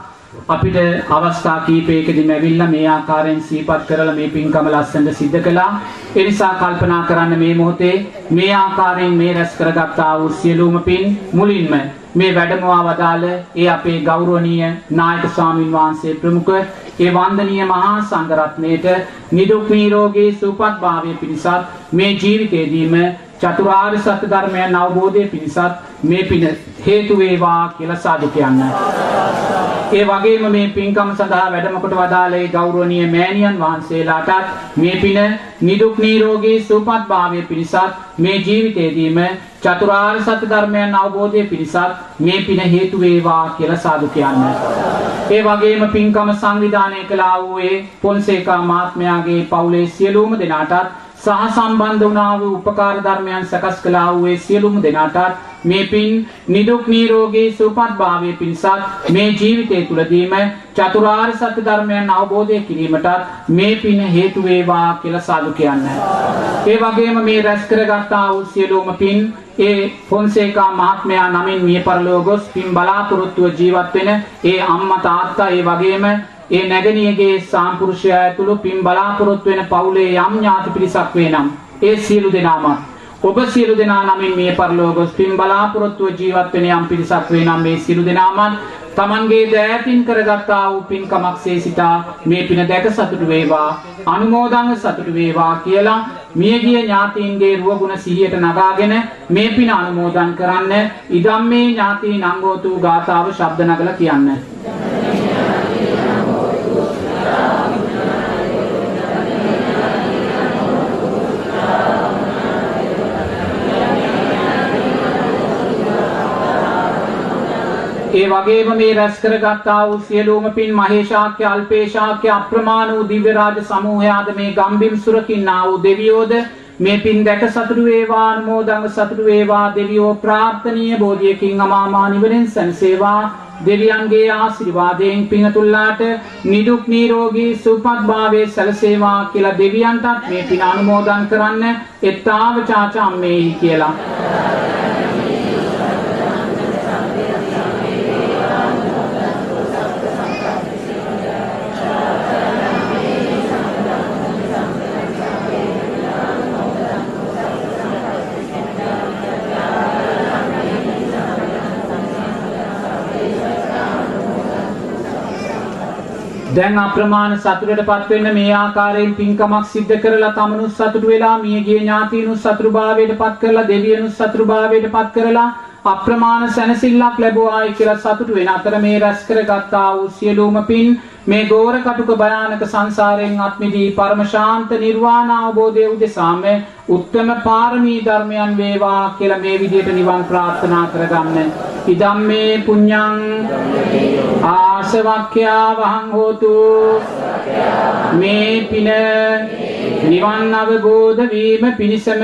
අපිට අවස්ථා කීපයකදීම ඇවිල්ලා මේ ආකාරයෙන් සීපත් කරලා මේ පින්කම ලස්සනට සිද්ධ කළා. ඒ නිසා කල්පනා කරන්න මේ මොහොතේ මේ ආකාරයෙන් මේ රැස් කරගත්තා වූ සියලුම පින් මුලින්ම මේ වැඩමවා වදාළ ඒ අපේ ගෞරවනීය නායක ස්වාමින් වහන්සේ ප්‍රමුඛ ඒ වන්දනීය මහා සංඝරත්නයට නිදුක් නිරෝගී සුවපත් භාවය පිණිසත් මේ ජීවිතේදීම චතුරාර්ය සත්‍ය ධර්මයන් අවබෝධය පිණිසත් මේ පින හේතු වේවා කියලා සාදු කියන්න. ඒ වගේම මේ පින්කම සඳහා වැඩම කොට වදාළේ ගෞරවනීය මෑණියන් වහන්සේලාටත් මේ පින නිදුක් නිරෝගී සුවපත් භාවය පිණිසත් මේ ජීවිතේදීම චතුරාර්ය සත්‍ය ධර්මයන් අවබෝධය පිණිසත් මේ පින හේතු වේවා කියලා සාදු කියන්න. ඒ වගේම පින්කම සංවිධානය කළා වූ ඒ පොන්සේකා මහත්මයාගේ පවුලේ සියලුම දෙනාටත් සහ සම්බන්ධ වුණා වූ උපකාර ධර්මයන් සකස් කළා වූ ඒ සියලුම දෙනාටත් මේ පින් නිදුක් නිරෝගී සුවපත් භාවය පිණිසත් මේ ජීවිතය තුළදීම චතුරාර්ය සත්‍ය ධර්මයන් අවබෝධය කිරීමටත් මේ පින හේතු වේවා කියලා සාදු කියන්න. ඒ වගේම මේ රැස් කරගත්තා වූ සියලුම පින් ඒ ෆොන්සේකා මහත්මයා නමින් මිය පරලොව ගොස් පින් බලාපොරොත්තුව ජීවත් වෙන ඒ අම්මා තාත්තා ඒ වගේම ඒ නැගණියගේ සාම්පුරුෂයා ඇතුළු පින් බලාපොරොත්තු වෙන පවුලේ යම් ඥාති පිරිසක් වේ නම් ඒ සියලු දෙනාම ඔබ සියලු දෙනා නමින් මේ පරලෝක පින් බලාපොරොත්තුව ජීවත් වෙන යම් පිරිසක් වේ නම් මේ සියලු දෙනාම තමන්ගේ දෑතින් කරගත්තා වූ පින්කමක්සේ සිතා මේ පින දැක සතුටු වේවා අනුමෝදන්ව සතුටු වේවා කියලා මියගිය ඥාතීන්ගේ රුවගුණ සිහියට නගාගෙන මේ පින අනුමෝදන් කරන්න ඉදම් මේ ඥාතී නංගෝතු ගාථාව ශබ්ද නගලා කියන්න. ඒ වගේම මේ රැස් කරගත්තා වූ සියලුම පින් මහේශාක්‍ය අල්පේශාක්‍ය අප්‍රමාණ වූ දිව්‍ය රාජ සමූහයාද මේ ගම්බිම් සුරකින්නා වූ දෙවියෝද? මේ පින් දැක සතුටු වේවා අනුමෝදන්ව සතුටු වේවා. දෙවියෝ ප්‍රාර්ථනීය බෝධියකින් අමාමා නිවනෙන් සැනසේවා. දෙවියන්ගේ ආශිර්වාදයෙන් පිංතුල්ලාට නිදුක් නිරෝගී සුවපත් භාවයේ සැලසේවා කියලා දෙවියන්ටත් මේ පින අනුමෝදන් කරන්න එත්තාව චාචා අම්මේහි කියලා. දැන් අප්‍රමාණ සතුටට පත්වෙන්න මේ ආකාරයෙන් පින්කමක් සිද්ධ කරලා තමනුත් සතුටු වෙලා මියගිය ඥාතීනුත් සතුටුභාවයට පත් කරලා දෙවියනුත් සතුටුභාවයට පත් කරලා අප්‍රමාණ සැනසෙල්ලක් ලැබුවායි කියලා සතුටු වෙන අතර මේ රැස් කරගත්තා වූ සියලුම පින් මේ ගෝර කටුක භයානක සංසාරයෙන් අත්මිදී පරම ශාන්ත නිර්වාණ අවබෝධය උදෙසාම උත්තම පාරමී ධර්මයන් වේවා කියලා මේ විදිහට නිවන් ප්‍රාර්ථනා කරගන්න. ඉදම්මේ පුඤ්ඤං ආසවක්ඛ්‍යා වහං හෝතු මේ පින නිවන් අවබෝධ වීම පිණිසම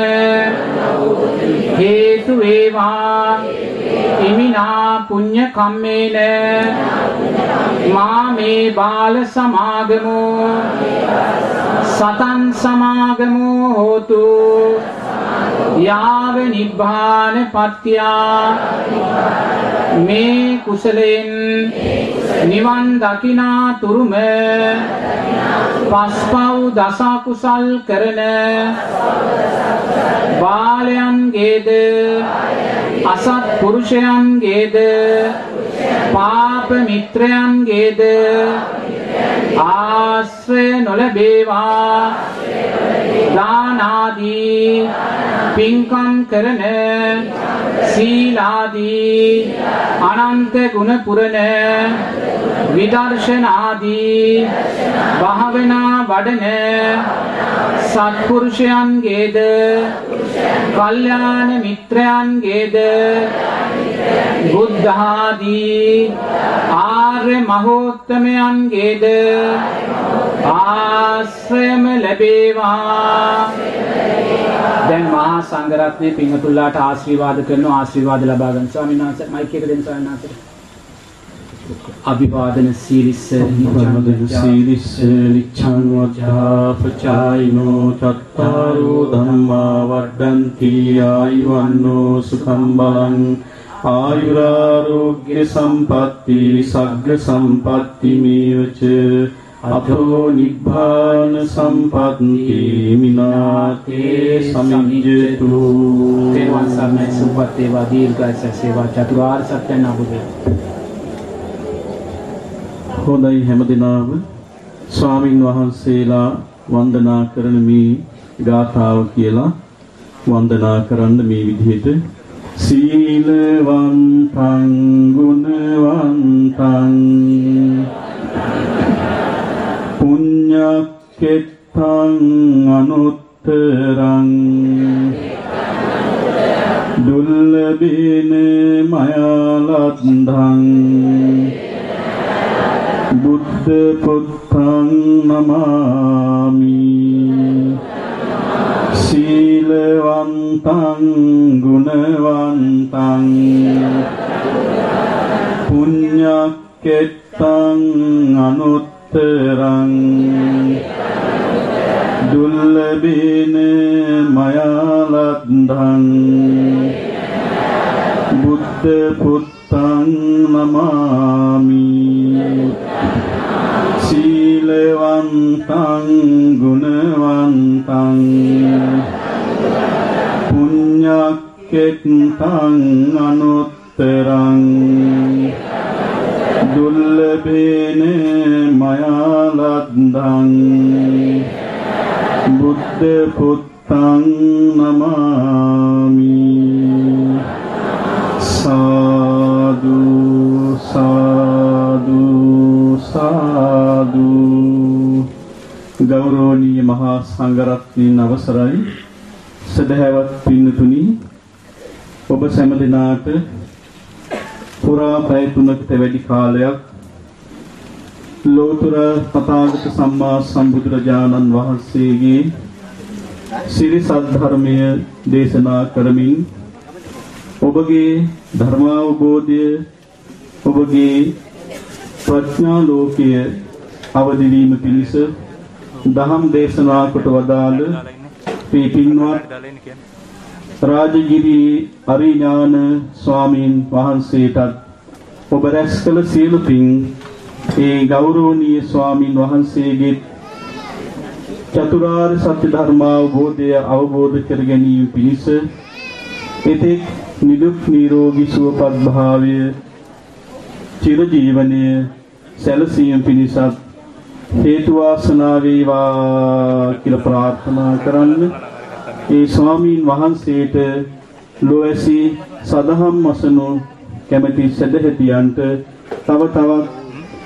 හේතු වේවා. ඉමිනා පුඤ්ඤ කම්මේන. මා මේ බාල සමාගමෝ. සතන් සමාගමෝ හෝතු. යාව නිබ්බාන පත්‍යා. මේ කුසලයෙන් නිවන් දකිනා තුරුම පස්පව් දස කුසල් කරන බාලයන්ගේද අසත් පුරුෂයන්ගේද පාප මිත්‍රයන්ගේද ආශ්‍රය නොලබේවා. දානාදී පින්කම් කරන සීලාදී අනන්ත ගුණ පුරන විදර්ශනාදී භාවනා වඩන සත්පුරුෂයන්ගේද කල්යාණ මිත්‍රයන්ගේද බුද්ධාදී ආර්ය මහෝත්තමයන්ගේද? ආශ්‍රයම ලැබේවා. දැන් මහා සංඝරත්නයේ පින්තුල්ලාට ආශිර්වාද කරන ආශිර්වාද ලබා ගන්න ස්වාමීන් වහන්සේ. මයික් එක දෙන්න ස්වාමීන් වහන්සේ. අභිවාදන සීලිස්ස පරමදන සීලිස්ස නිච්ඡාන් වද්ධා පචායිනෝ චත්තාරෝ ධම්මා වඩ්ඩන්ති ආයුවන්නෝ සුඛං බලං ආයුරාරෝග්‍ය සම්පatti සග්ග සම්පatti මේවච අතෝ නිබ්බාන සම්පatti මිනාතේ සමිජ්ජතු තෙරුවන් සරණයි සුපත් වේවා දීර්ඝායස සේවා චතුරාර්ය සත්‍ය නාමයෙන් හොඳයි හැමදෙනාම. ස්වාමින් වහන්සේලා වන්දනා කරන මේ ගාථාව කියලා වන්දනා කරන්න මේ විදිහට සීලවන්තං ගුණවන්තං. පුඤ්ඤක්කෙත්තං අනුත්තරං. දුල්ලබේන මයාලද්දං බුද්ධ පුත්තං නමාමි. සීලවන්තං ගුණවන්තං පුඤ්ඤක්කෙත්තං අනුත්තරං දුල්ලබේන මයාලද්දං බුද්ධ පුත්තං නමාමි සීලවන්තං ගුණවන්තං පුඤ්ඤක්කෙත්තං අනුත්තරං දුල්ලබේන මයාලද්දං බුද්ධ පුත්තං නමාමි සාදු සාදු සාදු. ගෞරවනීය මහා සංඝරත්නයන් අවසරයි. සදහැවත් පින්නතුනි ඔබ සෑම දිනාට පුරා පැය තුනකට වැඩි කාලයක් ලෝතර තථාගත සම්මා සම්බුදුරජාණන් වහන්සේගේ සිරි සද්ධර්මය දේශනා කරමින් ඔබගේ ධර්මාවබෝධය ඔබගේ ප්‍රඥා ලෝකය අවදි වීම පිණිස දහම් දේශනා කොට වදාළ මේ පින්වත් රාජගිරි අරිඥාන ස්වාමීන් වහන්සේටත් ඔබ රැස් කළ සියලු පින් ඒ ගෞරවනීය ස්වාමින් වහන්සේගේ චතුරාර්ය සත්‍ය ධර්මාවබෝධය අවබෝධ කර ගැනීම පිණිස එතෙක් නිදුක් නිරෝගී සුවපත් භාවය චිරජීවනය සැලසීම පිණිසත් හේතු වාසනා වේවා කියලා ප්‍රාර්ථනා කරන්න. ඒ ස්වාමීන් වහන්සේට ලෝඇසි සදහම් අසනු කැමැති සදහැතියන්ට තව තවත්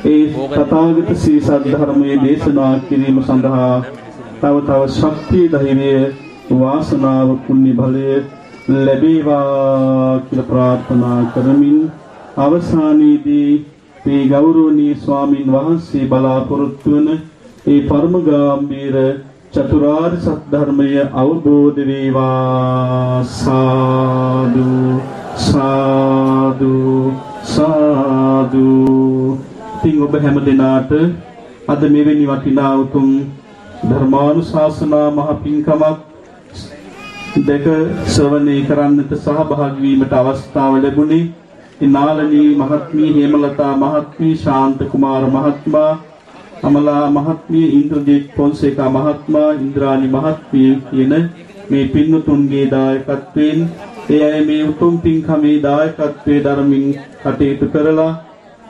ඒ තථාගත ශ්‍රී සද්ධර්මයේ දේශනා කිරීම සඳහා තව තව ශක්තිය ධෛර්යය වාසනාව පුණ්‍ය බලය ලැබේවා කියලා ප්‍රාර්ථනා කරමින් අවසානයේදී මේ ගෞරවනීය ස්වාමින් වහන්සේ බලාපොරොත්තු වන ඒ පරම ගාම්භීර චතුරාර්ය සත්‍ය ධර්මය අවබෝධ වේවා. සාදු සාදු සාදු. තින් ඔබ හැම දිනාට අද මෙවැනි වටිනා උතුම් ධර්මානුශාසනා මහ පින්කමක් දෙක ශ්‍රවණය කරන්නට සහභාගී වීමට අවස්ථාව ලැබුණේ ඉනාලනී මහත්මී හේමලතා මහත්මී ශාන්ත කුමාර මහත්මයා අමලා මහත්මිය ඉන්ද්‍රජිත් පොන්සේකා මහත්මයා ඉන්ද්‍රානි මහත්මිය කියන මේ පින්වතුන්ගේ දායකත්වයෙන් ඒ අය මේ උතුම් පින්කමේ දායකත්වයේ ධර්මින් කටයුතු කරලා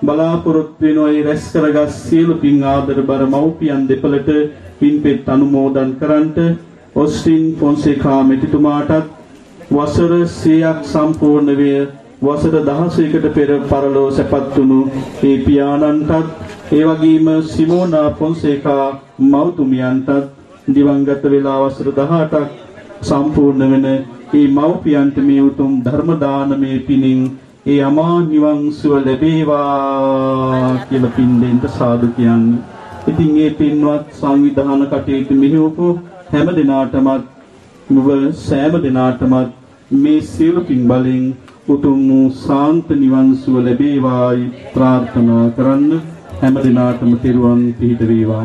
බලාපොරොත්තු වෙන ඒ රැස් කරගත් සියලු පින් ආදර බර මව්පියන් දෙපළට පින්පෙත් අනුමෝදන් කරන්ට ඔස්ටින් ෆොන්සේකා මෙතිතුමාටත් වසර 100ක් සම්පූර්ණ වේ වසර 16කට පෙර පරලෝ සැපත් වුණු ඒ පියාණන්ටත් ඒ වගේම සිමෝනා ෆොන්සේකා මව්තුමියන්ටත් දිවංගත වෙලා වසර 18ක් සම්පූර්ණ වෙන ඒ මව්පියන්ට මේ උතුම් ධර්ම දානමේ පිණින් ඒ අමා නිවන් සුව ලැබේවා කියලා පින් දෙන්න සාදු කියන්නේ. ඉතින් මේ පින්වත් සංවිධාන කටයුතු මෙහෙවපු හැම දිනාටමත් ඔබ සෑම දිනාටමත් මේ සියලු පින් බලෙන් උතුම් වූ සාන්ත නිවන් සුව ලැබේවායි ප්‍රාර්ථනා කරන්න හැම දිනාටම තෙරුවන් පිහිට වේවා